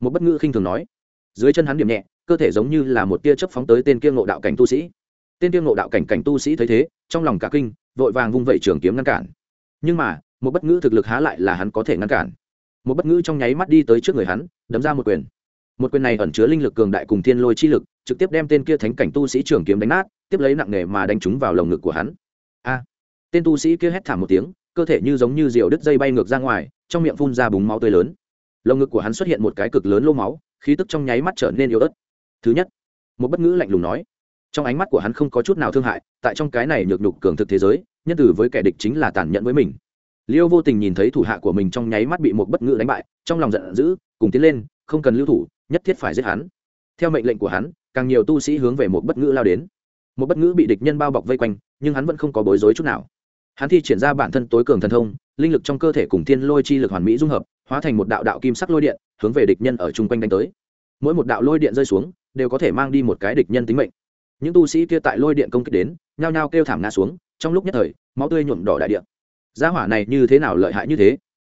Một bất ngữ khinh thường nói. Dưới chân hắn điểm nhẹ, cơ thể giống như là một tia chớp phóng tới tên kia ngộ đạo cảnh tu sĩ. Tên kia ngộ đạo cảnh cảnh tu sĩ thấy thế, trong lòng cả kinh, vội vàng vung vẩy trường kiếm ngăn cản. Nhưng mà, một bất ngữ thực lực há lại là hắn có thể ngăn cản. Một bất ngữ trong nháy mắt đi tới trước người hắn, đấm ra một quyền. Một quyền này ẩn chứa linh lực cường đại cùng thiên lôi chi lực, trực tiếp đem tên kia thánh cảnh tu sĩ trường kiếm đánh nát, tiếp lấy nặng nề mà đánh trúng vào lồng ngực của hắn tên tu sĩ kia hét thảm một tiếng, cơ thể như giống như rượu đứt dây bay ngược ra ngoài, trong miệng phun ra búng máu tươi lớn. Lồng ngực của hắn xuất hiện một cái cực lớn lô máu, khí tức trong nháy mắt trở nên yếu ớt. Thứ nhất, một bất ngữ lạnh lùng nói. Trong ánh mắt của hắn không có chút nào thương hại, tại trong cái này nhược nhục cường thực thế giới, nhân từ với kẻ địch chính là tàn nhẫn với mình. Liêu vô tình nhìn thấy thủ hạ của mình trong nháy mắt bị một bất ngữ đánh bại, trong lòng giận dữ, cùng tiến lên, không cần lưu thủ, nhất thiết phải giết hắn. Theo mệnh lệnh của hắn, càng nhiều tu sĩ hướng về một bất ngữ lao đến. Một bất ngữ bị địch nhân bao bọc vây quanh, nhưng hắn vẫn không có bối rối chút nào hắn thi triển ra bản thân tối cường thần thông, linh lực trong cơ thể cùng thiên lôi chi lực hoàn mỹ dung hợp, hóa thành một đạo đạo kim sắc lôi điện, hướng về địch nhân ở chung quanh đánh tới. Mỗi một đạo lôi điện rơi xuống, đều có thể mang đi một cái địch nhân tính mệnh. Những tu sĩ kia tại lôi điện công kích đến, nhao nhao kêu thảm ngã xuống, trong lúc nhất thời, máu tươi nhuộm đỏ đại điện gia hỏa này như thế nào lợi hại như thế?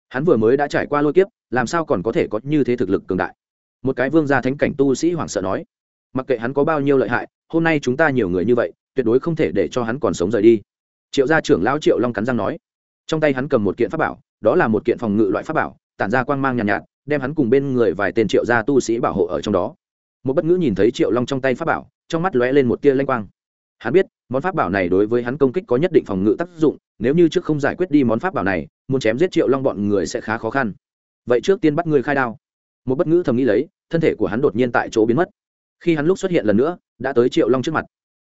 Hắn vừa mới đã trải qua lôi kiếp, làm sao còn có thể có như thế thực lực cường đại? Một cái vương gia thánh cảnh tu sĩ hoảng sợ nói, mặc kệ hắn có bao nhiêu lợi hại, hôm nay chúng ta nhiều người như vậy, tuyệt đối không thể để cho hắn còn sống rời đi triệu gia trưởng lão triệu long cắn răng nói. Trong tay hắn cầm một kiện pháp bảo đó là một kiện phòng ngự loại pháp bảo tản ra quang mang nhàn nhạt, nhạt đem hắn cùng bên người vài tên triệu gia tu sĩ bảo hộ ở trong đó. Một bất ngữ nhìn thấy triệu long trong tay pháp bảo trong mắt lóe lên một tia lanh quang. Hắn biết món pháp bảo này đối với hắn công kích có nhất định phòng ngự tác dụng nếu như trước không giải quyết đi món pháp bảo này muốn chém giết triệu long bọn người sẽ khá khó khăn. Vậy trước tiên bắt người khai đao. Một bất ngữ thầm nghĩ lấy thân thể của hắn đột nhiên tại chỗ biến mất. Khi hắn lúc xuất hiện lần nữa đã tới triệu long trước mặt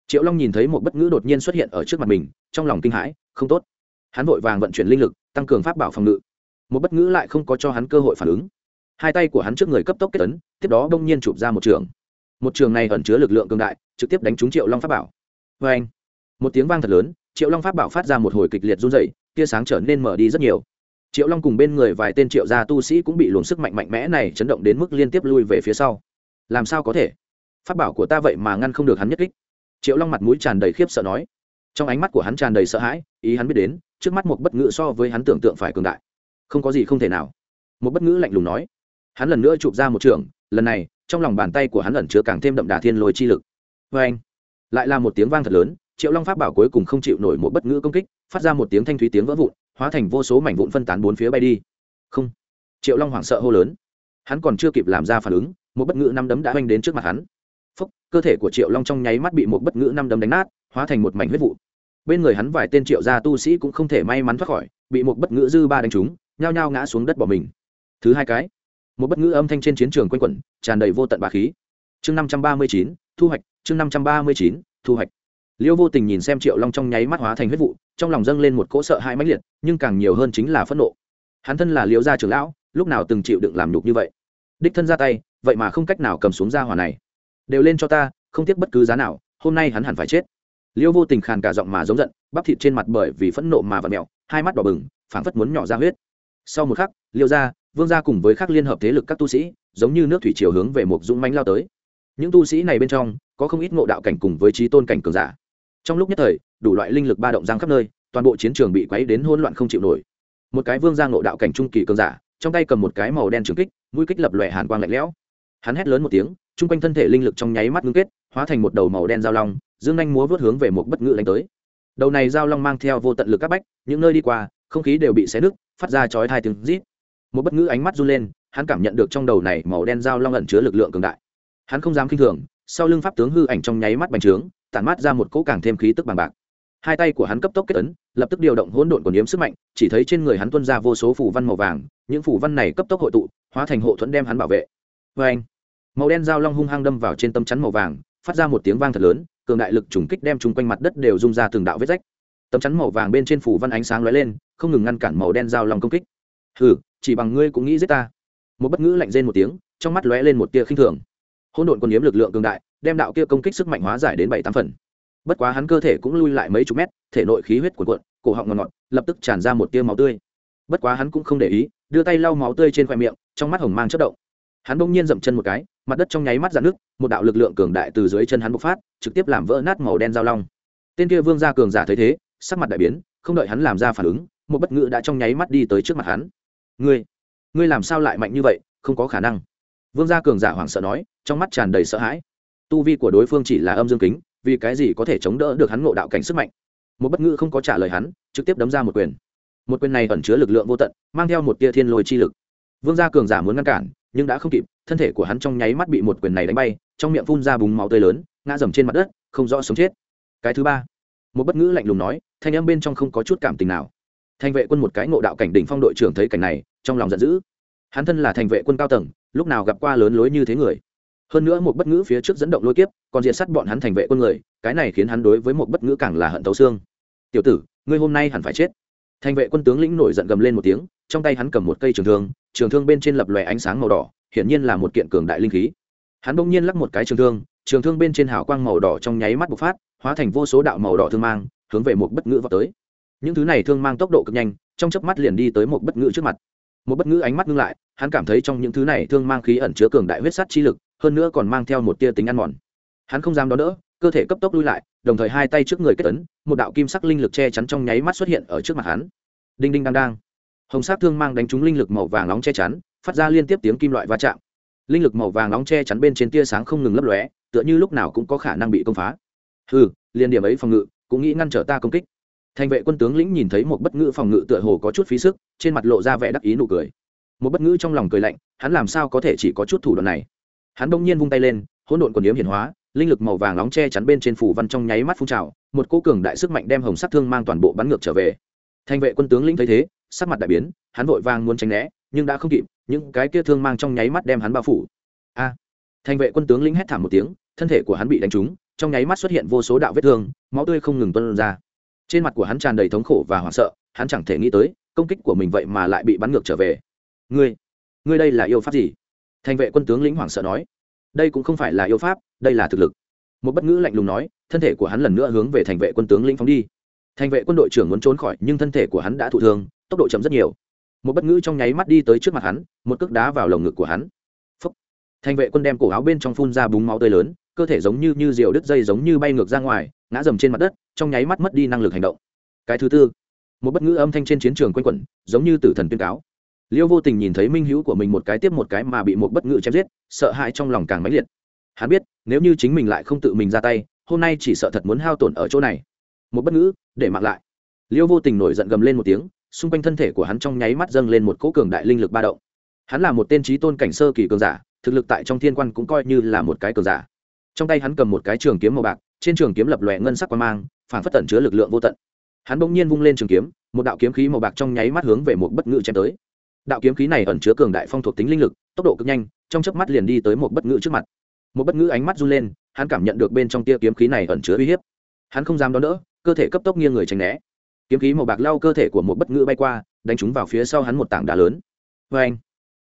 triệu long nhìn thấy một bất ngữ đột nhiên xuất hiện ở trước mặt mình, trong lòng kinh hãi, không tốt. Hắn vội vàng vận chuyển linh lực, tăng cường pháp bảo phòng ngự. Một bất ngữ lại không có cho hắn cơ hội phản ứng. Hai tay của hắn trước người cấp tốc kết tấn tiếp đó đông nhiên chụp ra một trường. Một trường này ẩn chứa lực lượng cường đại, trực tiếp đánh trúng triệu long pháp bảo. Vê anh, một tiếng vang thật lớn, triệu long pháp bảo phát ra một hồi kịch liệt run dày tia sáng trở nên mở đi rất nhiều. Triệu long cùng bên người vài tên triệu gia tu sĩ cũng bị luồng sức mạnh mạnh mẽ này chấn động đến mức liên tiếp lui về phía sau. Làm sao có thể? Pháp bảo của ta vậy mà ngăn không được hắn nhất kích triệu long mặt mũi tràn đầy khiếp sợ nói. Trong ánh mắt của hắn tràn đầy sợ hãi, ý hắn biết đến, trước mắt một bất ngữ so với hắn tưởng tượng phải cường đại. Không có gì không thể nào. Một bất ngữ lạnh lùng nói. Hắn lần nữa chụp ra một trường, lần này, trong lòng bàn tay của hắn ẩn chứa càng thêm đậm đà thiên lôi chi lực. Vê anh, lại là một tiếng vang thật lớn, triệu long pháp bảo cuối cùng không chịu nổi một bất ngữ công kích, phát ra một tiếng thanh thúy tiếng vỡ vụn, hóa thành vô số mảnh vụn phân tán bốn phía bay đi. Không. Triệu long hoảng sợ hô lớn. Hắn còn chưa kịp làm ra phản ứng, một bất ngữ năm đấm đã oanh đến trước mặt hắn phúc, cơ thể của triệu long trong nháy mắt bị một bất ngữ năm đấm đánh nát, hóa thành một mảnh huyết vụ. Bên người hắn vài tên triệu gia tu sĩ cũng không thể may mắn thoát khỏi, bị một bất ngữ dư ba đánh trúng, nhao nhao ngã xuống đất bỏ mình. Thứ hai cái, một bất ngữ âm thanh trên chiến trường quanh quẩn, tràn đầy vô tận bà khí. Chương năm trăm ba mươi chín, thu hoạch, chương năm trăm ba mươi chín, thu hoạch. Liêu vô tình nhìn xem triệu long trong nháy mắt hóa thành huyết vụ, trong lòng dâng lên một cỗ sợ hai mãnh liệt, nhưng càng nhiều hơn chính là phẫn nộ. Hắn thân là liêu gia trưởng lão, lúc nào từng chịu đựng làm nhục như vậy? Đích thân ra tay, vậy mà không cách nào cầm xuống gia hỏa này đều lên cho ta, không tiếc bất cứ giá nào, hôm nay hắn hẳn phải chết. Liêu vô tình khàn cả giọng mà giống giận, bắp thịt trên mặt bởi vì phẫn nộ mà vặt mẹo hai mắt đỏ bừng, phảng phất muốn nhỏ ra huyết. Sau một khắc, liêu gia, vương gia cùng với các liên hợp thế lực các tu sĩ, giống như nước thủy chiều hướng về một dũng mánh lao tới. Những tu sĩ này bên trong, có không ít ngộ đạo cảnh cùng với trí tôn cảnh cường giả. Trong lúc nhất thời, đủ loại linh lực ba động giang khắp nơi, toàn bộ chiến trường bị quấy đến hỗn loạn không chịu nổi. Một cái vương gia ngộ đạo cảnh trung kỳ cường giả, trong tay cầm một cái màu đen trường kích, mũi kích lập lòe hàn quang lạnh lẽo. Hắn hét lớn một tiếng chung quanh thân thể linh lực trong nháy mắt ngưng kết, hóa thành một đầu màu đen dao long, dương Anh múa vớt hướng về một bất ngữ đánh tới. Đầu này giao long mang theo vô tận lực các bách, những nơi đi qua, không khí đều bị xé nứt, phát ra chói thai tiếng rít. Một bất ngữ ánh mắt run lên, hắn cảm nhận được trong đầu này màu đen dao long ẩn chứa lực lượng cường đại. Hắn không dám k i n h thường, sau lưng pháp tướng hư ảnh trong nháy mắt bành trướng, tản mát ra một cỗ càng thêm khí tức bằng bạc. Hai tay của hắn cấp tốc kết ấn, lập tức điều động hỗn độn của nhiễm sức mạnh, chỉ thấy trên người hắn tuân ra vô số phủ văn màu vàng, những phủ văn này cấp tốc hội tụ, hóa thành hộ thuẫn đem hắn bảo vệ. Vê anh màu đen dao long hung hăng đâm vào trên tâm chắn màu vàng, phát ra một tiếng vang thật lớn, cường đại lực trùng kích đem chung quanh mặt đất đều rung ra từng đạo vết rách. Tấm chắn màu vàng bên trên phủ văn ánh sáng lóe lên, không ngừng ngăn cản màu đen dao long công kích. Hừ, chỉ bằng ngươi cũng nghĩ giết ta. Một bất ngữ lạnh rên một tiếng, trong mắt lóe lên một tia khinh thường. Hôn độn còn nhiễm lực lượng cường đại, đem đạo kia công kích sức mạnh hóa giải đến bảy tám phần. Bất quá hắn cơ thể cũng lui lại mấy chục mét, thể nội khí huyết cuộn cuộn, cổ họng ngọt ngọt, lập tức tràn ra một tia máu tươi. Bất quá hắn cũng không để ý, đưa tay lau máu tươi trên khoe miệng, trong mắt hồng mang chất động. Hắn bỗng nhiên dậm chân một cái mặt đất trong nháy mắt dạn nước, một đạo lực lượng cường đại từ dưới chân hắn bộc phát, trực tiếp làm vỡ nát màu đen dao long. Tên kia vương gia cường giả thấy thế, sắc mặt đại biến, không đợi hắn làm ra phản ứng, một bất ngữ đã trong nháy mắt đi tới trước mặt hắn. Ngươi ngươi làm sao lại mạnh như vậy, không có khả năng. Vương gia cường giả hoảng sợ nói, trong mắt tràn đầy sợ hãi. Tu vi của đối phương chỉ là âm dương kính, vì cái gì có thể chống đỡ được hắn ngộ đạo cảnh sức mạnh? Một bất ngữ không có trả lời hắn, trực tiếp đấm ra một quyền. Một quyền này ẩn chứa lực lượng vô tận, mang theo một tia thiên lôi chi lực. Vương gia cường giả muốn ngăn cản nhưng đã không kịp, thân thể của hắn trong nháy mắt bị một quyền này đánh bay, trong miệng phun ra búng máu tươi lớn, ngã dầm trên mặt đất, không rõ sống chết. Cái thứ ba, một bất ngữ lạnh lùng nói, thanh âm bên trong không có chút cảm tình nào. Thành vệ quân một cái ngộ đạo cảnh đỉnh phong đội trưởng thấy cảnh này, trong lòng giận dữ. Hắn thân là thành vệ quân cao tầng, lúc nào gặp qua lớn lối như thế người? Hơn nữa một bất ngữ phía trước dẫn động lôi kiếp, còn diện sắt bọn hắn thành vệ quân người, cái này khiến hắn đối với một bất ngữ càng là hận tấu xương. Tiểu tử, ngươi hôm nay hẳn phải chết. Thành vệ quân tướng lĩnh nổi giận gầm lên một tiếng, trong tay hắn cầm một cây trường thương trường thương bên trên lập lòe ánh sáng màu đỏ, hiển nhiên là một kiện cường đại linh khí. Hắn bỗng nhiên lắc một cái trường thương trường thương bên trên hào quang màu đỏ trong nháy mắt bộc phát, hóa thành vô số đạo màu đỏ thương mang, hướng về một bất ngữ vào tới. Những thứ này thương mang tốc độ cực nhanh, trong chớp mắt liền đi tới một bất ngữ trước mặt. Một bất ngữ ánh mắt ngưng lại, hắn cảm thấy trong những thứ này thương mang khí ẩn chứa cường đại huyết sắt chi lực, hơn nữa còn mang theo một tia tính ăn mòn. Hắn không dám đón đỡ, cơ thể cấp tốc lui lại, đồng thời hai tay trước người kết ấn, một đạo kim sắc linh lực che chắn trong nháy mắt xuất hiện ở trước mặt hắn. Đinh đinh đang đang hồng sắc thương mang đánh trúng linh lực màu vàng nóng che chắn, phát ra liên tiếp tiếng kim loại va chạm. Linh lực màu vàng nóng che chắn bên trên tia sáng không ngừng lấp lóe, tựa như lúc nào cũng có khả năng bị công phá. Ừ liền điểm ấy phòng ngự, cũng nghĩ ngăn trở ta công kích. Thành vệ quân tướng lĩnh nhìn thấy một bất ngữ phòng ngự tựa hồ có chút phí sức, trên mặt lộ ra vẻ đắc ý nụ cười. Một bất ngữ trong lòng cười lạnh, hắn làm sao có thể chỉ có chút thủ đoạn này? Hắn bỗng nhiên vung tay lên, hỗn độn quần yếm hiển hóa, linh lực màu vàng nóng che chắn bên trên phủ văn trong nháy mắt phun trào, một cô cường đại sức mạnh đem hồng sắc thương mang toàn bộ bắn ngược trở về. Thành vệ quân tướng lĩnh thấy thế sắc mặt đại biến, hắn vội vàng muốn tránh né, nhưng đã không kịp, những cái kia thương mang trong nháy mắt đem hắn bao phủ. A! Thành vệ quân tướng lĩnh hét thảm một tiếng, thân thể của hắn bị đánh trúng, trong nháy mắt xuất hiện vô số đạo vết thương, máu tươi không ngừng tuân ra. Trên mặt của hắn tràn đầy thống khổ và hoảng sợ, hắn chẳng thể nghĩ tới, công kích của mình vậy mà lại bị bắn ngược trở về. Ngươi ngươi đây là yêu pháp gì? Thành vệ quân tướng lĩnh hoảng sợ nói. Đây cũng không phải là yêu pháp, đây là thực lực. Một bất ngữ lạnh lùng nói, thân thể của hắn lần nữa hướng về thành vệ quân tướng lĩnh phóng đi. Thành vệ quân đội trưởng muốn trốn khỏi, nhưng thân thể của hắn đã thụ thương tốc độ chậm rất nhiều. Một bất ngữ trong nháy mắt đi tới trước mặt hắn, một cước đá vào lồng ngực của hắn. Phúc. thành vệ quân đem cổ áo bên trong phun ra búng máu tươi lớn, cơ thể giống như như diều đứt dây giống như bay ngược ra ngoài, ngã dầm trên mặt đất, trong nháy mắt mất đi năng lực hành động. Cái thứ tư. Một bất ngữ âm thanh trên chiến trường quanh quẩn, giống như tử thần tuyên cáo. Liêu vô tình nhìn thấy minh hữu của mình một cái tiếp một cái mà bị một bất ngữ chém giết, sợ hãi trong lòng càng mãnh liệt. Hắn biết, nếu như chính mình lại không tự mình ra tay, hôm nay chỉ sợ thật muốn hao tổn ở chỗ này. Một bất ngữ, để mặc lại. Liêu vô tình nổi giận gầm lên một tiếng xung quanh thân thể của hắn trong nháy mắt dâng lên một cỗ cường đại linh lực ba động. Hắn là một tên trí tôn cảnh sơ kỳ cường giả, thực lực tại trong thiên quan cũng coi như là một cái cường giả. Trong tay hắn cầm một cái trường kiếm màu bạc, trên trường kiếm lập lòe ngân sắc qua mang phản phất tẩn chứa lực lượng vô tận. Hắn bỗng nhiên vung lên trường kiếm, một đạo kiếm khí màu bạc trong nháy mắt hướng về một bất ngữ chém tới. Đạo kiếm khí này ẩn chứa cường đại phong thuộc tính linh lực, tốc độ cực nhanh, trong chớp mắt liền đi tới một bất ngữ trước mặt. Một bất ngữ ánh mắt run lên, hắn cảm nhận được bên trong tia kiếm khí này ẩn chứa uy hiếp. Hắn không dám đón đỡ, cơ thể cấp tốc nghiêng người tránh né kiếm khí màu bạc lao cơ thể của một bất ngữ bay qua, đánh trúng vào phía sau hắn một tảng đá lớn. Vê anh,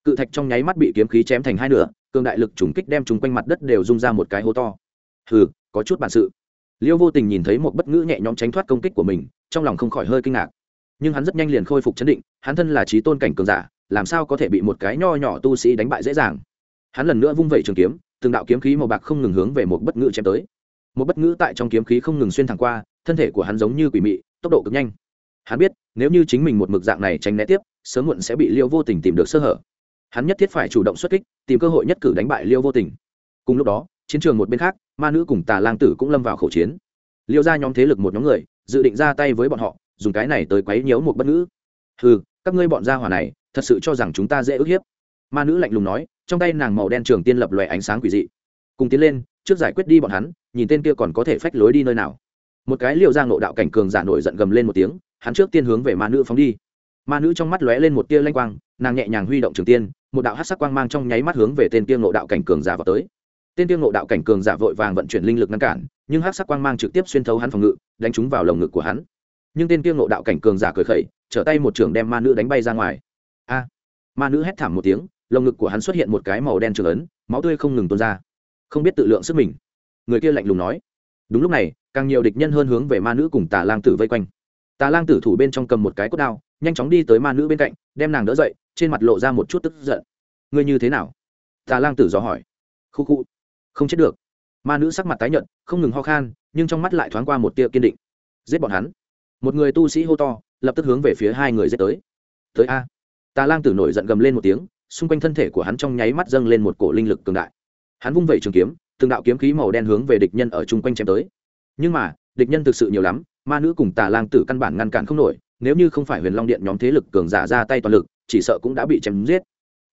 cự thạch trong nháy mắt bị kiếm khí chém thành hai nửa, cường đại lực trùng kích đem chúng quanh mặt đất đều rung ra một cái hố to. Hừ, có chút bản sự. Liêu vô tình nhìn thấy một bất ngữ nhẹ nhõm tránh thoát công kích của mình, trong lòng không khỏi hơi kinh ngạc. Nhưng hắn rất nhanh liền khôi phục chấn định, hắn thân là trí tôn cảnh cường giả, làm sao có thể bị một cái nho nhỏ tu sĩ đánh bại dễ dàng? Hắn lần nữa vung vẩy trường kiếm, từng đạo kiếm khí màu bạc không ngừng hướng về một bất ngữ chém tới. Một bất ngữ tại trong kiếm khí không ngừng xuyên thẳng qua, thân thể của hắn giống như quỷ mị tốc độ cực nhanh. Hắn biết, nếu như chính mình một mực dạng này tránh né tiếp, sớm muộn sẽ bị liêu vô tình tìm được sơ hở. Hắn nhất thiết phải chủ động xuất kích, tìm cơ hội nhất cử đánh bại liêu vô tình. Cùng lúc đó, chiến trường một bên khác, ma nữ cùng tà lang tử cũng lâm vào khẩu chiến. Liêu ra nhóm thế lực một nhóm người, dự định ra tay với bọn họ, dùng cái này tới quấy nhiễu một bất ngữ. Ừ các ngươi bọn gia hỏa này, thật sự cho rằng chúng ta dễ ức hiếp. Ma nữ lạnh lùng nói, trong tay nàng màu đen trường tiên lập lòe ánh sáng quỷ dị. Cùng tiến lên, trước giải quyết đi bọn hắn, nhìn tên kia còn có thể phách lối đi nơi nào một cái liều ra ngộ đạo cảnh cường giả nổi giận gầm lên một tiếng, hắn trước tiên hướng về ma nữ phóng đi. Ma nữ trong mắt lóe lên một tia lanh quang, nàng nhẹ nhàng huy động trường tiên, một đạo hát sắc quang mang trong nháy mắt hướng về tên tiên ngộ đạo cảnh cường giả vào tới. Tên tiên ngộ đạo cảnh cường giả vội vàng vận chuyển linh lực ngăn cản, nhưng hát sắc quang mang trực tiếp xuyên thấu hắn phòng ngự, đánh trúng vào lồng ngực của hắn. Nhưng tên tiên ngộ đạo cảnh cường giả cười khẩy, trở tay một trường đem ma nữ đánh bay ra ngoài. A! Ma nữ hét thảm một tiếng, lồng ngực của hắn xuất hiện một cái màu đen trường ấn, máu tươi không ngừng tuôn ra. Không biết tự lượng sức mình. Người kia lạnh lùng nói. Đúng lúc này càng nhiều địch nhân hơn hướng về ma nữ cùng tà lang tử vây quanh. Tà lang tử thủ bên trong cầm một cái cốt đao, nhanh chóng đi tới ma nữ bên cạnh, đem nàng đỡ dậy, trên mặt lộ ra một chút tức giận. Ngươi như thế nào? Tà lang tử dò hỏi. Khu khu, không chết được. Ma nữ sắc mặt tái nhợt, không ngừng ho khan, nhưng trong mắt lại thoáng qua một tia kiên định. Giết bọn hắn. Một người tu sĩ hô to, lập tức hướng về phía hai người giết tới. Tới a. Tà lang tử nổi giận gầm lên một tiếng, xung quanh thân thể của hắn trong nháy mắt dâng lên một cổ linh lực cường đại. Hắn vung vẩy trường kiếm, từng đạo kiếm khí màu đen hướng về địch nhân ở chung quanh chém tới nhưng mà, địch nhân thực sự nhiều lắm, ma nữ cùng tà lang tử căn bản ngăn cản không nổi, nếu như không phải huyền long điện nhóm thế lực cường giả ra tay toàn lực, chỉ sợ cũng đã bị chém giết.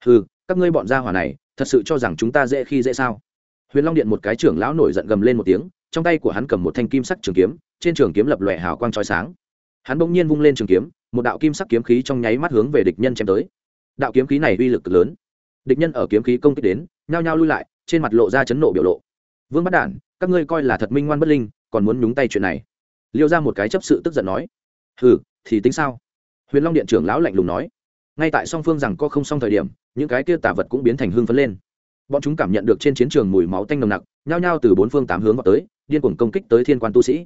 Ừ các ngươi bọn gia hỏa này, thật sự cho rằng chúng ta dễ khi dễ sao? Huyền long điện một cái trưởng lão nổi giận gầm lên một tiếng, trong tay của hắn cầm một thanh kim sắc trường kiếm, trên trường kiếm lập lòe hào quang trói sáng. Hắn bỗng nhiên vung lên trường kiếm, một đạo kim sắc kiếm khí trong nháy mắt hướng về địch nhân chém tới. Đạo kiếm khí này uy lực cực lớn. Địch nhân ở kiếm khí công kích đến, nhao nhao lui lại, trên mặt lộ ra chấn nộ biểu lộ. Vương bắt đản, các ngươi coi là thật minh ngoan bất linh còn muốn nhúng tay chuyện này. Liêu ra một cái chấp sự tức giận nói, hừ, thì tính sao? Huyền long điện trưởng lão lạnh lùng nói, ngay tại song phương rằng có không xong thời điểm, những cái kia tà vật cũng biến thành hương phấn lên. Bọn chúng cảm nhận được trên chiến trường mùi máu tanh nồng nặc, nhao nhao từ bốn phương tám hướng vào tới, điên cuồng công kích tới thiên quan tu sĩ.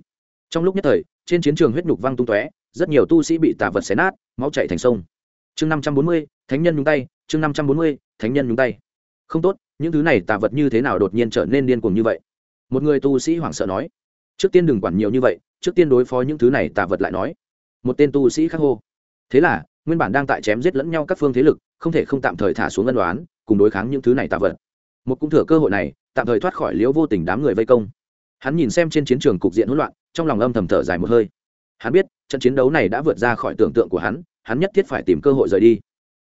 Trong lúc nhất thời, trên chiến trường huyết nhục văng tung tóe, rất nhiều tu sĩ bị tà vật xé nát, máu chạy thành sông. Chương năm trăm bốn mươi, thánh nhân nhúng tay, chương năm trăm bốn mươi, thánh nhân nhúng tay. Không tốt, những thứ này tà vật như thế nào đột nhiên trở nên điên cuồng như vậy? Một người tu sĩ hoảng sợ nói trước tiên đừng quản nhiều như vậy, trước tiên đối phó những thứ này tà vật lại nói. Một tên tu sĩ khắc hô. Thế là, nguyên bản đang tại chém giết lẫn nhau các phương thế lực, không thể không tạm thời thả xuống ân đoán cùng đối kháng những thứ này tà vật. Một cũng thừa cơ hội này, tạm thời thoát khỏi liễu vô tình đám người vây công. Hắn nhìn xem trên chiến trường cục diện hỗn loạn, trong lòng âm thầm thở dài một hơi. Hắn biết, trận chiến đấu này đã vượt ra khỏi tưởng tượng của hắn hắn nhất thiết phải tìm cơ hội rời đi.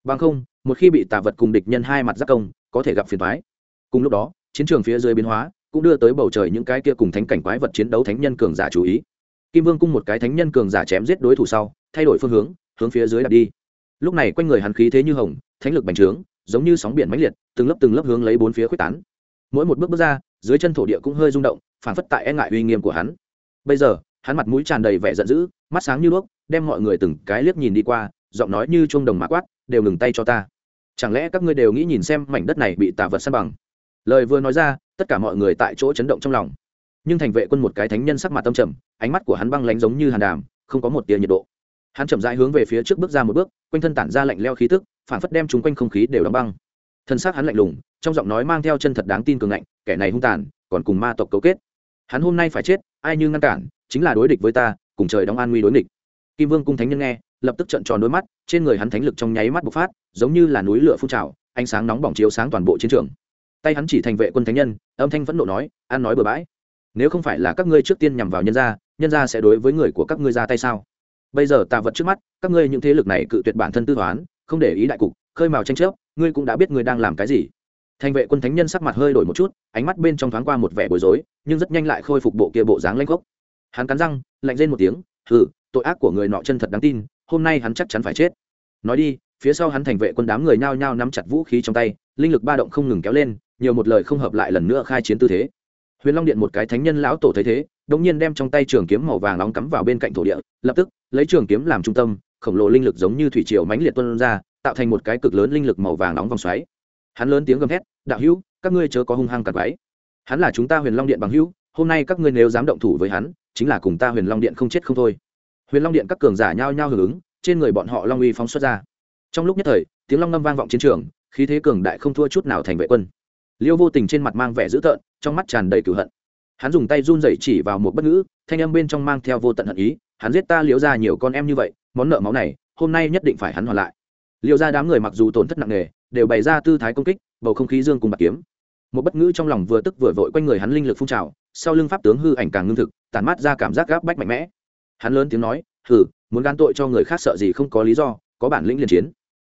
Bằng không, một khi bị tà vật cùng địch nhân hai mặt giác công, có thể gặp phiền thoái cùng lúc đó, chiến trường phía dưới biến hóa cũng đưa tới bầu trời những cái kia cùng thánh cảnh quái vật chiến đấu thánh nhân cường giả chú ý. Kim vương cung một cái thánh nhân cường giả chém giết đối thủ sau, thay đổi phương hướng hướng phía dưới đặt đi. Lúc này quanh người hắn khí thế như hồng, thánh lực bành trướng, giống như sóng biển mãnh liệt, từng lớp từng lớp hướng lấy bốn phía quyết tán. Mỗi một bước bước ra, dưới chân thổ địa cũng hơi rung động, phản phất tại e ngại uy nghiêm của hắn. Bây giờ, hắn mặt mũi tràn đầy vẻ giận dữ, mắt sáng như đuốc, đem mọi người từng cái liếc nhìn đi qua, giọng nói như chuông đồng mã quát, đều ngừng tay cho ta. Chẳng lẽ các ngươi đều nghĩ nhìn xem mảnh đất này bị tà vật san bằng? Lời vừa nói ra tất cả mọi người tại chỗ chấn động trong lòng. Nhưng thành vệ quân một cái thánh nhân sắc mặt tâm trầm, ánh mắt của hắn băng lánh giống như hàn đàm, không có một tia nhiệt độ. Hắn chậm rãi hướng về phía trước bước ra một bước, quanh thân tản ra lạnh leo khí tức, phản phất đem chúng quanh không khí đều đóng băng. Thân xác hắn lạnh lùng, trong giọng nói mang theo chân thật đáng tin cường ngạnh, kẻ này hung tàn, còn cùng ma tộc cấu kết. Hắn hôm nay phải chết, ai như ngăn cản, chính là đối địch với ta, cùng trời đóng an nguy đối địch kim vương cung thánh nhân nghe, lập tức trợn tròn đôi mắt, trên người hắn thánh lực trong nháy mắt bộc phát, giống như là núi lửa phun trào, ánh sáng nóng bỏng chiếu sáng toàn bộ chiến trường tay hắn chỉ thành vệ quân thánh nhân, âm thanh vẫn nộ nói, an nói bừa bãi. Nếu không phải là các ngươi trước tiên nhằm vào nhân gia nhân gia sẽ đối với người của các ngươi ra tay sao? Bây giờ tà vật trước mắt, các ngươi những thế lực này cự tuyệt bản thân tư toán, không để ý đại cục, khơi mào tranh chấp, ngươi cũng đã biết ngươi đang làm cái gì. Thành vệ quân thánh nhân sắc mặt hơi đổi một chút, ánh mắt bên trong thoáng qua một vẻ bối rối, nhưng rất nhanh lại khôi phục bộ kia bộ dáng lanh gốc. Hắn cắn răng, lạnh lên một tiếng, hừ, tội ác của người nọ chân thật đáng tin, hôm nay hắn chắc chắn phải chết. Nói đi, phía sau hắn thành vệ quân đám người nhao nhao nắm chặt vũ khí trong tay, linh lực ba động không ngừng kéo lên nhiều một lời không hợp lại lần nữa khai chiến tư thế. Huyền long điện một cái thánh nhân lão tổ thấy thế đ ỗ n g nhiên đem trong tay trường kiếm màu vàng nóng cắm vào bên cạnh thổ địa, lập tức, lấy trường kiếm làm trung tâm, khổng lồ linh lực giống như thủy triều mãnh liệt tuân ra, tạo thành một cái cực lớn linh lực màu vàng nóng vòng xoáy. Hắn lớn tiếng gầm thét, đạo hữu, các ngươi chớ có hung hăng cặp váy hắn là chúng ta huyền long điện bằng hữu, hôm nay các ngươi nếu dám động thủ với hắn, chính là cùng ta huyền long điện không chết không thôi. Huyền long điện các cường giả nhao nhao hưởng ứng, trên người bọn họ long uy phóng xuất ra. Trong lúc nhất thời, tiếng long ngâm vang vọng chiến trường, khí thế cường đại không thua chút nào thành vệ quân liêu vô tình trên mặt mang vẻ dữ tợn, trong mắt tràn đầy cửu hận. Hắn dùng tay run rẩy chỉ vào một bất ngữ, thanh âm bên trong mang theo vô tận hận ý, hắn giết ta liễu ra nhiều con em như vậy, món nợ máu này, hôm nay nhất định phải hắn hoàn lại. Liễu ra đám người mặc dù tổn thất nặng nề, đều bày ra tư thái công kích, bầu không khí dương cùng bạc kiếm. Một bất ngữ trong lòng vừa tức vừa vội quanh người hắn linh lực phun trào, sau lưng pháp tướng hư ảnh càng ngưng thực tàn mát ra cảm giác gáp bách mạnh mẽ. Hắn lớn tiếng nói, hừ, muốn gan tội cho người khác sợ gì không có lý do, có bản lĩnh liền chiến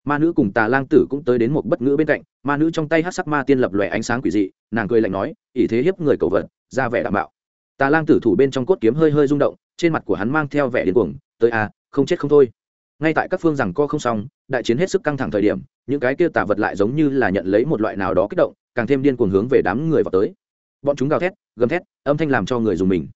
ma nữ cùng tà lang tử cũng tới đến một bất ngữ bên cạnh ma nữ trong tay hát sắc ma tiên lập lòe ánh sáng quỷ dị nàng cười lạnh nói ỷ thế hiếp người cầu vật ra vẻ đảm bảo tà lang tử thủ bên trong cốt kiếm hơi hơi rung động trên mặt của hắn mang theo vẻ điên cuồng tới a, à, không chết không thôi. Ngay tại các phương rằng co không xong đại chiến hết sức căng thẳng thời điểm những cái kia tà vật lại giống như là nhận lấy một loại nào đó kích động càng thêm điên cuồng hướng về đám người vào tới. Bọn chúng gào thét gầm thét âm thanh làm cho người dùng mình.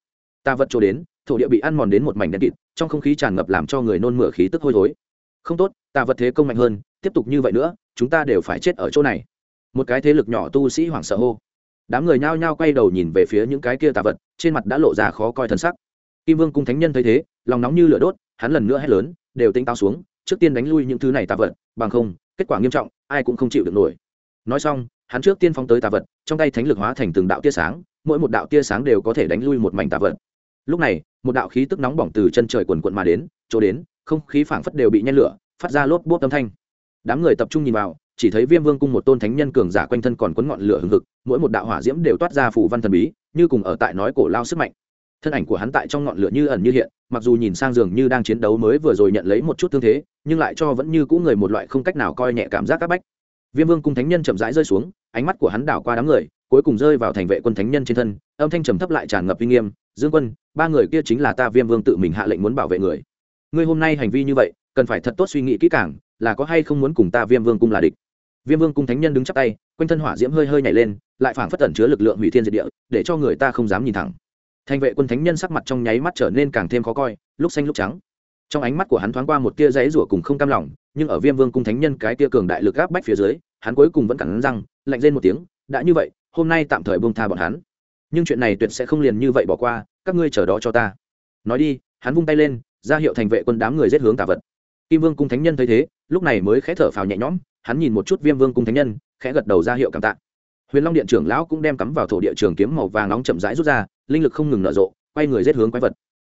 Tà vật trổ đến thổ địa bị ăn mòn đến một mảnh đen kịt trong không khí tràn ngập làm cho người nôn mửa khí tức hôi thối không tốt tà vật thế công mạnh hơn, tiếp tục như vậy nữa, chúng ta đều phải chết ở chỗ này. Một cái thế lực nhỏ tu sĩ hoảng sợ hô. Đám người nhao nhao quay đầu nhìn về phía những cái kia tà vật, trên mặt đã lộ ra khó coi thân sắc. Kim vương cung thánh nhân thấy thế, lòng nóng như lửa đốt, hắn lần nữa hét lớn, đều tinh tao xuống, trước tiên đánh lui những thứ này tà vật, bằng không, kết quả nghiêm trọng, ai cũng không chịu được nổi. Nói xong, hắn trước tiên phóng tới tà vật, trong tay thánh lực hóa thành từng đạo tia sáng, mỗi một đạo tia sáng đều có thể đánh lui một mảnh tà vật. Lúc này, một đạo khí tức nóng bỏng từ chân trời quần quận mà đến, chỗ đến không khí phảng phất đều bị nhen lửa, phát ra lốp bốp âm thanh. Đám người tập trung nhìn vào, chỉ thấy viêm vương cung một tôn thánh nhân cường giả quanh thân còn quấn ngọn lửa hừng hực, mỗi một đạo hỏa diễm đều toát ra phủ văn thần bí, như cùng ở tại nói cổ lao sức mạnh. Thân ảnh của hắn tại trong ngọn lửa như ẩn như hiện, mặc dù nhìn sang giường như đang chiến đấu mới vừa rồi nhận lấy một chút thương thế, nhưng lại cho vẫn như cũ người một loại không cách nào coi nhẹ cảm giác các bách. Viêm vương cung thánh nhân chậm rãi rơi xuống, ánh mắt của hắn đảo qua đám người, cuối cùng rơi vào thành vệ quân thánh nhân trên thân, âm thanh trầm thấp lại tràn ngập uy nghiêm, dương quân, ba người kia chính là ta, viêm vương tự mình hạ lệnh muốn bảo vệ người ngươi hôm nay hành vi như vậy, cần phải thật tốt suy nghĩ kỹ càng, là có hay không muốn cùng ta viêm vương cung là địch? Viêm vương cung thánh nhân đứng chắp tay, quanh thân hỏa diễm hơi hơi nhảy lên, lại phảng phất tẩn chứa lực lượng hủy thiên diệt địa, để cho người ta không dám nhìn thẳng. Thành vệ quân thánh nhân sắc mặt trong nháy mắt trở nên càng thêm khó coi, lúc xanh lúc trắng. Trong ánh mắt của hắn thoáng qua một tia giấy rủa cùng không cam lòng, nhưng ở viêm vương cung thánh nhân cái tia cường đại lực áp bách phía dưới, hắn cuối cùng vẫn cẳng răng, lạnh lên một tiếng, đã như vậy, hôm nay tạm thời buông tha bọn hắn. Nhưng chuyện này tuyệt sẽ không liền như vậy bỏ qua, các ngươi chờ đó cho ta. Nói đi, hắn vung tay lên ra hiệu thành vệ quân đám người giết hướng tà vật. Kim vương cung thánh nhân thấy thế, lúc này mới khẽ thở phào nhẹ nhõm, hắn nhìn một chút viêm vương cung thánh nhân, khẽ gật đầu ra hiệu cảm tạ. Huyền long điện trưởng lão cũng đem cắm vào thổ địa trường kiếm màu vàng nóng chậm rãi rút ra, linh lực không ngừng nở rộ, quay người giết hướng quái vật.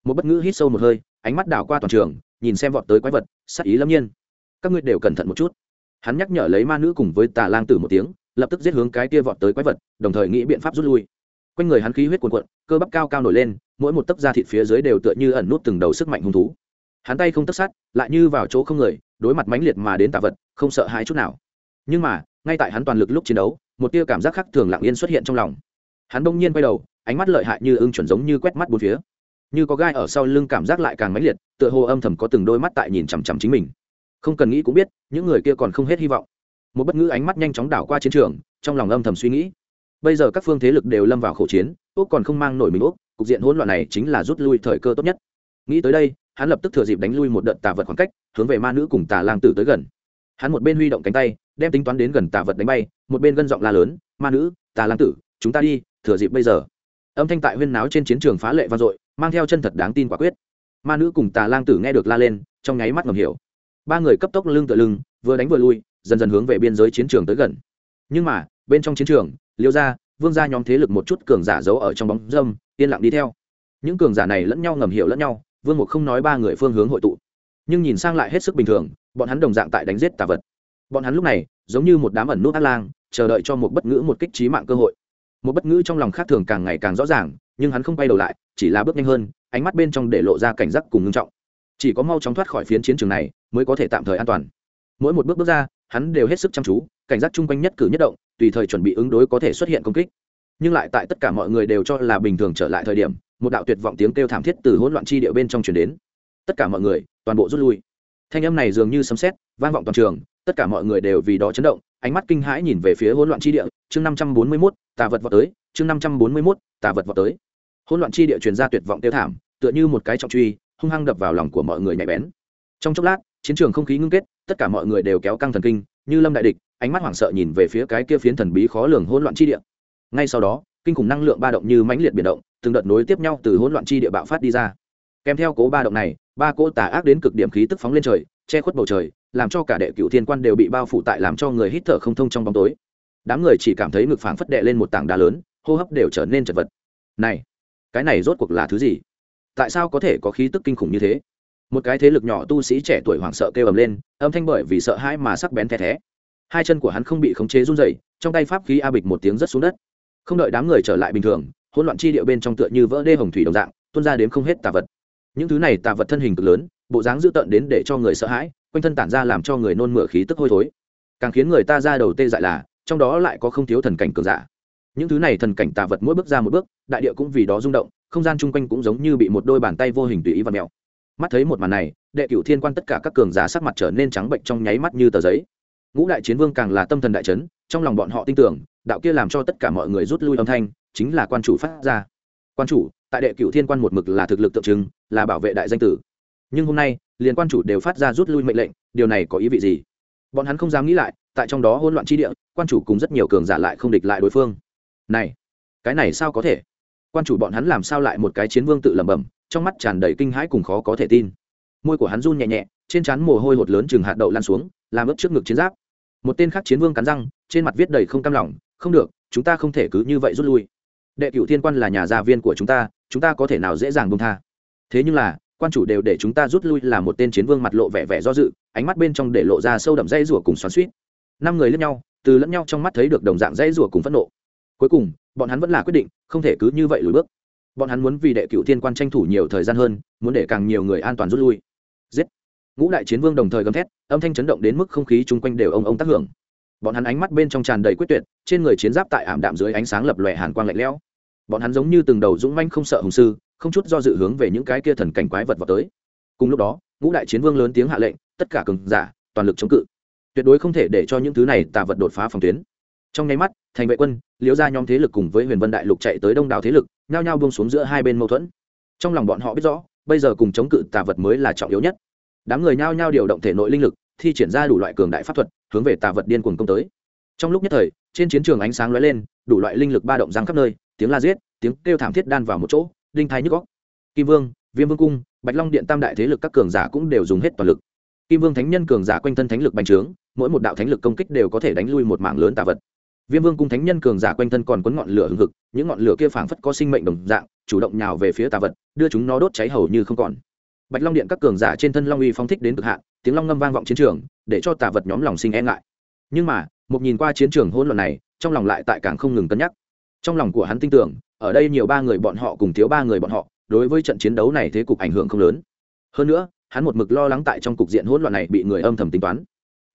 Một bất ngữ hít sâu một hơi, ánh mắt đảo qua toàn trường, nhìn xem vọt tới quái vật, sắc ý lâm nhiên. Các ngươi đều cẩn thận một chút. Hắn nhắc nhở lấy ma nữ cùng với tà lang tử một tiếng, lập tức giết hướng cái kia vọt tới quái vật, đồng thời nghĩ biện pháp rút lui. Quanh người hắn khí huyết cuồn cuộn, cơ bắp cao cao nổi lên mỗi một tấc da thịt phía dưới đều tựa như ẩn nút từng đầu sức mạnh hung thú. Hắn tay không tất sát lại như vào chỗ không người, đối mặt mãnh liệt mà đến tạ vật, không sợ hãi chút nào. Nhưng mà, ngay tại hắn toàn lực lúc chiến đấu, một tia cảm giác khác thường lặng yên xuất hiện trong lòng. Hắn bỗng nhiên quay đầu, ánh mắt lợi hại như ưng chuẩn giống như quét mắt bốn phía. Như có gai ở sau lưng cảm giác lại càng mãnh liệt, tựa hồ âm thầm có từng đôi mắt tại nhìn chằm chằm chính mình. Không cần nghĩ cũng biết, những người kia còn không hết hy vọng. Một bất ngữ ánh mắt nhanh chóng đảo qua chiến trường, trong lòng âm thầm suy nghĩ. Bây giờ các phương thế lực đều lâm vào khẩu chiến úc còn không mang nổi mình úc cục diện hỗn loạn này chính là rút lui thời cơ tốt nhất. Nghĩ tới đây, hắn lập tức thừa dịp đánh lui một đợt tà vật khoảng cách, hướng về ma nữ cùng tà lang tử tới gần. Hắn một bên huy động cánh tay, đem tính toán đến gần tà vật đánh bay, một bên gân giọng la lớn, ma nữ, tà lang tử, chúng ta đi, thừa dịp bây giờ. Âm thanh tại huyên náo trên chiến trường phá lệ vang dội, mang theo chân thật đáng tin quả quyết. Ma nữ cùng tà lang tử nghe được la lên, trong nháy mắt ngầm hiểu. Ba người cấp tốc lưng tựa lưng, vừa đánh vừa lui, dần dần hướng về biên giới chiến trường tới gần. Nhưng mà, bên trong chiến trường, liêu gia vương gia nhóm thế lực một chút cường giả giấu ở trong bóng dâm, yên lặng đi theo. Những cường giả này lẫn nhau ngầm hiểu lẫn nhau, vương mục không nói ba người phương hướng hội tụ. Nhưng nhìn sang lại hết sức bình thường, bọn hắn đồng dạng tại đánh giết tà vật. Bọn hắn lúc này, giống như một đám ẩn nút át lang, chờ đợi cho một bất ngữ một kích trí mạng cơ hội. Một bất ngữ trong lòng khác thường càng ngày càng rõ ràng, nhưng hắn không quay đầu lại, chỉ là bước nhanh hơn, ánh mắt bên trong để lộ ra cảnh giác cùng ngưng trọng. Chỉ có mau chóng thoát khỏi phiến chiến trường này, mới có thể tạm thời an toàn. Mỗi một bước bước ra hắn đều hết sức chăm chú cảnh giác chung quanh nhất cử nhất động tùy thời chuẩn bị ứng đối có thể xuất hiện công kích. Nhưng lại tại tất cả mọi người đều cho là bình thường trở lại thời điểm một đạo tuyệt vọng tiếng kêu thảm thiết từ hỗn loạn chi địa bên trong truyền đến. Tất cả mọi người toàn bộ rút lui. Thanh âm này dường như sấm sét vang vọng toàn trường tất cả mọi người đều vì đó chấn động ánh mắt kinh hãi nhìn về phía hỗn loạn chi địa. Chương năm trăm bốn mươi 541, tà vật vọt tới. Chương năm trăm bốn mươi 541, tà vật vọt tới. Hỗn loạn chi địa truyền ra tuyệt vọng tiêu thảm tựa như một cái trọng truy hung hăng đập vào lòng của mọi người nhạy bén. Trong chốc lát chiến trường không khí ngưng kết tất cả mọi người đều kéo căng thần kinh, như lâm đại địch, ánh mắt hoảng sợ nhìn về phía cái kia phiến thần bí khó lường hỗn loạn chi địa. Ngay sau đó, kinh khủng năng lượng ba động như mãnh liệt biển động, từng đợt nối tiếp nhau từ hỗn loạn chi địa bạo phát đi ra. Kèm theo cố ba động này, ba cỗ tà ác đến cực điểm khí tức phóng lên trời, che khuất bầu trời, làm cho cả đệ cựu thiên quan đều bị bao phủ tại làm cho người hít thở không thông trong bóng tối. Đám người chỉ cảm thấy ngực phảng phất đệ lên một tảng đá lớn, hô hấp đều trở nên chật vật. Này, cái này rốt cuộc là thứ gì? Tại sao có thể có khí tức kinh khủng như thế? Một cái thế lực nhỏ tu sĩ trẻ tuổi hoảng sợ kêu ầm lên, âm thanh bởi vì sợ hãi mà sắc bén the thé. Hai chân của hắn không bị khống chế run dày trong tay pháp khí a bịch một tiếng rất xuống đất. Không đợi đám người trở lại bình thường, hỗn loạn chi điệu bên trong tựa như vỡ đê hồng thủy đồng dạng, tuôn ra đến không hết tà vật. Những thứ này tà vật thân hình cực lớn, bộ dáng dữ tợn đến để cho người sợ hãi, quanh thân tản ra làm cho người nôn mửa khí tức hôi thối. Càng khiến người ta ra đầu tê dại là, trong đó lại có không thiếu thần cảnh cường giả. Những thứ này thần cảnh tà vật mỗi bước ra một bước, đại địa cũng vì đó rung động, không gian chung quanh cũng giống như bị một đôi bàn tay vô hình tùy ý và mèo mắt thấy một màn này, đệ cửu thiên quan tất cả các cường giả sắc mặt trở nên trắng bệnh trong nháy mắt như tờ giấy. Ngũ đại chiến vương càng là tâm thần đại chấn, trong lòng bọn họ tin tưởng, đạo kia làm cho tất cả mọi người rút lui âm thanh, chính là quan chủ phát ra. Quan chủ, tại đệ cửu thiên quan một mực là thực lực tượng trưng, là bảo vệ đại danh tử. Nhưng hôm nay, liền quan chủ đều phát ra rút lui mệnh lệnh, điều này có ý vị gì? Bọn hắn không dám nghĩ lại, tại trong đó hỗn loạn chi địa, quan chủ cùng rất nhiều cường giả lại không địch lại đối phương. Này, cái này sao có thể? Quan chủ bọn hắn làm sao lại một cái chiến vương tự lẩm bẩm trong mắt tràn đầy kinh hãi cùng khó có thể tin. Môi của hắn run nhẹ nhẹ, trên trán mồ hôi hột lớn chừng hạt đậu lan xuống, làm ướp trước ngực chiến giáp. Một tên khác chiến vương cắn răng, trên mặt viết đầy không cam lòng, không được, chúng ta không thể cứ như vậy rút lui. Đệ cửu thiên quan là nhà gia viên của chúng ta chúng ta có thể nào dễ dàng bông tha? Thế nhưng là, quan chủ đều để chúng ta rút lui là một tên chiến vương mặt lộ vẻ vẻ do dự, ánh mắt bên trong để lộ ra sâu đậm dây rủa cùng xoắn suýt năm người lẫn nhau, từ lẫn nhau trong mắt thấy được đồng dạng dây rủa cùng phẫn nộ. Cuối cùng, bọn hắn vẫn là quyết định, không thể cứ như vậy lùi bước bọn hắn muốn vì đệ cựu thiên quan tranh thủ nhiều thời gian hơn, muốn để càng nhiều người an toàn rút lui. Giết! Ngũ đại chiến vương đồng thời gầm thét, âm thanh chấn động đến mức không khí chung quanh đều ông ông tác hưởng. Bọn hắn ánh mắt bên trong tràn đầy quyết tuyệt, trên người chiến giáp tại ảm đạm dưới ánh sáng lập lòe hàn quang lạnh lẽo. Bọn hắn giống như từng đầu dũng manh không sợ hùng sư, không chút do dự hướng về những cái kia thần cảnh quái vật vào tới. Cùng lúc đó, ngũ đại chiến vương lớn tiếng hạ lệnh, tất cả cường giả, toàn lực chống cự. Tuyệt đối không thể để cho những thứ này tà vật đột phá phòng tuyến trong nháy mắt, thành vệ quân, liễu ra nhóm thế lực cùng với huyền vân đại lục chạy tới đông đảo thế lực, nhao nhao buông xuống giữa hai bên mâu thuẫn. Trong lòng bọn họ biết rõ, bây giờ cùng chống cự tà vật mới là trọng yếu nhất. Đám người nhao nhao điều động thể nội linh lực, thi triển ra đủ loại cường đại pháp thuật, hướng về tà vật điên cuồng công tới. Trong lúc nhất thời, trên chiến trường ánh sáng lóe lên, đủ loại linh lực ba động giang khắp nơi, tiếng la giết, tiếng kêu thảm thiết đan vào một chỗ, đinh thái nhức góc kim vương, viêm vương cung, bạch long điện tam đại thế lực các cường giả cũng đều dùng hết toàn lực. Kim vương thánh nhân cường giả quanh thân thánh lực bành trướng, mỗi một đạo thánh lực công kích đều có thể đánh lui một mạng lớn tà vật viêm vương cung thánh nhân cường giả quanh thân còn quấn ngọn lửa hừng hực, những ngọn lửa kia phảng phất có sinh mệnh đồng dạng, chủ động nhào về phía tà vật, đưa chúng nó đốt cháy hầu như không còn. Bạch long điện các cường giả trên thân long uy phong thích đến cực hạn, tiếng long ngâm vang vọng chiến trường, để cho tà vật nhóm lòng sinh e ngại. Nhưng mà, một nhìn qua chiến trường hỗn loạn này, trong lòng lại tại càng không ngừng cân nhắc. Trong lòng của hắn tin tưởng, ở đây nhiều ba người bọn họ cùng thiếu ba người bọn họ, đối với trận chiến đấu này thế cục ảnh hưởng không lớn. Hơn nữa, hắn một mực lo lắng tại trong cục diện hỗn loạn này bị người âm thầm tính toán.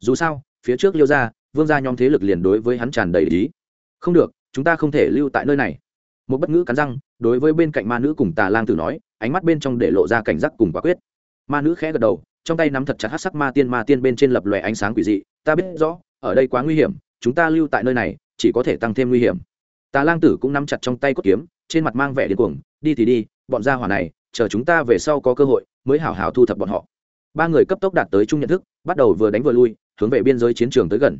Dù sao, phía trước liêu ra vương gia nhóm thế lực liền đối với hắn tràn đầy ý. Không được, chúng ta không thể lưu tại nơi này. Một bất ngữ cắn răng, đối với bên cạnh ma nữ cùng tà lang tử nói, ánh mắt bên trong để lộ ra cảnh giác cùng quả quyết. Ma nữ khẽ gật đầu, trong tay nắm thật chặt hát sắc ma tiên ma tiên bên trên lập lòe ánh sáng quỷ dị. Ta biết rõ, ở đây quá nguy hiểm, chúng ta lưu tại nơi này, chỉ có thể tăng thêm nguy hiểm. Tà lang tử cũng nắm chặt trong tay cốt kiếm, trên mặt mang vẻ điên cuồng. Đi thì đi, bọn gia hỏa này, chờ chúng ta về sau có cơ hội, mới hảo hảo thu thập bọn họ. Ba người cấp tốc đạt tới chung nhận thức, bắt đầu vừa đánh vừa lui, hướng về biên giới chiến trường tới gần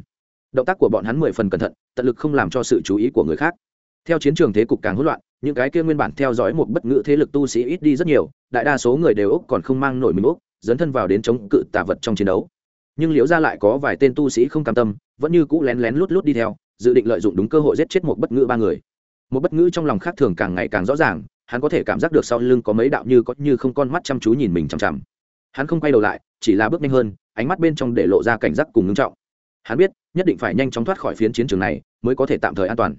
động tác của bọn hắn mười phần cẩn thận, tận lực không làm cho sự chú ý của người khác. Theo chiến trường thế cục càng hỗn loạn, những cái kia nguyên bản theo dõi một bất ngữ thế lực tu sĩ ít đi rất nhiều, đại đa số người đều úc còn không mang nổi mình úc, dấn thân vào đến chống cự tà vật trong chiến đấu. Nhưng liễu ra lại có vài tên tu sĩ không cam tâm, vẫn như cũ lén lén lút lút đi theo, dự định lợi dụng đúng cơ hội giết chết một bất ngữ ba người. Một bất ngữ trong lòng khác thường càng ngày càng rõ ràng, hắn có thể cảm giác được sau lưng có mấy đạo như có như không con mắt chăm chú nhìn mình chằm chằm. Hắn không quay đầu lại, chỉ là bước nhanh hơn, ánh mắt bên trong để lộ ra cảnh giác cùng ngưng trọng. Hắn biết nhất định phải nhanh chóng thoát khỏi phiến chiến trường này mới có thể tạm thời an toàn.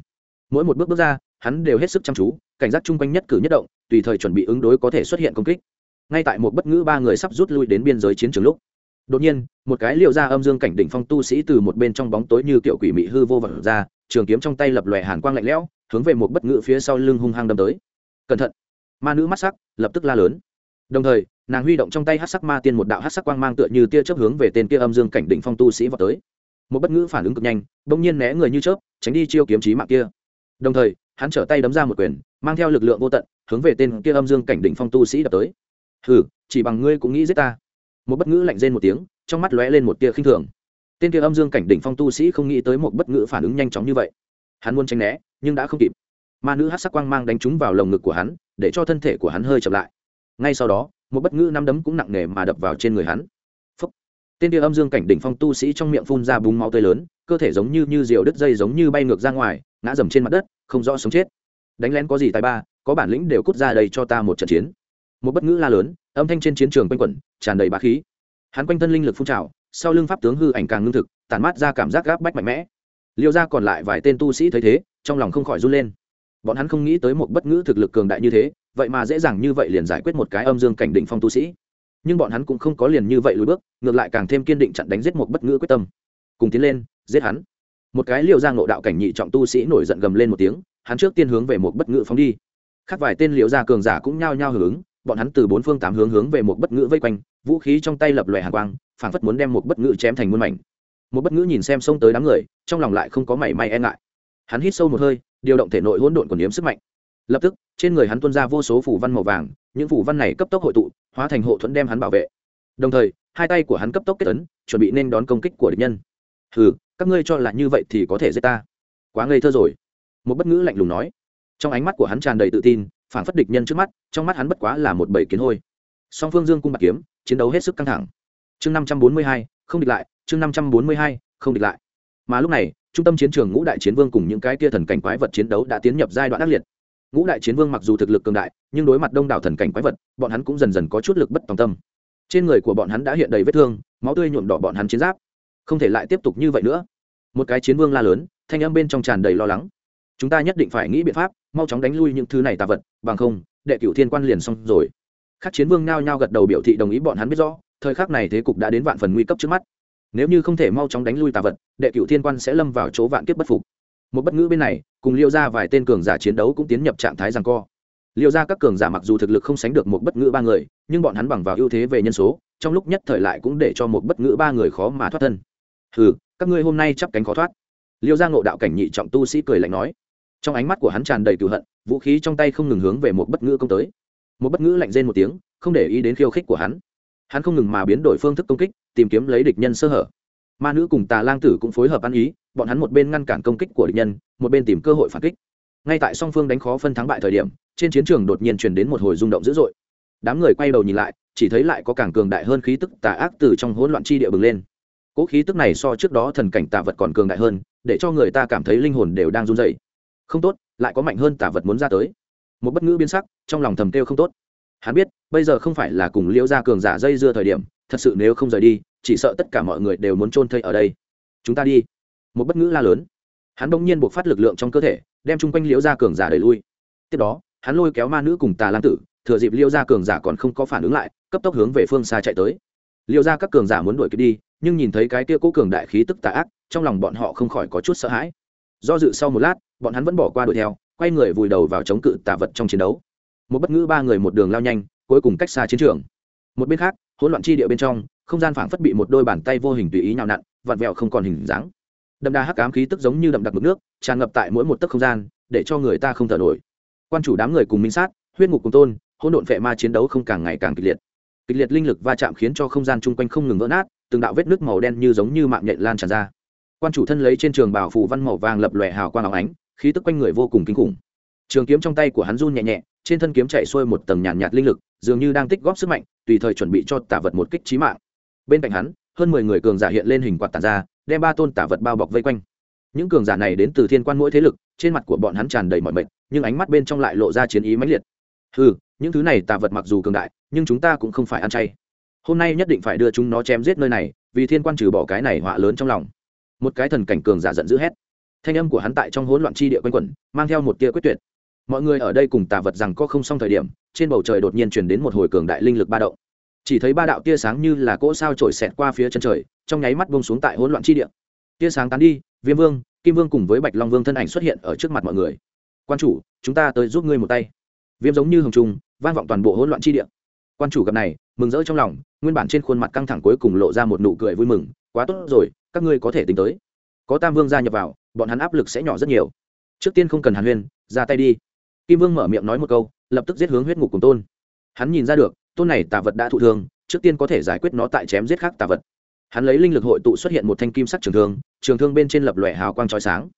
Mỗi một bước bước ra, hắn đều hết sức chăm chú, cảnh giác chung quanh nhất cử nhất động, tùy thời chuẩn bị ứng đối có thể xuất hiện công kích. Ngay tại một bất ngữ ba người sắp rút lui đến biên giới chiến trường lúc, đột nhiên, một cái liệu ra âm dương cảnh đỉnh phong tu sĩ từ một bên trong bóng tối như kiểu quỷ mị hư vô vật ra, trường kiếm trong tay lập lòe hàn quang lạnh lẽo, hướng về một bất ngữ phía sau lưng hung hăng đâm tới. Cẩn thận! Ma nữ mắt sắc, lập tức la lớn. Đồng thời, nàng huy động trong tay hát sắc ma tiên một đạo hát sắc quang mang tựa như tia chớp hướng về tên kia âm dương cảnh đỉnh phong tu sĩ vào tới một bất ngữ phản ứng cực nhanh, bỗng nhiên né người như chớp, tránh đi chiêu kiếm trí mạng kia. Đồng thời, hắn trở tay đấm ra một quyền, mang theo lực lượng vô tận, hướng về tên kia âm dương cảnh đỉnh phong tu sĩ đập tới. Hừ, chỉ bằng ngươi cũng nghĩ giết ta. Một bất ngữ lạnh rên một tiếng, trong mắt lóe lên một tia khinh thường. Tên kia âm dương cảnh đỉnh phong tu sĩ không nghĩ tới một bất ngữ phản ứng nhanh chóng như vậy. Hắn muốn tránh né, nhưng đã không kịp. Ma nữ hát sắc quang mang đánh trúng vào lồng ngực của hắn, để cho thân thể của hắn hơi chậm lại. Ngay sau đó, một bất ngữ năm đấm cũng nặng nề mà đập vào trên người hắn tên kia âm dương cảnh đỉnh phong tu sĩ trong miệng phun ra búng máu tươi lớn, cơ thể giống như như diều đứt dây giống như bay ngược ra ngoài, ngã dầm trên mặt đất, không rõ sống chết. Đánh lén có gì tài ba, có bản lĩnh đều cút ra đây cho ta một trận chiến. Một bất ngữ la lớn, âm thanh trên chiến trường quanh quẩn, tràn đầy bá khí. Hắn quanh thân linh lực phun trào, sau lưng pháp tướng hư ảnh càng ngưng thực, tản mát ra cảm giác gáp bách mạnh mẽ. Liêu ra còn lại vài tên tu sĩ thấy thế, trong lòng không khỏi run lên. Bọn hắn không nghĩ tới một bất ngữ thực lực cường đại như thế, vậy mà dễ dàng như vậy liền giải quyết một cái âm dương cảnh đỉnh phong tu sĩ nhưng bọn hắn cũng không có liền như vậy lùi bước ngược lại càng thêm kiên định chặn đánh giết một bất ngữ quyết tâm. Cùng tiến lên giết hắn. Một cái liều ra ngộ đạo cảnh nhị trọng tu sĩ nổi giận gầm lên một tiếng hắn trước tiên hướng về một bất ngữ phóng đi. Khác vài tên liều ra cường giả cũng nhao nhao hướng, bọn hắn từ bốn phương tám hướng hướng về một bất ngữ vây quanh vũ khí trong tay lập lòe hàng quang phảng phất muốn đem một bất ngữ chém thành muôn mảnh. Một bất ngữ nhìn xem xông tới đám người trong lòng lại không có mảy may e ngại. Hắn hít sâu một hơi điều động thể nội hỗn độn của yếm sức mạnh lập tức, trên người hắn tuôn ra vô số phủ văn màu vàng, những phủ văn này cấp tốc hội tụ, hóa thành hộ thuẫn đem hắn bảo vệ. Đồng thời, hai tay của hắn cấp tốc kết tấn chuẩn bị nên đón công kích của địch nhân. Hừ, các ngươi cho là như vậy thì có thể giết ta. Quá ngây thơ rồi. Một bất ngữ lạnh lùng nói. Trong ánh mắt của hắn tràn đầy tự tin, phản phất địch nhân trước mắt, trong mắt hắn bất quá là một bầy kiến hôi. Song phương dương cung bạc kiếm, chiến đấu hết sức căng thẳng. Chương năm trăm bốn mươi hai, không địch lại, chương năm trăm bốn mươi hai, không địch lại. Mà lúc này, trung tâm chiến trường ngũ đại chiến vương cùng những cái tia thần cảnh quái vật chiến đấu đã tiến nhập giai đoạn ác liệt ngũ đại chiến vương mặc dù thực lực cường đại, nhưng đối mặt đông đảo thần cảnh quái vật, bọn hắn cũng dần dần có chút lực bất tòng tâm. Trên người của bọn hắn đã hiện đầy vết thương, máu tươi nhuộm đỏ bọn hắn chiến giáp. Không thể lại tiếp tục như vậy nữa. Một cái chiến vương la lớn, thanh âm bên trong tràn đầy lo lắng. Chúng ta nhất định phải nghĩ biện pháp, mau chóng đánh lui những thứ này tà vật, bằng không, đệ cửu thiên quan liền xong rồi. Các chiến vương nao nhao gật đầu biểu thị đồng ý bọn hắn biết rõ, thời khắc này thế cục đã đến vạn phần nguy cấp trước mắt. Nếu như không thể mau chóng đánh lui tà vật, đệ cửu thiên quan sẽ lâm vào chỗ vạn kiếp bất phục. Một bất ngữ bên này cùng liêu ra vài tên cường giả chiến đấu cũng tiến nhập trạng thái rằng co. Liêu ra các cường giả mặc dù thực lực không sánh được một bất ngữ ba người, nhưng bọn hắn bằng vào ưu thế về nhân số, trong lúc nhất thời lại cũng để cho một bất ngữ ba người khó mà thoát thân. Ừ các ngươi hôm nay chắp cánh khó thoát. Liêu ra ngộ đạo cảnh nhị trọng tu sĩ cười lạnh nói. Trong ánh mắt của hắn tràn đầy cựu hận, vũ khí trong tay không ngừng hướng về một bất ngữ công tới. Một bất ngữ lạnh rên một tiếng, không để ý đến khiêu khích của hắn. Hắn không ngừng mà biến đổi phương thức công kích, tìm kiếm lấy địch nhân sơ hở. Ma nữ cùng tà lang tử cũng phối hợp ăn ý bọn hắn một bên ngăn cản công kích của địch nhân, một bên tìm cơ hội phản kích. Ngay tại song phương đánh khó phân thắng bại thời điểm, trên chiến trường đột nhiên truyền đến một hồi rung động dữ dội. Đám người quay đầu nhìn lại, chỉ thấy lại có càng cường đại hơn khí tức tà ác từ trong hỗn loạn chi địa bừng lên. Cỗ khí tức này so trước đó thần cảnh tà vật còn cường đại hơn, để cho người ta cảm thấy linh hồn đều đang run dày không tốt, lại có mạnh hơn tà vật muốn ra tới. Một bất ngữ biến sắc, trong lòng thầm kêu không tốt. Hắn biết, bây giờ không phải là cùng liễu gia cường giả dây dưa thời điểm, thật sự nếu không rời đi, chỉ sợ tất cả mọi người đều muốn trôn thây ở đây. Chúng ta đi một bất ngữ la lớn. Hắn bỗng nhiên buộc phát lực lượng trong cơ thể, đem chung quanh liễu gia cường giả đẩy lui. Tiếp đó, hắn lôi kéo ma nữ cùng tà lan tử, thừa dịp liễu gia cường giả còn không có phản ứng lại, cấp tốc hướng về phương xa chạy tới. Liễu gia các cường giả muốn đuổi kịp đi, nhưng nhìn thấy cái kia cố cường đại khí tức tà ác, trong lòng bọn họ không khỏi có chút sợ hãi. Do dự sau một lát, bọn hắn vẫn bỏ qua đuổi theo, quay người vùi đầu vào chống cự tà vật trong chiến đấu. Một bất ngữ ba người một đường lao nhanh, cuối cùng cách xa chiến trường. Một bên khác, hỗn loạn chi địa bên trong, không gian phảng phất bị một đôi bàn tay vô hình tùy ý nhào nặn, vặn vẹo không còn hình dáng đậm đà hắc ám khí tức giống như đậm đặc mực nước tràn ngập tại mỗi một tấc không gian để cho người ta không thở nổi. Quan chủ đám người cùng minh sát huyết ngục cùng tôn hỗn độn vệ ma chiến đấu không càng ngày càng kịch liệt. Kịch liệt linh lực va chạm khiến cho không gian chung quanh không ngừng vỡ nát từng đạo vết nước màu đen như giống như mạng nhện lan tràn ra. Quan chủ thân lấy trên trường bảo phù văn màu vàng lập lòe hào quang áo ánh khí tức quanh người vô cùng kinh khủng. Trường kiếm trong tay của hắn run nhẹ nhẹ trên thân kiếm chạy xuôi một tầng nhàn nhạt, nhạt linh lực dường như đang tích góp sức mạnh tùy thời chuẩn bị cho tả vật một kích trí mạng. Bên cạnh hắn hơn mười người cường giả hiện lên hình quạt tàn ra đem ba tôn tả vật bao bọc vây quanh. Những cường giả này đến từ thiên quan mỗi thế lực, trên mặt của bọn hắn tràn đầy mọi mệt, nhưng ánh mắt bên trong lại lộ ra chiến ý mãnh liệt. Ừ những thứ này tà vật mặc dù cường đại, nhưng chúng ta cũng không phải ăn chay. Hôm nay nhất định phải đưa chúng nó chém giết nơi này, vì thiên quan trừ bỏ cái này họa lớn trong lòng. Một cái thần cảnh cường giả giận dữ hét. Thanh âm của hắn tại trong hỗn loạn chi địa quanh quẩn, mang theo một tia quyết tuyệt. Mọi người ở đây cùng tà vật rằng có không xong thời điểm, trên bầu trời đột nhiên chuyển đến một hồi cường đại linh lực ba động. Chỉ thấy ba đạo tia sáng như là cỗ sao trổi xẹt qua phía chân trời trong nháy mắt bông xuống tại hỗn loạn chi địa. Tia sáng tán đi, viêm vương, kim vương cùng với bạch long vương thân ảnh xuất hiện ở trước mặt mọi người. Quan chủ, chúng ta tới giúp ngươi một tay. Viêm giống như hồng trung vang vọng toàn bộ hỗn loạn chi địa. Quan chủ gặp này, mừng rỡ trong lòng, nguyên bản trên khuôn mặt căng thẳng cuối cùng lộ ra một nụ cười vui mừng, quá tốt rồi, các ngươi có thể tính tới. Có tam vương gia nhập vào, bọn hắn áp lực sẽ nhỏ rất nhiều. Trước tiên không cần hàn huyên, ra tay đi. Kim vương mở miệng nói một câu, lập tức giết hướng huyết ngục cùng tôn. Hắn nhìn ra được, tôn này tà vật đã thụ thương, trước tiên có thể giải quyết nó tại chém giết khác tà vật hắn lấy linh lực hội tụ xuất hiện một thanh kim sắc trường thương trường thương bên trên lập lòe hào quang trói sáng.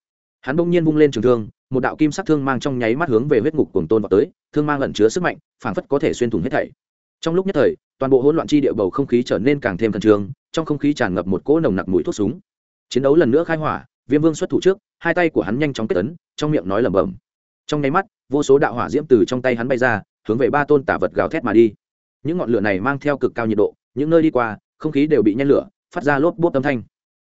Hắn bỗng nhiên vung lên trường thương, một đạo kim sắc thương mang trong nháy mắt hướng về huyết ngục cuồng tôn vào tới, thương mang lẩn chứa sức mạnh, phảng phất có thể xuyên thủng hết thảy. Trong lúc nhất thời, toàn bộ hỗn loạn chi địa bầu không khí trở nên càng thêm khẩn trương, trong không khí tràn ngập một cỗ nồng nặc mùi thuốc súng. Chiến đấu lần nữa khai hỏa, viêm vương xuất thủ trước, hai tay của hắn nhanh chóng kết tấn trong miệng nói lẩm bẩm. Trong nháy mắt, vô số đạo hỏa diễm từ trong tay hắn bay ra, hướng về ba tôn tả vật gào thét mà đi. Những ngọn lửa này mang theo cực cao nhiệt độ, những nơi đi qua, không khí đều bị nhen lửa phát ra lốp bốp âm thanh.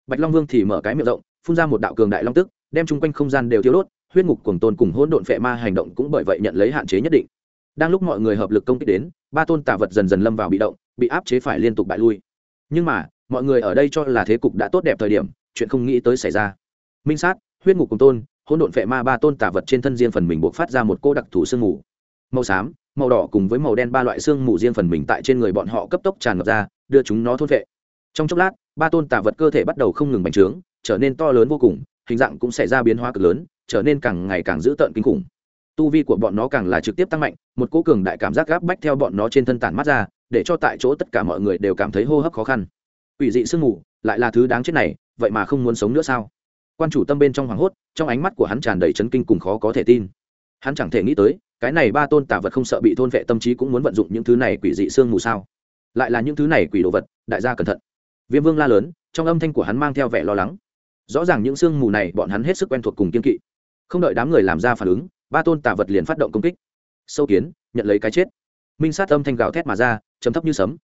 Bạch long vương thì mở cái miệng rộng, phun ra một đạo cường đại long tức, đem chung quanh không gian đều thiếu đốt, huyết ngục cuồng tôn cùng hỗn độn phệ ma hành động cũng bởi vậy nhận lấy hạn chế nhất định. Đang lúc mọi người hợp lực công kích đến, ba tôn tả vật dần dần lâm vào bị động, bị áp chế phải liên tục bại lui. Nhưng mà, mọi người ở đây cho là thế cục đã tốt đẹp thời điểm, chuyện không nghĩ tới xảy ra. Minh sát, huyết ngục cùng tôn, hỗn độn phệ ma ba tôn tả vật trên thân riêng phần mình buộc phát ra một cô đặc thù sương mù. Màu xám, màu đỏ cùng với màu đen ba loại xương mù riêng phần mình tại trên người bọn họ cấp tốc tràn ngập ra, đưa chúng nó thôn vệ trong chốc lát, ba tôn tà vật cơ thể bắt đầu không ngừng bành trướng, trở nên to lớn vô cùng, hình dạng cũng xảy ra biến hóa cực lớn, trở nên càng ngày càng dữ tợn kinh khủng. Tu vi của bọn nó càng là trực tiếp tăng mạnh, một cố cường đại cảm giác gáp bách theo bọn nó trên thân tản mắt ra, để cho tại chỗ tất cả mọi người đều cảm thấy hô hấp khó khăn. Ủy dị sương mù, lại là thứ đáng chết này, vậy mà không muốn sống nữa sao? Quan chủ tâm bên trong hoảng hốt, trong ánh mắt của hắn tràn đầy chấn kinh cùng khó có thể tin. Hắn chẳng thể nghĩ tới, cái này ba tôn tả vật không sợ bị thôn vệ, tâm trí cũng muốn vận dụng những thứ này quỷ dị sương mù sao? Lại là những thứ này quỷ đồ vật, đại gia cẩn thận viêm vương la lớn, trong âm thanh của hắn mang theo vẻ lo lắng. Rõ ràng những sương mù này, bọn hắn hết sức quen thuộc cùng kiên kỵ. Không đợi đám người làm ra phản ứng, ba tôn tà vật liền phát động công kích. Sâu kiến, nhận lấy cái chết. Minh sát âm thanh gào thét mà ra chấm thấp như sấm.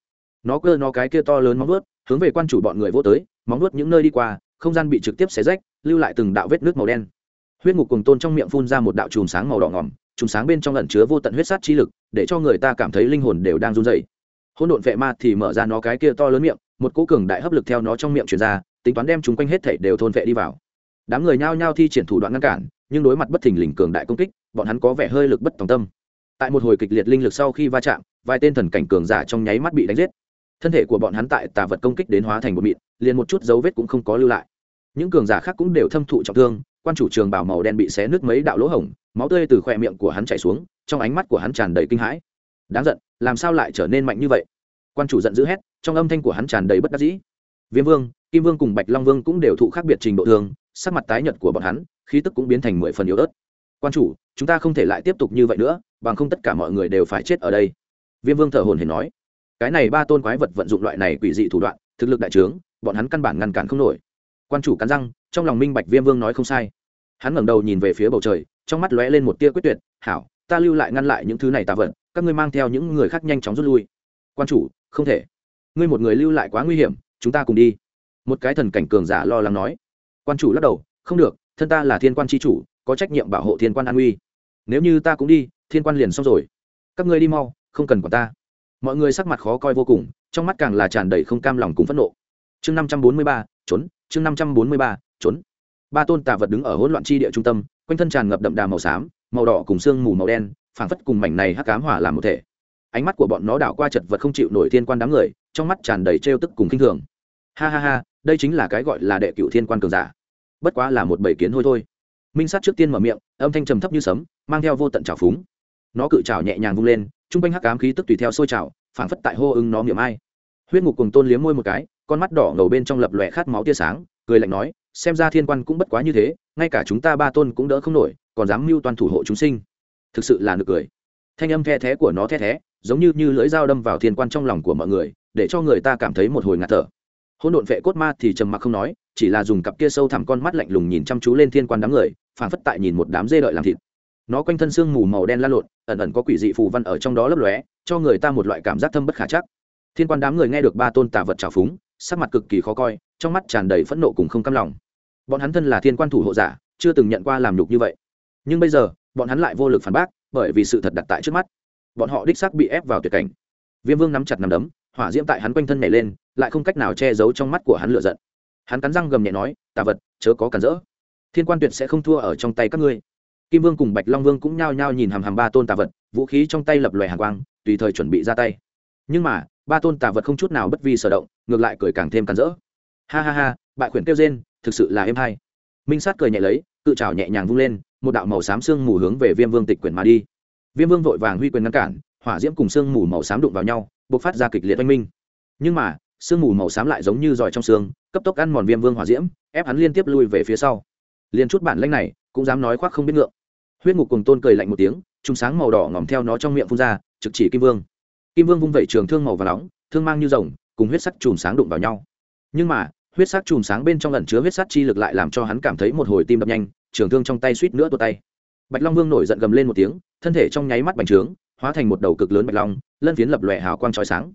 Nó cơ, nó cái kia to lớn móng nuốt hướng về quan chủ bọn người vô tới, móng nuốt những nơi đi qua, không gian bị trực tiếp xé rách, lưu lại từng đạo vết nước màu đen. Huyết ngục cùng tôn trong miệng phun ra một đạo chùm sáng màu đỏ ngỏm, chùm sáng bên trong lẩn chứa vô tận huyết sát chi lực, để cho người ta cảm thấy linh hồn đều đang run dày hỗn độn vệ ma thì mở ra nó cái kia to lớn miệng một cỗ cường đại hấp lực theo nó trong miệng truyền ra, tính toán đem chúng quanh hết thảy đều thôn vệ đi vào. Đám người nhao nhao thi triển thủ đoạn ngăn cản, nhưng đối mặt bất thình lình cường đại công kích, bọn hắn có vẻ hơi lực bất tòng tâm. Tại một hồi kịch liệt linh lực sau khi va chạm, vài tên thần cảnh cường giả trong nháy mắt bị đánh giết. Thân thể của bọn hắn tại tà vật công kích đến hóa thành một mịn, liền một chút dấu vết cũng không có lưu lại. Những cường giả khác cũng đều thâm thụ trọng thương, quan chủ trường bảo màu đen bị xé nứt mấy đạo lỗ hổng, máu tươi từ khoe miệng của hắn chảy xuống, trong ánh mắt của hắn tràn đầy kinh hãi. Đáng giận, làm sao lại trở nên mạnh như vậy? Quan chủ giận dữ hét, trong âm thanh của hắn tràn đầy bất đắc dĩ. Viêm vương, kim vương cùng bạch long vương cũng đều thụ khác biệt trình độ thương sắc mặt tái nhợt của bọn hắn, khí tức cũng biến thành mười phần yếu ớt. Quan chủ, chúng ta không thể lại tiếp tục như vậy nữa, bằng không tất cả mọi người đều phải chết ở đây. Viêm vương thở hồn hển nói. Cái này ba tôn quái vật vận dụng loại này quỷ dị thủ đoạn, thực lực đại trướng, bọn hắn căn bản ngăn cản không nổi. Quan chủ cắn răng, trong lòng minh bạch viêm vương nói không sai. Hắn ngẩng đầu nhìn về phía bầu trời, trong mắt lóe lên một tia quyết tuyệt, hảo, ta lưu lại ngăn lại những thứ này tà vật, các ngươi mang theo những người khác nhanh chóng rút lui. Quan chủ không thể. Ngươi một người lưu lại quá nguy hiểm, chúng ta cùng đi. Một cái thần cảnh cường giả lo lắng nói. Quan chủ lắc đầu, không được, thân ta là thiên quan tri chủ, có trách nhiệm bảo hộ thiên quan an uy. Nếu như ta cũng đi, thiên quan liền xong rồi. Các ngươi đi mau, không cần quản ta. Mọi người sắc mặt khó coi vô cùng, trong mắt càng là tràn đầy không cam lòng cùng phẫn nộ. Chương năm trăm bốn mươi ba, trốn, chương năm trăm bốn mươi ba, trốn. Ba tôn tạ vật đứng ở hỗn loạn chi địa trung tâm, quanh thân tràn ngập đậm đà màu xám, màu đỏ cùng xương mù màu đen, phảng phất cùng mảnh này hắc cám hỏa làm một thể ánh mắt của bọn nó đảo qua chật vật không chịu nổi thiên quan đám người, trong mắt tràn đầy trêu tức cùng kinh thường. Ha ha ha, đây chính là cái gọi là đệ cựu thiên quan cường giả. Bất quá là một bầy kiến thôi thôi. Minh sát trước tiên mở miệng, âm thanh trầm thấp như sấm, mang theo vô tận trào phúng. Nó cự trào nhẹ nhàng vung lên chung quanh hắc cám khí tức tùy theo sôi trào, phảng phất tại hô ưng nó miệng ai. Huyết ngục cùng tôn liếm môi một cái, con mắt đỏ ngầu bên trong lập lòe khát máu tia sáng, cười lạnh nói, xem ra thiên quan cũng bất quá như thế, ngay cả chúng ta ba tôn cũng đỡ không nổi, còn dám mưu toàn thủ hộ chúng sinh. Thực sự là nực cười thanh âm the thé của nó the thé, giống như như lưỡi dao đâm vào thiên quan trong lòng của mọi người, để cho người ta cảm thấy một hồi ngạt thở. Hôn độn vệ cốt ma thì trầm mặc không nói, chỉ là dùng cặp kia sâu thẳm con mắt lạnh lùng nhìn chăm chú lên thiên quan đám người, phảng phất tại nhìn một đám dê đợi làm thịt. Nó quanh thân xương mù màu đen lan lộn, ẩn ẩn có quỷ dị phù văn ở trong đó lấp lóe, cho người ta một loại cảm giác thâm bất khả chắc. Thiên quan đám người nghe được ba tôn tà vật trào phúng, sắc mặt cực kỳ khó coi, trong mắt tràn đầy phẫn nộ cùng không cam lòng. Bọn hắn thân là thiên quan thủ hộ giả, chưa từng nhận qua làm nhục như vậy. Nhưng bây giờ, bọn hắn lại vô lực phản bác bởi vì sự thật đặt tại trước mắt. Bọn họ đích xác bị ép vào tuyệt cảnh. Viêm vương nắm chặt nắm đấm, hỏa diễm tại hắn quanh thân nhảy lên, lại không cách nào che giấu trong mắt của hắn lựa giận. Hắn cắn răng gầm nhẹ nói, tà vật, chớ có cản rỡ. Thiên quan tuyệt sẽ không thua ở trong tay các ngươi. Kim vương cùng bạch long vương cũng nhao nhao nhìn hàm hàm ba tôn tà vật, vũ khí trong tay lập lòe hàng quang, tùy thời chuẩn bị ra tay. Nhưng mà, ba tôn tà vật không chút nào bất vi sở động, ngược lại cười càng thêm cản rỡ. Ha ha ha, bại khuyển kêu rên, thực sự là êm hay. Minh sát cười nhẹ lấy cự trào nhẹ nhàng vung lên, một đạo màu xám sương mù hướng về viêm vương tịch quyền mà đi. Viêm vương vội vàng huy quyền ngăn cản, hỏa diễm cùng sương mù màu xám đụng vào nhau, bộc phát ra kịch liệt oanh minh. Nhưng mà sương mù màu xám lại giống như giỏi trong xương, cấp tốc ăn mòn viêm vương hỏa diễm, ép hắn liên tiếp lui về phía sau. Liền chút bản lanh này, cũng dám nói khoác không biết ngượng. Huyết ngục cùng tôn cười lạnh một tiếng, trùng sáng màu đỏ ngòm theo nó trong miệng phun ra, trực chỉ kim vương. Kim vương vung vẩy trường thương màu và nóng, thương mang như rồng, cùng huyết sắc chùm sáng đụng vào nhau. Nhưng mà huyết sắc chùm sáng bên trong lẩn chứa huyết sắc chi lực lại làm cho hắn cảm thấy một hồi tim đập nhanh, trường thương trong tay suýt nữa tuột tay. Bạch long vương nổi giận gầm lên một tiếng, thân thể trong nháy mắt bành trướng, hóa thành một đầu cực lớn bạch long, lân phiến lập lòe hào quang trói sáng.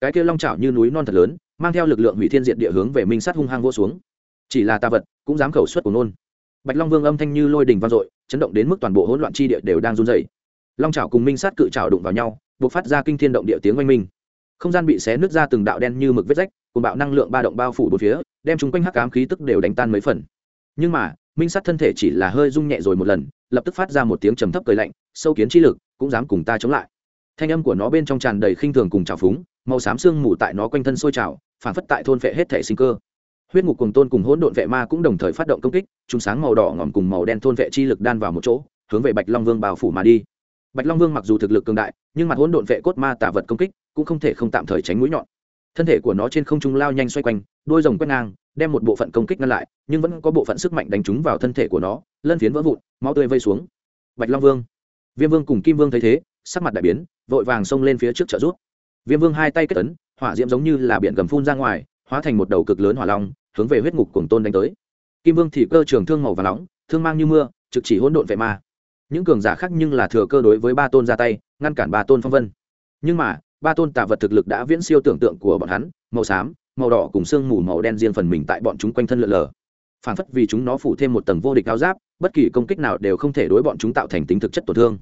Cái kia long chảo như núi non thật lớn, mang theo lực lượng hủy thiên diện địa hướng về minh sát hung hăng vô xuống. Chỉ là ta vật, cũng dám khẩu suất của nôn. Bạch long vương âm thanh như lôi đình vang dội, chấn động đến mức toàn bộ hỗn loạn chi địa đều đang run rẩy. Long chảo cùng minh sát cự chảo đụng vào nhau, bộc phát ra kinh thiên động địa tiếng oanh minh. Không gian bị xé nứt ra từng đạo đen như mực vết rách cùng bạo năng lượng ba động bao phủ bốn phía đem chúng quanh hắc ám khí tức đều đánh tan mấy phần. Nhưng mà, minh sát thân thể chỉ là hơi rung nhẹ rồi một lần, lập tức phát ra một tiếng trầm thấp cười lạnh, sâu kiến chi lực, cũng dám cùng ta chống lại. Thanh âm của nó bên trong tràn đầy khinh thường cùng trào phúng, màu xám xương mù tại nó quanh thân sôi trào, phản phất tại thôn vệ hết thể sinh cơ. Huyết ngục cùng tôn cùng hỗn độn vệ ma cũng đồng thời phát động công kích, chúng sáng màu đỏ ngòm cùng màu đen thôn vệ chi lực đan vào một chỗ, hướng về bạch long vương bao phủ mà đi. Bạch long vương mặc dù thực lực cường đại, nhưng mặt hỗn độn vệ cốt ma tả vật công kích, cũng không thể không tạm thời tránh mũi nhọn thân thể của nó trên không trung lao nhanh xoay quanh, đôi rồng quét ngang, đem một bộ phận công kích ngăn lại, nhưng vẫn có bộ phận sức mạnh đánh trúng vào thân thể của nó, lân phiến vỡ vụn, máu tươi vây xuống. Bạch long vương. Viêm vương cùng kim vương thấy thế, sắc mặt đại biến, vội vàng xông lên phía trước trợ rút viêm vương hai tay kết ấn, hỏa diễm giống như là biển gầm phun ra ngoài, hóa thành một đầu cực lớn hỏa long, hướng về huyết ngục cùng tôn đánh tới. Kim vương thì cơ trường thương màu và nóng, thương mang như mưa, trực chỉ hỗn độn vệ ma. Những cường giả khác nhưng là thừa cơ đối với ba tôn ra tay, ngăn cản ba tôn phong vân. Nhưng mà ba tôn tạ vật thực lực đã viễn siêu tưởng tượng của bọn hắn, màu xám, màu đỏ cùng xương mù màu đen riêng phần mình tại bọn chúng quanh thân lượn lờ. Phản phất vì chúng nó phủ thêm một tầng vô địch áo giáp, bất kỳ công kích nào đều không thể đối bọn chúng tạo thành tính thực chất tổn thương.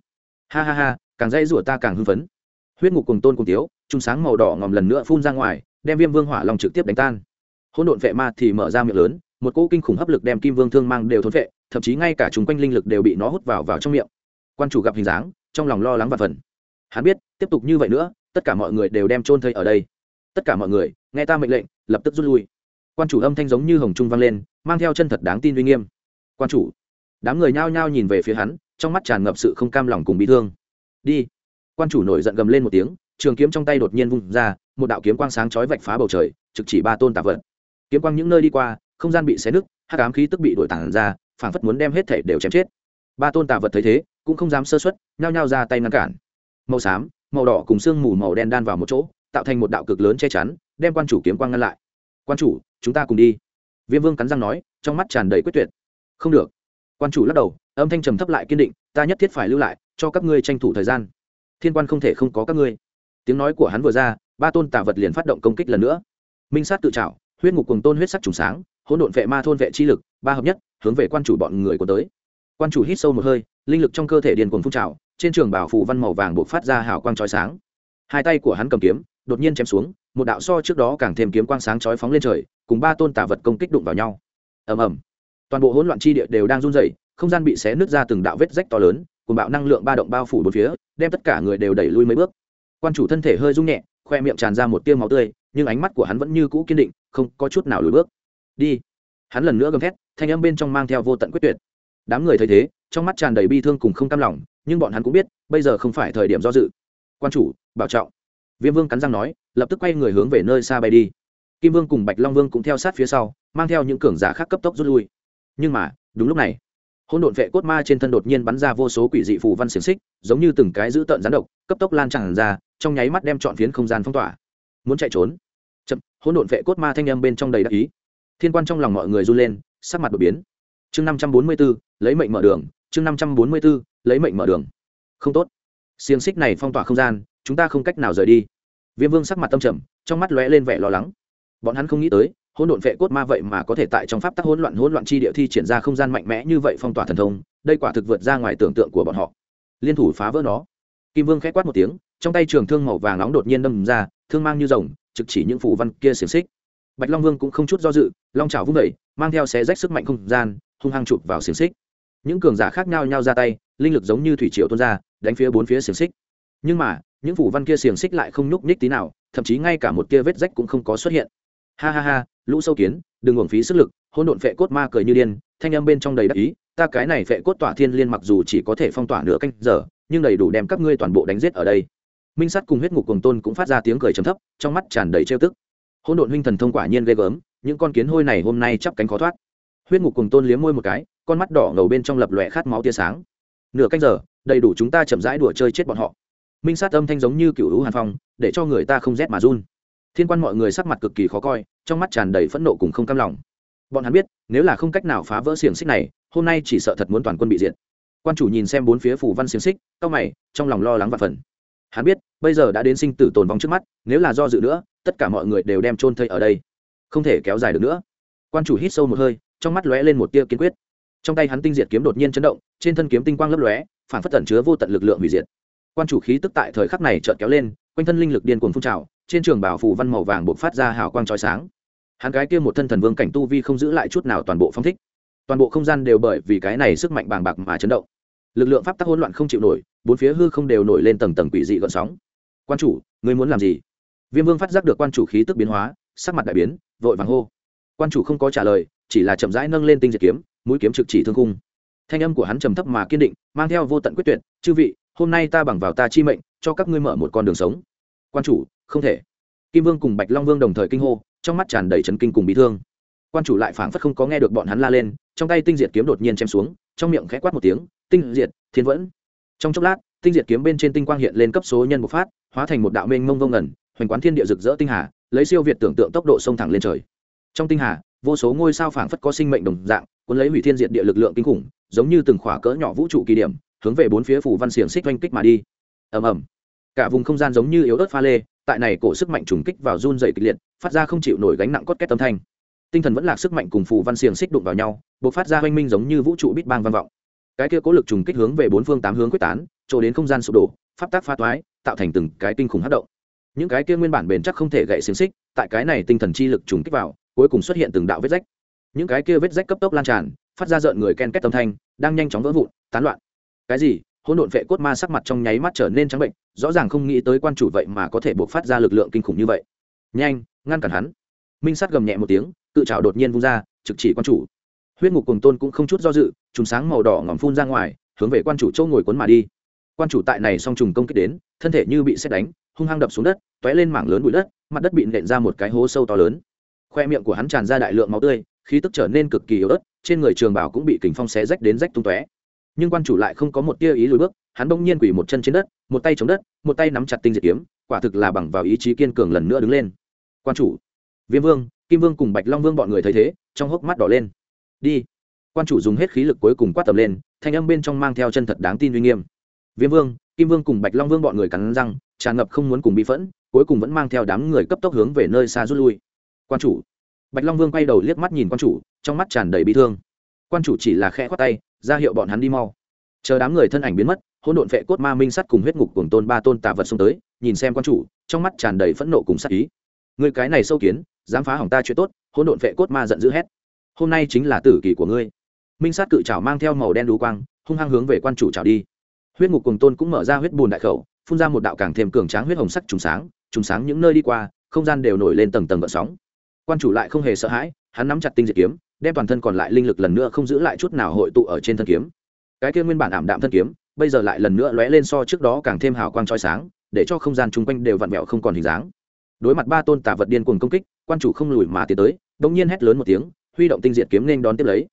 Ha ha ha, càng dây rủa ta càng hưng phấn. Huyết ngục cùng tôn cùng tiếu, trung sáng màu đỏ ngòm lần nữa phun ra ngoài, đem viêm vương hỏa long trực tiếp đánh tan. Hỗn độn vệ ma thì mở ra miệng lớn, một cỗ kinh khủng hấp lực đem kim vương thương mang đều thốn vệ, thậm chí ngay cả chúng quanh linh lực đều bị nó hút vào vào trong miệng. Quan chủ gặp hình dáng, trong lòng lo lắng và phần hắn biết, tiếp tục như vậy nữa tất cả mọi người đều đem trôn thây ở đây. Tất cả mọi người, nghe ta mệnh lệnh, lập tức rút lui. Quan chủ âm thanh giống như hồng trung vang lên, mang theo chân thật đáng tin uy nghiêm. Quan chủ, đám người nhao nhao nhìn về phía hắn, trong mắt tràn ngập sự không cam lòng cùng bị thương. Đi. Quan chủ nổi giận gầm lên một tiếng, trường kiếm trong tay đột nhiên vung ra, một đạo kiếm quang sáng chói vạch phá bầu trời, trực chỉ ba tôn tà vật. Kiếm quang những nơi đi qua, không gian bị xé nứt hát cám khí tức bị đổi tản ra, phảng phất muốn đem hết thể đều chém chết. Ba tôn tà vật thấy thế, cũng không dám sơ xuất nhao nhao ra tay ngăn cản. Màu xám màu đỏ cùng sương mù màu đen đan vào một chỗ, tạo thành một đạo cực lớn che chắn, đem quan chủ kiếm quang ngăn lại. Quan chủ, chúng ta cùng đi. Viêm vương cắn răng nói, trong mắt tràn đầy quyết tuyệt. Không được. Quan chủ lắc đầu, âm thanh trầm thấp lại kiên định, ta nhất thiết phải lưu lại, cho các ngươi tranh thủ thời gian. Thiên quan không thể không có các ngươi. Tiếng nói của hắn vừa ra, ba tôn tả vật liền phát động công kích lần nữa. Minh sát tự trảo, huyết ngục cùng tôn huyết sắc trùng sáng, hỗn độn vệ ma thôn vệ chi lực, ba hợp nhất, hướng về quan chủ bọn người của tới. Quan chủ hít sâu một hơi, linh lực trong cơ thể điền cuồng phun trào trên trường bảo phủ văn màu vàng buộc phát ra hào quang chói sáng. Hai tay của hắn cầm kiếm, đột nhiên chém xuống, một đạo so trước đó càng thêm kiếm quang sáng chói phóng lên trời, cùng ba tôn tà vật công kích đụng vào nhau. Ầm ầm. Toàn bộ hỗn loạn chi địa đều đang run rẩy, không gian bị xé nứt ra từng đạo vết rách to lớn, cùng bạo năng lượng ba động bao phủ bốn phía, đem tất cả người đều đẩy lui mấy bước. Quan chủ thân thể hơi rung nhẹ, khoe miệng tràn ra một tiêu máu tươi, nhưng ánh mắt của hắn vẫn như cũ kiên định, không có chút nào lùi bước. Đi. Hắn lần nữa gầm thét, thanh âm bên trong mang theo vô tận quyết tuyệt. Đám người thấy thế, trong mắt tràn đầy bi thương cùng không cam lòng nhưng bọn hắn cũng biết, bây giờ không phải thời điểm do dự. Quan chủ, bảo trọng. Viêm vương cắn răng nói, lập tức quay người hướng về nơi xa bay đi. Kim vương cùng bạch long vương cũng theo sát phía sau, mang theo những cường giả khác cấp tốc rút lui. Nhưng mà, đúng lúc này, hỗn độn vệ cốt ma trên thân đột nhiên bắn ra vô số quỷ dị phù văn xiềng xích, giống như từng cái dữ tợn rán độc, cấp tốc lan tràn ra, trong nháy mắt đem trọn phiến không gian phong tỏa. Muốn chạy trốn? Chậm, hỗn độn vệ cốt ma thanh âm bên trong đầy đắc ý. Thiên quan trong lòng mọi người run lên, sắc mặt đột biến. Chương năm trăm bốn mươi b ố lấy mệnh mở đường. Chương năm trăm bốn mươi b ố lấy mệnh mở đường. Không tốt. Xiềng xích này phong tỏa không gian, chúng ta không cách nào rời đi. Viêm vương sắc mặt tâm trầm, trong mắt lóe lên vẻ lo lắng. Bọn hắn không nghĩ tới, hỗn độn vệ cốt ma vậy mà có thể tại trong pháp tắc hỗn loạn hỗn loạn chi địa thi triển ra không gian mạnh mẽ như vậy phong tỏa thần thông, đây quả thực vượt ra ngoài tưởng tượng của bọn họ. Liên thủ phá vỡ nó. Kim vương k h ẽ quát một tiếng, trong tay trường thương màu vàng nóng đột nhiên đâm ra, thương mang như rồng, trực chỉ những phụ văn kia xiềng xích. Bạch long vương cũng không chút do dự, long trào vung vẩy mang theo xé rách sức mạnh không gian, hung hăng chụp vào xiềng xích những cường giả khác nhau nhau ra tay, linh lực giống như thủy triều tuôn ra, đánh phía bốn phía xiềng xích. Nhưng mà, những phủ văn kia xiềng xích lại không nhúc nhích tí nào, thậm chí ngay cả một kia vết rách cũng không có xuất hiện. Ha ha ha, lũ sâu kiến, đừng uổng phí sức lực hôn độn phệ cốt ma cười như điên, thanh âm bên trong đầy đắc ý, ta cái này phệ cốt tỏa thiên liên mặc dù chỉ có thể phong tỏa nửa canh giờ, nhưng đầy đủ đem các ngươi toàn bộ đánh giết ở đây. Minh sắt cùng huyết ngục cùng tôn cũng phát ra tiếng cười trầm thấp, trong mắt tràn đầy trêu tức. Hôn độn huynh thần thông quả nhiên ghê gớm, những con kiến hôi này hôm nay chắp cánh khó thoát huyết ngục cùng tôn liếm môi một cái, con mắt đỏ ngầu bên trong lập lòe khát máu tia sáng. Nửa canh giờ, đầy đủ chúng ta chậm rãi đùa chơi chết bọn họ. Minh sát âm thanh giống như cựu hữu hàn phong, để cho người ta không rét mà run. Thiên quan mọi người sắc mặt cực kỳ khó coi, trong mắt tràn đầy phẫn nộ cùng không cam lòng. Bọn hắn biết, nếu là không cách nào phá vỡ xiềng xích này, hôm nay chỉ sợ thật muốn toàn quân bị diệt. Quan chủ nhìn xem bốn phía phủ văn xiềng xích cao mày, trong lòng lo lắng và phần hắn biết, bây giờ đã đến sinh tử tồn vong trước mắt, nếu là do dự nữa, tất cả mọi người đều đem trôn thây ở đây. Không thể kéo dài được nữa. Quan chủ hít sâu một hơi trong mắt lóe lên một tia kiên quyết. Trong tay hắn tinh diệt kiếm đột nhiên chấn động, trên thân kiếm tinh quang lấp lóe, phản phất tẩn chứa vô tận lực lượng hủy diệt. Quan chủ khí tức tại thời khắc này chợt kéo lên, quanh thân linh lực điên cuồng phun trào, trên trường bảo phù văn màu vàng buộc phát ra hào quang trói sáng. Hắn cái kia một thân thần vương cảnh tu vi không giữ lại chút nào toàn bộ phong thích. Toàn bộ không gian đều bởi vì cái này sức mạnh bàng bạc mà chấn động. Lực lượng pháp tắc hỗn loạn không chịu nổi, bốn phía hư không đều nổi lên tầng tầng quỷ dị gợn sóng. Quan chủ, ngươi muốn làm gì? Viêm vương phát giác được quan chủ khí tức biến hóa, sắc mặt đại biến, vội vàng hô. Quan chủ không có trả lời chỉ là chậm rãi nâng lên tinh diệt kiếm, mũi kiếm trực chỉ thương cung thanh âm của hắn trầm thấp mà kiên định, mang theo vô tận quyết tuyệt, chư vị, hôm nay ta bằng vào ta chi mệnh, cho các ngươi mở một con đường sống. Quan chủ, không thể. Kim vương cùng bạch long vương đồng thời kinh hô, trong mắt tràn đầy trấn kinh cùng bị thương. Quan chủ lại phảng phất không có nghe được bọn hắn la lên, trong tay tinh diệt kiếm đột nhiên chém xuống, trong miệng khẽ quát một tiếng, tinh diệt, thiên vẫn. Trong chốc lát, tinh diệt kiếm bên trên tinh quang hiện lên cấp số nhân một phát, hóa thành một đạo mênh mông vông ngẩn hoành quán thiên địa rực rỡ tinh hà, lấy siêu việt tưởng tượng tốc độ sông thẳng lên trời. Trong tinh hà vô số ngôi sao phảng phất có sinh mệnh đồng dạng, cuốn lấy hủy thiên diệt địa lực lượng kinh khủng, giống như từng khỏa cỡ nhỏ vũ trụ kỳ điểm, hướng về bốn phía phủ văn xiềng xích oanh kích mà đi. Ầm ầm. Cả vùng không gian giống như yếu ớt pha lê, tại này cổ sức mạnh trùng kích vào run dày kịch liệt, phát ra không chịu nổi gánh nặng cốt két âm thanh. Tinh thần vẫn là sức mạnh cùng phù văn xiềng xích đụng vào nhau buộc phát ra oanh minh giống như vũ trụ bít bang vang vọng. Cái kia cố lực trùng kích hướng về bốn phương tám hướng quyết tán, chỗ đến không gian sụp đổ, pháp tác pha toái, tạo thành từng cái kinh khủng hất động. Những cái kia nguyên bản bền chắc không thể gãy xiềng xích, tại cái này tinh thần chi lực trùng kích vào cuối cùng xuất hiện từng đạo vết rách. Những cái kia vết rách cấp tốc lan tràn, phát ra rợn người ken két âm thanh, đang nhanh chóng vỡ vụn, tán loạn. Cái gì? Hỗn độn vệ cốt ma sắc mặt trong nháy mắt trở nên trắng bệnh, rõ ràng không nghĩ tới quan chủ vậy mà có thể buộc phát ra lực lượng kinh khủng như vậy. Nhanh, ngăn cản hắn. Minh sát gầm nhẹ một tiếng, cự trào đột nhiên vung ra, trực chỉ quan chủ. Huyết ngục cùng tôn cũng không chút do dự trùng sáng màu đỏ ngòm phun ra ngoài, hướng về quan chủ châu ngồi cuốn mà đi. Quan chủ tại này song trùng công kích đến, thân thể như bị xét đánh, hung hăng đập xuống đất t ó é lên mảng lớn bụi đất, mặt đất bị nện ra một cái hố sâu to lớn khoe miệng của hắn tràn ra đại lượng máu tươi, khí tức trở nên cực kỳ yếu ớt, trên người trường bảo cũng bị kình phong xé rách đến rách tung tóe. Nhưng quan chủ lại không có một tia ý lùi bước, hắn bỗng nhiên quỳ một chân trên đất, một tay chống đất, một tay nắm chặt tinh diệt kiếm, quả thực là bằng vào ý chí kiên cường lần nữa đứng lên. Quan chủ, viêm vương, kim vương cùng bạch long vương bọn người thấy thế, trong hốc mắt đỏ lên. Đi. Quan chủ dùng hết khí lực cuối cùng quát tầm lên, thanh âm bên trong mang theo chân thật đáng tin uy nghiêm. Viêm vương, kim vương cùng bạch long vương bọn người cắn răng, tràn ngập không muốn cùng bị phẫn, cuối cùng vẫn mang theo đám người cấp tốc hướng về nơi xa rút lui quan chủ. Bạch long vương quay đầu liếc mắt nhìn quan chủ, trong mắt tràn đầy bị thương. Quan chủ chỉ là khẽ khoát tay, ra hiệu bọn hắn đi mau. Chờ đám người thân ảnh biến mất, hỗn độn vệ cốt ma minh sắt cùng huyết ngục cùng tôn ba tôn tà vật xông tới, nhìn xem quan chủ, trong mắt tràn đầy phẫn nộ cùng sắc ý. Người cái này sâu kiến, dám phá hỏng ta chuyện tốt, hỗn độn vệ cốt ma giận dữ hét. Hôm nay chính là tử kỳ của ngươi. Minh sát cự trào mang theo màu đen đú quang, hung hăng hướng về quan chủ trào đi. Huyết ngục cùng tôn cũng mở ra huyết bùn đại khẩu, phun ra một đạo càng thêm cường tráng huyết hồng sắc trùng sáng trùng sáng những nơi đi qua, không gian đều nổi lên tầng tầng gợn sóng quan chủ lại không hề sợ hãi, hắn nắm chặt tinh diệt kiếm, đem toàn thân còn lại linh lực lần nữa không giữ lại chút nào hội tụ ở trên thân kiếm. Cái kia nguyên bản ảm đạm thân kiếm, bây giờ lại lần nữa lóe lên so trước đó càng thêm hào quang trói sáng, để cho không gian chung quanh đều vặn vẹo không còn hình dáng. Đối mặt ba tôn tà vật điên cuồng công kích, quan chủ không lùi mà tiến tới bỗng nhiên hét lớn một tiếng, huy động tinh diệt kiếm nên đón tiếp lấy.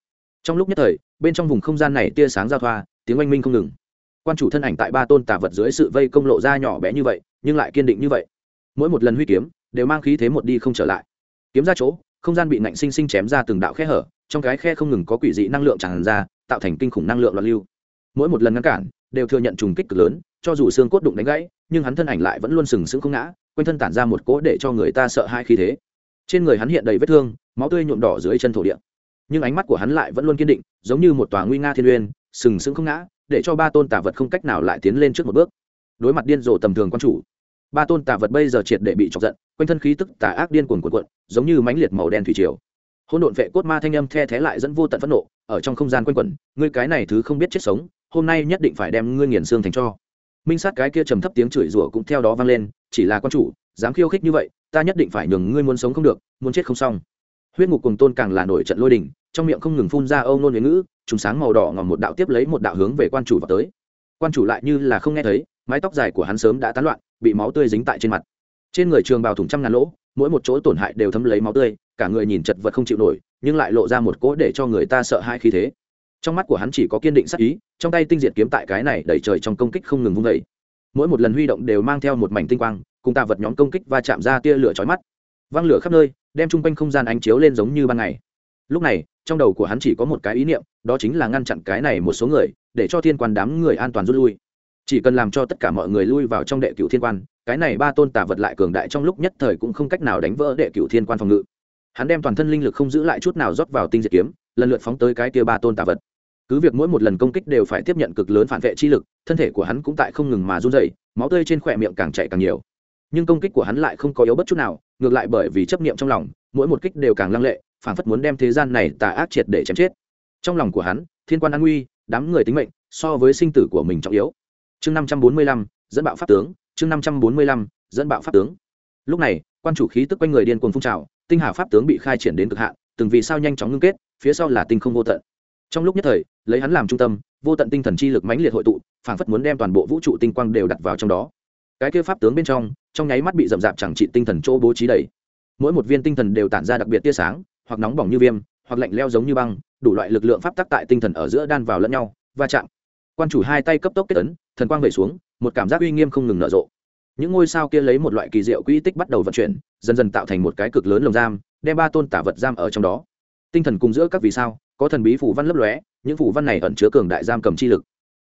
Trong lúc nhất thời, bên trong vùng không gian này tia sáng giao thoa, tiếng oanh minh không ngừng. Quan chủ thân ảnh tại ba tôn tà vật dưới sự vây công lộ ra nhỏ bé như vậy, nhưng lại kiên định như vậy. Mỗi một lần huy kiếm, đều mang khí thế một đi không trở lại kiếm ra chỗ, không gian bị nạnh sinh sinh chém ra từng đạo khe hở, trong cái khe không ngừng có quỷ dị năng lượng tràn ra, tạo thành kinh khủng năng lượng loạn lưu. Mỗi một lần ngăn cản, đều thừa nhận trùng kích cực lớn, cho dù xương cốt đụng đánh gãy, nhưng hắn thân ảnh lại vẫn luôn sừng sững không ngã, quanh thân tản ra một cỗ để cho người ta sợ hai khi thế. Trên người hắn hiện đầy vết thương, máu tươi nhuộm đỏ dưới chân thổ địa. Nhưng ánh mắt của hắn lại vẫn luôn kiên định, giống như một tòa nguy nga thiên uyên, sừng sững không ngã, để cho ba tôn tả vật không cách nào lại tiến lên trước một bước. Đối mặt điên rồ tầm thường quan chủ ba tôn tà vật bây giờ triệt để bị chọc giận, quanh thân khí tức tà ác điên cuồn cuộn cuộn, giống như mãnh liệt màu đen thủy triều. Hôn độn vệ cốt ma thanh âm the thế lại dẫn vô tận phẫn nộ, ở trong không gian quanh quẩn, ngươi cái này thứ không biết chết sống, hôm nay nhất định phải đem ngươi nghiền xương thành cho. Minh sát cái kia trầm thấp tiếng chửi rủa cũng theo đó vang lên, chỉ là quan chủ, dám khiêu khích như vậy, ta nhất định phải nhường ngươi muốn sống không được, muốn chết không xong. Huyết ngục cùng tôn càng là nổi trận lôi đình, trong miệng không ngừng phun ra âu nôn huế ngữ, trùng sáng màu đỏ ngòm một đạo tiếp lấy một đạo hướng về quan chủ vào tới. Quan chủ lại như là không nghe thấy, mái tóc dài của hắn sớm đã tán loạn bị máu tươi dính tại trên mặt. Trên người trường bào thủng trăm ngàn lỗ, mỗi một chỗ tổn hại đều thấm lấy máu tươi, cả người nhìn chật vật không chịu nổi, nhưng lại lộ ra một cỗ để cho người ta sợ hãi khí thế. Trong mắt của hắn chỉ có kiên định sắc ý, trong tay tinh diệt kiếm tại cái này đẩy trời trong công kích không ngừng vung vẩy mỗi một lần huy động đều mang theo một mảnh tinh quang, cùng tạ vật nhóm công kích và chạm ra tia lửa chói mắt. Văng lửa khắp nơi, đem chung quanh không gian ánh chiếu lên giống như ban ngày. Lúc này, trong đầu của hắn chỉ có một cái ý niệm, đó chính là ngăn chặn cái này một số người, để cho thiên quan đám người an toàn rút lui chỉ cần làm cho tất cả mọi người lui vào trong đệ cửu thiên quan, cái này ba tôn tà vật lại cường đại trong lúc nhất thời cũng không cách nào đánh vỡ đệ cửu thiên quan phòng ngự. Hắn đem toàn thân linh lực không giữ lại chút nào rót vào tinh diệt kiếm, lần lượt phóng tới cái kia ba tôn tà vật. Cứ việc mỗi một lần công kích đều phải tiếp nhận cực lớn phản vệ chi lực, thân thể của hắn cũng tại không ngừng mà run dày máu tươi trên khỏe miệng càng chạy càng nhiều. Nhưng công kích của hắn lại không có yếu bất chút nào, ngược lại bởi vì chấp niệm trong lòng, mỗi một kích đều càng lăng lệ, phản phất muốn đem thế gian này tà ác triệt để chém chết. Trong lòng của hắn, thiên quan an nguy, đám người tính mệnh, so với sinh tử của mình trọng yếu chương năm trăm bốn mươi lăm, dẫn bạo pháp tướng, chương năm trăm bốn mươi lăm, dẫn bạo pháp tướng. Lúc này, quan chủ khí tức quanh người điên cuồng phun trào, tinh hà pháp tướng bị khai triển đến cực hạn, từng vì sao nhanh chóng ngưng kết, phía sau là tinh không vô tận. Trong lúc nhất thời, lấy hắn làm trung tâm, vô tận tinh thần chi lực mãnh liệt hội tụ, phảng phất muốn đem toàn bộ vũ trụ tinh quang đều đặt vào trong đó. Cái kia pháp tướng bên trong trong nháy mắt bị rậm rạp chẳng trị tinh thần chỗ bố trí đầy. Mỗi một viên tinh thần đều tản ra đặc biệt tia sáng, hoặc nóng bỏng như viêm, hoặc lạnh leo giống như băng, đủ loại lực lượng pháp tắc tại tinh thần ở giữa đan vào lẫn nhau, va chạm quan chủ hai tay cấp tốc kết tấn thần quang về xuống, một cảm giác uy nghiêm không ngừng nở rộ. Những ngôi sao kia lấy một loại kỳ diệu quỹ tích bắt đầu vận chuyển, dần dần tạo thành một cái cực lớn lồng giam, đem ba tôn tả vật giam ở trong đó. Tinh thần cùng giữa các vì sao, có thần bí phủ văn lấp lóe, những phủ văn này ẩn chứa cường đại giam cầm chi lực.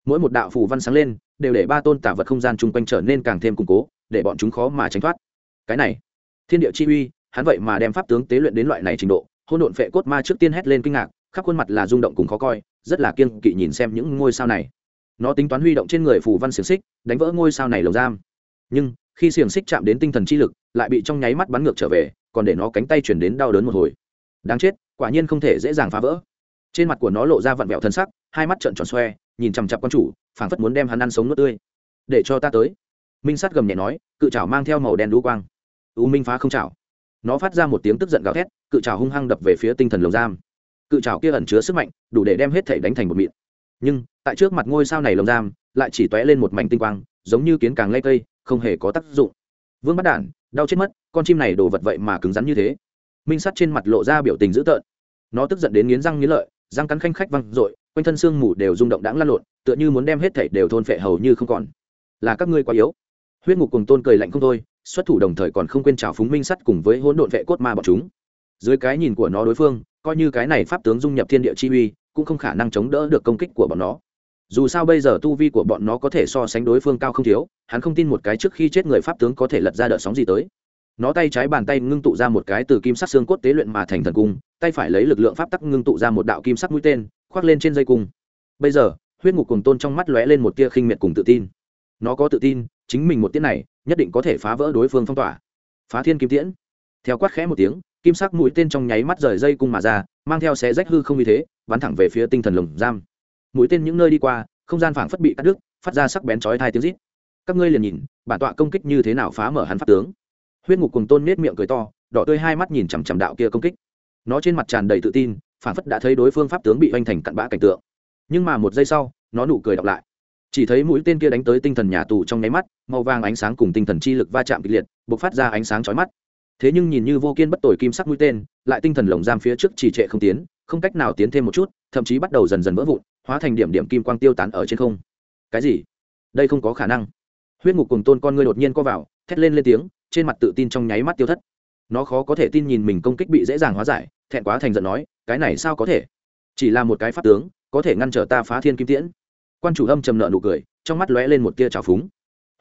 Mỗi một đạo phủ văn sáng lên, đều để ba tôn tả vật không gian chung quanh trở nên càng thêm củng cố, để bọn chúng khó mà tránh thoát. Cái này, thiên địa chi uy, hắn vậy mà đem pháp tướng tế luyện đến loại này trình độ hôn độn phệ cốt ma trước tiên hét lên kinh ngạc, khắp khuôn mặt là rung động cùng khó coi, rất là kiên kỵ nhìn xem những ngôi sao này nó tính toán huy động trên người phủ văn xiềng xích, đánh vỡ ngôi sao này lồng giam. Nhưng, khi xiềng xích chạm đến tinh thần chi lực, lại bị trong nháy mắt bắn ngược trở về, còn để nó cánh tay chuyển đến đau đớn một hồi. Đáng chết, quả nhiên không thể dễ dàng phá vỡ. Trên mặt của nó lộ ra vặn vẹo thân sắc, hai mắt trợn tròn xoe, nhìn chằm chặp con chủ, phảng phất muốn đem hắn ăn sống nước tươi. Để cho ta tới. Minh sắt gầm nhẹ nói, cự trào mang theo màu đen đũ quang. U minh phá không trào nó phát ra một tiếng tức giận gào thét, cự trào hung hăng đập về phía tinh thần lồng giam. Cự trào kia ẩn chứa sức mạnh, đủ để đem hết thể đánh thành một mịn nhưng tại trước mặt ngôi sao này lồng giam lại chỉ t lên một mảnh tinh quang, giống như kiến càng lây cây, không hề có tác dụng. Vương bắt đản, đau chết mất, con chim này đồ vật vậy mà cứng rắn như thế. Minh sắt trên mặt lộ ra biểu tình dữ tợn. Nó tức giận đến nghiến răng nghiến lợi, răng cắn khanh khách văng r ộ i quanh thân xương mù đều rung động đáng lăn lộn, tựa như muốn đem hết thảy đều thôn phệ hầu như không còn. Là các ngươi quá yếu. Huyết ngục cùng tôn cười lạnh không thôi, xuất thủ đồng thời còn không quên trào phúng minh sắt cùng với hỗn độn vệ cốt ma bọn chúng. Dưới cái nhìn của nó đối phương, coi như cái này pháp tướng dung nhập thiên địa chi uy cũng không khả năng chống đỡ được công kích của bọn nó. Dù sao bây giờ tu vi của bọn nó có thể so sánh đối phương cao không thiếu, hắn không tin một cái trước khi chết người pháp tướng có thể lật ra đợt sóng gì tới. Nó tay trái bàn tay ngưng tụ ra một cái từ kim sắc xương cốt tế luyện mà thành thần cung, tay phải lấy lực lượng pháp tắc ngưng tụ ra một đạo kim sắc mũi tên, khoác lên trên dây cung. Bây giờ, huyết ngục cùng tôn trong mắt lóe lên một tia khinh miệt cùng tự tin. Nó có tự tin, chính mình một tiết này, nhất định có thể phá vỡ đối phương phong tỏa. Phá thiên kim tiễn. Theo quát khẽ một tiếng, kim sắc mũi tên trong nháy mắt rời dây cung mà ra, mang theo xé rách hư không như thế bắn thẳng về phía tinh thần lồng giam. Mũi tên những nơi đi qua, không gian phảng phất bị cắt đứt, phát ra sắc bén chói thai tiếng rít. Các ngươi liền nhìn, bản tọa công kích như thế nào phá mở hắn pháp tướng. Huyết ngục cùng tôn nết miệng cười to, đỏ tươi hai mắt nhìn chằm chằm đạo kia công kích. Nó trên mặt tràn đầy tự tin, phảng phất đã thấy đối phương pháp tướng bị oanh thành cặn bã cảnh tượng. Nhưng mà một giây sau, nó nụ cười đọc lại. Chỉ thấy mũi tên kia đánh tới tinh thần nhà tù trong nháy mắt, màu vàng ánh sáng cùng tinh thần chi lực va chạm kịch liệt b ộ c phát ra ánh sáng chói mắt. Thế nhưng nhìn như vô kiên bất tồi kim sắc mũi tên, lại tinh thần lồng giam phía trước trì trệ không tiến không cách nào tiến thêm một chút, thậm chí bắt đầu dần dần vỡ vụn, hóa thành điểm điểm kim quang tiêu tán ở trên không. Cái gì? Đây không có khả năng. Huyết ngục cùng tôn con ngươi đột nhiên co vào, thét lên lên tiếng, trên mặt tự tin trong nháy mắt tiêu thất. Nó khó có thể tin nhìn mình công kích bị dễ dàng hóa giải, thẹn quá thành giận nói, cái này sao có thể? Chỉ là một cái pháp tướng, có thể ngăn trở ta phá thiên kim tiễn. Quan chủ âm trầm nợ nụ cười, trong mắt lóe lên một tia trào phúng.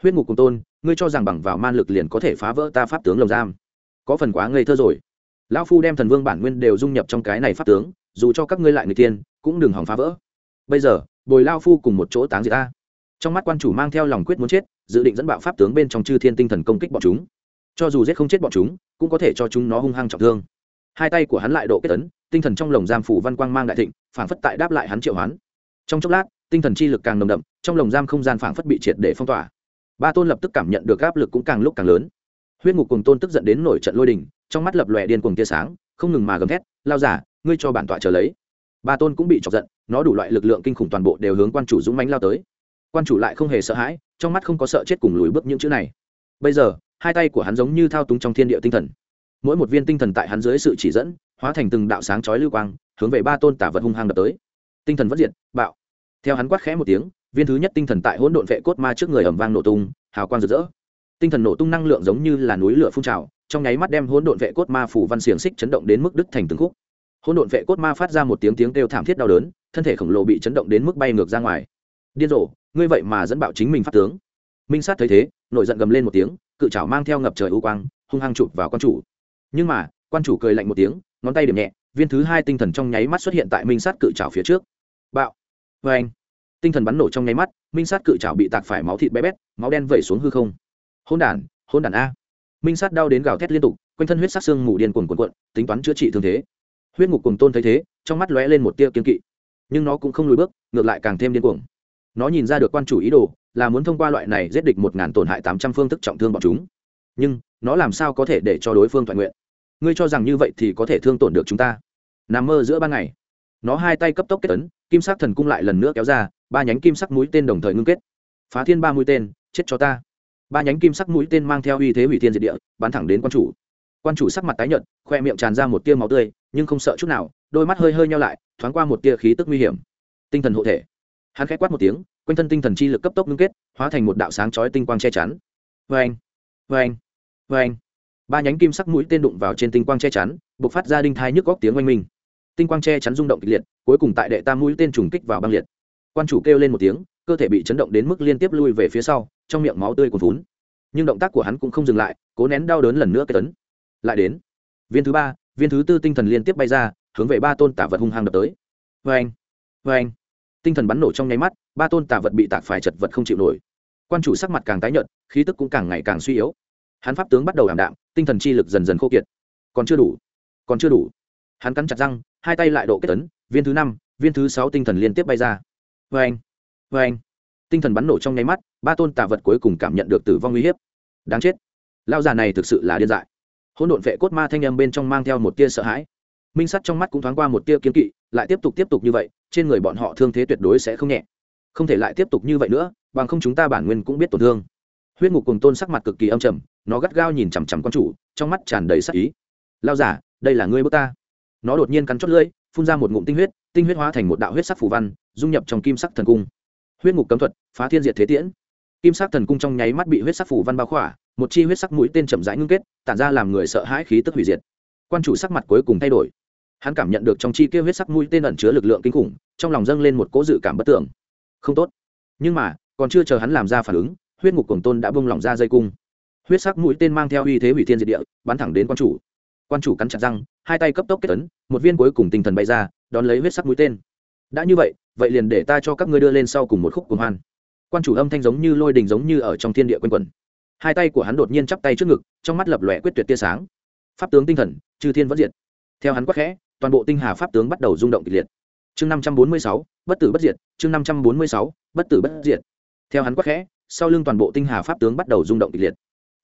Huyết ngục cùng tôn, ngươi cho rằng bằng vào man lực liền có thể phá vỡ ta pháp tướng lồng giam? Có phần quá ngây thơ rồi lão phu đem thần vương bản nguyên đều dung nhập trong cái này pháp tướng, dù cho các ngươi lại người tiên, cũng đừng hỏng phá vỡ. Bây giờ, bồi lao phu cùng một chỗ táng diệt ta trong mắt quan chủ mang theo lòng quyết muốn chết, dự định dẫn bạo pháp tướng bên trong chư thiên tinh thần công kích bọn chúng. Cho dù giết không chết bọn chúng, cũng có thể cho chúng nó hung hăng trọng thương. Hai tay của hắn lại độ kết tấn tinh thần trong lồng giam phủ văn quang mang đại thịnh phản phất tại đáp lại hắn triệu hoán. trong chốc lát, tinh thần chi lực càng nồng đậm, trong lồng giam không gian phản phất bị triệt để phong tỏa. Ba tôn lập tức cảm nhận được áp lực cũng càng lúc càng lớn huyết ngục cùng tôn tức giận đến nổi trận lôi đình, trong mắt lập lòe điên cuồng tia sáng, không ngừng mà gầm thét, lao giả ngươi cho bản tọa trở lấy. Ba tôn cũng bị chọc giận, nó đủ loại lực lượng kinh khủng toàn bộ đều hướng quan chủ dũng mánh lao tới. Quan chủ lại không hề sợ hãi, trong mắt không có sợ chết cùng lùi bước những chữ này. Bây giờ, hai tay của hắn giống như thao túng trong thiên địa tinh thần. Mỗi một viên tinh thần tại hắn dưới sự chỉ dẫn, hóa thành từng đạo sáng chói lưu quang, hướng về ba tôn tả vật hung hăng đập tới. Tinh thần vất diệt, bạo. Theo hắn quát khẽ một tiếng, viên thứ nhất tinh thần tại hỗn độn vệ cốt ma trước người ẩm vang nổ tung, hào quang rực rỡ tinh thần nổ tung năng lượng giống như là núi lửa phun trào, trong nháy mắt đem hỗn độn vệ cốt ma phủ văn xiềng xích chấn động đến mức đứt thành từng khúc. Hỗn độn vệ cốt ma phát ra một tiếng tiếng kêu thảm thiết đau đớn, thân thể khổng lồ bị chấn động đến mức bay ngược ra ngoài. Điên rồ, ngươi vậy mà dẫn bạo chính mình pháp tướng. Minh sát thấy thế, nổi giận gầm lên một tiếng, cự trảo mang theo ngập trời u quang, hung hăng chụp vào quan chủ. Nhưng mà, quan chủ cười lạnh một tiếng, ngón tay điểm nhẹ, viên thứ hai tinh thần trong nháy mắt xuất hiện tại minh sát cự trảo phía trước. Bạo. Vê anh tinh thần bắn nổ trong nháy mắt, minh sát cự trảo bị tạc phải máu thịt bé bét, máu đen vẩy xuống hư không hôn đản hôn đản a. Minh sát đau đến gào thét liên tục, quanh thân huyết sát xương mù điên cuồn cuộn cuộn, tính toán chữa trị thương thế. Huyết ngục cùng tôn thấy thế, trong mắt lóe lên một tia kiên kỵ. Nhưng nó cũng không lùi bước, ngược lại càng thêm điên cuồng. Nó nhìn ra được quan chủ ý đồ, là muốn thông qua loại này giết địch một ngàn tổn hại tám trăm phương thức trọng thương bọn chúng. Nhưng, nó làm sao có thể để cho đối phương toàn nguyện? Ngươi cho rằng như vậy thì có thể thương tổn được chúng ta. Nằm mơ giữa ban ngày. Nó hai tay cấp tốc kết tấn kim sắc thần cung lại lần nữa kéo ra, ba nhánh kim sắc mũi tên đồng thời ngưng kết. Phá thiên ba mũi tên, chết cho ta ba nhánh kim sắc mũi tên mang theo uy thế hủy thiên diệt địa, bắn thẳng đến quan chủ. Quan chủ sắc mặt tái nhợt, khoe miệng tràn ra một tia máu tươi, nhưng không sợ chút nào, đôi mắt hơi hơi nhau lại, thoáng qua một tia khí tức nguy hiểm. Tinh thần hộ thể. Hắn khẽ quát một tiếng, quanh thân tinh thần chi lực cấp tốc ngưng kết, hóa thành một đạo sáng chói tinh quang che chắn. Vê anh vê anh vê anh ba nhánh kim sắc mũi tên đụng vào trên tinh quang che chắn buộc phát ra đinh thai nhức góc tiếng oanh minh. Tinh quang che chắn rung động kịch liệt, cuối cùng tại đệ tam mũi tên trùng kích vào băng liệt. Quan chủ kêu lên một tiếng, cơ thể bị chấn động đến mức liên tiếp lui về phía sau trong miệng máu tươi cuồn vốn nhưng động tác của hắn cũng không dừng lại, cố nén đau đớn lần nữa cái tấn lại đến, viên thứ ba, viên thứ tư tinh thần liên tiếp bay ra, hướng về ba tôn tả vật hung hăng đập tới. Vê anh vê anh tinh thần bắn nổ trong nháy mắt, ba tôn tả vật bị tạc phải chật vật không chịu nổi. Quan chủ sắc mặt càng tái nhợt, khí tức cũng càng ngày càng suy yếu. Hắn pháp tướng bắt đầu ảm đạm, tinh thần chi lực dần dần khô kiệt. Còn chưa đủ, còn chưa đủ. Hắn cắn chặt răng, hai tay lại độ kết tấn viên thứ năm, viên thứ sáu tinh thần liên tiếp bay ra. Vê anh vê anh tinh thần bắn nổ trong nháy mắt ba tôn tà vật cuối cùng cảm nhận được tử vong uy hiếp. Đáng chết. Lao già này thực sự là điên dại. Hỗn độn vệ cốt ma thanh âm bên trong mang theo một tia sợ hãi. Minh sắt trong mắt cũng thoáng qua một tia kiếm kỵ, lại tiếp tục tiếp tục như vậy, trên người bọn họ thương thế tuyệt đối sẽ không nhẹ. Không thể lại tiếp tục như vậy nữa, bằng không chúng ta bản nguyên cũng biết tổn thương. Huyết ngục cùng tôn sắc mặt cực kỳ âm trầm, nó gắt gao nhìn chằm chằm con chủ, trong mắt tràn đầy sắc ý. Lao giả đây là ngươi bước ta. Nó đột nhiên cắn chót lưỡi, phun ra một ngụm tinh huyết tinh huyết hóa thành một đạo huyết sắc phù văn, dung nhập trong kim sắc thần cung. Huyết ngục cấm thuật, phá thiên diệt thế tiễn kim sắc thần cung trong nháy mắt bị huyết sắc phủ văn bao khỏa, một chi huyết sắc mũi tên chậm rãi ngưng kết, tản ra làm người sợ hãi khí tức hủy diệt. Quan chủ sắc mặt cuối cùng thay đổi. Hắn cảm nhận được trong chi kia huyết sắc mũi tên ẩn chứa lực lượng kinh khủng, trong lòng dâng lên một cỗ dự cảm bất tưởng. Không tốt. Nhưng mà, còn chưa chờ hắn làm ra phản ứng, huyết ngục cổng tôn đã bông lỏng ra dây cung. Huyết sắc mũi tên mang theo uy thế hủy thiên diệt địa, bắn thẳng đến quan chủ. Quan chủ cắn chặt răng, hai tay cấp tốc kết tấn một viên cuối cùng tinh thần bay ra, đón lấy huyết sắc mũi tên. Đã như vậy vậy liền để ta cho các ngươi đưa lên sau cùng một khúc cùng hoan quan chủ âm thanh giống như lôi đình giống như ở trong thiên địa quanh quẩn. Hai tay của hắn đột nhiên chắp tay trước ngực, trong mắt lập lòe quyết tuyệt tia sáng. Pháp tướng tinh thần, chư thiên vẫn diệt. Theo hắn quắc khẽ, toàn bộ tinh hà pháp tướng bắt đầu rung động kịch liệt. Chương năm trăm bốn mươi sáu, bất tử bất diệt, chương năm trăm bốn mươi sáu, bất tử bất diệt. Theo hắn quắc khẽ, sau lưng toàn bộ tinh hà pháp tướng bắt đầu rung động kịch liệt.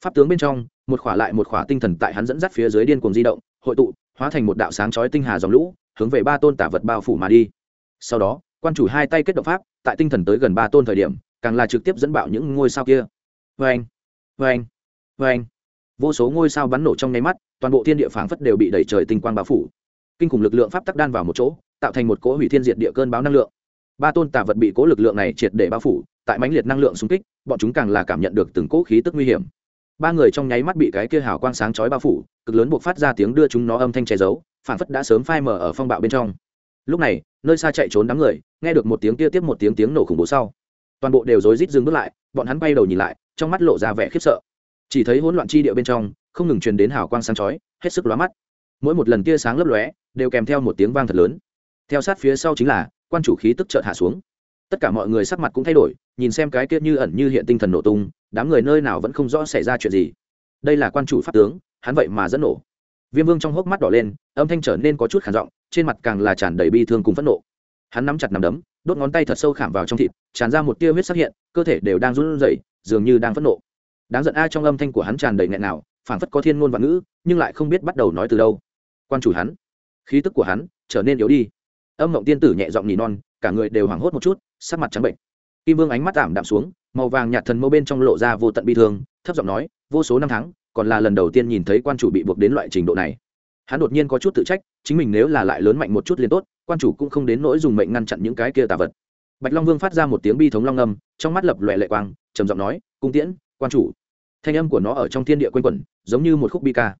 Pháp tướng bên trong, một khỏa lại một khỏa tinh thần tại hắn dẫn dắt phía dưới điên cuồng di động, hội tụ, hóa thành một đạo sáng chói tinh hà dòng lũ, hướng về ba tôn tả vật bao phủ mà đi. Sau đó, quan chủ hai tay kết động pháp, tại tinh thần tới gần ba tôn thời điểm càng là trực tiếp dẫn bạo những ngôi sao kia. Vê anh vê anh vê anh vô số ngôi sao bắn nổ trong nháy mắt, toàn bộ thiên địa phảng phất đều bị đẩy trời tinh quang bao phủ. Kinh khủng lực lượng pháp tắc đan vào một chỗ, tạo thành một cỗ hủy thiên diệt địa cơn báo năng lượng. Ba tôn tà vật bị cỗ lực lượng này triệt để bao phủ, tại mãnh liệt năng lượng xung kích, bọn chúng càng là cảm nhận được từng cỗ khí tức nguy hiểm. Ba người trong nháy mắt bị cái kia hào quang sáng chói bao phủ, cực lớn buộc phát ra tiếng đưa chúng nó âm thanh che giấu phản phất đã sớm phai mờ ở phong bạo bên trong. Lúc này, nơi xa chạy trốn đám người, nghe được một tiếng kia tiếp một tiếng tiếng nổ khủng bố sau toàn bộ đều rối rít dừng bước lại, bọn hắn bay đầu nhìn lại, trong mắt lộ ra vẻ khiếp sợ. Chỉ thấy hỗn loạn chi địa bên trong, không ngừng truyền đến hào quang sáng chói, hết sức lóa mắt. Mỗi một lần tia sáng lấp lóe, đều kèm theo một tiếng vang thật lớn. Theo sát phía sau chính là, quan chủ khí tức chợt hạ xuống. Tất cả mọi người sắc mặt cũng thay đổi, nhìn xem cái kia như ẩn như hiện tinh thần nổ tung, đám người nơi nào vẫn không rõ xảy ra chuyện gì. Đây là quan chủ pháp tướng, hắn vậy mà dẫn nổ. Viêm vương trong hốc mắt đỏ lên, âm thanh trở nên có chút khản giọng, trên mặt càng là tràn đầy bi thương cùng phẫn nộ hắn nắm chặt nắm đấm, đốt ngón tay thật sâu khảm vào trong thịt, tràn ra một tia huyết sắc hiện, cơ thể đều đang run rẩy, dường như đang phẫn nộ. Đáng giận a trong âm thanh của hắn tràn đầy nghẹn nào, phảng phất có thiên ngôn và ngữ, nhưng lại không biết bắt đầu nói từ đâu. Quan chủ hắn, khí tức của hắn trở nên yếu đi. Âm mộng tiên tử nhẹ giọng nhì non, cả người đều hoảng hốt một chút, sắc mặt trắng bệnh. Kim vương ánh mắt ảm đạm xuống, màu vàng nhạt thần mâu bên trong lộ ra vô tận bi thương, thấp giọng nói, vô số năm tháng, còn là lần đầu tiên nhìn thấy quan chủ bị buộc đến loại trình độ này hắn đột nhiên có chút tự trách, chính mình nếu là lại lớn mạnh một chút liền tốt, quan chủ cũng không đến nỗi dùng mệnh ngăn chặn những cái kia tà vật. Bạch long vương phát ra một tiếng bi thống long âm, trong mắt lập loẹ lệ quang, trầm giọng nói, cung tiễn, quan chủ. Thanh âm của nó ở trong thiên địa q u a n quẩn, giống như một khúc bi ca.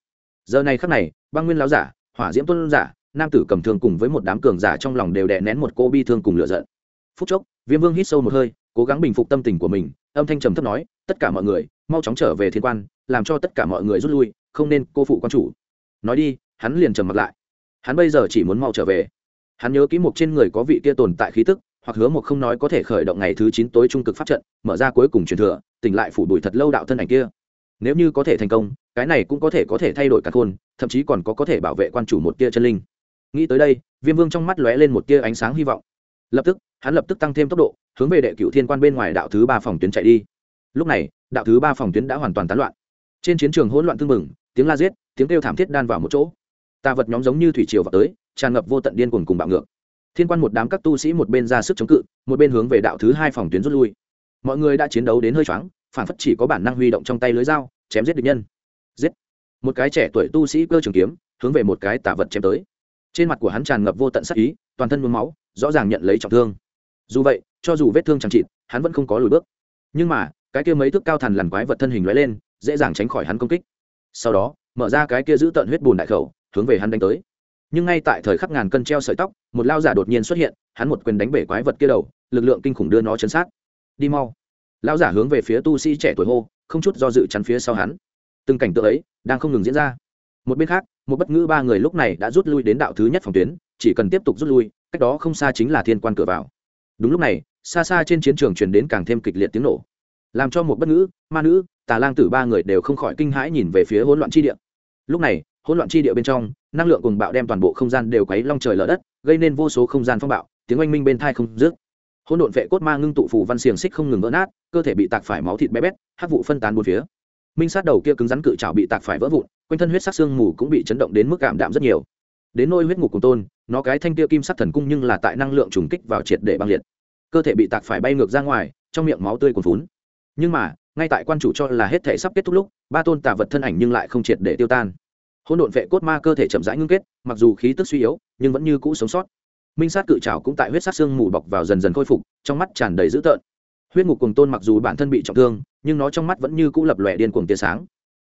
Giờ này khắc này, băng nguyên láo giả, hỏa diễm tuân giả, nam tử cầm thương cùng với một đám cường giả trong lòng đều đè nén một cô bi thương cùng lựa giận. Phút chốc, viêm vương hít sâu một hơi, cố gắng bình phục tâm tình của mình, âm thanh trầm thấp nói, tất cả mọi người, mau chóng trở về thiên quan, làm cho tất cả mọi người rút lui, không nên cô phụ quan chủ. Nói đi hắn liền trầm mặt lại. Hắn bây giờ chỉ muốn mau trở về. Hắn nhớ kỹ một trên người có vị kia tồn tại khí tức, hoặc hứa một không nói có thể khởi động ngày thứ chín tối trung cực pháp trận, mở ra cuối cùng truyền thừa, tỉnh lại phủ bụi thật lâu đạo thân ảnh kia. Nếu như có thể thành công, cái này cũng có thể có thể thay đổi cả khôn, thậm chí còn có có thể bảo vệ quan chủ một tia chân linh. Nghĩ tới đây, viêm vương trong mắt lóe lên một tia ánh sáng hy vọng. Lập tức, hắn lập tức tăng thêm tốc độ, hướng về đệ cựu thiên quan bên ngoài đạo thứ ba phòng tuyến chạy đi. Lúc này, đạo thứ ba phòng tuyến đã hoàn toàn tán loạn. Trên chiến trường hỗn loạn tương mừng tiếng la giết, tiếng kêu thảm thiết đan vào một chỗ tà vật nhóm giống như thủy triều vào tới, tràn ngập vô tận điên cuồng cùng bạo ngược. Thiên quan một đám các tu sĩ một bên ra sức chống cự, một bên hướng về đạo thứ hai phòng tuyến rút lui. Mọi người đã chiến đấu đến hơi choáng, phản phất chỉ có bản năng huy động trong tay lưới dao, chém giết địch nhân. Giết! Một cái trẻ tuổi tu sĩ cơ trường kiếm, hướng về một cái tà vật chém tới. Trên mặt của hắn tràn ngập vô tận sắc ý, toàn thân mướm máu, rõ ràng nhận lấy trọng thương. Dù vậy, cho dù vết thương chẳng chịt, hắn vẫn không có lùi bước. Nhưng mà, cái kia mấy thước cao thần lằn quái vật thân hình lóe lên, dễ dàng tránh khỏi hắn công kích. Sau đó, mở ra cái kia giữ tận huyết bùn đại khẩu hướng về hắn đánh tới. Nhưng ngay tại thời khắc ngàn cân treo sợi tóc, một lao giả đột nhiên xuất hiện, hắn một quyền đánh bể quái vật kia đầu, lực lượng kinh khủng đưa nó chấn sát. Đi mau. Lao giả hướng về phía tu sĩ trẻ tuổi hô, không chút do dự chắn phía sau hắn. Từng cảnh tượng ấy đang không ngừng diễn ra. Một bên khác, một bất ngữ ba người lúc này đã rút lui đến đạo thứ nhất phòng tuyến, chỉ cần tiếp tục rút lui, cách đó không xa chính là thiên quan cửa vào. Đúng lúc này, xa xa trên chiến trường truyền đến càng thêm kịch liệt tiếng nổ. Làm cho một bất ngữ, ma nữ, tà lang tử ba người đều không khỏi kinh hãi nhìn về phía hỗn loạn chi địa. Lúc này hỗn loạn chi địa bên trong, năng lượng cùng bạo đem toàn bộ không gian đều quấy long trời lở đất, gây nên vô số không gian phong bạo, tiếng oanh minh bên thai không dứt. Hỗn độn vệ cốt ma ngưng tụ phù văn xiềng xích không ngừng vỡ nát, cơ thể bị tạc phải máu thịt bé bét, hắc vụ phân tán bốn phía. Minh sát đầu kia cứng rắn cự trào bị tạc phải vỡ vụn, quanh thân huyết sắc xương mù cũng bị chấn động đến mức cảm đạm rất nhiều. Đến nôi huyết ngục cùng tôn, nó cái thanh kia kim sắc thần cung nhưng là tại năng lượng trùng kích vào triệt để băng liệt. Cơ thể bị tạc phải bay ngược ra ngoài, trong miệng máu tươi còn vún nhưng mà, ngay tại quan chủ cho là hết thể sắp kết thúc lúc, ba tôn tà vật thân ảnh nhưng lại không triệt để tiêu tan hỗn độn vệ cốt ma cơ thể chậm rãi ngưng kết, mặc dù khí tức suy yếu, nhưng vẫn như cũ sống sót. Minh sát cự trào cũng tại huyết sát xương mù bọc vào dần dần khôi phục, trong mắt tràn đầy dữ tợn. Huyết ngục cùng tôn mặc dù bản thân bị trọng thương, nhưng nó trong mắt vẫn như cũ lập lòe điên cuồng tia sáng.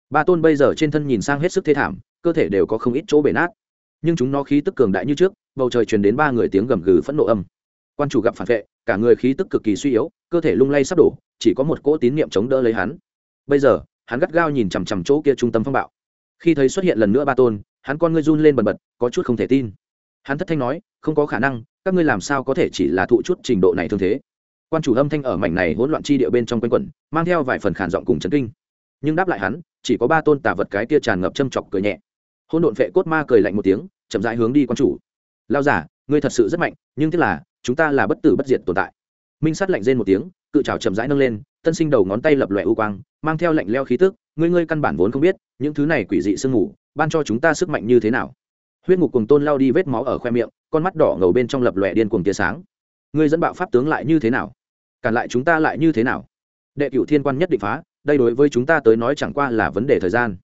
Ba tôn bây giờ trên thân nhìn sang hết sức thê thảm, cơ thể đều có không ít chỗ bể nát. Nhưng chúng nó khí tức cường đại như trước, bầu trời truyền đến ba người tiếng gầm gừ phẫn nộ âm. Quan chủ gặp phản vệ, cả người khí tức cực kỳ suy yếu, cơ thể lung lay sắp đổ, chỉ có một cỗ tín niệm chống đỡ lấy hắn. Bây giờ, hắn gắt gao nhìn chằm chằm chỗ kia trung tâm phong bạo khi thấy xuất hiện lần nữa ba tôn, hắn con ngươi run lên bần bật, có chút không thể tin. Hắn thất thanh nói, không có khả năng, các ngươi làm sao có thể chỉ là thụ chút trình độ này thương thế? Quan chủ âm thanh ở mảnh này hỗn loạn chi địa bên trong quanh quẩn, mang theo vài phần khản giọng cùng chấn kinh. Nhưng đáp lại hắn, chỉ có ba tôn tà vật cái kia tràn ngập châm chọc cười nhẹ. Hỗn độn vệ cốt ma cười lạnh một tiếng, chậm rãi hướng đi quan chủ. Lao giả, ngươi thật sự rất mạnh, nhưng tức là, chúng ta là bất tử bất diệt tồn tại minh sát lạnh rên một tiếng, cự trào chậm rãi nâng lên tân sinh đầu ngón tay lập lòe u quang, mang theo lạnh leo khí tức, ngươi ngươi căn bản vốn không biết, những thứ này quỷ dị sương ngủ ban cho chúng ta sức mạnh như thế nào. Huyết ngục cùng tôn lao đi vết máu ở khoe miệng, con mắt đỏ ngầu bên trong lập lòe điên cuồng tia sáng. Ngươi dẫn bạo pháp tướng lại như thế nào? Cản lại chúng ta lại như thế nào? Đệ cửu thiên quan nhất định phá, đây đối với chúng ta tới nói chẳng qua là vấn đề thời gian.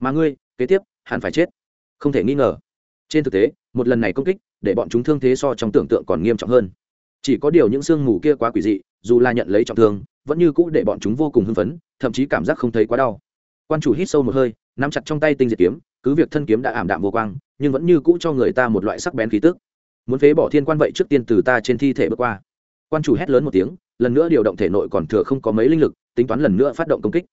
Mà ngươi, kế tiếp, hẳn phải chết. Không thể nghi ngờ. Trên thực tế, một lần này công kích, để bọn chúng thương thế so trong tưởng tượng còn nghiêm trọng hơn chỉ có điều những sương mù kia quá quỷ dị, dù là nhận lấy trọng thương, vẫn như cũ để bọn chúng vô cùng hưng phấn, thậm chí cảm giác không thấy quá đau. Quan chủ hít sâu một hơi, nắm chặt trong tay tinh diệt kiếm, cứ việc thân kiếm đã ảm đạm vô quang, nhưng vẫn như cũ cho người ta một loại sắc bén khí tức. Muốn phế bỏ thiên quan vậy trước tiên từ ta trên thi thể bước qua. Quan chủ hét lớn một tiếng, lần nữa điều động thể nội còn thừa không có mấy linh lực, tính toán lần nữa phát động công kích.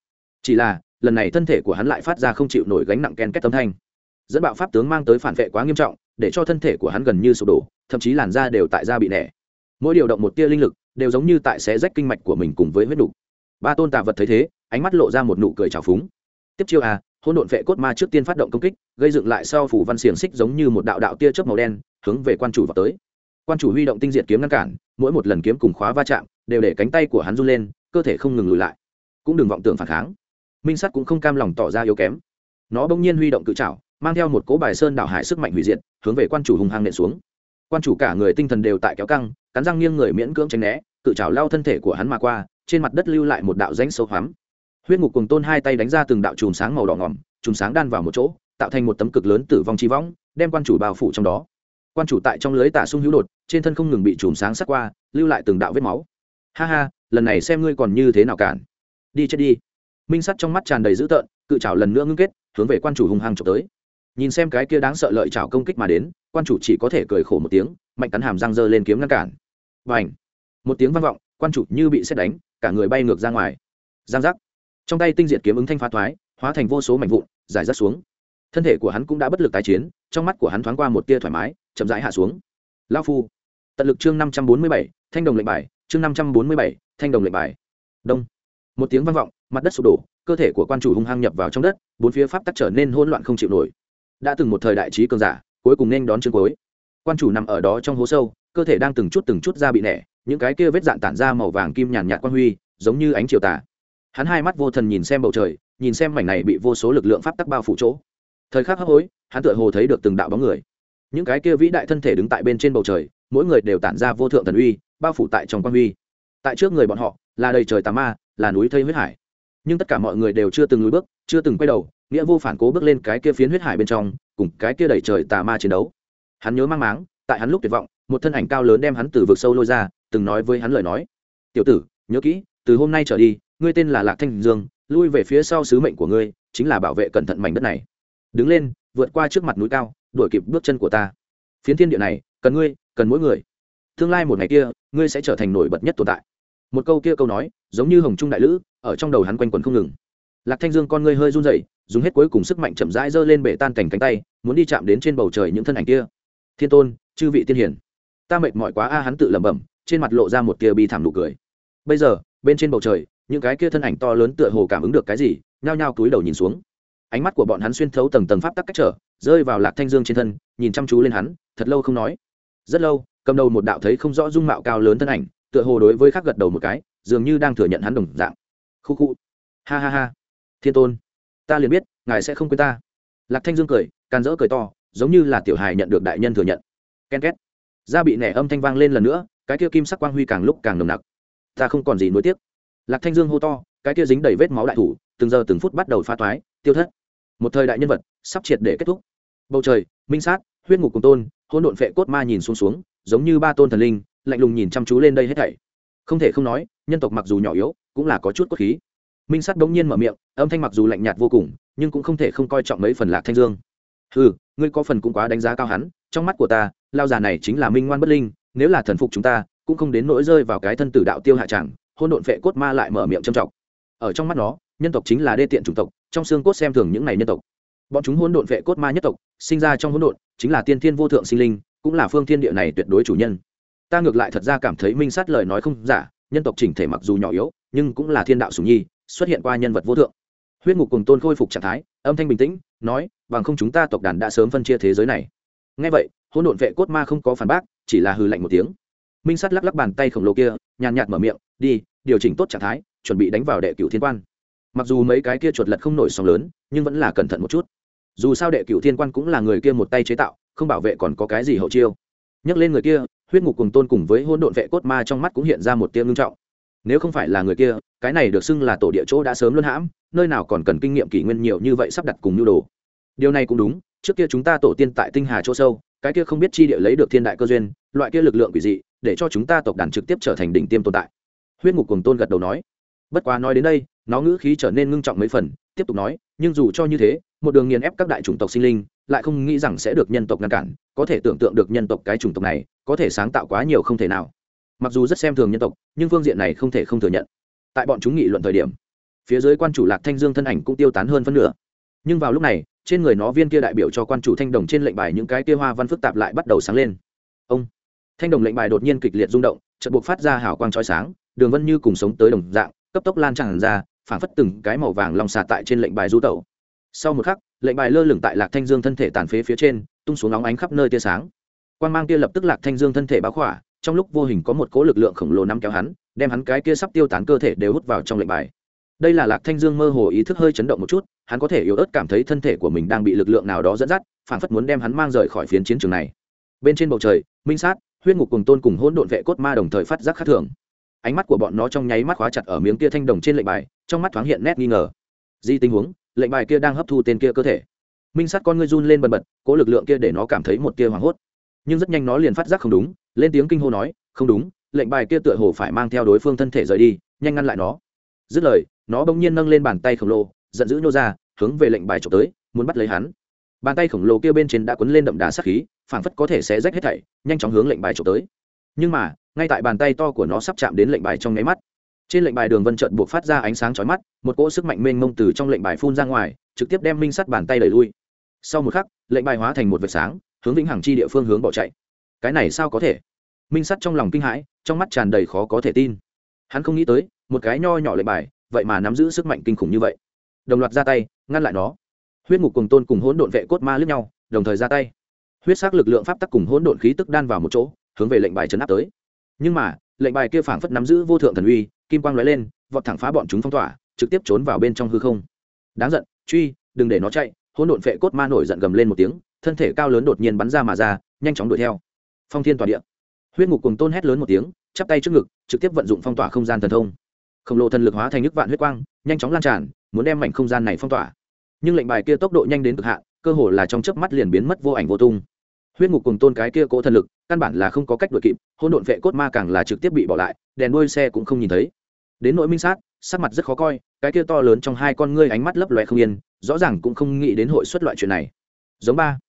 Chỉ là, lần này thân thể của hắn lại phát ra không chịu nổi gánh nặng ken kết tâm thanh. Dẫn bạo pháp tướng mang tới phản vệ quá nghiêm trọng, để cho thân thể của hắn gần như sụp đổ, thậm chí làn da đều tại da bị nẻ mỗi điều động một tia linh lực, đều giống như tại xé rách kinh mạch của mình cùng với huyết đủ. ba tôn tà vật thấy thế, ánh mắt lộ ra một nụ cười trào phúng. Tiếp chiêu à hôn độn vệ cốt ma trước tiên phát động công kích, gây dựng lại sau phủ văn xiềng xích giống như một đạo đạo tia chớp màu đen, hướng về quan chủ vào tới. Quan chủ huy động tinh diệt kiếm ngăn cản, mỗi một lần kiếm cùng khóa va chạm, đều để cánh tay của hắn run lên, cơ thể không ngừng lùi lại. Cũng đừng vọng tưởng phản kháng. Minh sắt cũng không cam lòng tỏ ra yếu kém. Nó bỗng nhiên huy động cự trảo, mang theo một cỗ bài sơn đảo hải sức mạnh hủy diệt, hướng về quan chủ hùng hăng nện xuống. Quan chủ cả người tinh thần đều tại kéo căng cắn răng nghiêng người miễn cưỡng tránh né, cự trào lao thân thể của hắn mà qua, trên mặt đất lưu lại một đạo rãnh sâu hoắm. Huyết ngục cùng tôn hai tay đánh ra từng đạo chùm sáng màu đỏ ngỏm, chùm sáng đan vào một chỗ, tạo thành một tấm cực lớn tử vong chi võng, đem quan chủ bao phủ trong đó. Quan chủ tại trong lưới tả sung hữu đột, trên thân không ngừng bị chùm sáng sắc qua, lưu lại từng đạo vết máu. Ha ha, lần này xem ngươi còn như thế nào cản. Đi chết đi. Minh sắt trong mắt tràn đầy dữ tợn, cự trào lần nữa ngưng kết, hướng về quan chủ hung hăng trộm tới. Nhìn xem cái kia đáng sợ lợi trào công kích mà đến, quan chủ chỉ có thể cười khổ một tiếng, mạnh cắn hàm răng dơ lên kiếm ngăn cản và một tiếng vang vọng, quan chủ như bị xét đánh, cả người bay ngược ra ngoài. Giang giác. Trong tay tinh diệt kiếm ứng thanh phá thoái, hóa thành vô số mảnh vụn, giải rác xuống. Thân thể của hắn cũng đã bất lực tái chiến, trong mắt của hắn thoáng qua một tia thoải mái, chậm rãi hạ xuống. Lao phu. Tận lực chương năm trăm bốn mươi bảy, thanh đồng lệnh bài, chương năm trăm bốn mươi bảy, thanh đồng lệnh bài. Đông. Một tiếng vang vọng, mặt đất sụp đổ, cơ thể của quan chủ hung hăng nhập vào trong đất, bốn phía pháp tắc trở nên hỗn loạn không chịu nổi. Đã từng một thời đại trí cường giả, cuối cùng nên đón chương cuối quan chủ nằm ở đó trong hố sâu, cơ thể đang từng chút từng chút ra bị nẻ, những cái kia vết dạn tản ra màu vàng kim nhàn nhạt quan huy, giống như ánh chiều tà. Hắn hai mắt vô thần nhìn xem bầu trời, nhìn xem mảnh này bị vô số lực lượng pháp tắc bao phủ chỗ. Thời khắc hấp hối, hắn tựa hồ thấy được từng đạo bóng người. Những cái kia vĩ đại thân thể đứng tại bên trên bầu trời, mỗi người đều tản ra vô thượng thần uy, bao phủ tại trong quan huy. Tại trước người bọn họ, là đầy trời tà ma, là núi thây huyết hải. Nhưng tất cả mọi người đều chưa từng lùi bước, chưa từng quay đầu, nghĩa vô phản cố bước lên cái kia phiến huyết hải bên trong, cùng cái kia đầy trời tà ma chiến đấu hắn nhớ mang máng, tại hắn lúc tuyệt vọng, một thân ảnh cao lớn đem hắn từ vực sâu lôi ra, từng nói với hắn lời nói. Tiểu tử, nhớ kỹ, từ hôm nay trở đi, ngươi tên là lạc thanh dương, lui về phía sau sứ mệnh của ngươi, chính là bảo vệ cẩn thận mảnh đất này. Đứng lên, vượt qua trước mặt núi cao, đuổi kịp bước chân của ta. Phiến thiên địa này, cần ngươi, cần mỗi người. Tương lai một ngày kia, ngươi sẽ trở thành nổi bật nhất tồn tại. Một câu kia câu nói, giống như hồng trung đại lữ, ở trong đầu hắn quanh quẩn không ngừng. Lạc thanh dương con ngươi hơi run rẩy, dùng hết cuối cùng sức mạnh chậm rãi giơ lên bể tan cảnh cánh tay, muốn đi chạm đến trên bầu trời những thân ảnh kia thiên tôn, chư vị tiên hiển ta mệt mỏi quá a, hắn tự lẩm bẩm, trên mặt lộ ra một tia bi thảm nụ cười. Bây giờ, bên trên bầu trời, những cái kia thân ảnh to lớn tựa hồ cảm ứng được cái gì, nhao nhao cúi đầu nhìn xuống. Ánh mắt của bọn hắn xuyên thấu tầng tầng pháp tắc cách trở, rơi vào lạc thanh dương trên thân, nhìn chăm chú lên hắn, thật lâu không nói. Rất lâu, cầm đầu một đạo thấy không rõ dung mạo cao lớn thân ảnh, tựa hồ đối với khắc gật đầu một cái, dường như đang thừa nhận hắn đồng dạng. Khu khu. Ha ha ha. Thiên tôn, ta liền biết, ngài sẽ không quên ta. Lạc thanh dương cười, càn dỡ cười to giống như là tiểu hài nhận được đại nhân thừa nhận. Ken két. Da bị nẻ âm thanh vang lên lần nữa, cái kia kim sắc quang huy càng lúc càng nồng nặc. Ta không còn gì nuối tiếc. Lạc thanh dương hô to, cái kia dính đầy vết máu đại thủ, từng giờ từng phút bắt đầu pha toái, tiêu thất. Một thời đại nhân vật, sắp triệt để kết thúc. Bầu trời, minh sát, huyết ngục cùng tôn hôn độn phệ cốt ma nhìn xuống xuống, giống như ba tôn thần linh, lạnh lùng nhìn chăm chú lên đây hết thảy. Không thể không nói, nhân tộc mặc dù nhỏ yếu, cũng là có chút cốt khí. Minh sát bỗng nhiên mở miệng, âm thanh mặc dù lạnh nhạt vô cùng, nhưng cũng không thể không coi trọng mấy phần lạc thanh dương ừ ngươi có phần cũng quá đánh giá cao hắn, trong mắt của ta, lao già này chính là minh ngoan bất linh, nếu là thần phục chúng ta, cũng không đến nỗi rơi vào cái thân tử đạo tiêu hạ chẳng, hôn độn phệ cốt ma lại mở miệng trầm trọng. Ở trong mắt nó, nhân tộc chính là đê tiện chủng tộc, trong xương cốt xem thường những này nhân tộc. Bọn chúng hôn độn phệ cốt ma nhất tộc, sinh ra trong hỗn độn, chính là tiên thiên vô thượng sinh linh, cũng là phương thiên địa này tuyệt đối chủ nhân. Ta ngược lại thật ra cảm thấy minh sát lời nói không giả, nhân tộc chỉnh thể mặc dù nhỏ yếu, nhưng cũng là thiên đạo sùng nhi, xuất hiện qua nhân vật vô thượng. Huyết ngục cùng tôn khôi phục trạng thái, âm thanh bình tĩnh nói, bằng không chúng ta tộc đàn đã sớm phân chia thế giới này. Ngay vậy, hỗn độn vệ cốt ma không có phản bác, chỉ là hừ lạnh một tiếng. Minh sắt lắc lắc bàn tay khổng lồ kia, nhàn nhạt mở miệng, đi, điều chỉnh tốt trạng thái, chuẩn bị đánh vào đệ cửu thiên quan. Mặc dù mấy cái kia chuột lật không nổi sóng lớn, nhưng vẫn là cẩn thận một chút. Dù sao đệ cửu thiên quan cũng là người kia một tay chế tạo, không bảo vệ còn có cái gì hậu chiêu. Nhắc lên người kia, huyết ngục cùng tôn cùng với hỗn độn vệ cốt ma trong mắt cũng hiện ra một tia ngưng trọng nếu không phải là người kia, cái này được xưng là tổ địa chỗ đã sớm luân hãm, nơi nào còn cần kinh nghiệm kỷ nguyên nhiều như vậy sắp đặt cùng nhu đồ. Điều này cũng đúng, trước kia chúng ta tổ tiên tại tinh hà chỗ sâu, cái kia không biết chi địa lấy được thiên đại cơ duyên, loại kia lực lượng quỷ dị, để cho chúng ta tộc đàn trực tiếp trở thành đỉnh tiêm tồn tại. Huyết ngục cùng tôn gật đầu nói. Bất quá nói đến đây, nó ngữ khí trở nên ngưng trọng mấy phần, tiếp tục nói, nhưng dù cho như thế, một đường nghiền ép các đại chủng tộc sinh linh, lại không nghĩ rằng sẽ được nhân tộc ngăn cản, có thể tưởng tượng được nhân tộc cái chủng tộc này, có thể sáng tạo quá nhiều không thể nào mặc dù rất xem thường nhân tộc, nhưng phương diện này không thể không thừa nhận. Tại bọn chúng nghị luận thời điểm, phía dưới quan chủ lạc thanh dương thân ảnh cũng tiêu tán hơn phân nửa. Nhưng vào lúc này, trên người nó viên kia đại biểu cho quan chủ thanh đồng trên lệnh bài những cái kia hoa văn phức tạp lại bắt đầu sáng lên. Ông! Thanh đồng lệnh bài đột nhiên kịch liệt rung động, chợt buộc phát ra hào quang trói sáng, đường vân như cùng sống tới đồng dạng, cấp tốc lan tràn ra, phảng phất từng cái màu vàng lòng xà tại trên lệnh bài du tẩu. Sau một khắc, lệnh bài lơ lửng tại lạc thanh dương thân thể tàn phế phía trên, tung xuống óng ánh khắp nơi tia sáng quan mang kia lập tức lạc thanh dương thân thể báo khỏa, trong lúc vô hình có một cỗ lực lượng khổng lồ nắm kéo hắn, đem hắn cái kia sắp tiêu tán cơ thể đều hút vào trong lệnh bài. Đây là lạc thanh dương mơ hồ ý thức hơi chấn động một chút, hắn có thể yếu ớt cảm thấy thân thể của mình đang bị lực lượng nào đó dẫn dắt phản phất muốn đem hắn mang rời khỏi phiến chiến trường này. Bên trên bầu trời, minh sát, huyết ngục cùng tôn cùng hỗn độn vệ cốt ma đồng thời phát giác khác thường. Ánh mắt của bọn nó trong nháy mắt khóa chặt ở miếng kia thanh đồng trên lệnh bài, trong mắt thoáng hiện nét nghi ngờ. Di tình huống, lệnh bài kia đang hấp thu tên kia cơ thể. Minh sát con ngươi run lên bần bật cố lực lượng kia để nó cảm thấy một tia hoảng hốt nhưng rất nhanh nó liền phát giác không đúng, lên tiếng kinh hô nói, không đúng, lệnh bài kia tựa hồ phải mang theo đối phương thân thể rời đi, nhanh ngăn lại nó. Dứt lời, nó bỗng nhiên nâng lên bàn tay khổng lồ, giận dữ nhô ra, hướng về lệnh bài trộm tới, muốn bắt lấy hắn. Bàn tay khổng lồ kia bên trên đã cuốn lên đậm đá sắc khí, phảng phất có thể sẽ rách hết thảy, nhanh chóng hướng lệnh bài trộm tới. Nhưng mà, ngay tại bàn tay to của nó sắp chạm đến lệnh bài trong nháy mắt, trên lệnh bài đường vân trận buộc phát ra ánh sáng chói mắt, một cỗ sức mạnh mênh mông từ trong lệnh bài phun ra ngoài, trực tiếp đem minh sắt bàn tay đẩy lui. Sau một khắc, lệnh bài hóa thành một vệt sáng hướng vĩnh hằng chi địa phương hướng bỏ chạy. Cái này sao có thể? Minh sắt trong lòng kinh hãi, trong mắt tràn đầy khó có thể tin. Hắn không nghĩ tới, một cái nho nhỏ lệ bài, vậy mà nắm giữ sức mạnh kinh khủng như vậy. Đồng loạt ra tay, ngăn lại nó. Huyết ngục cùng tôn cùng hỗn độn vệ cốt ma lướt nhau, đồng thời ra tay. Huyết sắc lực lượng pháp tắc cùng hỗn độn khí tức đan vào một chỗ, hướng về lệnh bài chấn áp tới. Nhưng mà, lệnh bài kia phảng phất nắm giữ vô thượng thần uy, kim quang lóe lên, vọt thẳng phá bọn chúng phong tỏa, trực tiếp trốn vào bên trong hư không. Đáng giận, truy, đừng để nó chạy. Hỗn độn vệ cốt ma nổi giận gầm lên một tiếng thân thể cao lớn đột nhiên bắn ra mà ra, nhanh chóng đuổi theo. Phong thiên tỏa địa. Huyết ngục cùng tôn hét lớn một tiếng, chắp tay trước ngực, trực tiếp vận dụng phong tỏa không gian thần thông. Khổng lồ thần lực hóa thành nước vạn huyết quang, nhanh chóng lan tràn, muốn đem mảnh không gian này phong tỏa. Nhưng lệnh bài kia tốc độ nhanh đến cực hạn, cơ hồ là trong chớp mắt liền biến mất vô ảnh vô tung. Huyết ngục cùng tôn cái kia cỗ thần lực, căn bản là không có cách đuổi kịp hôn độn vệ cốt ma càng là trực tiếp bị bỏ lại, đèn đuôi xe cũng không nhìn thấy. Đến nỗi minh sát, sắc mặt rất khó coi, cái kia to lớn trong hai con ngươi ánh mắt lấp loe không yên, rõ ràng cũng không nghĩ đến hội xuất loại chuyện này. Giống ba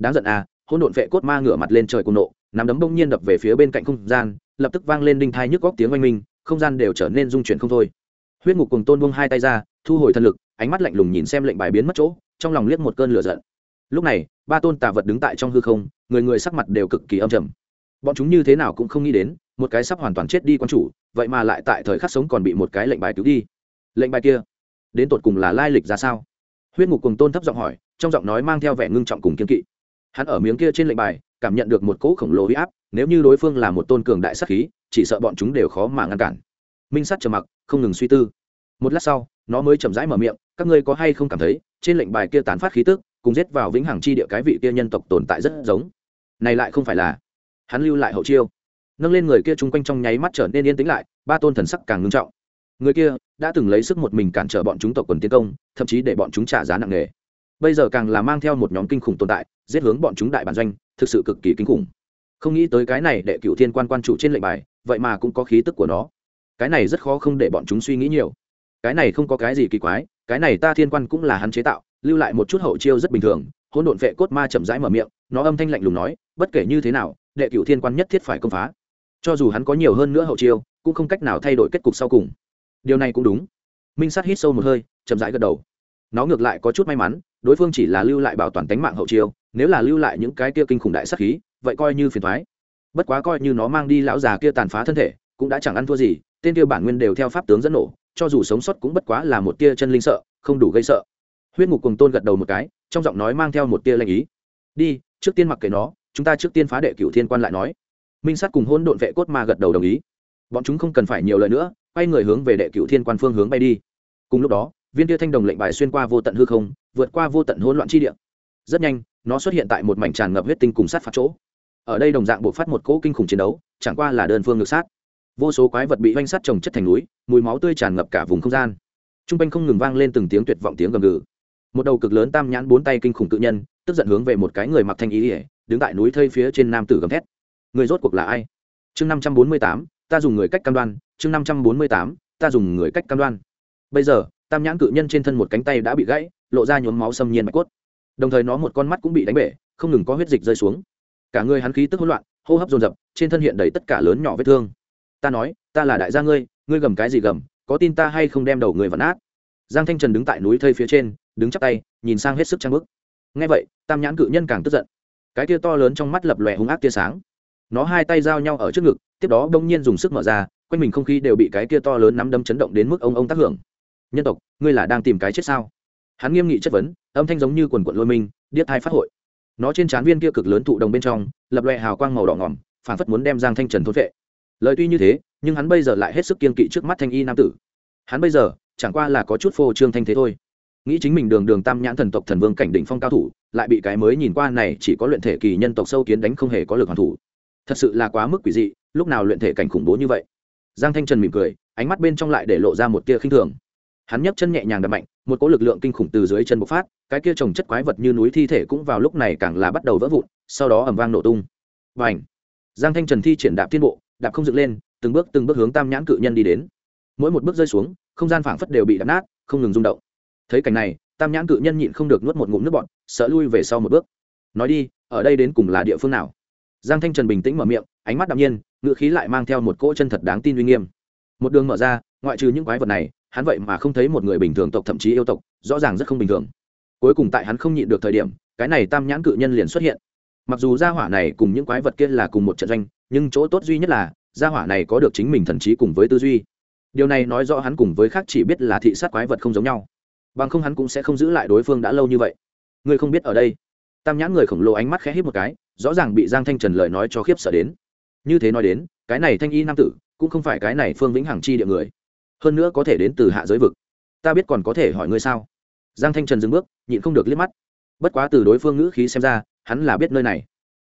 đáng giận à hôn độn vệ cốt ma ngửa mặt lên trời cùng nộ, nắm đấm bông nhiên đập về phía bên cạnh không gian, lập tức vang lên đinh thai nhức góc tiếng oanh minh, không gian đều trở nên rung chuyển không thôi. Huyết ngục cùng tôn buông hai tay ra, thu hồi thân lực, ánh mắt lạnh lùng nhìn xem lệnh bài biến mất chỗ, trong lòng liếc một cơn lửa giận. Lúc này, ba tôn tà vật đứng tại trong hư không, người người sắc mặt đều cực kỳ âm trầm. Bọn chúng như thế nào cũng không nghĩ đến, một cái sắp hoàn toàn chết đi quan chủ, vậy mà lại tại thời khắc sống còn bị một cái lệnh bài cứu đi. Lệnh bài kia, đến tột cùng là lai lịch ra sao? Huyết ngục cùng tôn thấp giọng hỏi, trong giọng nói mang theo vẻ ngưng trọng cùng kiên kỵ hắn ở miếng kia trên lệnh bài, cảm nhận được một cỗ khổng lồ huy áp, nếu như đối phương là một tôn cường đại sắc khí, chỉ sợ bọn chúng đều khó mà ngăn cản. Minh sắt trầm mặc, không ngừng suy tư. Một lát sau, nó mới chậm rãi mở miệng, các ngươi có hay không cảm thấy, trên lệnh bài kia tán phát khí tức, cùng giết vào vĩnh hằng chi địa cái vị kia nhân tộc tồn tại rất giống? Này lại không phải là hắn lưu lại hậu chiêu. Nâng lên người kia chung quanh trong nháy mắt trở nên yên tĩnh lại, ba tôn thần sắc càng ngưng trọng. Người kia đã từng lấy sức một mình cản trở bọn chúng tộc quần tiến công, thậm chí để bọn chúng trả giá nặng nề bây giờ càng là mang theo một nhóm kinh khủng tồn tại, giết hướng bọn chúng đại bản doanh, thực sự cực kỳ kinh khủng. Không nghĩ tới cái này đệ cựu thiên quan quan chủ trên lệnh bài, vậy mà cũng có khí tức của nó. Cái này rất khó không để bọn chúng suy nghĩ nhiều. Cái này không có cái gì kỳ quái, cái này ta thiên quan cũng là hắn chế tạo, lưu lại một chút hậu chiêu rất bình thường. Hỗn độn vệ cốt ma chậm rãi mở miệng, nó âm thanh lạnh lùng nói, bất kể như thế nào, đệ cựu thiên quan nhất thiết phải công phá. Cho dù hắn có nhiều hơn nữa hậu chiêu, cũng không cách nào thay đổi kết cục sau cùng. Điều này cũng đúng. Minh sát hít sâu một hơi, chậm rãi gật đầu nó ngược lại có chút may mắn, đối phương chỉ là lưu lại bảo toàn tánh mạng hậu chiêu, nếu là lưu lại những cái kia kinh khủng đại sắc khí, vậy coi như phiền thoái. Bất quá coi như nó mang đi lão già kia tàn phá thân thể, cũng đã chẳng ăn thua gì, tên kia bản nguyên đều theo pháp tướng dẫn nổ, cho dù sống sót cũng bất quá là một tia chân linh sợ, không đủ gây sợ. Huyết ngục cùng tôn gật đầu một cái, trong giọng nói mang theo một tia lanh ý. Đi, trước tiên mặc kệ nó, chúng ta trước tiên phá đệ cửu thiên quan lại nói. Minh sát cùng hôn độn vệ cốt ma gật đầu đồng ý. Bọn chúng không cần phải nhiều lời nữa, quay người hướng về đệ cửu thiên quan phương hướng bay đi. Cùng lúc đó viên tia thanh đồng lệnh bài xuyên qua vô tận hư không, vượt qua vô tận hỗn loạn chi địa. Rất nhanh, nó xuất hiện tại một mảnh tràn ngập huyết tinh cùng sát phạt chỗ. Ở đây đồng dạng buộc phát một cỗ kinh khủng chiến đấu, chẳng qua là đơn phương ngược sát. Vô số quái vật bị oanh sát trồng chất thành núi, mùi máu tươi tràn ngập cả vùng không gian. T r u n g quanh không ngừng vang lên từng tiếng tuyệt vọng tiếng gầm gừ. Một đầu cực lớn tam nhãn bốn tay kinh khủng tự nhân, tức giận hướng về một cái người mặc thanh ý ỉa đứng tại núi thây phía trên nam tử gầm thét. Người rốt cuộc là ai? Chương năm trăm bốn mươi tám, ta dùng người cách cam đoan. Chương năm trăm bốn mươi tám, ta dùng người cách cam đoan. Bây giờ tam nhãn cự nhân trên thân một cánh tay đã bị gãy, lộ ra nhuốm máu xâm nhiên mạch cốt. Đồng thời nó một con mắt cũng bị đánh bể, không ngừng có huyết dịch rơi xuống. Cả người hắn khí tức hỗn loạn, hô hấp dồn dập, trên thân hiện đầy tất cả lớn nhỏ vết thương. Ta nói, ta là đại gia ngươi ngươi gầm cái gì gầm, có tin ta hay không đem đầu người vặn át giang thanh trần đứng tại núi thây phía trên, đứng chắp tay, nhìn sang hết sức trang bức. Ngay vậy, tam nhãn cự nhân càng tức giận. Cái tia to lớn trong mắt lập lòe hung ác tia sáng. Nó hai tay giao nhau ở trước ngực, tiếp đó bỗng nhiên dùng sức mở ra, quanh mình không khí đều bị cái kia to lớn nắm đấm chấn động đến mức ông ông tác hưởng nhân tộc, ngươi là đang tìm cái chết sao? Hắn nghiêm nghị chất vấn, âm thanh giống như quần quận lôi minh, điếc thai phát hội. Nó trên trán viên kia cực lớn thụ đồng bên trong, lập loẹ hào quang màu đỏ ngỏm phản phất muốn đem giang thanh trần thôn vệ lời tuy như thế, nhưng hắn bây giờ lại hết sức kiên kỵ trước mắt thanh y nam tử. Hắn bây giờ, chẳng qua là có chút phô trương thanh thế thôi. Nghĩ chính mình đường đường tam nhãn thần tộc thần vương cảnh đỉnh phong cao thủ, lại bị cái mới nhìn qua này chỉ có luyện thể kỳ nhân tộc sâu kiến đánh không hề có lực hoàn thủ. Thật sự là quá mức quỷ dị, lúc nào luyện thể cảnh khủng bố như vậy? Giang thanh trần mỉm cười, ánh mắt bên trong lại để lộ ra một tia khinh thường hắn nhấc chân nhẹ nhàng đập mạnh, một cỗ lực lượng kinh khủng từ dưới chân bộc phát, cái kia trồng chất quái vật như núi thi thể cũng vào lúc này càng là bắt đầu vỡ vụn, sau đó ẩm vang nổ tung. Và ảnh giang thanh trần thi triển đạp tiên bộ, đạp không dựng lên, từng bước từng bước hướng tam nhãn cự nhân đi đến. Mỗi một bước rơi xuống, không gian phảng phất đều bị đập nát, không ngừng rung động. Thấy cảnh này, tam nhãn cự nhân nhịn không được nuốt một ngụm nước bọt, sợ lui về sau một bước. Nói đi, ở đây đến cùng là địa phương nào? Giang thanh trần bình tĩnh mở miệng, ánh mắt đ ạ m nhiên ngự khí lại mang theo một cỗ chân thật đáng tin uy nghiêm. Một đường mở ra ngoại trừ những quái vật này, hắn vậy mà không thấy một người bình thường tộc, thậm chí yêu tộc, rõ ràng rất không bình thường. Cuối cùng tại hắn không nhịn được thời điểm, cái này tam nhãn cự nhân liền xuất hiện. Mặc dù gia hỏa này cùng những quái vật kia là cùng một trận doanh, nhưng chỗ tốt duy nhất là, gia hỏa này có được chính mình thần trí cùng với tư duy. Điều này nói rõ hắn cùng với khác chỉ biết là thị sát quái vật không giống nhau. Bằng không hắn cũng sẽ không giữ lại đối phương đã lâu như vậy. Ngươi không biết ở đây. Tam nhãn người khổng lồ ánh mắt khẽ hít một cái, rõ ràng bị giang thanh trần lời nói cho khiếp sợ đến. Như thế nói đến, cái này thanh y nam tử, cũng không phải cái này phương vĩnh hằng chi địa người hơn nữa có thể đến từ hạ giới vực. Ta biết còn có thể hỏi ngươi sao? Giang thanh trần dừng bước, nhịn không được liếc mắt. Bất quá từ đối phương ngữ khí xem ra, hắn là biết nơi này.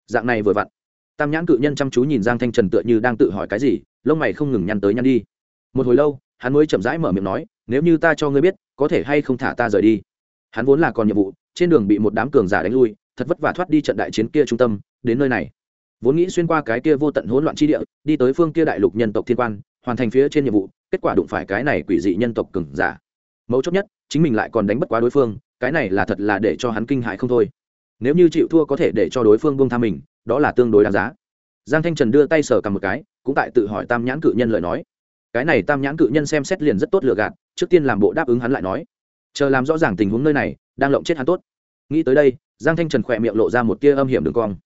Dạng này vừa vặn. Tam nhãn cự nhân chăm chú nhìn giang thanh trần tựa như đang tự hỏi cái gì, lông mày không ngừng nhăn tới nhăn đi. Một hồi lâu, hắn mới chậm rãi mở miệng nói, nếu như ta cho ngươi biết, có thể hay không thả ta rời đi? Hắn vốn là còn nhiệm vụ, trên đường bị một đám cường giả đánh lui, thật vất vả thoát đi trận đại chiến kia trung tâm, đến nơi này. Vốn nghĩ xuyên qua cái kia vô tận hỗn loạn chi địa, đi tới phương kia đại lục nhân tộc thiên quan, hoàn thành phía trên nhiệm vụ kết quả đụng phải cái này quỷ dị nhân tộc cường giả. Mấu chốt nhất, chính mình lại còn đánh bất quá đối phương, cái này là thật là để cho hắn kinh hại không thôi. Nếu như chịu thua có thể để cho đối phương buông tha mình, đó là tương đối đáng giá. Giang thanh trần đưa tay sờ cầm một cái, cũng tại tự hỏi tam nhãn cự nhân lời nói. Cái này tam nhãn cự nhân xem xét liền rất tốt lựa gạt, trước tiên làm bộ đáp ứng hắn lại nói. Chờ làm rõ ràng tình huống nơi này, đang lộng chết hắn tốt. Nghĩ tới đây, giang thanh trần khỏe miệng lộ ra một tia âm hiểm đường cong.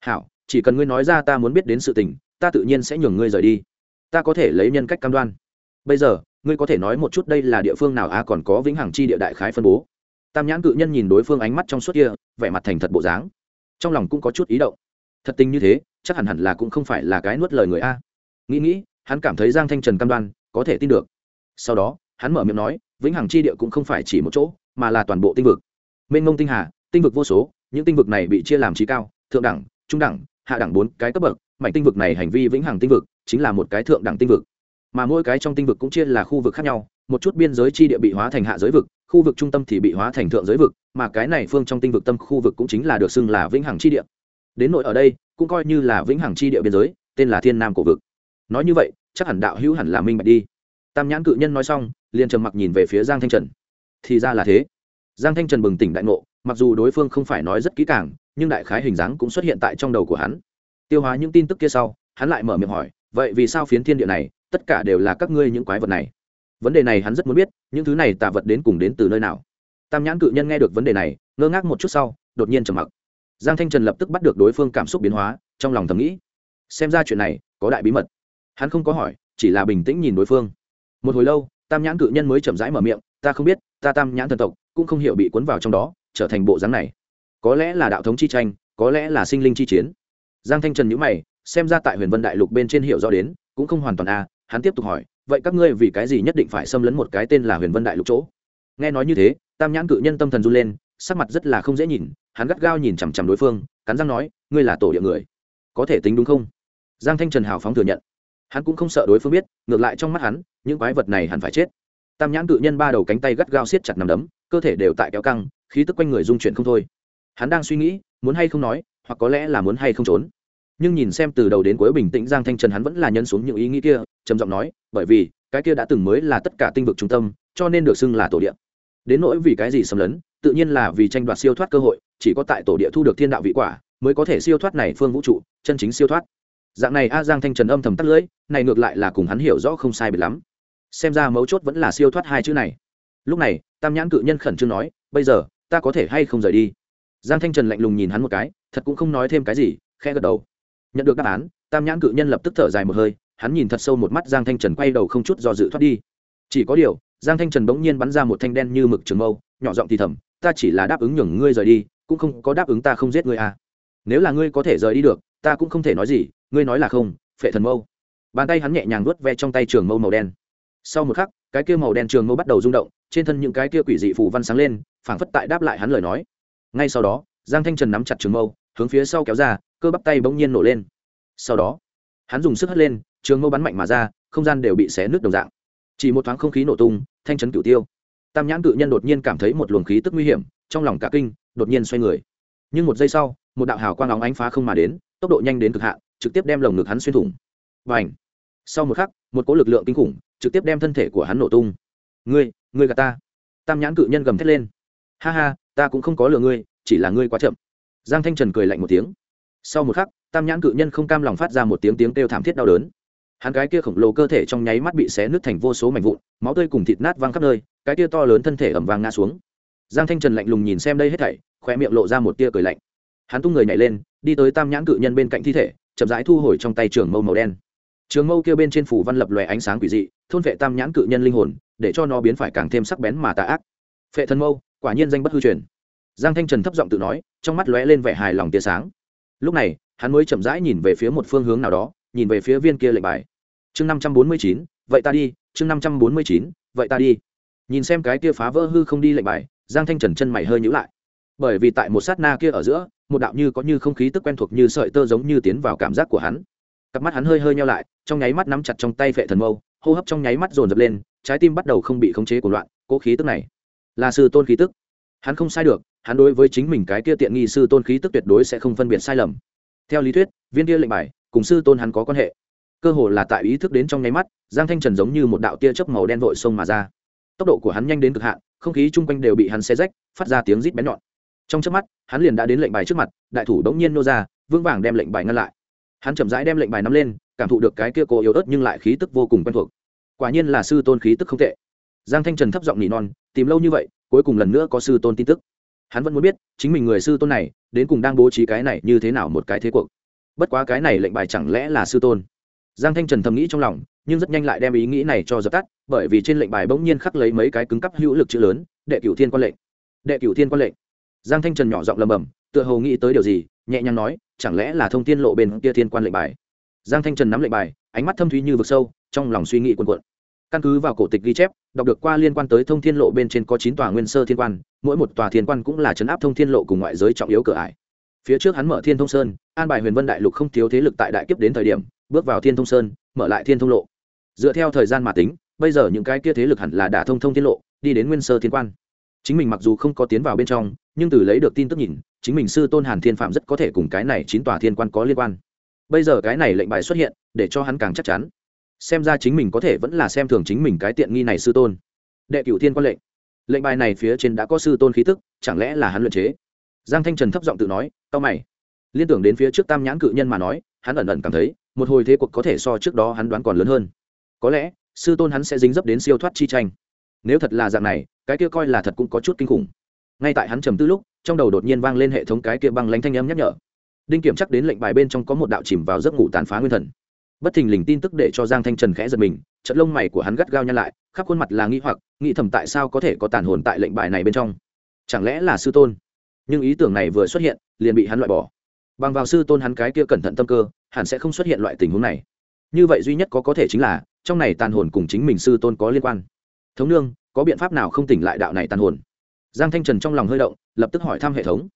Hảo, chỉ cần ngươi nói ra ta muốn biết đến sự tình, ta tự nhiên sẽ nhường ngươi rời đi. Ta có thể lấy nhân cách cam đoan bây giờ, ngươi có thể nói một chút đây là địa phương nào? A còn có vĩnh hằng chi địa đại khái phân bố. Tam nhãn cự nhân nhìn đối phương ánh mắt trong suốt kia, vẻ mặt thành thật bộ dáng. Trong lòng cũng có chút ý động. Thật tình như thế, chắc hẳn hẳn là cũng không phải là cái nuốt lời người a. Nghĩ nghĩ, hắn cảm thấy giang thanh trần cam đoan, có thể tin được. Sau đó, hắn mở miệng nói, vĩnh hằng chi địa cũng không phải chỉ một chỗ, mà là toàn bộ tinh vực. Mênh mông tinh hà, tinh vực vô số, những tinh vực này bị chia làm trí cao, thượng đẳng, trung đẳng, hạ đẳng bốn cái cấp bậc. Mảnh tinh vực này hành vi vĩnh hằng tinh vực, chính là một cái thượng đẳng tinh vực mà mỗi cái trong tinh vực cũng chia là khu vực khác nhau, một chút biên giới chi địa bị hóa thành hạ giới vực, khu vực trung tâm thì bị hóa thành thượng giới vực, mà cái này phương trong tinh vực tâm khu vực cũng chính là được xưng là vĩnh hằng chi địa. Đến nội ở đây, cũng coi như là vĩnh hằng chi địa biên giới, tên là thiên nam cổ vực. Nói như vậy, chắc hẳn đạo hữu hẳn là minh bạch đi. Tam nhãn cự nhân nói xong, liền trầm mặc nhìn về phía giang thanh trần. Thì ra là thế. Giang thanh trần bừng tỉnh đại ngộ, mặc dù đối phương không phải nói rất kỹ càng, nhưng đại khái hình dáng cũng xuất hiện tại trong đầu của hắn. Tiêu hóa những tin tức kia sau, hắn lại mở miệng hỏi, vậy vì sao phiến thiên địa này tất cả đều là các ngươi những quái vật này. Vấn đề này hắn rất muốn biết, những thứ này tạ vật đến cùng đến từ nơi nào? Tam nhãn cự nhân nghe được vấn đề này, ngơ ngác một chút sau, đột nhiên trầm mặc. Giang thanh trần lập tức bắt được đối phương cảm xúc biến hóa, trong lòng thầm nghĩ, xem ra chuyện này có đại bí mật. Hắn không có hỏi, chỉ là bình tĩnh nhìn đối phương. Một hồi lâu, tam nhãn cự nhân mới chậm rãi mở miệng, ta không biết, ta tam nhãn thần tộc cũng không hiểu bị cuốn vào trong đó, trở thành bộ dáng này. Có lẽ là đạo thống chi tranh, có lẽ là sinh linh chi chiến. Giang thanh trần nhữ mày, xem ra tại huyền vân đại lục bên trên hiểu rõ đến, cũng không hoàn toàn a à hắn tiếp tục hỏi, vậy các ngươi vì cái gì nhất định phải xâm lấn một cái tên là huyền vân đại lục chỗ? Nghe nói như thế, tam nhãn cự nhân tâm thần run lên, sắc mặt rất là không dễ nhìn, hắn gắt gao nhìn chằm chằm đối phương, cắn răng nói, ngươi là tổ địa người, có thể tính đúng không? Giang thanh trần hào phóng thừa nhận. Hắn cũng không sợ đối phương biết, ngược lại trong mắt hắn, những quái vật này hẳn phải chết. Tam nhãn cự nhân ba đầu cánh tay gắt gao siết chặt nằm đấm, cơ thể đều tại kéo căng, khí tức quanh người dung chuyển không thôi. Hắn đang suy nghĩ, muốn hay không nói, hoặc có lẽ là muốn hay không trốn nhưng nhìn xem từ đầu đến cuối bình tĩnh giang thanh trần hắn vẫn là nhân xuống những ý nghĩ kia, trầm giọng nói, bởi vì, cái kia đã từng mới là tất cả tinh vực trung tâm, cho nên được xưng là tổ địa. Đến nỗi vì cái gì xâm lấn, tự nhiên là vì tranh đoạt siêu thoát cơ hội, chỉ có tại tổ địa thu được thiên đạo vị quả, mới có thể siêu thoát này phương vũ trụ, chân chính siêu thoát. Dạng này a giang thanh trần âm thầm tắt lưỡi, này ngược lại là cùng hắn hiểu rõ không sai biệt lắm. Xem ra mấu chốt vẫn là siêu thoát hai chữ này. Lúc này, tam nhãn cự nhân khẩn trương nói, bây giờ, ta có thể hay không rời đi? Giang thanh trần lạnh lùng nhìn hắn một cái, thật cũng không nói thêm cái gì khe gật đầu nhận được đáp án, tam nhãn cự nhân lập tức thở dài một hơi, hắn nhìn thật sâu một mắt giang thanh trần quay đầu không chút do dự thoát đi. Chỉ có điều, giang thanh trần bỗng nhiên bắn ra một thanh đen như mực trường mâu, nhỏ giọng thì thầm, ta chỉ là đáp ứng nhường ngươi rời đi, cũng không có đáp ứng ta không giết ngươi à. nếu là ngươi có thể rời đi được, ta cũng không thể nói gì, ngươi nói là không, phệ thần mâu. Bàn tay hắn nhẹ nhàng nuốt ve trong tay trường mâu màu đen. Sau một khắc, cái kia màu đen trường mâu bắt đầu rung động, trên thân những cái kia quỷ dị phù văn sáng lên, phảng phất tại đáp lại hắn lời nói. Ngay sau đó, giang thanh trần nắm chặt trường mâu, hướng phía sau kéo ra cơ bắp tay bỗng nhiên nổ lên. Sau đó, hắn dùng sức hất lên, trường mâu bắn mạnh mà ra, không gian đều bị xé nước đồng dạng. Chỉ một thoáng không khí nổ tung, thanh chấn cửu tiêu. Tam nhãn cự nhân đột nhiên cảm thấy một luồng khí tức nguy hiểm, trong lòng cả kinh, đột nhiên xoay người. Nhưng một giây sau, một đạo hào quang óng ánh phá không mà đến, tốc độ nhanh đến cực hạn, trực tiếp đem lồng ngực hắn xuyên thủng. Và ảnh sau một khắc, một cỗ lực lượng kinh khủng, trực tiếp đem thân thể của hắn nổ tung. Ngươi ngươi gà ta. Tam nhãn cự nhân gầm thét lên. Ha ha, ta cũng không có lừa ngươi, chỉ là ngươi quá chậm. Giang thanh trần cười lạnh một tiếng sau một khắc, tam nhãn cự nhân không cam lòng phát ra một tiếng tiếng kêu thảm thiết đau đớn. Hắn cái kia khổng lồ cơ thể trong nháy mắt bị xé nứt thành vô số mảnh vụn, máu tươi cùng thịt nát văng khắp nơi, cái kia to lớn thân thể ẩm vàng ngã xuống. Giang thanh trần lạnh lùng nhìn xem đây hết thảy khoe miệng lộ ra một tia cười lạnh. Hắn tung người nhảy lên, đi tới tam nhãn cự nhân bên cạnh thi thể, chậm rãi thu hồi trong tay trường mâu màu đen. Trường mâu kia bên trên phủ văn lập lòe ánh sáng quỷ dị, thôn vệ tam nhãn cự nhân linh hồn, để cho nó biến phải càng thêm sắc bén mà tà ác. Phệ thần mâu, quả nhiên danh bất hư truyền. Giang thanh trần thấp giọng tự nói, trong mắt lóe lên vẻ hài lòng tia sáng lúc này, hắn mới chậm rãi nhìn về phía một phương hướng nào đó, nhìn về phía viên kia lệnh bài. Chương năm trăm bốn mươi chín, vậy ta đi, chương năm trăm bốn mươi chín, vậy ta đi. Nhìn xem cái kia phá vỡ hư không đi lệnh bài, giang thanh trần chân mày hơi nhữ lại. Bởi vì tại một sát na kia ở giữa, một đạo như có như không khí tức quen thuộc như sợi tơ giống như tiến vào cảm giác của hắn. Cặp mắt hắn hơi hơi nhau lại, trong nháy mắt nắm chặt trong tay vệ thần mâu, hô hấp trong nháy mắt dồn dập lên, trái tim bắt đầu không bị khống chế của loạn, cố khí tức này là sư tôn khí tức. Hắn không sai được hắn đối với chính mình cái kia tiện nghi sư tôn khí tức tuyệt đối sẽ không phân biệt sai lầm. Theo lý thuyết, viên kia lệnh bài, cùng sư tôn hắn có quan hệ. Cơ hồ là tại ý thức đến trong nháy mắt, giang thanh trần giống như một đạo tia chớp màu đen vội xông mà ra. Tốc độ của hắn nhanh đến cực hạn, không khí chung quanh đều bị hắn xe rách, phát ra tiếng rít bén nhọn. Trong chớp mắt, hắn liền đã đến lệnh bài trước mặt, đại thủ đống nhiên nô ra, vững vàng đem lệnh bài ngăn lại. Hắn chậm rãi đem lệnh bài nắm lên, cảm thụ được cái kia cô yếu ớt nhưng lại khí tức vô cùng quen thuộc. Quả nhiên là sư tôn khí tức không tệ. Giang thanh trần thấp giọng nỉ non, tìm lâu như vậy, cuối cùng lần nữa có sư tôn tin tức hắn vẫn muốn biết chính mình người sư tôn này đến cùng đang bố trí cái này như thế nào một cái thế cuộc. Bất quá cái này lệnh bài chẳng lẽ là sư tôn? Giang thanh trần thầm nghĩ trong lòng, nhưng rất nhanh lại đem ý nghĩ này cho dập tắt, bởi vì trên lệnh bài bỗng nhiên khắc lấy mấy cái cứng cắp hữu lực chữ lớn, đệ cửu thiên quan lệnh. Đệ cửu thiên quan lệnh. Giang thanh trần nhỏ giọng lầm bầm tựa hồ nghĩ tới điều gì, nhẹ nhàng nói, chẳng lẽ là thông tin lộ bên kia thiên quan lệnh bài? Giang thanh trần nắm lệnh bài, ánh mắt thâm thúy như vực sâu, trong lòng suy nghĩ quần quận căn cứ vào cổ tịch ghi chép, đọc được qua liên quan tới thông thiên lộ bên trên có chín tòa nguyên sơ thiên quan mỗi một tòa thiên quan cũng là chấn áp thông thiên lộ cùng ngoại giới trọng yếu cửa ải. Phía trước hắn mở thiên thông sơn, an bài huyền vân đại lục không thiếu thế lực tại đại kiếp đến thời điểm, bước vào thiên thông sơn, mở lại thiên thông lộ. Dựa theo thời gian mà tính, bây giờ những cái kia thế lực hẳn là đã thông thông thiên lộ, đi đến nguyên sơ thiên quan. Chính mình mặc dù không có tiến vào bên trong, nhưng từ lấy được tin tức nhìn, chính mình sư tôn hàn thiên phạm rất có thể cùng cái này chín tòa thiên quan có liên quan. Bây giờ cái này lệnh bài xuất hiện, để cho hắn càng chắc chắn. Xem ra chính mình có thể vẫn là xem thường chính mình cái tiện nghi này sư tôn. Đệ cửu thiên quan lệnh lệnh bài này phía trên đã có sư tôn khí tức, chẳng lẽ là hắn luyện chế? Giang thanh trần thấp giọng tự nói tao mày. Liên tưởng đến phía trước tam nhãn cự nhân mà nói, hắn ẩn ẩn cảm thấy, một hồi thế cuộc có thể so trước đó hắn đoán còn lớn hơn. Có lẽ, sư tôn hắn sẽ dính dấp đến siêu thoát chi tranh. Nếu thật là dạng này, cái kia coi là thật cũng có chút kinh khủng. Ngay tại hắn trầm tư lúc, trong đầu đột nhiên vang lên hệ thống cái kia băng lánh thanh âm nhắc nhở. Đinh kiểm chắc đến lệnh bài bên trong có một đạo chìm vào giấc ngủ tàn phá nguyên thần. Bất thình lình tin tức để cho giang thanh trần khẽ giật mình trận lông mày của hắn gắt gao nhăn lại khắp khuôn mặt là nghi hoặc, nghĩ thầm tại sao có thể có tàn hồn tại lệnh bài này bên trong. Chẳng lẽ là sư tôn? Nhưng ý tưởng này vừa xuất hiện, liền bị hắn loại bỏ. Bằng vào sư tôn hắn cái kia cẩn thận tâm cơ, hẳn sẽ không xuất hiện loại tình huống này. Như vậy duy nhất có có thể chính là, trong này tàn hồn cùng chính mình sư tôn có liên quan. Thống nương, có biện pháp nào không tỉnh lại đạo này tàn hồn? Giang thanh trần trong lòng hơi động, lập tức hỏi thăm hệ thống.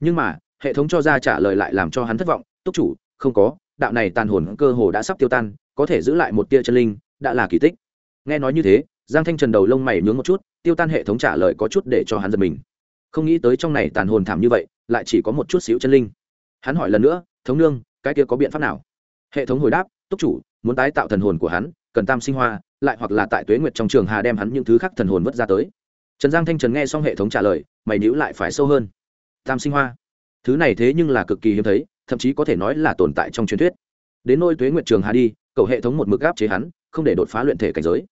Nhưng mà, hệ thống cho ra trả lời lại làm cho hắn thất vọng, túc chủ, không có, đạo này tàn hồn cơ hồ đã sắp tiêu tan, có thể giữ lại một tia chân linh, đã là kỳ tích nghe nói như thế, giang thanh trần đầu lông mày nhướng một chút, tiêu tan hệ thống trả lời có chút để cho hắn giật mình. Không nghĩ tới trong này tàn hồn thảm như vậy, lại chỉ có một chút xíu chân linh. Hắn hỏi lần nữa, thống nương, cái kia có biện pháp nào? Hệ thống hồi đáp, túc chủ, muốn tái tạo thần hồn của hắn, cần tam sinh hoa, lại hoặc là tại tuế nguyệt trong trường hà đem hắn những thứ khác thần hồn vất ra tới. Trần giang thanh trần nghe xong hệ thống trả lời, mày níu lại phải sâu hơn. Tam sinh hoa? Thứ này thế nhưng là cực kỳ hiếm thấy, thậm chí có thể nói là tồn tại trong truyền thuyết. Đến nôi tuế nguyệt trường hà đi, cầu hệ thống một mực gáp chế hắn, không để đột phá luyện thể cảnh giới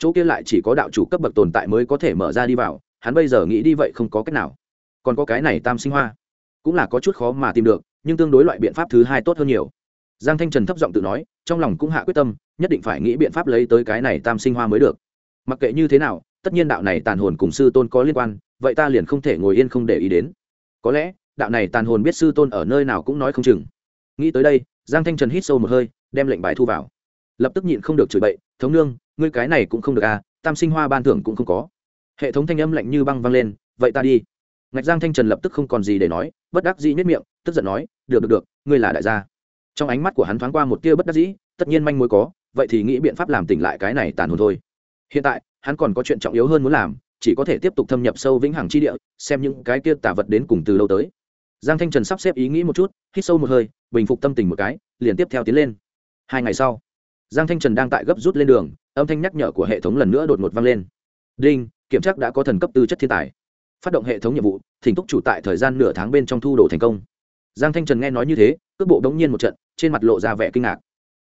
chỗ kia lại chỉ có đạo chủ cấp bậc tồn tại mới có thể mở ra đi vào, hắn bây giờ nghĩ đi vậy không có cách nào. Còn có cái này tam sinh hoa, cũng là có chút khó mà tìm được, nhưng tương đối loại biện pháp thứ hai tốt hơn nhiều. Giang thanh trần thấp giọng tự nói, trong lòng cũng hạ quyết tâm, nhất định phải nghĩ biện pháp lấy tới cái này tam sinh hoa mới được. Mặc kệ như thế nào, tất nhiên đạo này tàn hồn cùng sư tôn có liên quan, vậy ta liền không thể ngồi yên không để ý đến. Có lẽ, đạo này tàn hồn biết sư tôn ở nơi nào cũng nói không chừng. Nghĩ tới đây, giang thanh trần hít sâu một hơi, đem lệnh bài thu vào. Lập tức nhịn không được chửi bậy, thống nương ngươi cái này cũng không được à tam sinh hoa ban thưởng cũng không có. Hệ thống thanh âm lạnh như băng văng lên, vậy ta đi. Ngạch giang thanh trần lập tức không còn gì để nói, bất đắc dĩ nhất miệng, tức giận nói, được được được, ngươi là đại gia. Trong ánh mắt của hắn thoáng qua một tia bất đắc dĩ, tất nhiên manh mối có, vậy thì nghĩ biện pháp làm tỉnh lại cái này tàn hồn thôi. Hiện tại, hắn còn có chuyện trọng yếu hơn muốn làm, chỉ có thể tiếp tục thâm nhập sâu vĩnh hằng chi địa, xem những cái kia tả vật đến cùng từ lâu tới. Giang thanh trần sắp xếp ý nghĩ một chút, hít sâu một hơi, bình phục tâm tình một cái, liền tiếp theo tiến lên. Hai ngày sau giang thanh trần đang tại gấp rút lên đường, âm thanh nhắc nhở của hệ thống lần nữa đột ngột vang lên. Đinh, kiểm tra đã có thần cấp tư chất thiên tài. Phát động hệ thống nhiệm vụ, thỉnh túc chủ tại thời gian nửa tháng bên trong thu đồ thành công. Giang thanh trần nghe nói như thế, cước bộ đống nhiên một trận, trên mặt lộ ra vẻ kinh ngạc.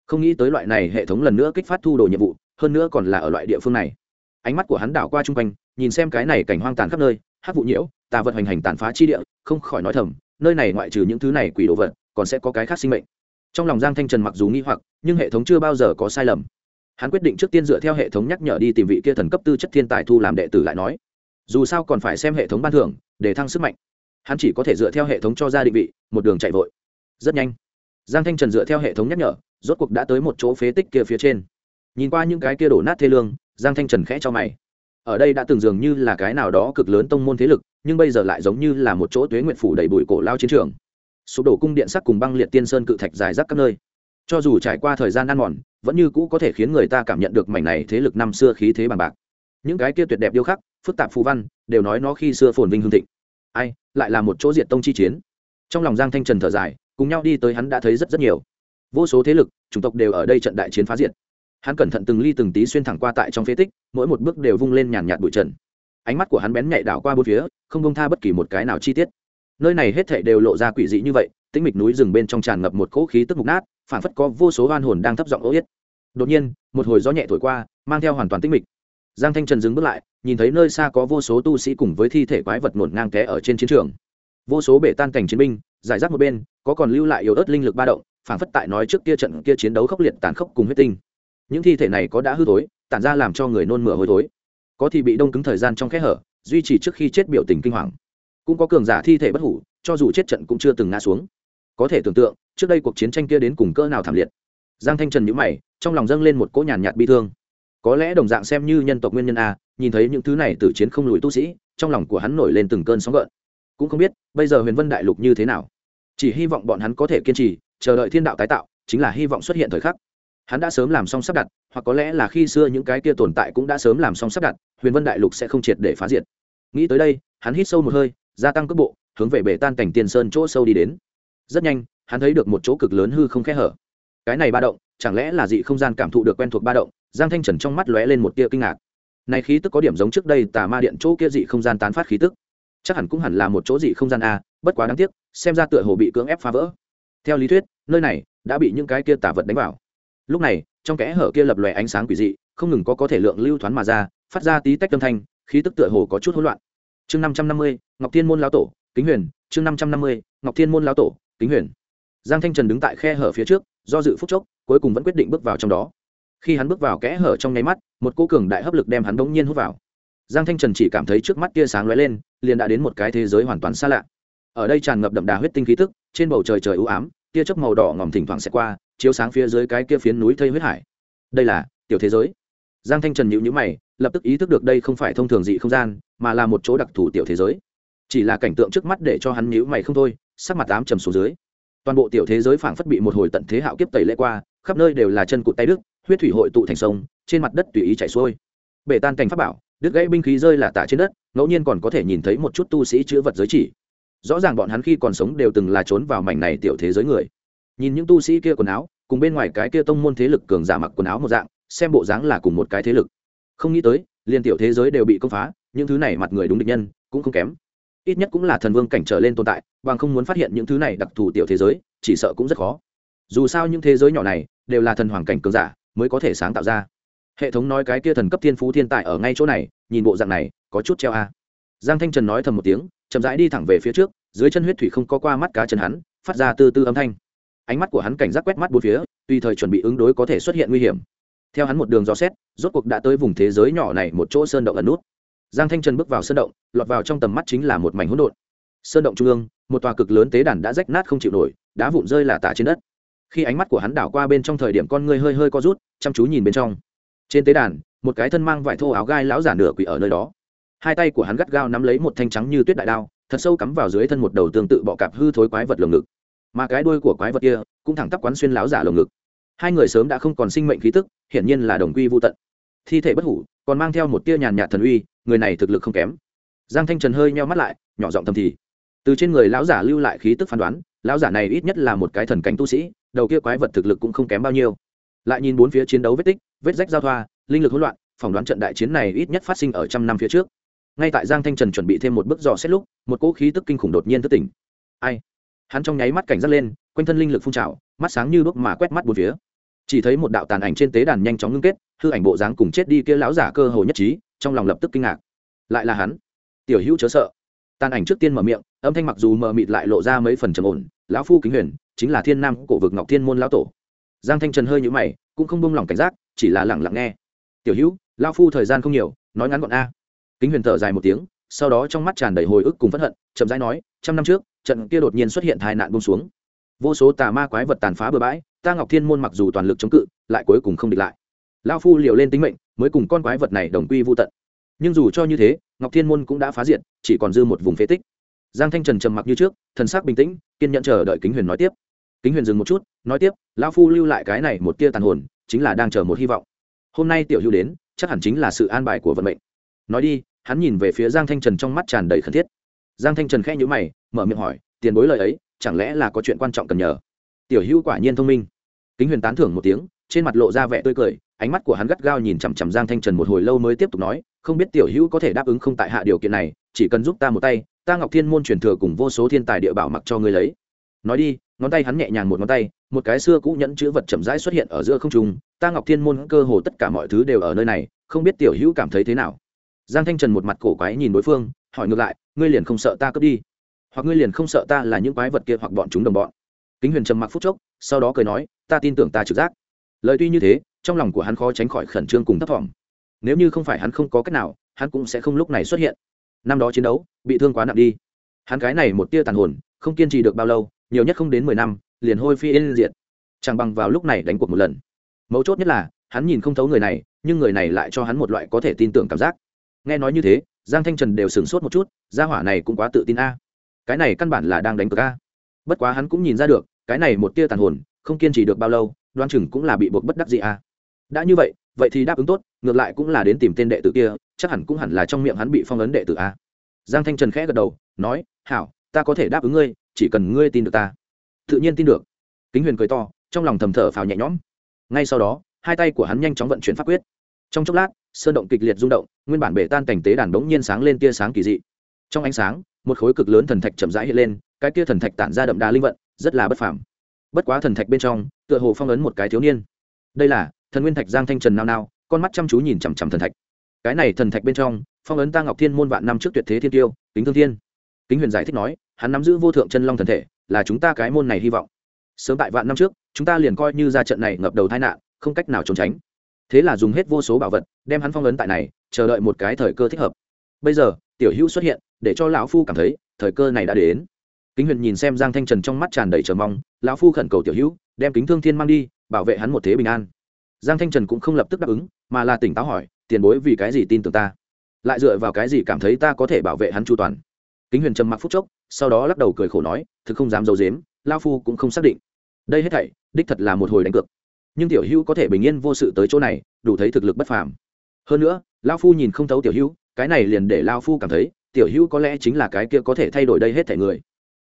Không nghĩ tới loại này hệ thống lần nữa kích phát thu đồ nhiệm vụ, hơn nữa còn là ở loại địa phương này. Ánh mắt của hắn đảo qua chung quanh, nhìn xem cái này cảnh hoang tàn khắp nơi, hát vụ nhiễu, tà vật hoành hành tàn phá chi địa, không khỏi nói thầm, nơi này ngoại trừ những thứ này quỷ đồ vật, còn sẽ có cái khác sinh mệnh trong lòng giang thanh trần mặc dù nghi hoặc, nhưng hệ thống chưa bao giờ có sai lầm. Hắn quyết định trước tiên dựa theo hệ thống nhắc nhở đi tìm vị kia thần cấp tư chất thiên tài thu làm đệ tử lại nói. Dù sao còn phải xem hệ thống ban thưởng, để thăng sức mạnh. Hắn chỉ có thể dựa theo hệ thống cho ra định vị, một đường chạy vội. Rất nhanh, giang thanh trần dựa theo hệ thống nhắc nhở, rốt cuộc đã tới một chỗ phế tích kia phía trên. Nhìn qua những cái kia đổ nát thê lương, giang thanh trần khẽ cho mày. Ở đây đã từng dường như là cái nào đó cực lớn tông môn thế lực, nhưng bây giờ lại giống như là một chỗ tuế nguyện phủ đầy bụi cổ lao chiến trường sụp đổ cung điện sắc cùng băng liệt tiên sơn cự thạch dài rác các nơi. Cho dù trải qua thời gian ăn mòn, vẫn như cũ có thể khiến người ta cảm nhận được mảnh này thế lực năm xưa khí thế bằng bạc. Những cái kia tuyệt đẹp điêu khắc, phức tạp phù văn, đều nói nó khi xưa phồn vinh hương thịnh. Ai, lại là một chỗ diện tông chi chiến. Trong lòng giang thanh trần thở dài, cùng nhau đi tới hắn đã thấy rất rất nhiều. Vô số thế lực, chủng tộc đều ở đây trận đại chiến phá diệt. Hắn cẩn thận từng ly từng tí xuyên thẳng qua tại trong phế tích, mỗi một bước đều vung lên nhàn nhạt bụi trần. Ánh mắt của hắn bén nhạy đảo qua bốn phía, không bông tha bất kỳ một cái nào chi tiết nơi này hết thảy đều lộ ra quỷ dị như vậy, tĩnh mịch núi rừng bên trong tràn ngập một cỗ khí tức mục nát phản phất có vô số oan hồn đang thấp giọng ố yết. Đột nhiên, một hồi gió nhẹ thổi qua, mang theo hoàn toàn tĩnh mịch. Giang thanh trần dừng bước lại, nhìn thấy nơi xa có vô số tu sĩ cùng với thi thể quái vật ngổn ngang té ở trên chiến trường. Vô số bể tan cảnh chiến binh, giải rác một bên, có còn lưu lại yếu ớt linh lực ba động phản phất tại nói trước kia trận kia chiến đấu khốc liệt tàn khốc cùng huyết tinh. Những thi thể này có đã hư thối, tản ra làm cho người nôn mửa hôi thối. Có thì bị đông cứng thời gian trong kẽ hở, duy trì trước khi chết biểu tình kinh hoàng cũng có cường giả thi thể bất hủ, cho dù chết trận cũng chưa từng ngã xuống. Có thể tưởng tượng, trước đây cuộc chiến tranh kia đến cùng cỡ nào thảm liệt. Giang thanh trần nhữ mày, trong lòng dâng lên một cỗ nhàn nhạt bi thương. Có lẽ đồng dạng xem như nhân tộc nguyên nhân a, nhìn thấy những thứ này từ chiến không lùi tu sĩ, trong lòng của hắn nổi lên từng cơn sóng gợn. Cũng không biết, bây giờ huyền vân đại lục như thế nào. Chỉ hy vọng bọn hắn có thể kiên trì, chờ đợi thiên đạo tái tạo, chính là hy vọng xuất hiện thời khắc. Hắn đã sớm làm xong sắp đặt, hoặc có lẽ là khi xưa những cái kia tồn tại cũng đã sớm làm xong sắp đặt, huyền vân đại lục sẽ không triệt để phá diệt. Nghĩ tới đây, hắn hít sâu một hơi gia tăng cước bộ, hướng về bể tan cảnh tiền sơn chỗ sâu đi đến. Rất nhanh, hắn thấy được một chỗ cực lớn hư không khẽ hở. Cái này ba động, chẳng lẽ là dị không gian cảm thụ được quen thuộc ba động? Giang thanh trần trong mắt lóe lên một tia kinh ngạc. Này khí tức có điểm giống trước đây tà ma điện chỗ kia dị không gian tán phát khí tức. Chắc hẳn cũng hẳn là một chỗ dị không gian a, bất quá đáng tiếc, xem ra tựa hồ bị cưỡng ép phá vỡ. Theo lý thuyết, nơi này đã bị những cái kia tà vật đánh vào. Lúc này, trong kẽ hở kia lập lòe ánh sáng quỷ dị, không ngừng có có thể lượng lưu thoáng mà ra, phát ra tí tách âm thanh, khí tức tựa hồ có chút hỗn loạn chương năm trăm năm mươi, ngọc thiên môn lão tổ, kính huyền. Chương năm trăm năm mươi, ngọc thiên môn lão tổ, kính huyền. Giang thanh trần đứng tại khe hở phía trước, do dự phúc chốc, cuối cùng vẫn quyết định bước vào trong đó. Khi hắn bước vào kẽ hở trong nháy mắt, một cô cường đại hấp lực đem hắn đ ỗ n g nhiên hút vào. Giang thanh trần chỉ cảm thấy trước mắt tia sáng lóe lên, liền đã đến một cái thế giới hoàn toàn xa lạ. Ở đây tràn ngập đậm đà huyết tinh khí tức, trên bầu trời trời ưu ám, tia chớp màu đỏ ngòm thỉnh thoảng xẹt qua, chiếu sáng phía dưới cái kia phiến núi thây huyết hải. Đây là tiểu thế giới giang thanh trần nhịu nhữ mày, lập tức ý thức được đây không phải thông thường dị không gian, mà là một chỗ đặc thù tiểu thế giới. Chỉ là cảnh tượng trước mắt để cho hắn nhữ mày không thôi, sắc mặt ám trầm xuống dưới. Toàn bộ tiểu thế giới phảng phất bị một hồi tận thế hạo kiếp tẩy lễ qua, khắp nơi đều là chân cụt tay đức huyết thủy hội tụ thành sông, trên mặt đất tùy ý chảy xuôi. Bể tan cảnh pháp bảo, đứt gãy binh khí rơi là tả trên đất, ngẫu nhiên còn có thể nhìn thấy một chút tu sĩ chữ vật giới chỉ. Rõ ràng bọn hắn khi còn sống đều từng là trốn vào mảnh này tiểu thế giới người. Nhìn những tu sĩ kia quần áo, cùng bên ngoài cái kia tông môn thế lực cường giả mặc quần áo một dạng xem bộ dáng là cùng một cái thế lực. Không nghĩ tới liền tiểu thế giới đều bị công phá, những thứ này mặt người đúng địch nhân, cũng không kém. Ít nhất cũng là thần vương cảnh trở lên tồn tại, bằng không muốn phát hiện những thứ này đặc thù tiểu thế giới, chỉ sợ cũng rất khó. Dù sao những thế giới nhỏ này, đều là thần hoàng cảnh cường giả, mới có thể sáng tạo ra. Hệ thống nói cái kia thần cấp thiên phú thiên tài ở ngay chỗ này, nhìn bộ dạng này, có chút treo a. Giang thanh trần nói thầm một tiếng, chậm rãi đi thẳng về phía trước, dưới chân huyết thủy không có qua mắt cá chân hắn, phát ra từ từ âm thanh. Ánh mắt của hắn cảnh giác quét mắt bốn phía, tùy thời chuẩn bị ứng đối có thể xuất hiện nguy hiểm theo hắn một đường gió xét, rốt cuộc đã tới vùng thế giới nhỏ này một chỗ sơn động ẩn nút. Giang thanh trần bước vào sơn động, lọt vào trong tầm mắt chính là một mảnh hỗn độn. Sơn động trung ương, một tòa cực lớn tế đàn đã rách nát không chịu nổi, đá vụn rơi là tả trên đất. Khi ánh mắt của hắn đảo qua bên trong thời điểm con người hơi hơi co rút, chăm chú nhìn bên trong. Trên tế đàn, một cái thân mang vải thô áo gai lão giả nửa quỷ ở nơi đó. Hai tay của hắn gắt gao nắm lấy một thanh trắng như tuyết đại đao, thật sâu cắm vào dưới thân một đầu tương tự bọ cạp hư thối quái vật lồng ngực. Mà cái đuôi của quái vật kia, cũng thẳng tắp quán xuyên láo giả lồng ngực hai người sớm đã không còn sinh mệnh khí tức, hiển nhiên là đồng quy vô tận. Thi thể bất hủ, còn mang theo một tia nhàn nhạt thần uy, người này thực lực không kém. Giang thanh trần hơi nheo mắt lại, nhỏ giọng thầm thì. Từ trên người lão giả lưu lại khí tức phán đoán, lão giả này ít nhất là một cái thần cánh tu sĩ, đầu kia quái vật thực lực cũng không kém bao nhiêu. Lại nhìn bốn phía chiến đấu vết tích, vết rách giao thoa, linh lực hỗn loạn, phỏng đoán trận đại chiến này ít nhất phát sinh ở trăm năm phía trước. Ngay tại giang thanh trần chuẩn bị thêm một bước dò xét lúc, một cỗ khí tức kinh khủng đột nhiên thức tỉnh. Ai? Hắn trong nháy mắt cảnh giác lên, quanh thân linh lực phun trào, mắt sáng như đuốc mà quét mắt bốn phía chỉ thấy một đạo tàn ảnh trên tế đàn nhanh chóng ngưng kết, hư ảnh bộ dáng cùng chết đi kia lão giả cơ hồ nhất trí, trong lòng lập tức kinh ngạc. Lại là hắn. Tiểu hữu chớ sợ. Tàn ảnh trước tiên mở miệng, âm thanh mặc dù mờ mịt lại lộ ra mấy phần trầm ổn, lão phu kính huyền, chính là thiên nam cổ vực ngọc thiên môn lão tổ. Giang thanh trần hơi nhũ mày, cũng không buông lỏng cảnh giác, chỉ là lẳng lặng nghe. Tiểu hữu, lão phu thời gian không nhiều, nói ngắn gọn a. Kính huyền thở dài một tiếng, sau đó trong mắt tràn đầy hồi ức cùng phẫn hận, chậm rãi nói, trăm năm trước, trận kia đột nhiên xuất hiện tai nạn buông xuống vô số tà ma quái vật tàn phá bừa bãi, ta ngọc thiên môn mặc dù toàn lực chống cự, lại cuối cùng không địch lại. Lao phu liều lên tính mệnh, mới cùng con quái vật này đồng quy vô tận. Nhưng dù cho như thế, ngọc thiên môn cũng đã phá diện chỉ còn dư một vùng phế tích. Giang thanh trần trầm mặc như trước, thần sắc bình tĩnh, kiên nhẫn chờ đợi kính huyền nói tiếp. Kính huyền dừng một chút, nói tiếp lao phu lưu lại cái này một tia tàn hồn, chính là đang chờ một hy vọng. Hôm nay tiểu hữu đến, chắc hẳn chính là sự an bài của vận mệnh. Nói đi, hắn nhìn về phía giang thanh trần trong mắt tràn đầy khẩn thiết. Giang thanh trần khẽ nhữ mày, mở miệng hỏi, tiền bối lời ấy chẳng lẽ là có chuyện quan trọng cần nhờ? Tiểu hữu quả nhiên thông minh. Kính huyền tán thưởng một tiếng, trên mặt lộ ra vẻ tươi cười, ánh mắt của hắn gắt gao nhìn chằm chằm giang thanh trần một hồi lâu mới tiếp tục nói, không biết tiểu hữu có thể đáp ứng không tại hạ điều kiện này, chỉ cần giúp ta một tay, ta ngọc thiên môn truyền thừa cùng vô số thiên tài địa bảo mặc cho ngươi lấy. Nói đi, ngón tay hắn nhẹ nhàng một ngón tay, một cái xưa cũ nhẫn chữ vật chậm rãi xuất hiện ở giữa không trung, ta ngọc thiên môn cơ hồ tất cả mọi thứ đều ở nơi này, không biết tiểu hữu cảm thấy thế nào? Giang thanh trần một mặt cổ quái nhìn đối phương, hỏi ngược lại, ngươi liền không sợ ta cướp đi? Hoặc ngươi liền không sợ ta là những quái vật kia hoặc bọn chúng đồng bọn. Kính huyền trầm mặc phút chốc, sau đó cười nói, ta tin tưởng ta trực giác. Lời tuy như thế, trong lòng của hắn khó tránh khỏi khẩn trương cùng thấp thỏm. Nếu như không phải hắn không có cách nào, hắn cũng sẽ không lúc này xuất hiện. Năm đó chiến đấu, bị thương quá nặng đi. Hắn cái này một tia tàn hồn, không kiên trì được bao lâu, nhiều nhất không đến mười năm, liền hôi phi yên diệt. Chẳng bằng vào lúc này đánh cuộc một lần. Mấu chốt nhất là, hắn nhìn không thấu người này, nhưng người này lại cho hắn một loại có thể tin tưởng cảm giác. Nghe nói như thế, giang thanh trần đều sửng sốt một chút, gia hỏa này cũng quá tự tin a cái này căn bản là đang đánh cược a. Bất quá hắn cũng nhìn ra được, cái này một tia tàn hồn, không kiên trì được bao lâu đoan chừng cũng là bị buộc bất đắc gì a. Đã như vậy vậy thì đáp ứng tốt, ngược lại cũng là đến tìm tên đệ tử kia, chắc hẳn cũng hẳn là trong miệng hắn bị phong ấn đệ tử a. Giang thanh trần khẽ gật đầu, nói, hảo, ta có thể đáp ứng ngươi, chỉ cần ngươi tin được ta. Tự nhiên tin được. Kính huyền cười to, trong lòng thầm thở phào nhẹ nhõm. Ngay sau đó, hai tay của hắn nhanh chóng vận chuyển pháp quyết. Trong chốc lát, sơn động kịch liệt rung động, nguyên bản bể tan cảnh tế đàn bỗng nhiên sáng lên tia sáng kỳ dị. Trong ánh sáng một khối cực lớn thần thạch chậm rãi hiện lên, cái kia thần thạch tản ra đậm đà linh vận, rất là bất phàm. Bất quá thần thạch bên trong, tựa hồ phong ấn một cái thiếu niên. Đây là, thần nguyên thạch giang thanh trần nao nao, con mắt chăm chú nhìn chằm chằm thần thạch. Cái này thần thạch bên trong, phong ấn ta ngọc thiên môn vạn năm trước tuyệt thế thiên tiêu, kính thương thiên. Kính huyền giải thích nói, hắn nắm giữ vô thượng chân long thần thể, là chúng ta cái môn này hy vọng. Sớm tại vạn năm trước, chúng ta liền coi như ra trận này ngập đầu tai nạn, không cách nào trốn tránh. Thế là dùng hết vô số bảo vật, đem hắn phong ấn tại này, chờ đợi một cái thời cơ thích hợp bây giờ, tiểu hữu xuất hiện, để cho lão phu cảm thấy, thời cơ này đã đến. Kính huyền nhìn xem giang thanh trần trong mắt tràn đầy chờ mong, lão phu khẩn cầu tiểu hữu, đem kính thương thiên mang đi, bảo vệ hắn một thế bình an. Giang thanh trần cũng không lập tức đáp ứng, mà là tỉnh táo hỏi, tiền bối vì cái gì tin tưởng ta? Lại dựa vào cái gì cảm thấy ta có thể bảo vệ hắn chu toàn? Kính huyền trầm mặc phút chốc, sau đó lắc đầu cười khổ nói, thực không dám d i ấ u dếm lao phu cũng không xác định. Đây hết thảy, đích thật là một hồi đánh cược. Nhưng tiểu hữu có thể bình yên vô sự tới chỗ này, đủ thấy thực lực bất phàm. Hơn nữa lao phu nhìn không thấu tiểu hữu cái này liền để lao phu cảm thấy, tiểu hữu có lẽ chính là cái kia có thể thay đổi đây hết thảy người.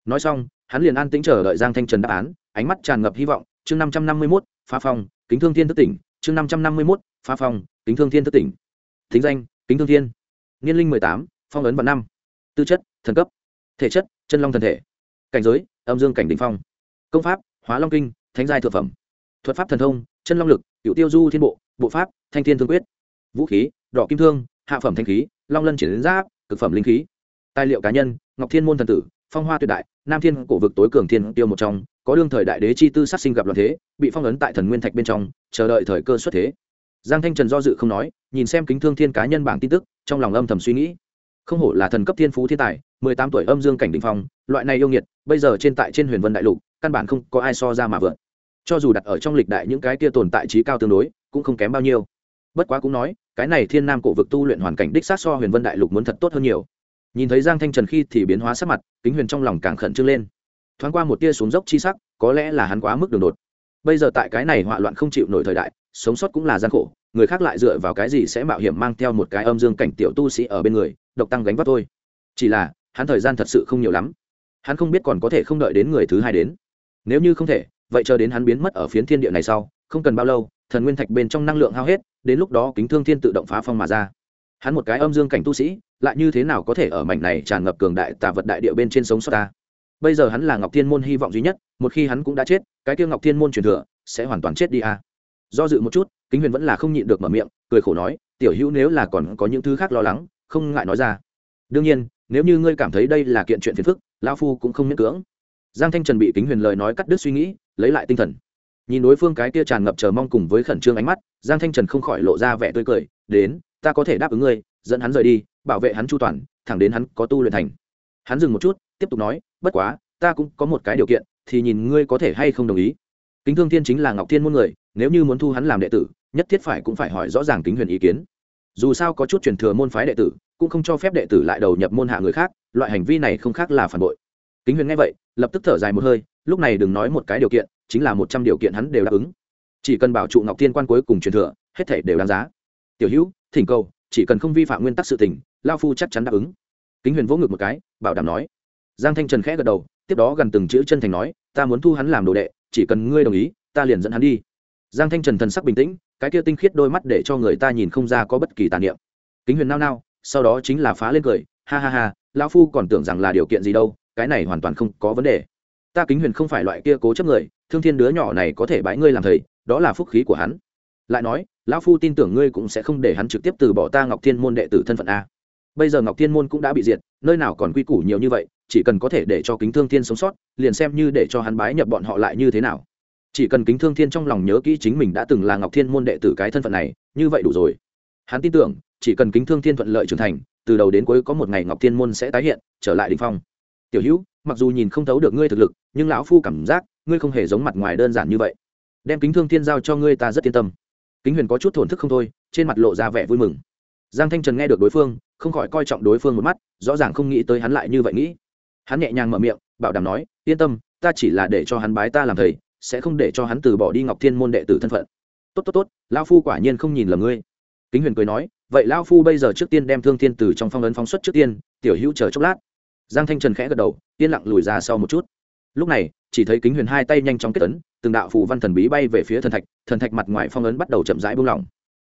Nói xong, hắn liền an tĩnh chờ đợi giang thanh trần đáp án, ánh mắt tràn ngập hy vọng, chương năm trăm năm mươi mốt, phá phong, kính thương thiên thất tỉnh, chương năm trăm năm mươi mốt, phá phong, kính thương thiên thất tỉnh. Thính danh, kính thương thiên. Niên linh mười tám, phong ấn vào năm. Tư chất, thần cấp. Thể chất, chân long thần thể. Cảnh giới, âm dương cảnh đ ỉ n h phong. Công pháp, hóa long kinh, thánh giai thượng phẩm. Thuật pháp thần thông, chân long lực cựu tiêu du thiên bộ bộ pháp, thanh thiên thương quyết. Vũ khí, đỏ kim thương hạ phẩm thanh khí, long lân triển giáp, cực phẩm linh khí. Tài liệu cá nhân, ngọc thiên môn thần tử, phong hoa tuyệt đại, nam thiên cổ vực tối cường thiên tiêu một trong, có đương thời đại đế chi tư sát sinh gặp loạn thế, bị phong ấn tại thần nguyên thạch bên trong, chờ đợi thời cơ xuất thế. Giang thanh trần do dự không nói, nhìn xem kính thương thiên cá nhân bảng tin tức, trong lòng âm thầm suy nghĩ. Không hổ là thần cấp thiên phú thiên tài, mười tám tuổi âm dương cảnh đ phong, loại này yêu nghiệt, bây giờ trên tại trên huyền vân đại lục, căn bản không có ai so ra mà vượt cho dù đặt ở trong lịch đại những cái kia tồn tại trí cao tương đối, cũng không kém bao nhiêu bất quá cũng nói, cái này thiên nam cổ vực tu luyện hoàn cảnh đích sát so huyền vân đại lục muốn thật tốt hơn nhiều. Nhìn thấy giang thanh trần khi thì biến hóa sắc mặt, kính huyền trong lòng càng khẩn trương lên. Thoáng qua một tia xuống dốc chi sắc, có lẽ là hắn quá mức đường đột. Bây giờ tại cái này họa loạn không chịu nổi thời đại, sống sót cũng là gian khổ, người khác lại dựa vào cái gì sẽ mạo hiểm mang theo một cái âm dương cảnh tiểu tu sĩ ở bên người, độc tăng gánh vác thôi. Chỉ là, hắn thời gian thật sự không nhiều lắm. Hắn không biết còn có thể không đợi đến người thứ hai đến. Nếu như không thể, vậy chờ đến hắn biến mất ở phiến thiên địa này sau không cần bao lâu, thần nguyên thạch bên trong năng lượng hao hết, đến lúc đó kính thương thiên tự động phá phong mà ra. Hắn một cái âm dương cảnh tu sĩ, lại như thế nào có thể ở mảnh này tràn ngập cường đại tà vật đại địa bên trên sống sót ta? Bây giờ hắn là ngọc thiên môn hy vọng duy nhất, một khi hắn cũng đã chết, cái kia ngọc thiên môn truyền thừa sẽ hoàn toàn chết đi à. do dự một chút, kính huyền vẫn là không nhịn được mở miệng, cười khổ nói, tiểu hữu nếu là còn có những thứ khác lo lắng, không ngại nói ra. Đương nhiên, nếu như ngươi cảm thấy đây là kiện chuyện phiền phức, lão phu cũng không miễn cưỡng. Giang thanh trần bị kính huyền lời nói cắt đứt suy nghĩ, lấy lại tinh thần nhìn đối phương cái kia tràn ngập chờ mong cùng với khẩn trương ánh mắt, giang thanh trần không khỏi lộ ra vẻ tươi cười, đến, ta có thể đáp ứng ngươi, dẫn hắn rời đi, bảo vệ hắn chu toàn, thẳng đến hắn có tu luyện thành. Hắn dừng một chút, tiếp tục nói, bất quá, ta cũng có một cái điều kiện, thì nhìn ngươi có thể hay không đồng ý. Kính thương thiên chính là ngọc thiên môn người, nếu như muốn thu hắn làm đệ tử, nhất thiết phải cũng phải hỏi rõ ràng kính huyền ý kiến. Dù sao có chút truyền thừa môn phái đệ tử, cũng không cho phép đệ tử lại đầu nhập môn hạ người khác, loại hành vi này không khác là phản bội. Kính huyền nghe vậy, lập tức thở dài một hơi, lúc này đừng nói một cái điều kiện chính là một trăm điều kiện hắn đều đáp ứng. Chỉ cần bảo trụ ngọc thiên quan cuối cùng truyền thừa, hết thể đều đáng giá. Tiểu hữu, thỉnh cầu, chỉ cần không vi phạm nguyên tắc sự tình, lao phu chắc chắn đáp ứng. Kính huyền vỗ ngực một cái, bảo đảm nói. Giang thanh trần khẽ gật đầu, tiếp đó gần từng chữ chân thành nói, ta muốn thu hắn làm đồ đệ, chỉ cần ngươi đồng ý, ta liền dẫn hắn đi. Giang thanh trần thần sắc bình tĩnh, cái kia tinh khiết đôi mắt để cho người ta nhìn không ra có bất kỳ tàn niệm. Kính huyền nao nao, sau đó chính là phá lên cười, ha ha ha lão phu còn tưởng rằng là điều kiện gì đâu, cái này hoàn toàn không có vấn đề ta kính huyền không phải loại kia cố chấp người, thương thiên đứa nhỏ này có thể bãi ngươi làm thầy, đó là phúc khí của hắn. Lại nói, lão phu tin tưởng ngươi cũng sẽ không để hắn trực tiếp từ bỏ ta ngọc thiên môn đệ tử thân phận a. Bây giờ ngọc thiên môn cũng đã bị diệt, nơi nào còn quy củ nhiều như vậy, chỉ cần có thể để cho kính thương thiên sống sót, liền xem như để cho hắn bái nhập bọn họ lại như thế nào. Chỉ cần kính thương thiên trong lòng nhớ kỹ chính mình đã từng là ngọc thiên môn đệ tử cái thân phận này, như vậy đủ rồi. Hắn tin tưởng, chỉ cần kính thương thiên thuận lợi trưởng thành, từ đầu đến cuối có một ngày ngọc thiên môn sẽ tái hiện, trở lại đ ỉ n h phong. Tiểu hữu, mặc dù nhìn không thấu được ngươi thực lực nhưng lão phu cảm giác ngươi không hề giống mặt ngoài đơn giản như vậy. Đem kính thương thiên giao cho ngươi ta rất yên tâm. Kính huyền có chút thổn thức không thôi, trên mặt lộ ra vẻ vui mừng. Giang thanh trần nghe được đối phương, không khỏi coi trọng đối phương một mắt, rõ ràng không nghĩ tới hắn lại như vậy nghĩ. Hắn nhẹ nhàng mở miệng, bảo đảm nói, yên tâm, ta chỉ là để cho hắn bái ta làm thầy, sẽ không để cho hắn từ bỏ đi ngọc thiên môn đệ tử thân phận. Tốt tốt tốt lao phu quả nhiên không nhìn lầm ngươi. Kính huyền cười nói, vậy lao phu bây giờ trước tiên đem thương thiên từ trong phong ấn phóng xuất trước tiên, tiểu hữu chờ chốc lát. Giang thanh trần khẽ gật đầu, yên lặng lùi ra sau một chút lúc này, chỉ thấy kính huyền hai tay nhanh chóng kết ấn, từng đạo phủ văn thần bí bay về phía thần thạch thần thạch mặt ngoài phong ấn bắt đầu chậm rãi buông lỏng.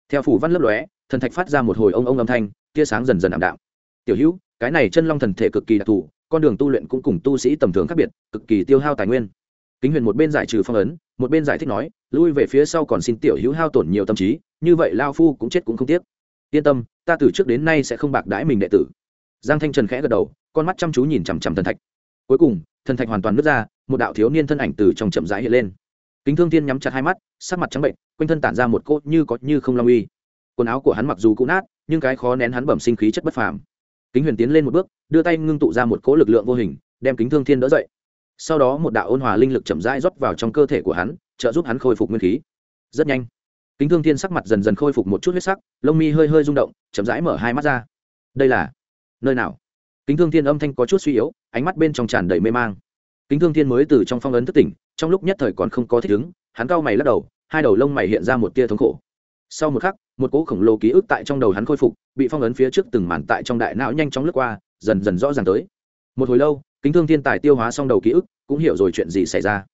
Theo phủ văn lấp lóe, thần thạch phát ra một hồi ông ông âm thanh, tia sáng dần dần ảm đạm. Tiểu hữu, cái này chân long thần thể cực kỳ đặc thù, con đường tu luyện cũng cùng tu sĩ tầm thường khác biệt, cực kỳ tiêu hao tài nguyên. Kính huyền một bên giải trừ phong ấn, một bên giải thích nói, lui về phía sau còn xin tiểu hữu hao tổn nhiều tâm trí, như vậy lao phu cũng chết cũng không tiếc. Yên tâm, ta từ trước đến nay sẽ không bạc đãi mình đệ tử. Giang thanh trần khẽ gật đầu, con mắt chăm chú nhìn chằm chằm thần thạch. Cuối cùng thần thạch hoàn toàn nứt ra, một đạo thiếu niên thân ảnh từ trong chậm rãi hiện lên. Kính thương thiên nhắm chặt hai mắt, sắc mặt trắng bệnh, quanh thân tản ra một cốt như có như không long uy. Quần áo của hắn mặc dù cũ nát, nhưng cái khó nén hắn bẩm sinh khí chất bất phàm. Kính huyền tiến lên một bước, đưa tay ngưng tụ ra một cỗ lực lượng vô hình, đem kính thương thiên đỡ dậy. Sau đó một đạo ôn hòa linh lực chậm rãi rót vào trong cơ thể của hắn, trợ giúp hắn khôi phục nguyên khí. Rất nhanh, kính thương thiên sắc mặt dần dần khôi phục một chút huyết sắc, lông mi hơi hơi rung động, chậm rãi mở hai mắt ra. Đây là nơi nào? Kính thương thiên âm thanh có chút suy yếu ánh mắt bên trong tràn đầy mê mang. Kính thương thiên mới từ trong phong ấn thức tỉnh, trong lúc nhất thời còn không có thích ứng, hắn cau mày lắc đầu, hai đầu lông mày hiện ra một tia thống khổ. Sau một khắc, một cỗ khổng lồ ký ức tại trong đầu hắn khôi phục, bị phong ấn phía trước từng màn tại trong đại não nhanh chóng lướt qua, dần dần rõ ràng tới. Một hồi lâu, kính thương thiên tài tiêu hóa xong đầu ký ức, cũng hiểu rồi chuyện gì xảy ra.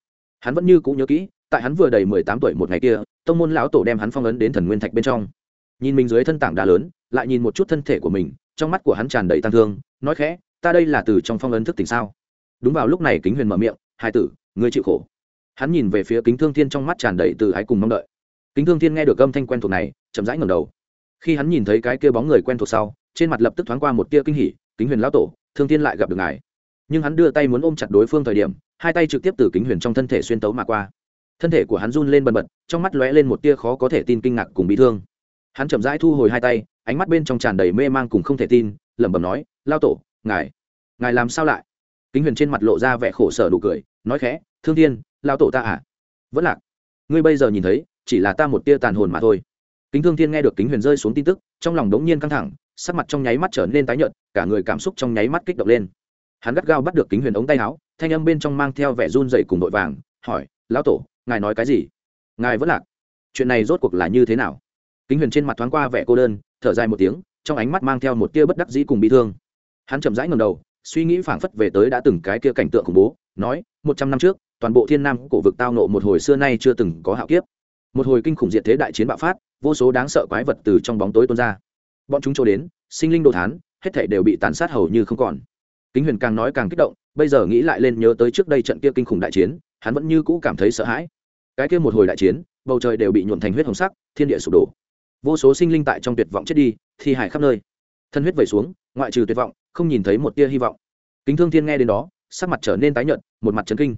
Hắn vẫn như cũng nhớ kỹ, tại hắn vừa đầy mười tám tuổi một ngày kia, tông môn lão tổ đem hắn phong ấn đến thần nguyên thạch bên trong. Nhìn mình dưới thân tảng đá lớn, lại nhìn một chút thân thể của mình, trong mắt của hắn tràn đầy tăng thương, nói khẽ ta đây là từ trong phong ấn thức tỉnh sao? Đúng vào lúc này kính huyền mở miệng, hai tử, ngươi chịu khổ. Hắn nhìn về phía kính thương thiên trong mắt tràn đầy từ ái cùng mong đợi. Kính thương thiên nghe được âm thanh quen thuộc này, chậm rãi ngầm đầu. Khi hắn nhìn thấy cái kia bóng người quen thuộc sau, trên mặt lập tức thoáng qua một tia kinh hỉ, kính huyền lão tổ, thương thiên lại gặp được ngài. Nhưng hắn đưa tay muốn ôm chặt đối phương thời điểm, hai tay trực tiếp từ kính huyền trong thân thể xuyên tấu mà qua. Thân thể của hắn run lên bần bật, trong mắt lóe lên một tia khó có thể tin kinh ngạc cùng bị thương. Hắn chậm rãi thu hồi hai tay, ánh mắt bên trong tràn đầy mê mang cùng không thể tin, lẩm bẩm nói lao tổ ngài ngài làm sao lại? Kính huyền trên mặt lộ ra vẻ khổ sở đủ cười, nói khẽ, thương thiên lao tổ ta à? Vẫn lạc. Ngươi bây giờ nhìn thấy, chỉ là ta một tia tàn hồn mà thôi. Kính thương thiên nghe được kính huyền rơi xuống tin tức, trong lòng đống nhiên căng thẳng, sắc mặt trong nháy mắt trở nên tái nhợt, cả người cảm xúc trong nháy mắt kích động lên. Hắn gắt gao bắt được kính huyền ống tay áo, thanh âm bên trong mang theo vẻ run dậy cùng nội vàng, hỏi, lão tổ, ngài nói cái gì? Ngài vẫn lạc. Chuyện này rốt cuộc là như thế nào? Kính huyền trên mặt thoáng qua vẻ cô đơn, thở dài một tiếng, trong ánh mắt mang theo một tia bất đắc dĩ cùng bị thương hắn chậm rãi ngầm đầu, suy nghĩ phảng phất về tới đã từng cái kia cảnh tượng khủng bố, nói, một trăm năm trước, toàn bộ thiên nam cổ vực tao nộ một hồi xưa nay chưa từng có hạo kiếp. Một hồi kinh khủng diệt thế đại chiến bạo phát, vô số đáng sợ quái vật từ trong bóng tối tuôn ra. Bọn chúng trôi đến, sinh linh đồ thán, hết thể đều bị tàn sát hầu như không còn. Kính huyền càng nói càng kích động, bây giờ nghĩ lại lên nhớ tới trước đây trận kia kinh khủng đại chiến, hắn vẫn như cũ cảm thấy sợ hãi. Cái kia một hồi đại chiến, bầu trời đều bị nhuộn thành huyết hồng sắc, thiên địa sụp đổ. Vô số sinh linh tại trong tuyệt vọng chết đi, thi hải khắp nơi. Thân huyết vẩy xuống, ngoại trừ tuyệt vọng không nhìn thấy một tia hy vọng. Kính thương thiên nghe đến đó, sắc mặt trở nên tái nhợt, một mặt chấn kinh.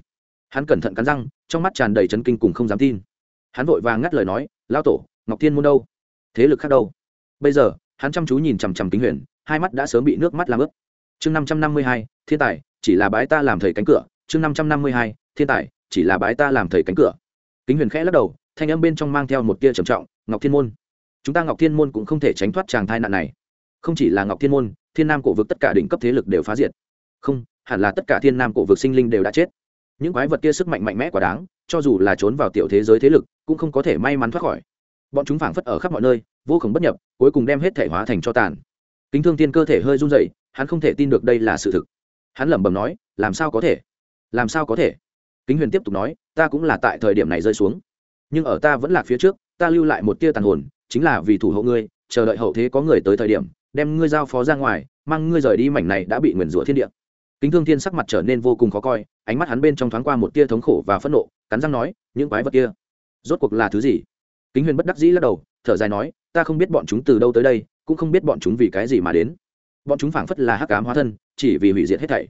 Hắn cẩn thận cắn răng, trong mắt tràn đầy chấn kinh cùng không dám tin. Hắn vội vàng ngắt lời nói lao tổ, ngọc thiên môn đâu? Thế lực khác đâu? Bây giờ, hắn chăm chú nhìn chằm chằm kính huyền, hai mắt đã sớm bị nước mắt làm ướt. Chương năm trăm năm mươi hai, thiên tài, chỉ là bái ta làm thầy cánh cửa. Chương năm trăm năm mươi hai, thiên tài, chỉ là bái ta làm thầy cánh cửa. Kính huyền khẽ lắc đầu, thanh âm bên trong mang theo một tia trầm trọng, ngọc thiên môn. Chúng ta ngọc thiên môn cũng không thể tránh thoát tràng thai nạn này. Không chỉ là ngọc thiên môn thiên nam cổ vực tất cả đỉnh cấp thế lực đều phá diệt. Không, hẳn là tất cả thiên nam cổ vực sinh linh đều đã chết. Những quái vật kia sức mạnh mạnh mẽ quá đáng, cho dù là trốn vào tiểu thế giới thế lực, cũng không có thể may mắn thoát khỏi. Bọn chúng phảng phất ở khắp mọi nơi, vô cùng bất nhập, cuối cùng đem hết thể hóa thành cho tàn. Kính thương tiên cơ thể hơi run rẩy, hắn không thể tin được đây là sự thực. Hắn lẩm bẩm nói, làm sao có thể? Làm sao có thể? Kính huyền tiếp tục nói, ta cũng là tại thời điểm này rơi xuống. Nhưng ở ta vẫn là phía trước, ta lưu lại một tia tàn hồn, chính là vì thủ hộ ngươi, chờ đợi hậu thế có người tới thời điểm đem ngươi giao phó ra ngoài, mang ngươi rời đi mảnh này đã bị nguyền rủa thiên địa. Kính thương thiên sắc mặt trở nên vô cùng khó coi, ánh mắt hắn bên trong thoáng qua một tia thống khổ và phẫn nộ, cắn răng nói, những quái vật kia, rốt cuộc là thứ gì? Kính huyền bất đắc dĩ lắc đầu, thở dài nói, ta không biết bọn chúng từ đâu tới đây, cũng không biết bọn chúng vì cái gì mà đến. Bọn chúng phảng phất là hắc cám hóa thân, chỉ vì hủy diệt hết thảy.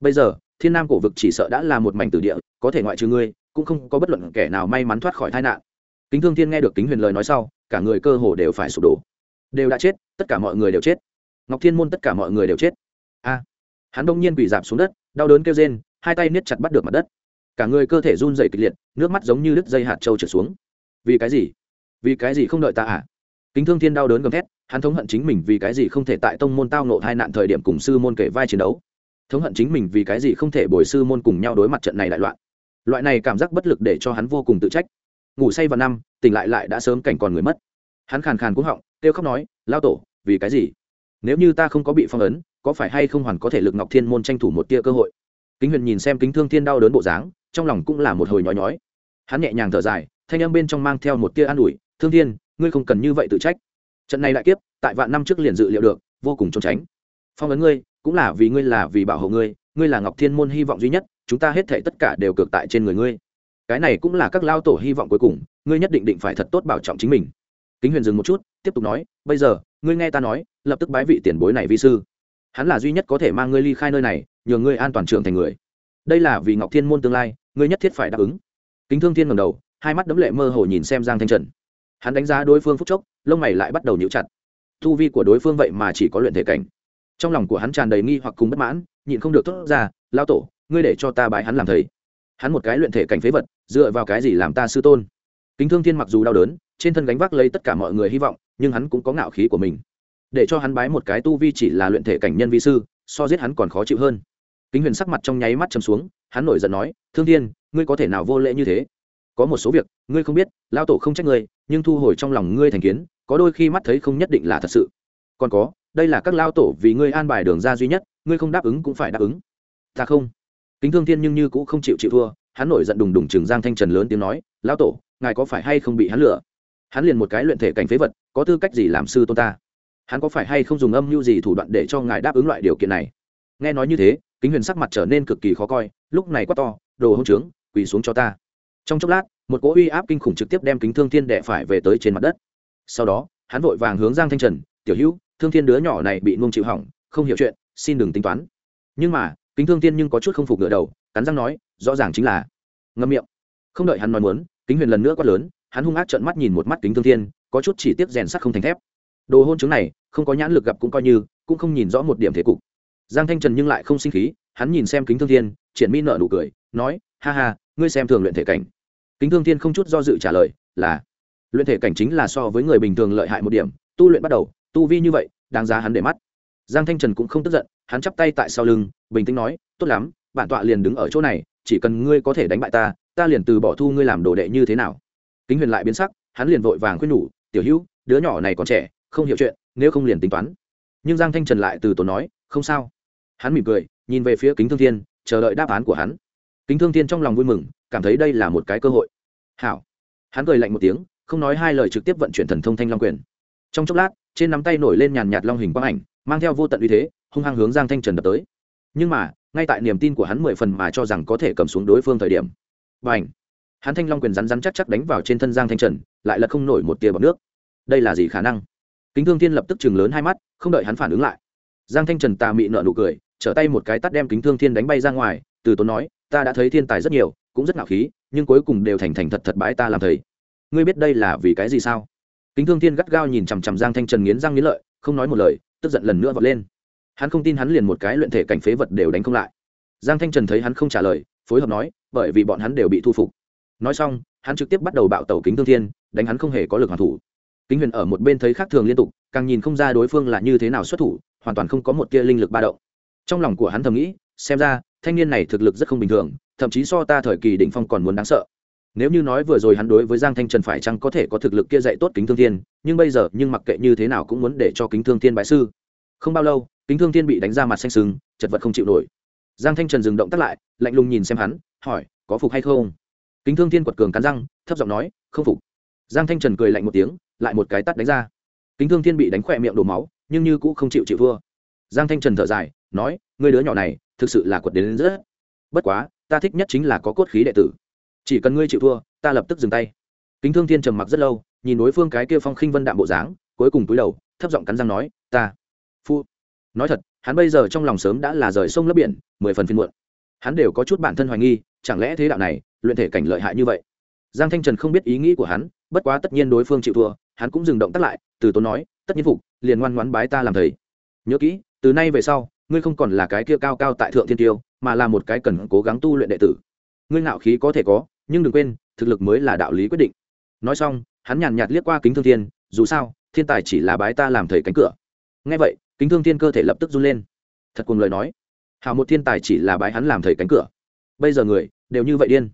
Bây giờ, thiên nam cổ vực chỉ sợ đã là một mảnh tử địa, có thể ngoại trừ ngươi, cũng không có bất luận kẻ nào may mắn thoát khỏi tai nạn. Kính thương thiên nghe được kính huyền lời nói sau, cả người cơ hồ đều phải sụp đổ đều đã chết, tất cả mọi người đều chết. Ngọc thiên môn tất cả mọi người đều chết. A, hắn đông nhiên quỳ dạp xuống đất, đau đớn kêu rên, hai tay niết chặt bắt được mặt đất. Cả người cơ thể run dày kịch liệt, nước mắt giống như đứt dây hạt trâu trượt xuống. Vì cái gì? Vì cái gì không đợi ta à? Kính thương thiên đau đớn gầm thét, hắn thống hận chính mình vì cái gì không thể tại tông môn tao nộ hai nạn thời điểm cùng sư môn kể vai chiến đấu. Thống hận chính mình vì cái gì không thể bồi sư môn cùng nhau đối mặt trận này đại loạn. Loại này cảm giác bất lực để cho hắn vô cùng tự trách. Ngủ say vào năm, tỉnh lại lại đã sớm cảnh còn người mất. Hắn khàn khàn cũng họng kêu khóc nói, lao tổ, vì cái gì? Nếu như ta không có bị phong ấn, có phải hay không hoàn có thể lực ngọc thiên môn tranh thủ một tia cơ hội? Kính huyền nhìn xem kính thương thiên đau đớn bộ dáng, trong lòng cũng là một hồi nhói nhói. Hắn nhẹ nhàng thở dài, thanh âm bên trong mang theo một tia an ủi, thương thiên, ngươi không cần như vậy tự trách. Trận này lại kiếp, tại vạn năm trước liền dự liệu được, vô cùng trốn tránh. Phong ấn ngươi, cũng là vì ngươi là vì bảo hộ ngươi ngươi là ngọc thiên môn hy vọng duy nhất, chúng ta hết thể tất cả đều cược tại trên người ngươi. Cái này cũng là các lao tổ hy vọng cuối cùng, ngươi nhất định định phải thật tốt bảo trọng chính mình. Kính huyền dừng một chút tiếp tục nói, bây giờ, ngươi nghe ta nói, lập tức bái vị tiền bối này vi sư. Hắn là duy nhất có thể mang ngươi ly khai nơi này, nhờ ngươi an toàn trưởng thành người. Đây là vì ngọc thiên môn tương lai, ngươi nhất thiết phải đáp ứng. Kính thương thiên ngầm đầu, hai mắt đấm lệ mơ hồ nhìn xem giang thanh trần. Hắn đánh giá đối phương phúc chốc, lông mày lại bắt đầu nhíu chặt. Thu vi của đối phương vậy mà chỉ có luyện thể cảnh. Trong lòng của hắn tràn đầy nghi hoặc cùng bất mãn, nhịn không được thốt ra lao tổ, ngươi để cho ta bái hắn làm thầy. Hắn một cái luyện thể cảnh phế vật, dựa vào cái gì làm ta sư tôn? Kính thương thiên mặc dù đau đớn, trên thân gánh vác lấy tất cả mọi người hy vọng, nhưng hắn cũng có ngạo khí của mình. Để cho hắn bái một cái tu vi chỉ là luyện thể cảnh nhân vi sư, so giết hắn còn khó chịu hơn. Kính huyền sắc mặt trong nháy mắt chầm xuống, hắn nổi giận nói, thương thiên, ngươi có thể nào vô lễ như thế? Có một số việc, ngươi không biết lao tổ không trách ngươi, nhưng thu hồi trong lòng ngươi thành kiến, có đôi khi mắt thấy không nhất định là thật sự. Còn có, đây là các lao tổ vì ngươi an bài đường ra duy nhất, ngươi không đáp ứng cũng phải đáp ứng. Ta không. Kính thương thiên nhưng như cũng không chịu chịu thua, hắn nổi giận đùng đùng chừng giang thanh trần lớn tiếng nói lao tổ ngài có phải hay không bị hắn lừa? Hắn liền một cái luyện thể cảnh phế vật, có tư cách gì làm sư tôn ta? Hắn có phải hay không dùng âm mưu gì thủ đoạn để cho ngài đáp ứng loại điều kiện này? Nghe nói như thế, kính huyền sắc mặt trở nên cực kỳ khó coi, lúc này quá to, đồ hông trướng, quỳ xuống cho ta. Trong chốc lát, một cỗ uy áp kinh khủng trực tiếp đem kính thương thiên đệ phải về tới trên mặt đất. Sau đó, hắn vội vàng hướng giang thanh trần, tiểu hữu, thương thiên đứa nhỏ này bị nuông chịu hỏng, không hiểu chuyện, xin đừng tính toán. Nhưng mà, kính thương thiên nhưng có chút không phục ngựa đầu, cắn răng nói, rõ ràng chính là ngâm miệng. Không đợi hắn nói muốn kính huyền lần nữa quát lớn, hắn hung ác trợn mắt nhìn một mắt kính thương thiên, có chút chỉ tiếp rèn sắt không thành thép. Đồ hôn chứng này, không có nhãn lực gặp cũng coi như, cũng không nhìn rõ một điểm thế cục. Giang thanh trần nhưng lại không sinh khí, hắn nhìn xem kính thương thiên, triển mi nợ nụ cười, nói, ha ha, ngươi xem thường luyện thể cảnh. Kính thương thiên không chút do dự trả lời, là. Luyện thể cảnh chính là so với người bình thường lợi hại một điểm, tu luyện bắt đầu, tu vi như vậy, đáng giá hắn để mắt. Giang thanh trần cũng không tức giận, hắn chắp tay tại sau lưng, bình tĩnh nói, tốt lắm, bản tọa liền đứng ở chỗ này chỉ cần ngươi có thể đánh bại ta ta liền từ bỏ thu ngươi làm đồ đệ như thế nào. Kính huyền lại biến sắc, hắn liền vội vàng khuyên nhủ, tiểu hữu, đứa nhỏ này còn trẻ, không hiểu chuyện, nếu không liền tính toán. Nhưng giang thanh trần lại từ tốn nói, không sao. Hắn mỉm cười, nhìn về phía kính thương thiên, chờ đợi đáp án của hắn. Kính thương thiên trong lòng vui mừng, cảm thấy đây là một cái cơ hội. Hảo. Hắn cười lạnh một tiếng, không nói hai lời trực tiếp vận chuyển thần thông thanh long quyền. Trong chốc lát, trên nắm tay nổi lên nhàn nhạt long hình quang ảnh, mang theo vô tận uy thế, hung hăng hướng giang thanh trần đập tới. Nhưng mà ngay tại niềm tin của hắn mười phần mà cho rằng có thể cầm xuống đối phương thời điểm. Và ảnh hắn thanh long quyền rắn rắn chắc chắc đánh vào trên thân giang thanh trần, lại là không nổi một tia bọc nước. Đây là gì khả năng? Kính thương thiên lập tức chừng lớn hai mắt, không đợi hắn phản ứng lại. Giang thanh trần tà mị nợ nụ cười, trở tay một cái tắt đem kính thương thiên đánh bay ra ngoài, từ tốn nói, ta đã thấy thiên tài rất nhiều, cũng rất ngạo khí, nhưng cuối cùng đều thành thành thật thật bãi ta làm thầy. Ngươi biết đây là vì cái gì sao? Kính thương thiên gắt gao nhìn chằm chằm giang thanh trần nghiến răng nghiến lợi, không nói một lời, tức giận lần nữa vọt lên hắn không tin hắn liền một cái luyện thể cảnh phế vật đều đánh không lại. Giang thanh trần thấy hắn không trả lời, phối hợp nói, bởi vì bọn hắn đều bị thu phục. Nói xong, hắn trực tiếp bắt đầu bạo tẩu kính thương thiên, đánh hắn không hề có lực hoàn thủ. Kính huyền ở một bên thấy khác thường liên tục, càng nhìn không ra đối phương là như thế nào xuất thủ, hoàn toàn không có một tia linh lực ba động. Trong lòng của hắn thầm nghĩ, xem ra, thanh niên này thực lực rất không bình thường, thậm chí so ta thời kỳ đỉnh phong còn muốn đáng sợ. Nếu như nói vừa rồi hắn đối với giang thanh trần phải chăng có thể có thực lực kia dạy tốt kính thương thiên, nhưng bây giờ, nhưng mặc kệ như thế nào cũng muốn để cho kính thương thiên bại sư không bao lâu kính thương thiên bị đánh ra mặt xanh sừng chật vật không chịu nổi. Giang thanh trần dừng động tắt lại lạnh lùng nhìn xem hắn hỏi có phục hay không? Kính thương thiên quật cường cắn răng thấp giọng nói không phục. Giang thanh trần cười lạnh một tiếng lại một cái tắt đánh ra. Kính thương thiên bị đánh khỏe miệng đổ máu nhưng như cũ không chịu chịu thua. Giang thanh trần thở dài nói người đứa nhỏ này thực sự là quật đến, đến rất bất quá ta thích nhất chính là có cốt khí đệ tử. Chỉ cần ngươi chịu thua ta lập tức dừng tay. Kính thương thiên trầm mặc rất lâu nhìn đối phương cái kia phong khinh vân đạm bộ dáng cuối cùng túi đầu thấp giọng cắn răng nói ta phu. Nói thật, hắn bây giờ trong lòng sớm đã là rời sông lấp biển, mười phần phiên muộn. Hắn đều có chút bản thân hoài nghi, chẳng lẽ thế đạo này, luyện thể cảnh lợi hại như vậy? Giang thanh trần không biết ý nghĩ của hắn, bất quá tất nhiên đối phương chịu thua, hắn cũng dừng động tắt lại, từ tốn nói, tất nhiên phục, liền ngoan ngoãn bái ta làm thầy. Nhớ kỹ, từ nay về sau, ngươi không còn là cái kia cao cao tại thượng thiên tiêu, mà là một cái cần cố gắng tu luyện đệ tử. Ngươi ngạo khí có thể có, nhưng đừng quên, thực lực mới là đạo lý quyết định. Nói xong, hắn nhàn nhạt liếc qua kính thương thiên, dù sao, thiên tài chỉ là bái ta làm thầy cánh cửa. Ngay vậy kính thương thiên cơ thể lập tức run lên. Thật cùng lời nói. Hào một thiên tài chỉ là bái hắn làm thầy cánh cửa. Bây giờ người đều như vậy điên.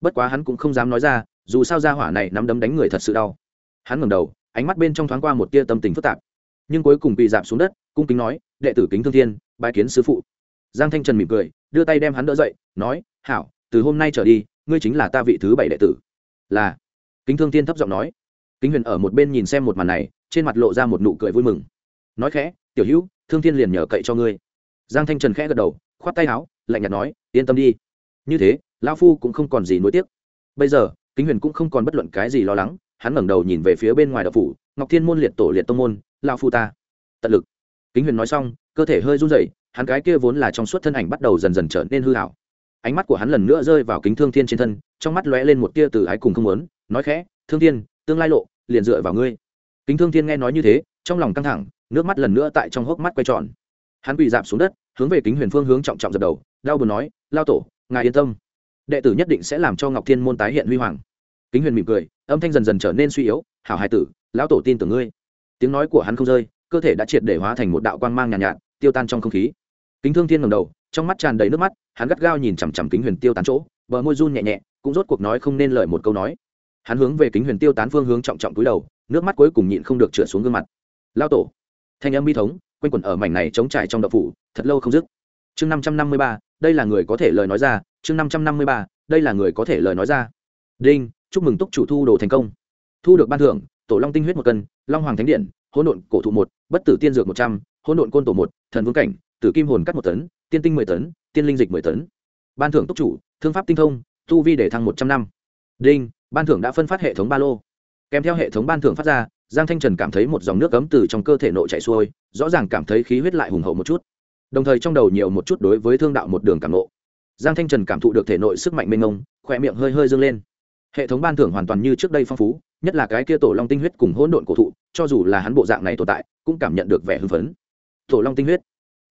Bất quá hắn cũng không dám nói ra, dù sao ra hỏa này nắm đấm đánh người thật sự đau. Hắn ngẩng đầu, ánh mắt bên trong thoáng qua một tia tâm tình phức tạp. Nhưng cuối cùng bị giảm xuống đất, cung kính nói, đệ tử kính thương thiên, bái kiến sứ phụ. Giang thanh trần mỉm cười, đưa tay đem hắn đỡ dậy, nói, hảo, từ hôm nay trở đi, ngươi chính là ta vị thứ bảy đệ tử. Là. Kính thương thiên thấp giọng nói. Kính huyền ở một bên nhìn xem một màn này, trên mặt lộ ra một nụ cười vui mừng. Nói khẽ tiểu hữu, thương thiên liền nhờ cậy cho ngươi. Giang thanh trần khẽ gật đầu, khoát tay áo, lạnh nhạt nói, yên tâm đi. Như thế, lão phu cũng không còn gì nuối tiếc. Bây giờ, kính huyền cũng không còn bất luận cái gì lo lắng, hắn ngẩng đầu nhìn về phía bên ngoài đạo phủ, ngọc thiên môn liệt tổ liệt tông môn, lão phu ta. Tận lực. Kính huyền nói xong, cơ thể hơi run rẩy, hắn cái kia vốn là trong suốt thân ảnh bắt đầu dần dần trở nên hư hảo ánh mắt của hắn lần nữa rơi vào kính thương thiên trên thân, trong mắt lóe lên một tia từ ái cùng không muốn, nói khẽ, thương thiên, tương lai lộ, liền dựa vào ngươi. Kính thương thiên nghe nói như thế, trong lòng căng thẳng nước mắt lần nữa tại trong hốc mắt quay tròn. Hắn quỳ dạp xuống đất hướng về kính huyền phương hướng trọng trọng dập đầu đau buồn nói lao tổ ngài yên tâm. Đệ tử nhất định sẽ làm cho ngọc thiên môn tái hiện huy hoàng. Kính huyền mỉm cười âm thanh dần dần trở nên suy yếu hảo hai tử lão tổ tin tưởng ngươi. Tiếng nói của hắn không rơi cơ thể đã triệt để hóa thành một đạo quang mang nhàn nhạt, nhạt tiêu tan trong không khí. Kính thương thiên ngầm đầu trong mắt tràn đầy nước mắt hắn gắt gao nhìn chằm chằm kính huyền tiêu tán chỗ bờ môi run nhẹ nhẹ cũng rốt cuộc nói không nên lời một câu nói. Hắn hướng về kính huyền tiêu tán phương hướng trọng trọng túi đầu nước mắt cuối cùng nhịn không được trượt xuống gương mặt. Lao tổ thanh âm bi thống, quanh quẩn ở mảnh này chống trải trong đậu phủ, thật lâu không dứt. Chương năm trăm năm mươi ba, đây là người có thể lời nói ra. Chương năm trăm năm mươi ba, đây là người có thể lời nói ra. Đinh, chúc mừng túc chủ thu đồ thành công. Thu được ban thưởng, tổ long tinh huyết một cân, long hoàng thánh điện, hỗn độn cổ thụ một, bất tử tiên dược một trăm, hỗn độn côn tổ một, thần vương cảnh, tử kim hồn cắt một tấn, tiên tinh mười tấn, tiên linh dịch mười tấn. Ban thưởng túc chủ, thương pháp tinh thông, tu vi để thăng một trăm năm. Đinh, ban thưởng đã phân phát hệ thống ba lô. Kèm theo hệ thống ban thưởng phát ra giang thanh trần cảm thấy một dòng nước cấm từ trong cơ thể nội chạy xuôi rõ ràng cảm thấy khí huyết lại hùng hậu một chút. Đồng thời trong đầu nhiều một chút đối với thương đạo một đường cảm nộ. Giang thanh trần cảm thụ được thể nội sức mạnh mênh ông, khỏe miệng hơi hơi dâng lên. Hệ thống ban thưởng hoàn toàn như trước đây phong phú nhất là cái kia tổ long tinh huyết cùng hỗn độn cổ thụ cho dù là hắn bộ dạng này tồn tại cũng cảm nhận được vẻ hưng phấn. Tổ long tinh huyết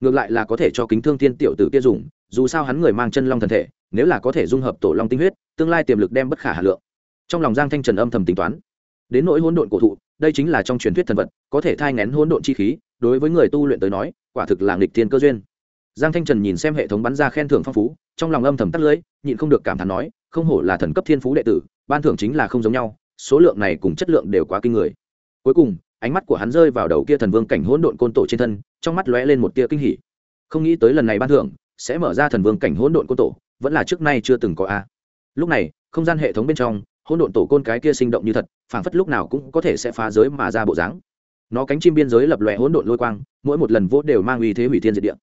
ngược lại là có thể cho kính thương thiên tiểu tử kia dùng dù sao hắn người mang chân long thần thể nếu là có thể dung hợp tổ long tinh huyết tương lai tiềm lực đem bất khả hà lượng. Trong lòng giang thanh trần âm thầm tính toán đến nỗi hỗn độn cổ thụ đây chính là trong truyền thuyết thần vật, có thể thai ngén hỗn độn chi khí, đối với người tu luyện tới nói, quả thực là nghịch thiên cơ duyên. Giang thanh trần nhìn xem hệ thống bắn ra khen thưởng phong phú, trong lòng âm thầm tắt lưới nhịn không được cảm thán nói, không hổ là thần cấp thiên phú đệ tử, ban thưởng chính là không giống nhau, số lượng này cùng chất lượng đều quá kinh người. Cuối cùng, ánh mắt của hắn rơi vào đầu kia thần vương cảnh hỗn độn côn tổ trên thân, trong mắt lóe lên một tia kinh hỉ. Không nghĩ tới lần này ban thưởng, sẽ mở ra thần vương cảnh hỗn độn côn tổ, vẫn là trước nay chưa từng có a. Lúc này, không gian hệ thống bên trong hỗn độn tổ côn cái kia sinh động như thật, phảng phất lúc nào cũng có thể sẽ phá giới mà ra bộ dáng. Nó cánh chim biên giới lập lòe hỗn độn lôi quang, mỗi một lần vỗ đều mang uy thế hủy thiên diệt địa.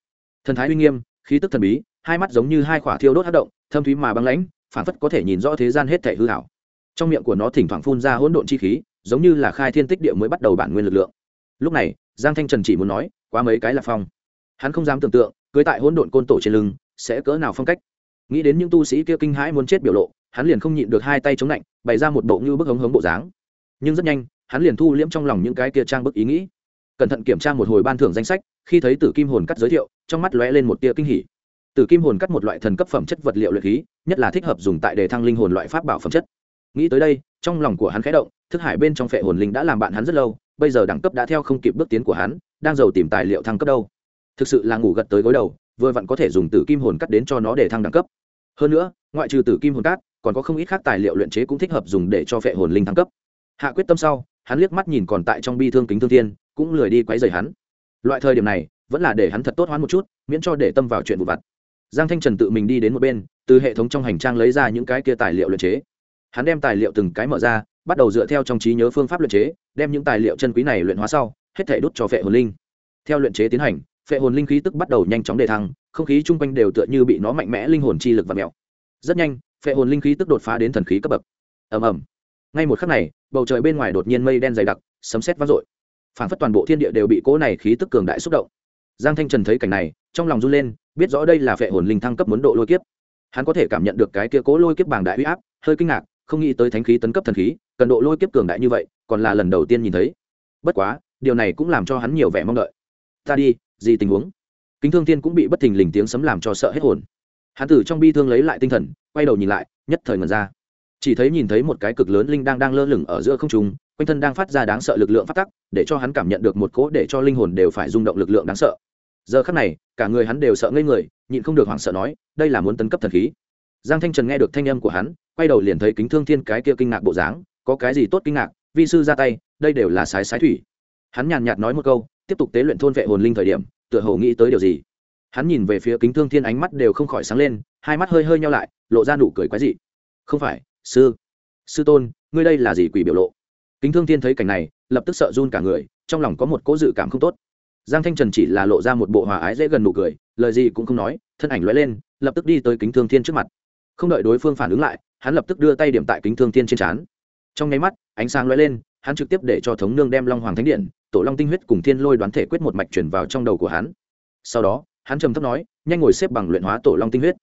Thần thái uy nghiêm, khí tức thần bí, hai mắt giống như hai khỏa thiêu đốt hát động, thâm thúy mà băng lãnh, phảng phất có thể nhìn rõ thế gian hết thể hư hảo trong miệng của nó thỉnh thoảng phun ra hỗn độn chi khí, giống như là khai thiên tích địa mới bắt đầu bản nguyên lực lượng. Lúc này, giang thanh trần chỉ muốn nói, quá mấy cái là phong. Hắn không dám tưởng tượng, cưới tại hỗn độn côn tổ trên lưng, sẽ cỡ nào phong cách. Nghĩ đến những tu sĩ kia kinh hãi muốn chết biểu lộ hắn liền không nhịn được hai tay chống lạnh, bày ra một bộ như bức hống hống bộ dáng. Nhưng rất nhanh, hắn liền thu liễm trong lòng những cái kia trang bức ý nghĩ. Cẩn thận kiểm tra một hồi ban thưởng danh sách, khi thấy tử kim hồn cắt giới thiệu, trong mắt lóe lên một tia kinh hỉ. Tử kim hồn cắt một loại thần cấp phẩm chất vật liệu luyện khí, nhất là thích hợp dùng tại đề thăng linh hồn loại pháp bảo phẩm chất. Nghĩ tới đây, trong lòng của hắn khẽ động, thức hải bên trong phệ hồn linh đã làm bạn hắn rất lâu, bây giờ đẳng cấp đã theo không kịp bước tiến của hắn, đang giàu tìm tài liệu thăng cấp đâu. Thực sự là ngủ gật tới gối đầu, vừa vặn có thể dùng tử kim hồn cắt đến cho nó để thăng đẳng cấp hơn nữa, ngoại trừ tử kim hồn cát, còn có không ít khác tài liệu luyện chế cũng thích hợp dùng để cho phệ hồn linh thăng cấp. Hạ quyết tâm sau, hắn liếc mắt nhìn còn tại trong bi thương kính thương thiên, cũng lười đi quấy rầy hắn. Loại thời điểm này, vẫn là để hắn thật tốt hoán một chút, miễn cho để tâm vào chuyện vụ vặt. Giang thanh trần tự mình đi đến một bên, từ hệ thống trong hành trang lấy ra những cái kia tài liệu luyện chế. Hắn đem tài liệu từng cái mở ra, bắt đầu dựa theo trong trí nhớ phương pháp luyện chế, đem những tài liệu chân quý này luyện hóa sau, hết thể đốt cho phệ hồn linh. Theo luyện chế tiến hành, phệ hồn linh khí tức bắt đầu nhanh chóng đề thăng không khí chung quanh đều tựa như bị nó mạnh mẽ linh hồn chi lực và mẹo. Rất nhanh, phệ hồn linh khí tức đột phá đến thần khí cấp bậc. Ầm ầm. Ngay một khắc này, bầu trời bên ngoài đột nhiên mây đen dày đặc, sấm sét vang dội. Phảng phất toàn bộ thiên địa đều bị cỗ này khí tức cường đại xúc động. Giang thanh trần thấy cảnh này, trong lòng run lên, biết rõ đây là phệ hồn linh thăng cấp muốn độ lôi kiếp. Hắn có thể cảm nhận được cái kia cố lôi kiếp bảng đại uy áp, hơi kinh ngạc, không nghĩ tới thánh khí tấn cấp thần khí, cần độ lôi kiếp cường đại như vậy, còn là lần đầu tiên nhìn thấy. Bất quá, điều này cũng làm cho hắn nhiều vẻ mong đợi. Ta đi, gì tình huống? Kính thương thiên cũng bị bất thình lình tiếng sấm làm cho sợ hết hồn. Hán tử trong bi thương lấy lại tinh thần, quay đầu nhìn lại, nhất thời ngần ra. Chỉ thấy nhìn thấy một cái cực lớn linh đang đang lơ lửng ở giữa không trung, quanh thân đang phát ra đáng sợ lực lượng phát tắc, để cho hắn cảm nhận được một cỗ để cho linh hồn đều phải rung động lực lượng đáng sợ. Giờ khắc này, cả người hắn đều sợ ngây người, nhịn không được hoảng sợ nói, đây là muốn tấn cấp thần khí. Giang thanh trần nghe được thanh âm của hắn, quay đầu liền thấy kính thương thiên cái kia kinh ngạc bộ dáng, có cái gì tốt kinh ngạc? Vi sư ra tay, đây đều là sái sái thủy hắn nhàn nhạt nói một câu, tiếp tục tế luyện thôn vệ hồn linh thời điểm, tựa hồ nghĩ tới điều gì. Hắn nhìn về phía kính thương thiên ánh mắt đều không khỏi sáng lên, hai mắt hơi hơi nhau lại, lộ ra nụ cười quái dị. Không phải, sư. Sư tôn, ngươi đây là gì quỷ biểu lộ? Kính thương thiên thấy cảnh này, lập tức sợ run cả người, trong lòng có một cỗ dự cảm không tốt. Giang thanh trần chỉ là lộ ra một bộ hòa ái dễ gần nụ cười, lời gì cũng không nói, thân ảnh lóe lên, lập tức đi tới kính thương thiên trước mặt. Không đợi đối phương phản ứng lại, hắn lập tức đưa tay điểm tại kính thương thiên trên trán. Trong nháy mắt, ánh sáng lóe lên, hắn trực tiếp để cho thống nương đem long hoàng thánh điện tổ long tinh huyết cùng thiên lôi đoán thể quyết một mạch chuyển vào trong đầu của hắn. Sau đó, hắn trầm thấp nói, nhanh ngồi xếp bằng luyện hóa tổ long tinh huyết.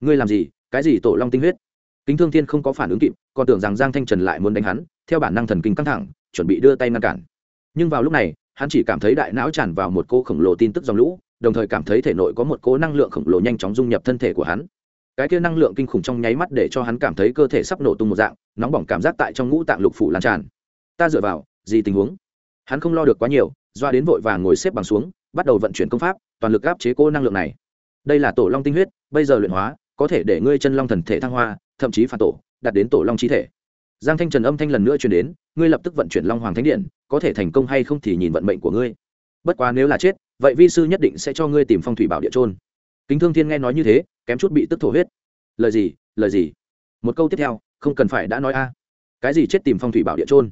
Ngươi làm gì? Cái gì tổ long tinh huyết? Kính thương thiên không có phản ứng kịp, còn tưởng rằng giang thanh trần lại muốn đánh hắn, theo bản năng thần kinh căng thẳng, chuẩn bị đưa tay ngăn cản. Nhưng vào lúc này, hắn chỉ cảm thấy đại não tràn vào một cô khổng lồ tin tức dòng lũ, đồng thời cảm thấy thể nội có một cô năng lượng khổng lồ nhanh chóng dung nhập thân thể của hắn. Cái kia năng lượng kinh khủng trong nháy mắt để cho hắn cảm thấy cơ thể sắp nổ tung một dạng, nóng bỏng cảm giác tại trong ngũ tạng lục phủ lan tràn. Ta dựa vào, gì tình huống? Hắn không lo được quá nhiều, doa đến vội vàng ngồi xếp bằng xuống, bắt đầu vận chuyển công pháp, toàn lực áp chế cô năng lượng này. Đây là tổ long tinh huyết, bây giờ luyện hóa, có thể để ngươi chân long thần thể thăng hoa, thậm chí phản tổ, đạt đến tổ long trí thể. Giang thanh trần âm thanh lần nữa truyền đến, ngươi lập tức vận chuyển long hoàng thánh điện, có thể thành công hay không thì nhìn vận mệnh của ngươi. Bất quá nếu là chết, vậy vi sư nhất định sẽ cho ngươi tìm phong thủy bảo địa trôn kính thương thiên nghe nói như thế, kém chút bị tức thổ huyết. Lời gì lời gì? Một câu tiếp theo, không cần phải đã nói a. Cái gì chết tìm phong thủy bảo địa trôn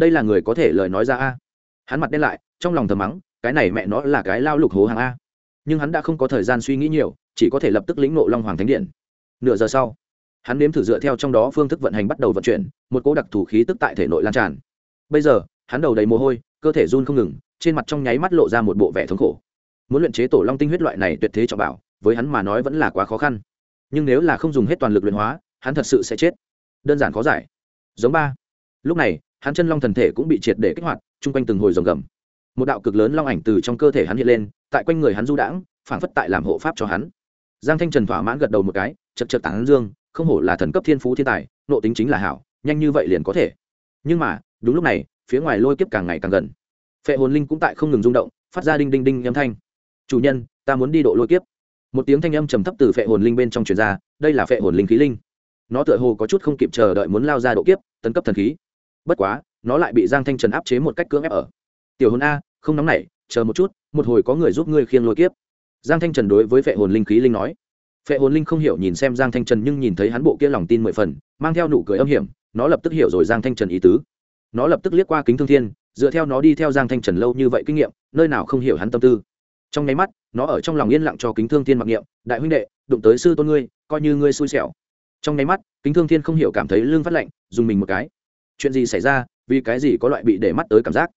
đây là người có thể lời nói ra a hắn mặt đen lại, trong lòng thầm mắng, cái này mẹ nó là cái lao lục hố hàng a. Nhưng hắn đã không có thời gian suy nghĩ nhiều, chỉ có thể lập tức lĩnh nộ long hoàng thánh điện. Nửa giờ sau, hắn nếm thử dựa theo trong đó phương thức vận hành bắt đầu vận chuyển, một cỗ đặc thù khí tức tại thể nội lan tràn. Bây giờ, hắn đầu đầy mồ hôi, cơ thể run không ngừng, trên mặt trong nháy mắt lộ ra một bộ vẻ thống khổ. Muốn luyện chế tổ long tinh huyết loại này tuyệt thế trọng bảo, với hắn mà nói vẫn là quá khó khăn. Nhưng nếu là không dùng hết toàn lực luyện hóa, hắn thật sự sẽ chết. Đơn giản khó giải. Giống ba. Lúc này, hắn chân long thần thể cũng bị triệt để kích hoạt chung quanh từng hồi rồng gầm. Một đạo cực lớn long ảnh từ trong cơ thể hắn hiện lên, tại quanh người hắn du đãng, phảng phất tại làm hộ pháp cho hắn. Giang thanh trần thỏa mãn gật đầu một cái, chật chật tán dương, không hổ là thần cấp thiên phú thiên tài, nộ tính chính là hảo, nhanh như vậy liền có thể. Nhưng mà, đúng lúc này, phía ngoài lôi kiếp càng ngày càng gần. Phệ hồn linh cũng tại không ngừng rung động, phát ra đinh đinh đinh âm thanh. Chủ nhân, ta muốn đi độ lôi kiếp. Một tiếng thanh âm trầm thấp từ phệ hồn linh bên trong truyền ra, đây là phệ hồn linh khí linh. Nó tựa hồ có chút không kịp chờ đợi muốn lao ra độ kiếp, tấn cấp thần khí. Bất quá nó lại bị giang thanh trần áp chế một cách cưỡng ép ở. Tiểu hồn a, không nóng nảy, chờ một chút, một hồi có người giúp ngươi khiêng lôi kiếp. Giang thanh trần đối với phệ hồn linh khí linh nói. Phệ hồn linh không hiểu nhìn xem giang thanh trần nhưng nhìn thấy hắn bộ kia lòng tin mười phần, mang theo nụ cười âm hiểm, nó lập tức hiểu rồi giang thanh trần ý tứ. Nó lập tức liếc qua kính thương thiên, dựa theo nó đi theo giang thanh trần lâu như vậy kinh nghiệm, nơi nào không hiểu hắn tâm tư. Trong nháy mắt, nó ở trong lòng yên lặng cho kính thương thiên mặc niệm, đại huynh đệ, đụng tới sư tôn ngươi, coi như ngươi xui xẻo. Trong nháy mắt, kính thương thiên không hiểu cảm thấy lương phát lạnh, dùng mình một cái. Chuyện gì xảy ra vì cái gì có loại bị để mắt tới cảm giác?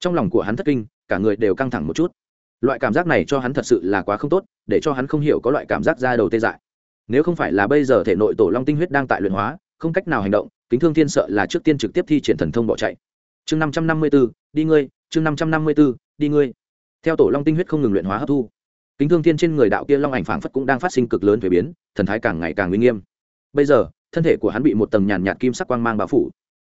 Trong lòng của hắn thất kinh, cả người đều căng thẳng một chút. Loại cảm giác này cho hắn thật sự là quá không tốt, để cho hắn không hiểu có loại cảm giác ra đầu tê dại. Nếu không phải là bây giờ thể nội tổ long tinh huyết đang tại luyện hóa, không cách nào hành động, kính thương thiên sợ là trước tiên trực tiếp thi triển thần thông bỏ chạy. Chương năm trăm năm mươi b ố đi ngươi, chương năm trăm năm mươi b ố đi ngươi. Theo tổ long tinh huyết không ngừng luyện hóa hấp thu, kính thương thiên trên người đạo kia long ảnh phảng phất cũng đang phát sinh cực lớn thuế biến, thần thái càng ngày càng uy nghiêm. Bây giờ, thân thể của hắn bị một tầng nhàn nhạt kim sắc quang mang bao phủ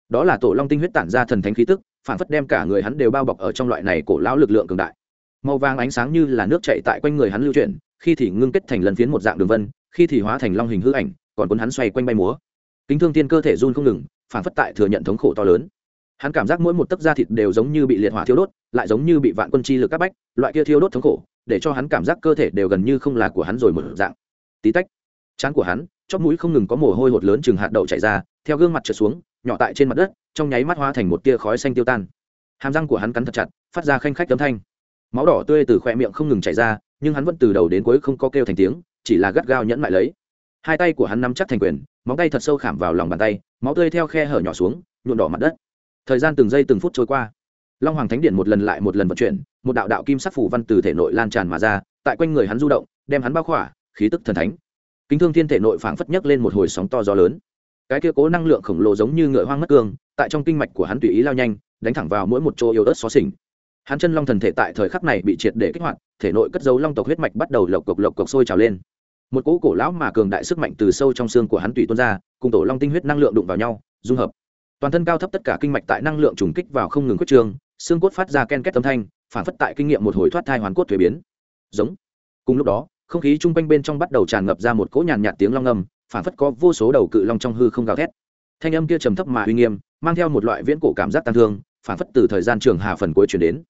đó là tổ long tinh huyết tản ra thần thánh khí tức phảng phất đem cả người hắn đều bao bọc ở trong loại này cổ lão lực lượng cường đại. Màu vàng ánh sáng như là nước chạy tại quanh người hắn lưu chuyển, khi thì ngưng kết thành lần phiến một dạng đường vân, khi thì hóa thành long hình hư ảnh, còn cuốn hắn xoay quanh bay múa. Kính thương tiên cơ thể run không ngừng phảng phất tại thừa nhận thống khổ to lớn. Hắn cảm giác mỗi một tấc da thịt đều giống như bị liệt hỏa thiêu đốt, lại giống như bị vạn quân chi lực các bách, loại kia thiêu đốt thống khổ, để cho hắn cảm giác cơ thể đều gần như không là của hắn rồi một dạng. Tí tách, trán của hắn, chóp mũi không ngừng có mồ hôi hột lớn chừng hạt đậu chảy ra, theo gương mặt trượt xuống nhỏ tại trên mặt đất, trong nháy mắt hóa thành một tia khói xanh tiêu tan. Hàm răng của hắn cắn thật chặt, phát ra khanh khách tấm thanh. Máu đỏ tươi từ khoe miệng không ngừng chảy ra, nhưng hắn vẫn từ đầu đến cuối không có kêu thành tiếng, chỉ là gắt gao nhẫn lại lấy. Hai tay của hắn nắm chắc thành quyền, móng tay thật sâu khảm vào lòng bàn tay, máu tươi theo khe hở nhỏ xuống nhuộn đỏ mặt đất. Thời gian từng giây từng phút trôi qua. Long hoàng thánh điện một lần lại một lần vận chuyển, một đạo đạo kim sắc phủ văn từ thể nội lan tràn mà ra, tại quanh người hắn du động, đem hắn bao khỏa, khí tức thần thánh. Kính thương thiên thể nội phảng phất nhấc lên một hồi sóng to gió lớn cái kia cố năng lượng khổng lồ giống như ngựa hoang mất cương, tại trong kinh mạch của hắn tùy ý lao nhanh, đánh thẳng vào mỗi một chỗ yếu ớt xó xỉnh. Hắn chân long thần thể tại thời khắc này bị triệt để kích hoạt, thể nội cất dấu long tộc huyết mạch bắt đầu lộc cộc lộc cộc sôi trào lên. Một cỗ cổ lão mà cường đại sức mạnh từ sâu trong xương của hắn tùy tuôn ra, cùng tổ long tinh huyết năng lượng đụng vào nhau, dung hợp. Toàn thân cao thấp tất cả kinh mạch tại năng lượng trùng kích vào không ngừng quyết trường xương cốt phát ra ken két âm thanh phản phất tại kinh nghiệm một hồi thoát thai hoàn cốt thuế biến. Giống. Cùng lúc đó, không khí chung quanh bên trong bắt đầu tràn ngập ra một cỗ nhàn nhạt tiếng long ngầm phản phất có vô số đầu cự long trong hư không gào thét. Thanh âm kia trầm thấp mà uy nghiêm, mang theo một loại viễn cổ cảm giác tăng thương phản phất từ thời gian trường hà phần cuối chuyển đến.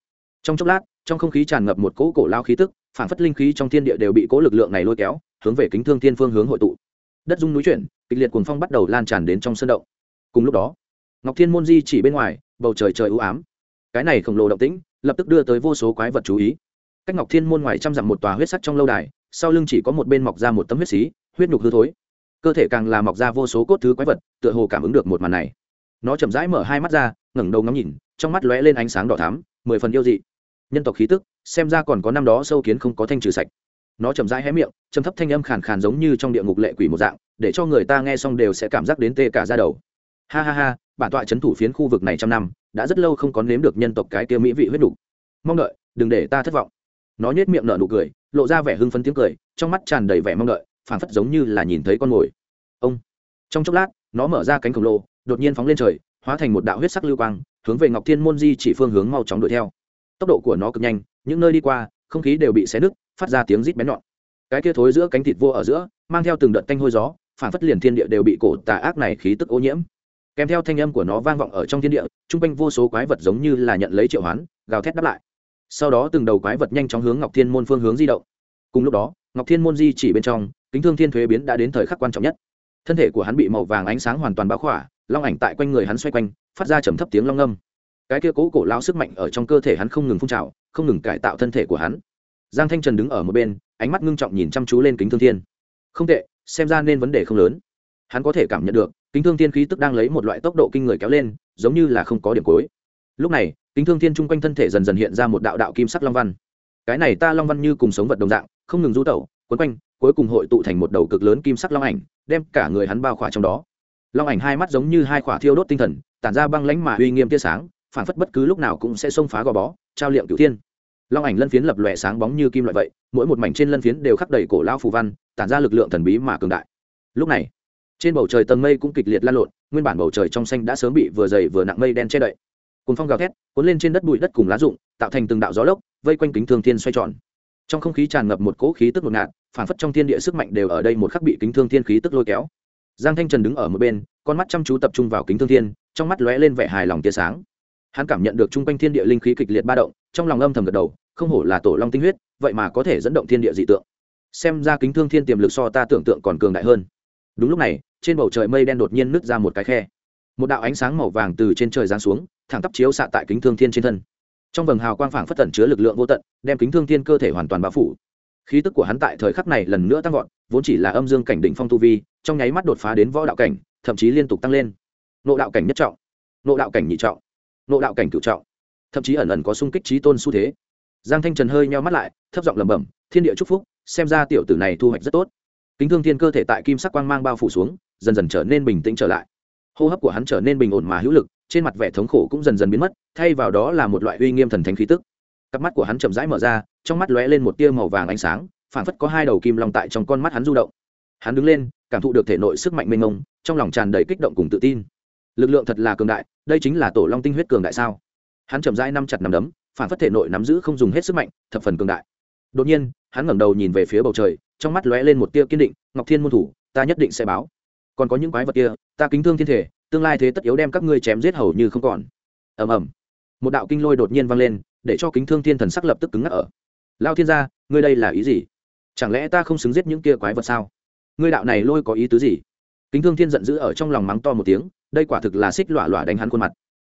Trong chốc lát, trong không khí tràn ngập một cỗ cổ lao khí tức phản phất linh khí trong thiên địa đều bị cỗ lực lượng này lôi kéo, hướng về kính thương thiên phương hướng hội tụ. Đất dung núi chuyển, kịch liệt cuồng phong bắt đầu lan tràn đến trong sân động. Cùng lúc đó, ngọc thiên môn di chỉ bên ngoài, bầu trời trời ưu ám. Cái này khổng lồ động tĩnh, lập tức đưa tới vô số quái vật chú ý. Cách ngọc thiên môn ngoài trăm dặm một tòa huyết sắt trong lâu đài, sau lưng chỉ có một bên mọc ra một tấm huyết xí, huyết nhục hư thối cơ thể càng là mọc ra vô số cốt thứ quái vật, tựa hồ cảm ứng được một màn này. Nó chậm rãi mở hai mắt ra, ngẩng đầu ngắm nhìn, trong mắt lóe lên ánh sáng đỏ thắm, mười phần yêu dị. Nhân tộc khí tức, xem ra còn có năm đó sâu kiến không có thanh trừ sạch. Nó chậm rãi hé miệng chấm thấp thanh âm khàn khàn giống như trong địa ngục lệ quỷ một dạng, để cho người ta nghe xong đều sẽ cảm giác đến tê cả ra đầu. Ha ha ha, bản tọa c thủ phiến khu vực này trăm năm, đã rất lâu không có nếm được nhân tộc cái tiêu mỹ vị huyết đủ. mong đợi, đừng để ta thất vọng. Nó nhếch miệng nở nụ cười, lộ ra vẻ hưng phấn tiếng cười, trong mắt tràn đầy vẻ mong đợi phản phất giống như là nhìn thấy con mồi. Ông, trong chốc lát, nó mở ra cánh khổng lồ, đột nhiên phóng lên trời, hóa thành một đạo huyết sắc lưu quang, hướng về ngọc thiên môn di chỉ phương hướng mau chóng đuổi theo. Tốc độ của nó cực nhanh, những nơi đi qua, không khí đều bị xé nứt, phát ra tiếng rít bén nhọn. Cái kia thối giữa cánh thịt vô ở giữa, mang theo từng đợt tanh hôi gió phản phất liền thiên địa đều bị cổ tà ác này khí tức ô nhiễm. Kèm theo thanh âm của nó vang vọng ở trong thiên địa chung quanh vô số quái vật giống như là nhận lấy triệu hoán, gào thét đáp lại. Sau đó từng đầu quái vật nhanh chóng hướng ngọc thiên môn phương hướng di động. Cùng lúc đó, ngọc thiên môn di chỉ bên trong kính thương thiên thuế biến đã đến thời khắc quan trọng nhất. Thân thể của hắn bị màu vàng ánh sáng hoàn toàn báo khỏa, long ảnh tại quanh người hắn xoay quanh, phát ra trầm thấp tiếng long âm cái kia cố cổ lao sức mạnh ở trong cơ thể hắn không ngừng phun trào, không ngừng cải tạo thân thể của hắn. Giang thanh trần đứng ở một bên, ánh mắt ngưng trọng nhìn chăm chú lên kính thương thiên. Không tệ, xem ra nên vấn đề không lớn. Hắn có thể cảm nhận được, kính thương thiên khí tức đang lấy một loại tốc độ kinh người kéo lên, giống như là không có điểm cuối. Lúc này, kính thương thiên chung quanh thân thể dần dần hiện ra một đạo đạo kim sắc long văn. Cái này ta long văn như cùng sống vật đồng dạng, không ngừng du tẩu quấn quanh cuối cùng hội tụ thành một đầu cực lớn kim sắc long ảnh, đem cả người hắn bao khỏa trong đó. Long ảnh hai mắt giống như hai khỏa thiêu đốt tinh thần, tản ra băng lánh mà uy nghiêm tia sáng, phản phất bất cứ lúc nào cũng sẽ xông phá gò bó, trao liệm cửu thiên. Long ảnh lân phiến lập lòe sáng bóng như kim loại vậy, mỗi một mảnh trên lân phiến đều khắc đầy cổ lao phù văn, tản ra lực lượng thần bí mà cường đại. Lúc này, trên bầu trời tầng mây cũng kịch liệt lan lộn, nguyên bản bầu trời trong xanh đã sớm bị vừa dày vừa nặng mây đen che đậy. Cùng phong gào thét, cuốn lên trên đất bụi đất cùng lá rụng, tạo thành từng đạo gió lốc, vây quanh kính thương thiên xoay tròn. Trong không khí tràn ngập một cỗ khí tức ngột ngạt phản phất trong thiên địa sức mạnh đều ở đây một khắc bị kính thương thiên khí tức lôi kéo. Giang thanh trần đứng ở một bên, con mắt chăm chú tập trung vào kính thương thiên, trong mắt lóe lên vẻ hài lòng tia sáng. Hắn cảm nhận được chung quanh thiên địa linh khí kịch liệt ba động, trong lòng âm thầm gật đầu, không hổ là tổ long tinh huyết, vậy mà có thể dẫn động thiên địa dị tượng. Xem ra kính thương thiên tiềm lực so ta tưởng tượng còn cường đại hơn. Đúng lúc này, trên bầu trời mây đen đột nhiên nứt ra một cái khe. Một đạo ánh sáng màu vàng từ trên trời giáng xuống, thẳng tắp chiếu xạ tại kính thương thiên trên thân. Trong vầng hào quang phảng phất tẩn chứa lực lượng vô tận, đem kính thương thiên cơ thể hoàn toàn bao phủ khí tức của hắn tại thời khắc này lần nữa tăng vọt, vốn chỉ là âm dương cảnh đỉnh phong tu vi, trong nháy mắt đột phá đến võ đạo cảnh, thậm chí liên tục tăng lên. Nộ đạo cảnh nhất trọng nộ đạo cảnh nhị trọng nộ đạo cảnh cửu trọng, thậm chí ẩn ẩn có sung kích trí tôn xu thế. Giang thanh trần hơi nheo mắt lại, thấp giọng lẩm bẩm, thiên địa chúc phúc, xem ra tiểu tử này thu hoạch rất tốt. Kính thương thiên cơ thể tại kim sắc quang mang bao phủ xuống, dần dần trở nên bình tĩnh trở lại. Hô hấp của hắn trở nên bình ổn mà hữu lực, trên mặt vẻ thống khổ cũng dần dần biến mất, thay vào đó là một loại uy nghiêm thần thánh khí tức. Cặp mắt của hắn chậm rãi mở ra trong mắt lóe lên một tia màu vàng ánh sáng, phảng phất có hai đầu kim long tại trong con mắt hắn du động. Hắn đứng lên, cảm thụ được thể nội sức mạnh mênh mông, trong lòng tràn đầy kích động cùng tự tin. Lực lượng thật là cường đại, đây chính là tổ long tinh huyết cường đại sao? Hắn chậm rãi nắm chặt nắm đấm phản phất thể nội nắm giữ không dùng hết sức mạnh, thập phần cường đại. Đột nhiên, hắn ngẩng đầu nhìn về phía bầu trời, trong mắt lóe lên một tia kiên định, ngọc thiên môn thủ, ta nhất định sẽ báo. Còn có những quái vật kia, ta kính thương thiên thể, tương lai thế tất yếu đem các ngươi chém giết hầu như không còn. Ầm ầm. Một đạo kinh lôi đột nhiên vang lên, để cho kính thương thiên thần sắc lập tức cứng ngắc ở lao thiên gia, ngươi đây là ý gì? Chẳng lẽ ta không xứng giết những kia quái vật sao? Ngươi đạo này lôi có ý tứ gì? Kính thương thiên giận dữ ở trong lòng mắng to một tiếng, đây quả thực là xích lọa lọa đánh hắn khuôn mặt.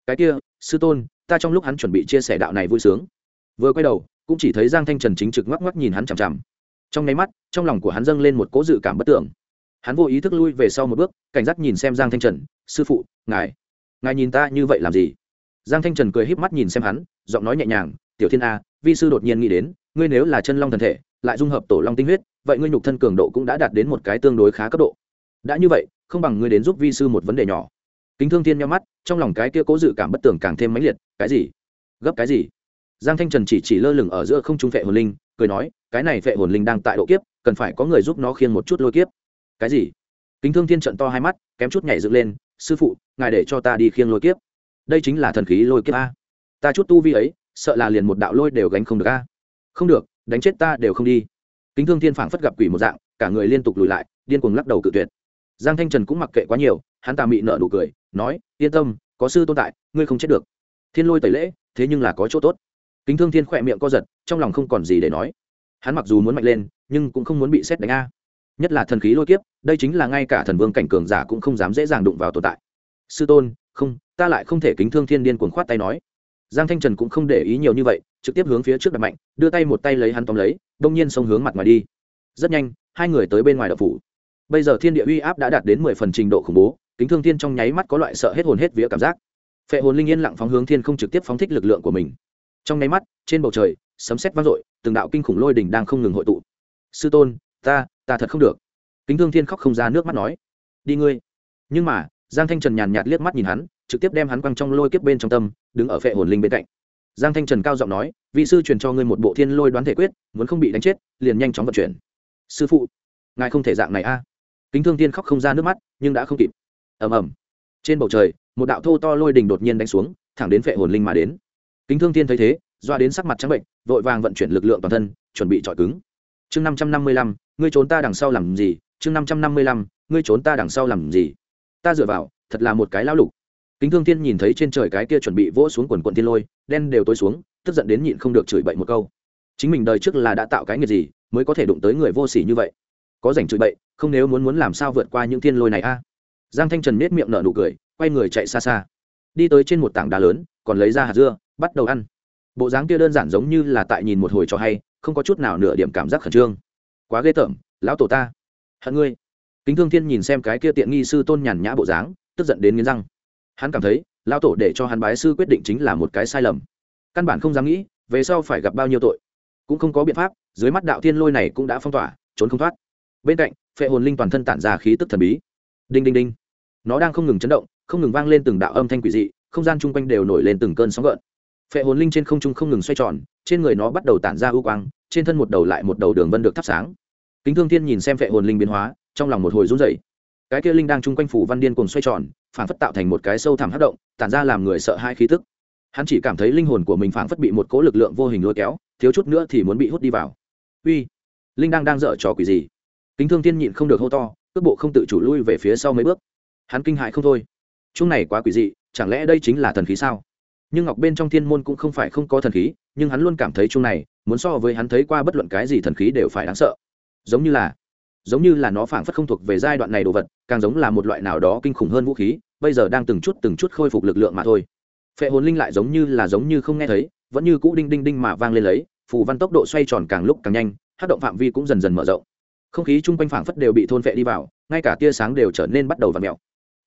Cái kia, sư tôn, ta trong lúc hắn chuẩn bị chia sẻ đạo này vui sướng. Vừa quay đầu, cũng chỉ thấy giang thanh trần chính trực ngoắc ngoắc nhìn hắn chằm chằm. Trong nháy mắt, trong lòng của hắn dâng lên một cố dự cảm bất tưởng hắn vô ý thức lui về sau một bước, cảnh giác nhìn xem giang thanh trần, sư phụ, ngài ngài nhìn ta như vậy làm gì? Giang thanh trần cười híp mắt nhìn xem hắn, giọng nói nhẹ nhàng, tiểu thiên a, vi sư đột nhiên nghĩ đến ngươi nếu là chân long thần thể, lại dung hợp tổ long tinh huyết, vậy ngươi nhục thân cường độ cũng đã đạt đến một cái tương đối khá cấp độ. Đã như vậy, không bằng ngươi đến giúp vi sư một vấn đề nhỏ. Kính thương thiên nhau mắt, trong lòng cái kia cố dự cảm bất tường càng thêm mãnh liệt, cái gì? Gấp cái gì? Giang thanh trần chỉ chỉ lơ lửng ở giữa không trung vệ hồn linh, cười nói, cái này vệ hồn linh đang tại độ kiếp, cần phải có người giúp nó khiêng một chút lôi kiếp. Cái gì? Kính thương thiên trận to hai mắt, kém chút nhảy dựng lên, sư phụ, ngài để cho ta đi khiêng lôi kiếp. Đây chính là thần khí lôi kiếp a. Ta chút tu vi ấy, sợ là liền một đạo lôi đều gánh không được a không được, đánh chết ta đều không đi. Kính thương thiên phảng phất gặp quỷ một dạng, cả người liên tục lùi lại, điên cuồng lắc đầu cự tuyệt. Giang thanh trần cũng mặc kệ quá nhiều, hắn tà mị nợ nụ cười, nói, yên tâm, có sư tôn tại, ngươi không chết được. Thiên lôi tẩy lễ, thế nhưng là có chỗ tốt. Kính thương thiên khỏe miệng co giật, trong lòng không còn gì để nói. Hắn mặc dù muốn mạnh lên, nhưng cũng không muốn bị xét đánh a. Nhất là thần khí lôi kiếp, đây chính là ngay cả thần vương cảnh cường giả cũng không dám dễ dàng đụng vào tồn tại. Sư tôn, không, ta lại không thể kính thương thiên điên cuồng khoát tay nói. Giang thanh trần cũng không để ý nhiều như vậy trực tiếp hướng phía trước đặt mạnh, đưa tay một tay lấy hắn tóm lấy, đông nhiên xông hướng mặt ngoài đi. Rất nhanh, hai người tới bên ngoài đập phủ. Bây giờ thiên địa uy áp đã đạt đến mười phần trình độ khủng bố, kính thương thiên trong nháy mắt có loại sợ hết hồn hết vía cảm giác. Phệ hồn linh yên lặng phóng hướng thiên không trực tiếp phóng thích lực lượng của mình. Trong nháy mắt, trên bầu trời, sấm sét vang dội, từng đạo kinh khủng lôi đỉnh đang không ngừng hội tụ. Sư tôn, ta ta thật không được. Kính thương thiên khóc không ra nước mắt nói. Đi ngươi. Nhưng mà, giang thanh trần nhàn nhạt liếc mắt nhìn hắn, trực tiếp đem hắn quăng trong lôi kiếp bên trong tâm, đứng ở phệ hồn linh bên cạnh giang thanh trần cao giọng nói, vị sư truyền cho ngươi một bộ thiên lôi đoán thể quyết, muốn không bị đánh chết, liền nhanh chóng vận chuyển. Sư phụ, ngài không thể dạng này a. À. Kính thương thiên khóc không ra nước mắt, nhưng đã không kịp. Ầm ầm. Trên bầu trời, một đạo thô to lôi đình đột nhiên đánh xuống, thẳng đến phệ hồn linh mà đến. Kính thương thiên thấy thế, doa đến sắc mặt trắng bệnh, vội vàng vận chuyển lực lượng toàn thân, chuẩn bị trọi cứng. Chương năm trăm năm mươi lăm, ngươi trốn ta đằng sau làm gì? Chương năm trăm năm mươi lăm, ngươi trốn ta đằng sau làm gì? Ta dựa vào, thật là một cái lão lục kính thương thiên nhìn thấy trên trời cái kia chuẩn bị vỗ xuống quần quần thiên lôi, đen đều tối xuống, tức giận đến nhịn không được chửi bậy một câu. Chính mình đời trước là đã tạo cái nghiệp gì, mới có thể đụng tới người vô sỉ như vậy. Có rảnh chửi bậy, không nếu muốn muốn làm sao vượt qua những thiên lôi này a? Giang thanh trần nết miệng nở nụ cười, quay người chạy xa xa. Đi tới trên một tảng đá lớn, còn lấy ra hạt dưa, bắt đầu ăn. Bộ dáng kia đơn giản giống như là tại nhìn một hồi cho hay, không có chút nào nửa điểm cảm giác khẩn trương. Quá ghê tởm, lão tổ ta. Hận ngươi. Kính thương thiên nhìn xem cái kia tiện nghi sư tôn nhàn nhã bộ dáng, tức giận đến nghiến răng hắn cảm thấy lao tổ để cho hắn bái sư quyết định chính là một cái sai lầm. Căn bản không dám nghĩ, về sau phải gặp bao nhiêu tội. Cũng không có biện pháp, dưới mắt đạo thiên lôi này cũng đã phong tỏa, trốn không thoát. Bên cạnh, phệ hồn linh toàn thân tản ra khí tức thần bí. Đinh đinh đinh. Nó đang không ngừng chấn động, không ngừng vang lên từng đạo âm thanh quỷ dị, không gian chung quanh đều nổi lên từng cơn sóng gợn. Phệ hồn linh trên không trung không ngừng xoay tròn, trên người nó bắt đầu tản ra ưu quang, trên thân một đầu lại một đầu đường vân được thắp sáng. Kính thương thiên nhìn xem phệ hồn linh biến hóa, trong lòng một hồi run dậy cái kia linh đang chung quanh phủ văn điên cùng xoay tròn phản phất tạo thành một cái sâu thẳm hất động, tản ra làm người sợ hai khí tức. Hắn chỉ cảm thấy linh hồn của mình phản phất bị một cố lực lượng vô hình lôi kéo, thiếu chút nữa thì muốn bị hút đi vào. Uy, linh đang đang dở trò quỷ gì? Kính thương thiên nhịn không được hô to, cước bộ không tự chủ lui về phía sau mấy bước. Hắn kinh hại không thôi. Chung này quá quỷ dị, chẳng lẽ đây chính là thần khí sao? Nhưng ngọc bên trong thiên môn cũng không phải không có thần khí, nhưng hắn luôn cảm thấy chung này, muốn so với hắn thấy qua bất luận cái gì thần khí đều phải đáng sợ. Giống như là giống như là nó phảng phất không thuộc về giai đoạn này đồ vật, càng giống là một loại nào đó kinh khủng hơn vũ khí, bây giờ đang từng chút từng chút khôi phục lực lượng mà thôi. Phệ hồn linh lại giống như là giống như không nghe thấy, vẫn như cũ đinh đinh đinh mà vang lên lấy, phù văn tốc độ xoay tròn càng lúc càng nhanh, hát động phạm vi cũng dần dần mở rộng. Không khí chung quanh phảng phất đều bị thôn phệ đi vào, ngay cả tia sáng đều trở nên bắt đầu v mèo. mẹo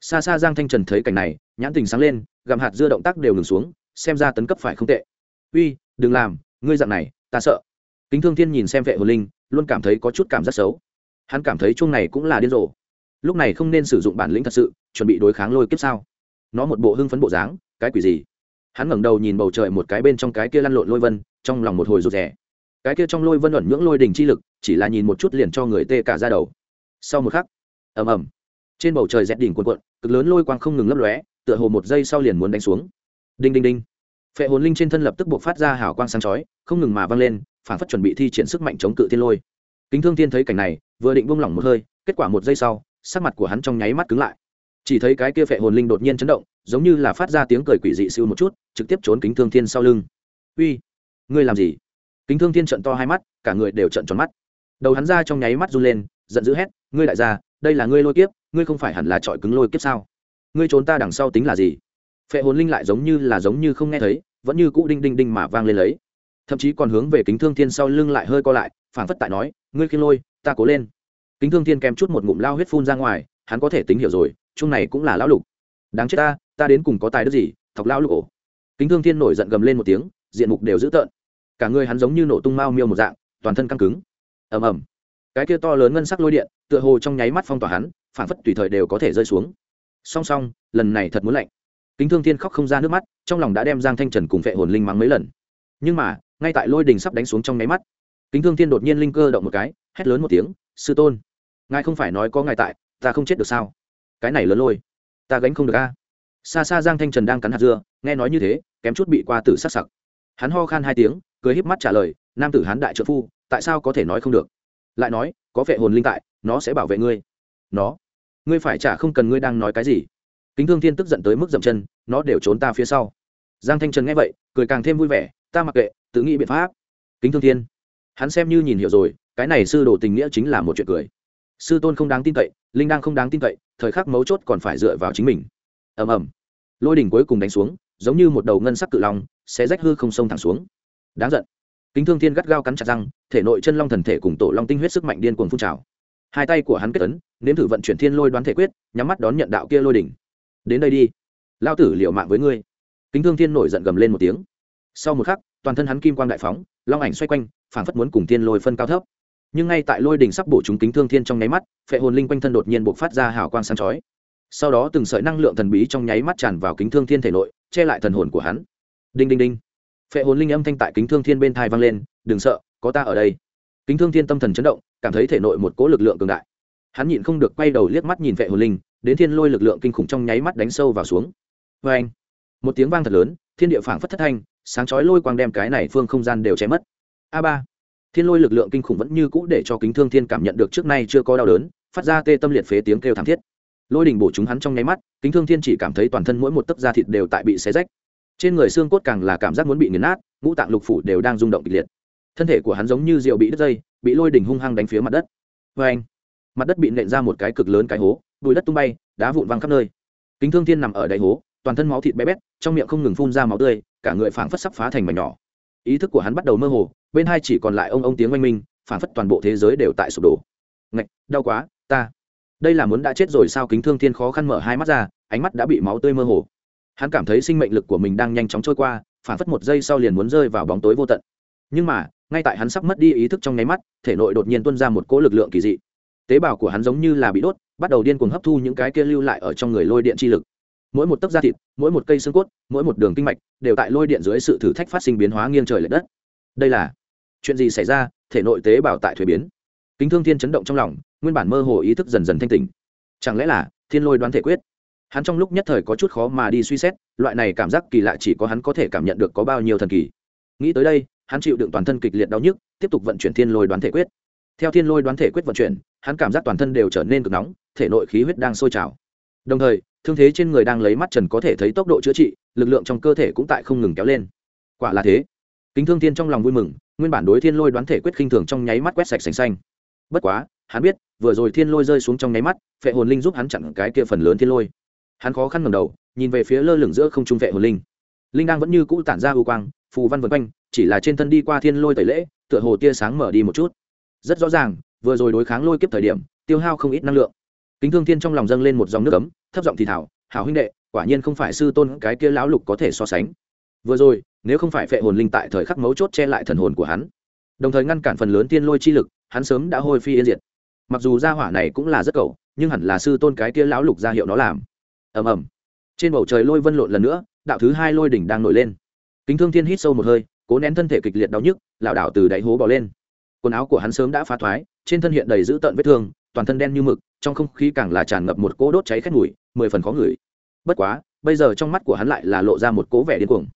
xa xa giang thanh trần thấy cảnh này, nhãn tình sáng lên, gặm hạt dưa động tác đều ngừng xuống, xem ra tấn cấp phải không tệ. Uy, đừng làm, ngươi dặn này, ta sợ. Kính thương thiên nhìn xem vệ hồn linh, luôn cảm thấy có chút cảm giác xấu hắn cảm thấy chung này cũng là điên rồ. Lúc này không nên sử dụng bản lĩnh thật sự, chuẩn bị đối kháng lôi kiếp sao? Nó một bộ hưng phấn bộ dáng, cái quỷ gì? Hắn ngẩng đầu nhìn bầu trời một cái bên trong cái kia lăn lộn lôi vân, trong lòng một hồi rụt rè. Cái kia trong lôi vân ẩn nhưỡng lôi đình chi lực, chỉ là nhìn một chút liền cho người tê cả ra đầu. Sau một khắc, ầm ầm, trên bầu trời rét đỉnh cuộn cuộn, cực lớn lôi quang không ngừng lấp lóe, tựa hồ một giây sau liền muốn đánh xuống. Đinh đinh đinh. Phệ hồn linh trên thân lập tức buộc phát ra hào quang sáng chói, không ngừng mà văng lên, phản phất chuẩn bị thi triển sức mạnh chống cự thiên lôi kính thương thiên thấy cảnh này, vừa định buông lỏng một hơi, kết quả một giây sau, sắc mặt của hắn trong nháy mắt cứng lại. Chỉ thấy cái kia phệ hồn linh đột nhiên chấn động, giống như là phát ra tiếng cười quỷ dị siêu một chút, trực tiếp trốn kính thương thiên sau lưng. Uy, ngươi làm gì? Kính thương thiên trận to hai mắt, cả người đều trận tròn mắt. Đầu hắn ra trong nháy mắt run lên, giận dữ hét, ngươi đại gia, đây là ngươi lôi kiếp, ngươi không phải hẳn là trọi cứng lôi kiếp sao? Ngươi trốn ta đằng sau tính là gì? Phệ hồn linh lại giống như là giống như không nghe thấy, vẫn như cũ đinh đinh đinh mà vang lên lấy. Thậm chí còn hướng về kính thương thiên sau lưng lại hơi co lại, phảng phất tại nói ngươi khiên lôi, ta cố lên. Kính thương thiên kèm chút một ngụm lao huyết phun ra ngoài, hắn có thể tính hiểu rồi, chung này cũng là lão lục. Đáng chết ta ta đến cùng có tài đức gì, thọc lão lục ổ. Kính thương thiên nổi giận gầm lên một tiếng, diện mục đều dữ tợn. Cả người hắn giống như nổ tung mao miêu một dạng, toàn thân căng cứng. Ầm ầm. Cái kia to lớn ngân sắc lôi điện, tựa hồ trong nháy mắt phong tỏa hắn, phản phất tùy thời đều có thể rơi xuống. Song song, lần này thật muốn lạnh. Kính thương thiên khóc không ra nước mắt, trong lòng đã đem giang thanh trần cùng vệ hồn linh mắng mấy lần. Nhưng mà, ngay tại lôi đình sắp đánh xuống trong nháy mắt kính thương thiên đột nhiên linh cơ động một cái, hét lớn một tiếng, sư tôn, ngài không phải nói có ngài tại, ta không chết được sao? Cái này lớn lôi, ta gánh không được a. Xa xa giang thanh trần đang cắn hạt dưa, nghe nói như thế, kém chút bị qua tử sắc sặc. Hắn ho khan hai tiếng, cười híp mắt trả lời, nam tử hán đại trợ phu, tại sao có thể nói không được? Lại nói, có vệ hồn linh tại, nó sẽ bảo vệ ngươi. Nó? Ngươi phải trả không cần ngươi đang nói cái gì. Kính thương thiên tức giận tới mức dậm chân, nó đều trốn ta phía sau. Giang thanh trần nghe vậy, cười càng thêm vui vẻ, ta mặc kệ, tự nghĩ biện pháp. Kính thương thiên hắn xem như nhìn hiểu rồi, cái này sư đồ tình nghĩa chính là một chuyện cười. Sư tôn không đáng tin cậy, linh đang không đáng tin cậy, thời khắc mấu chốt còn phải dựa vào chính mình. Ầm ầm. Lôi đỉnh cuối cùng đánh xuống, giống như một đầu ngân sắc cự long sẽ rách hư không sông thẳng xuống. Đáng giận. Kính thương thiên gắt gao cắn chặt răng, thể nội chân long thần thể cùng tổ long tinh huyết sức mạnh điên cuồng phun trào. Hai tay của hắn kết ấn, nếm thử vận chuyển thiên lôi đoán thể quyết, nhắm mắt đón nhận đạo kia lôi đỉnh. Đến đây đi. Lao tử liệu mạng với ngươi. Kính thương thiên nổi giận gầm lên một tiếng. Sau một khắc, toàn thân hắn kim quang đại phóng, long ảnh xoay quanh phảng phất muốn cùng thiên lôi phân cao thấp. Nhưng ngay tại lôi đỉnh sắp bổ chúng kính thương thiên trong nháy mắt, phệ hồn linh quanh thân đột nhiên buộc phát ra hào quang sáng chói. Sau đó từng sợi năng lượng thần bí trong nháy mắt tràn vào kính thương thiên thể nội, che lại thần hồn của hắn. Đinh đinh đinh. Phệ hồn linh âm thanh tại kính thương thiên bên thai vang lên, đừng sợ, có ta ở đây. Kính thương thiên tâm thần chấn động, cảm thấy thể nội một cỗ lực lượng cường đại. Hắn nhịn không được quay đầu liếc mắt nhìn vệ hồn linh, đến thiên lôi lực lượng kinh khủng trong nháy mắt đánh sâu vào xuống. Vê anh một tiếng vang thật lớn, thiên địa phảng phất thất thanh, sáng chói lôi quang đem cái này phương không gian đều chém mất a ba. Thiên lôi lực lượng kinh khủng vẫn như cũ để cho kính thương thiên cảm nhận được trước nay chưa có đau đớn, phát ra tê tâm liệt phế tiếng kêu thảm thiết. Lôi đình bổ chúng hắn trong nháy mắt, kính thương thiên chỉ cảm thấy toàn thân mỗi một tấc da thịt đều tại bị xé rách. Trên người xương cốt càng là cảm giác muốn bị nghiền nát, ngũ tạng lục phủ đều đang rung động kịch liệt. Thân thể của hắn giống như rượu bị đứt dây, bị lôi đỉnh hung hăng đánh phía mặt đất. Vê anh, mặt đất bị nện ra một cái cực lớn cái hố bụi đất tung bay, đá vụn văng khắp nơi. Kính thương thiên nằm ở đáy hố, toàn thân máu thịt bé bét, trong miệng không ngừng phun ra máu tươi, cả người phảng phất sắp phá thành mảnh nhỏ ý thức của hắn bắt đầu mơ hồ, bên hai chỉ còn lại ông ông tiếng oanh minh phản phất toàn bộ thế giới đều tại sụp đổ. Ngạch, đau quá, ta. Đây là muốn đã chết rồi sao kính thương thiên khó khăn mở hai mắt ra, ánh mắt đã bị máu tươi mơ hồ. Hắn cảm thấy sinh mệnh lực của mình đang nhanh chóng trôi qua phản phất một giây sau liền muốn rơi vào bóng tối vô tận. Nhưng mà, ngay tại hắn sắp mất đi ý thức trong nháy mắt, thể nội đột nhiên tuôn ra một cỗ lực lượng kỳ dị. Tế bào của hắn giống như là bị đốt, bắt đầu điên cuồng hấp thu những cái kia lưu lại ở trong người lôi điện chi lực mỗi một tấc da thịt, mỗi một cây xương cốt, mỗi một đường kinh mạch đều tại lôi điện dưới sự thử thách phát sinh biến hóa nghiêng trời l ệ đất. Đây là chuyện gì xảy ra? Thể nội tế bào tại thuế biến. Kính thương thiên chấn động trong lòng, nguyên bản mơ hồ ý thức dần dần thanh tỉnh. Chẳng lẽ là thiên lôi đoán thể quyết? Hắn trong lúc nhất thời có chút khó mà đi suy xét, loại này cảm giác kỳ lạ chỉ có hắn có thể cảm nhận được có bao nhiêu thần kỳ. Nghĩ tới đây, hắn chịu đựng toàn thân kịch liệt đau nhức, tiếp tục vận chuyển thiên lôi đoán thể quyết. Theo thiên lôi đoán thể quyết vận chuyển, hắn cảm giác toàn thân đều trở nên cực nóng, thể nội khí huyết đang sôi trào. Đồng thời thương thế trên người đang lấy mắt trần có thể thấy tốc độ chữa trị, lực lượng trong cơ thể cũng tại không ngừng kéo lên. Quả là thế. Kính thương thiên trong lòng vui mừng, nguyên bản đối thiên lôi đoán thể quyết khinh thường trong nháy mắt quét sạch sành xanh. Bất quá, hắn biết, vừa rồi thiên lôi rơi xuống trong nháy mắt, phệ hồn linh giúp hắn chặn cái kia phần lớn thiên lôi. Hắn khó khăn ngầm đầu, nhìn về phía lơ lửng giữa không trung phệ hồn linh. Linh đang vẫn như cũ tản ra ưu quang, phù văn vân quanh, chỉ là trên thân đi qua thiên lôi tẩy lễ, tựa hồ tia sáng mở đi một chút. Rất rõ ràng, vừa rồi đối kháng lôi kiếp thời điểm, tiêu hao không ít năng lượng. Kính thương thiên trong lòng dâng lên một dòng nước ấm thấp giọng thì thảo, hảo huynh đệ, quả nhiên không phải sư tôn cái kia lão lục có thể so sánh. Vừa rồi, nếu không phải phệ hồn linh tại thời khắc mấu chốt che lại thần hồn của hắn, đồng thời ngăn cản phần lớn tiên lôi chi lực, hắn sớm đã hôi phi yên diệt. Mặc dù gia hỏa này cũng là rất cầu nhưng hẳn là sư tôn cái kia lão lục ra hiệu nó làm. Ầm ầm. Trên bầu trời lôi vân lộn lần nữa, đạo thứ hai lôi đỉnh đang nổi lên. Kính thương thiên hít sâu một hơi, cố nén thân thể kịch liệt đau nhức, lảo đảo từ đáy hố bỏ lên. Quần áo của hắn sớm đã phá thoái, trên thân hiện đầy dữ tợn vết thương, toàn thân đen như mực, trong không khí càng là tràn ngập một cỗ đốt cháy khét mùi mười phần khó ngửi. Bất quá, bây giờ trong mắt của hắn lại là lộ ra một cố vẻ điên cuồng.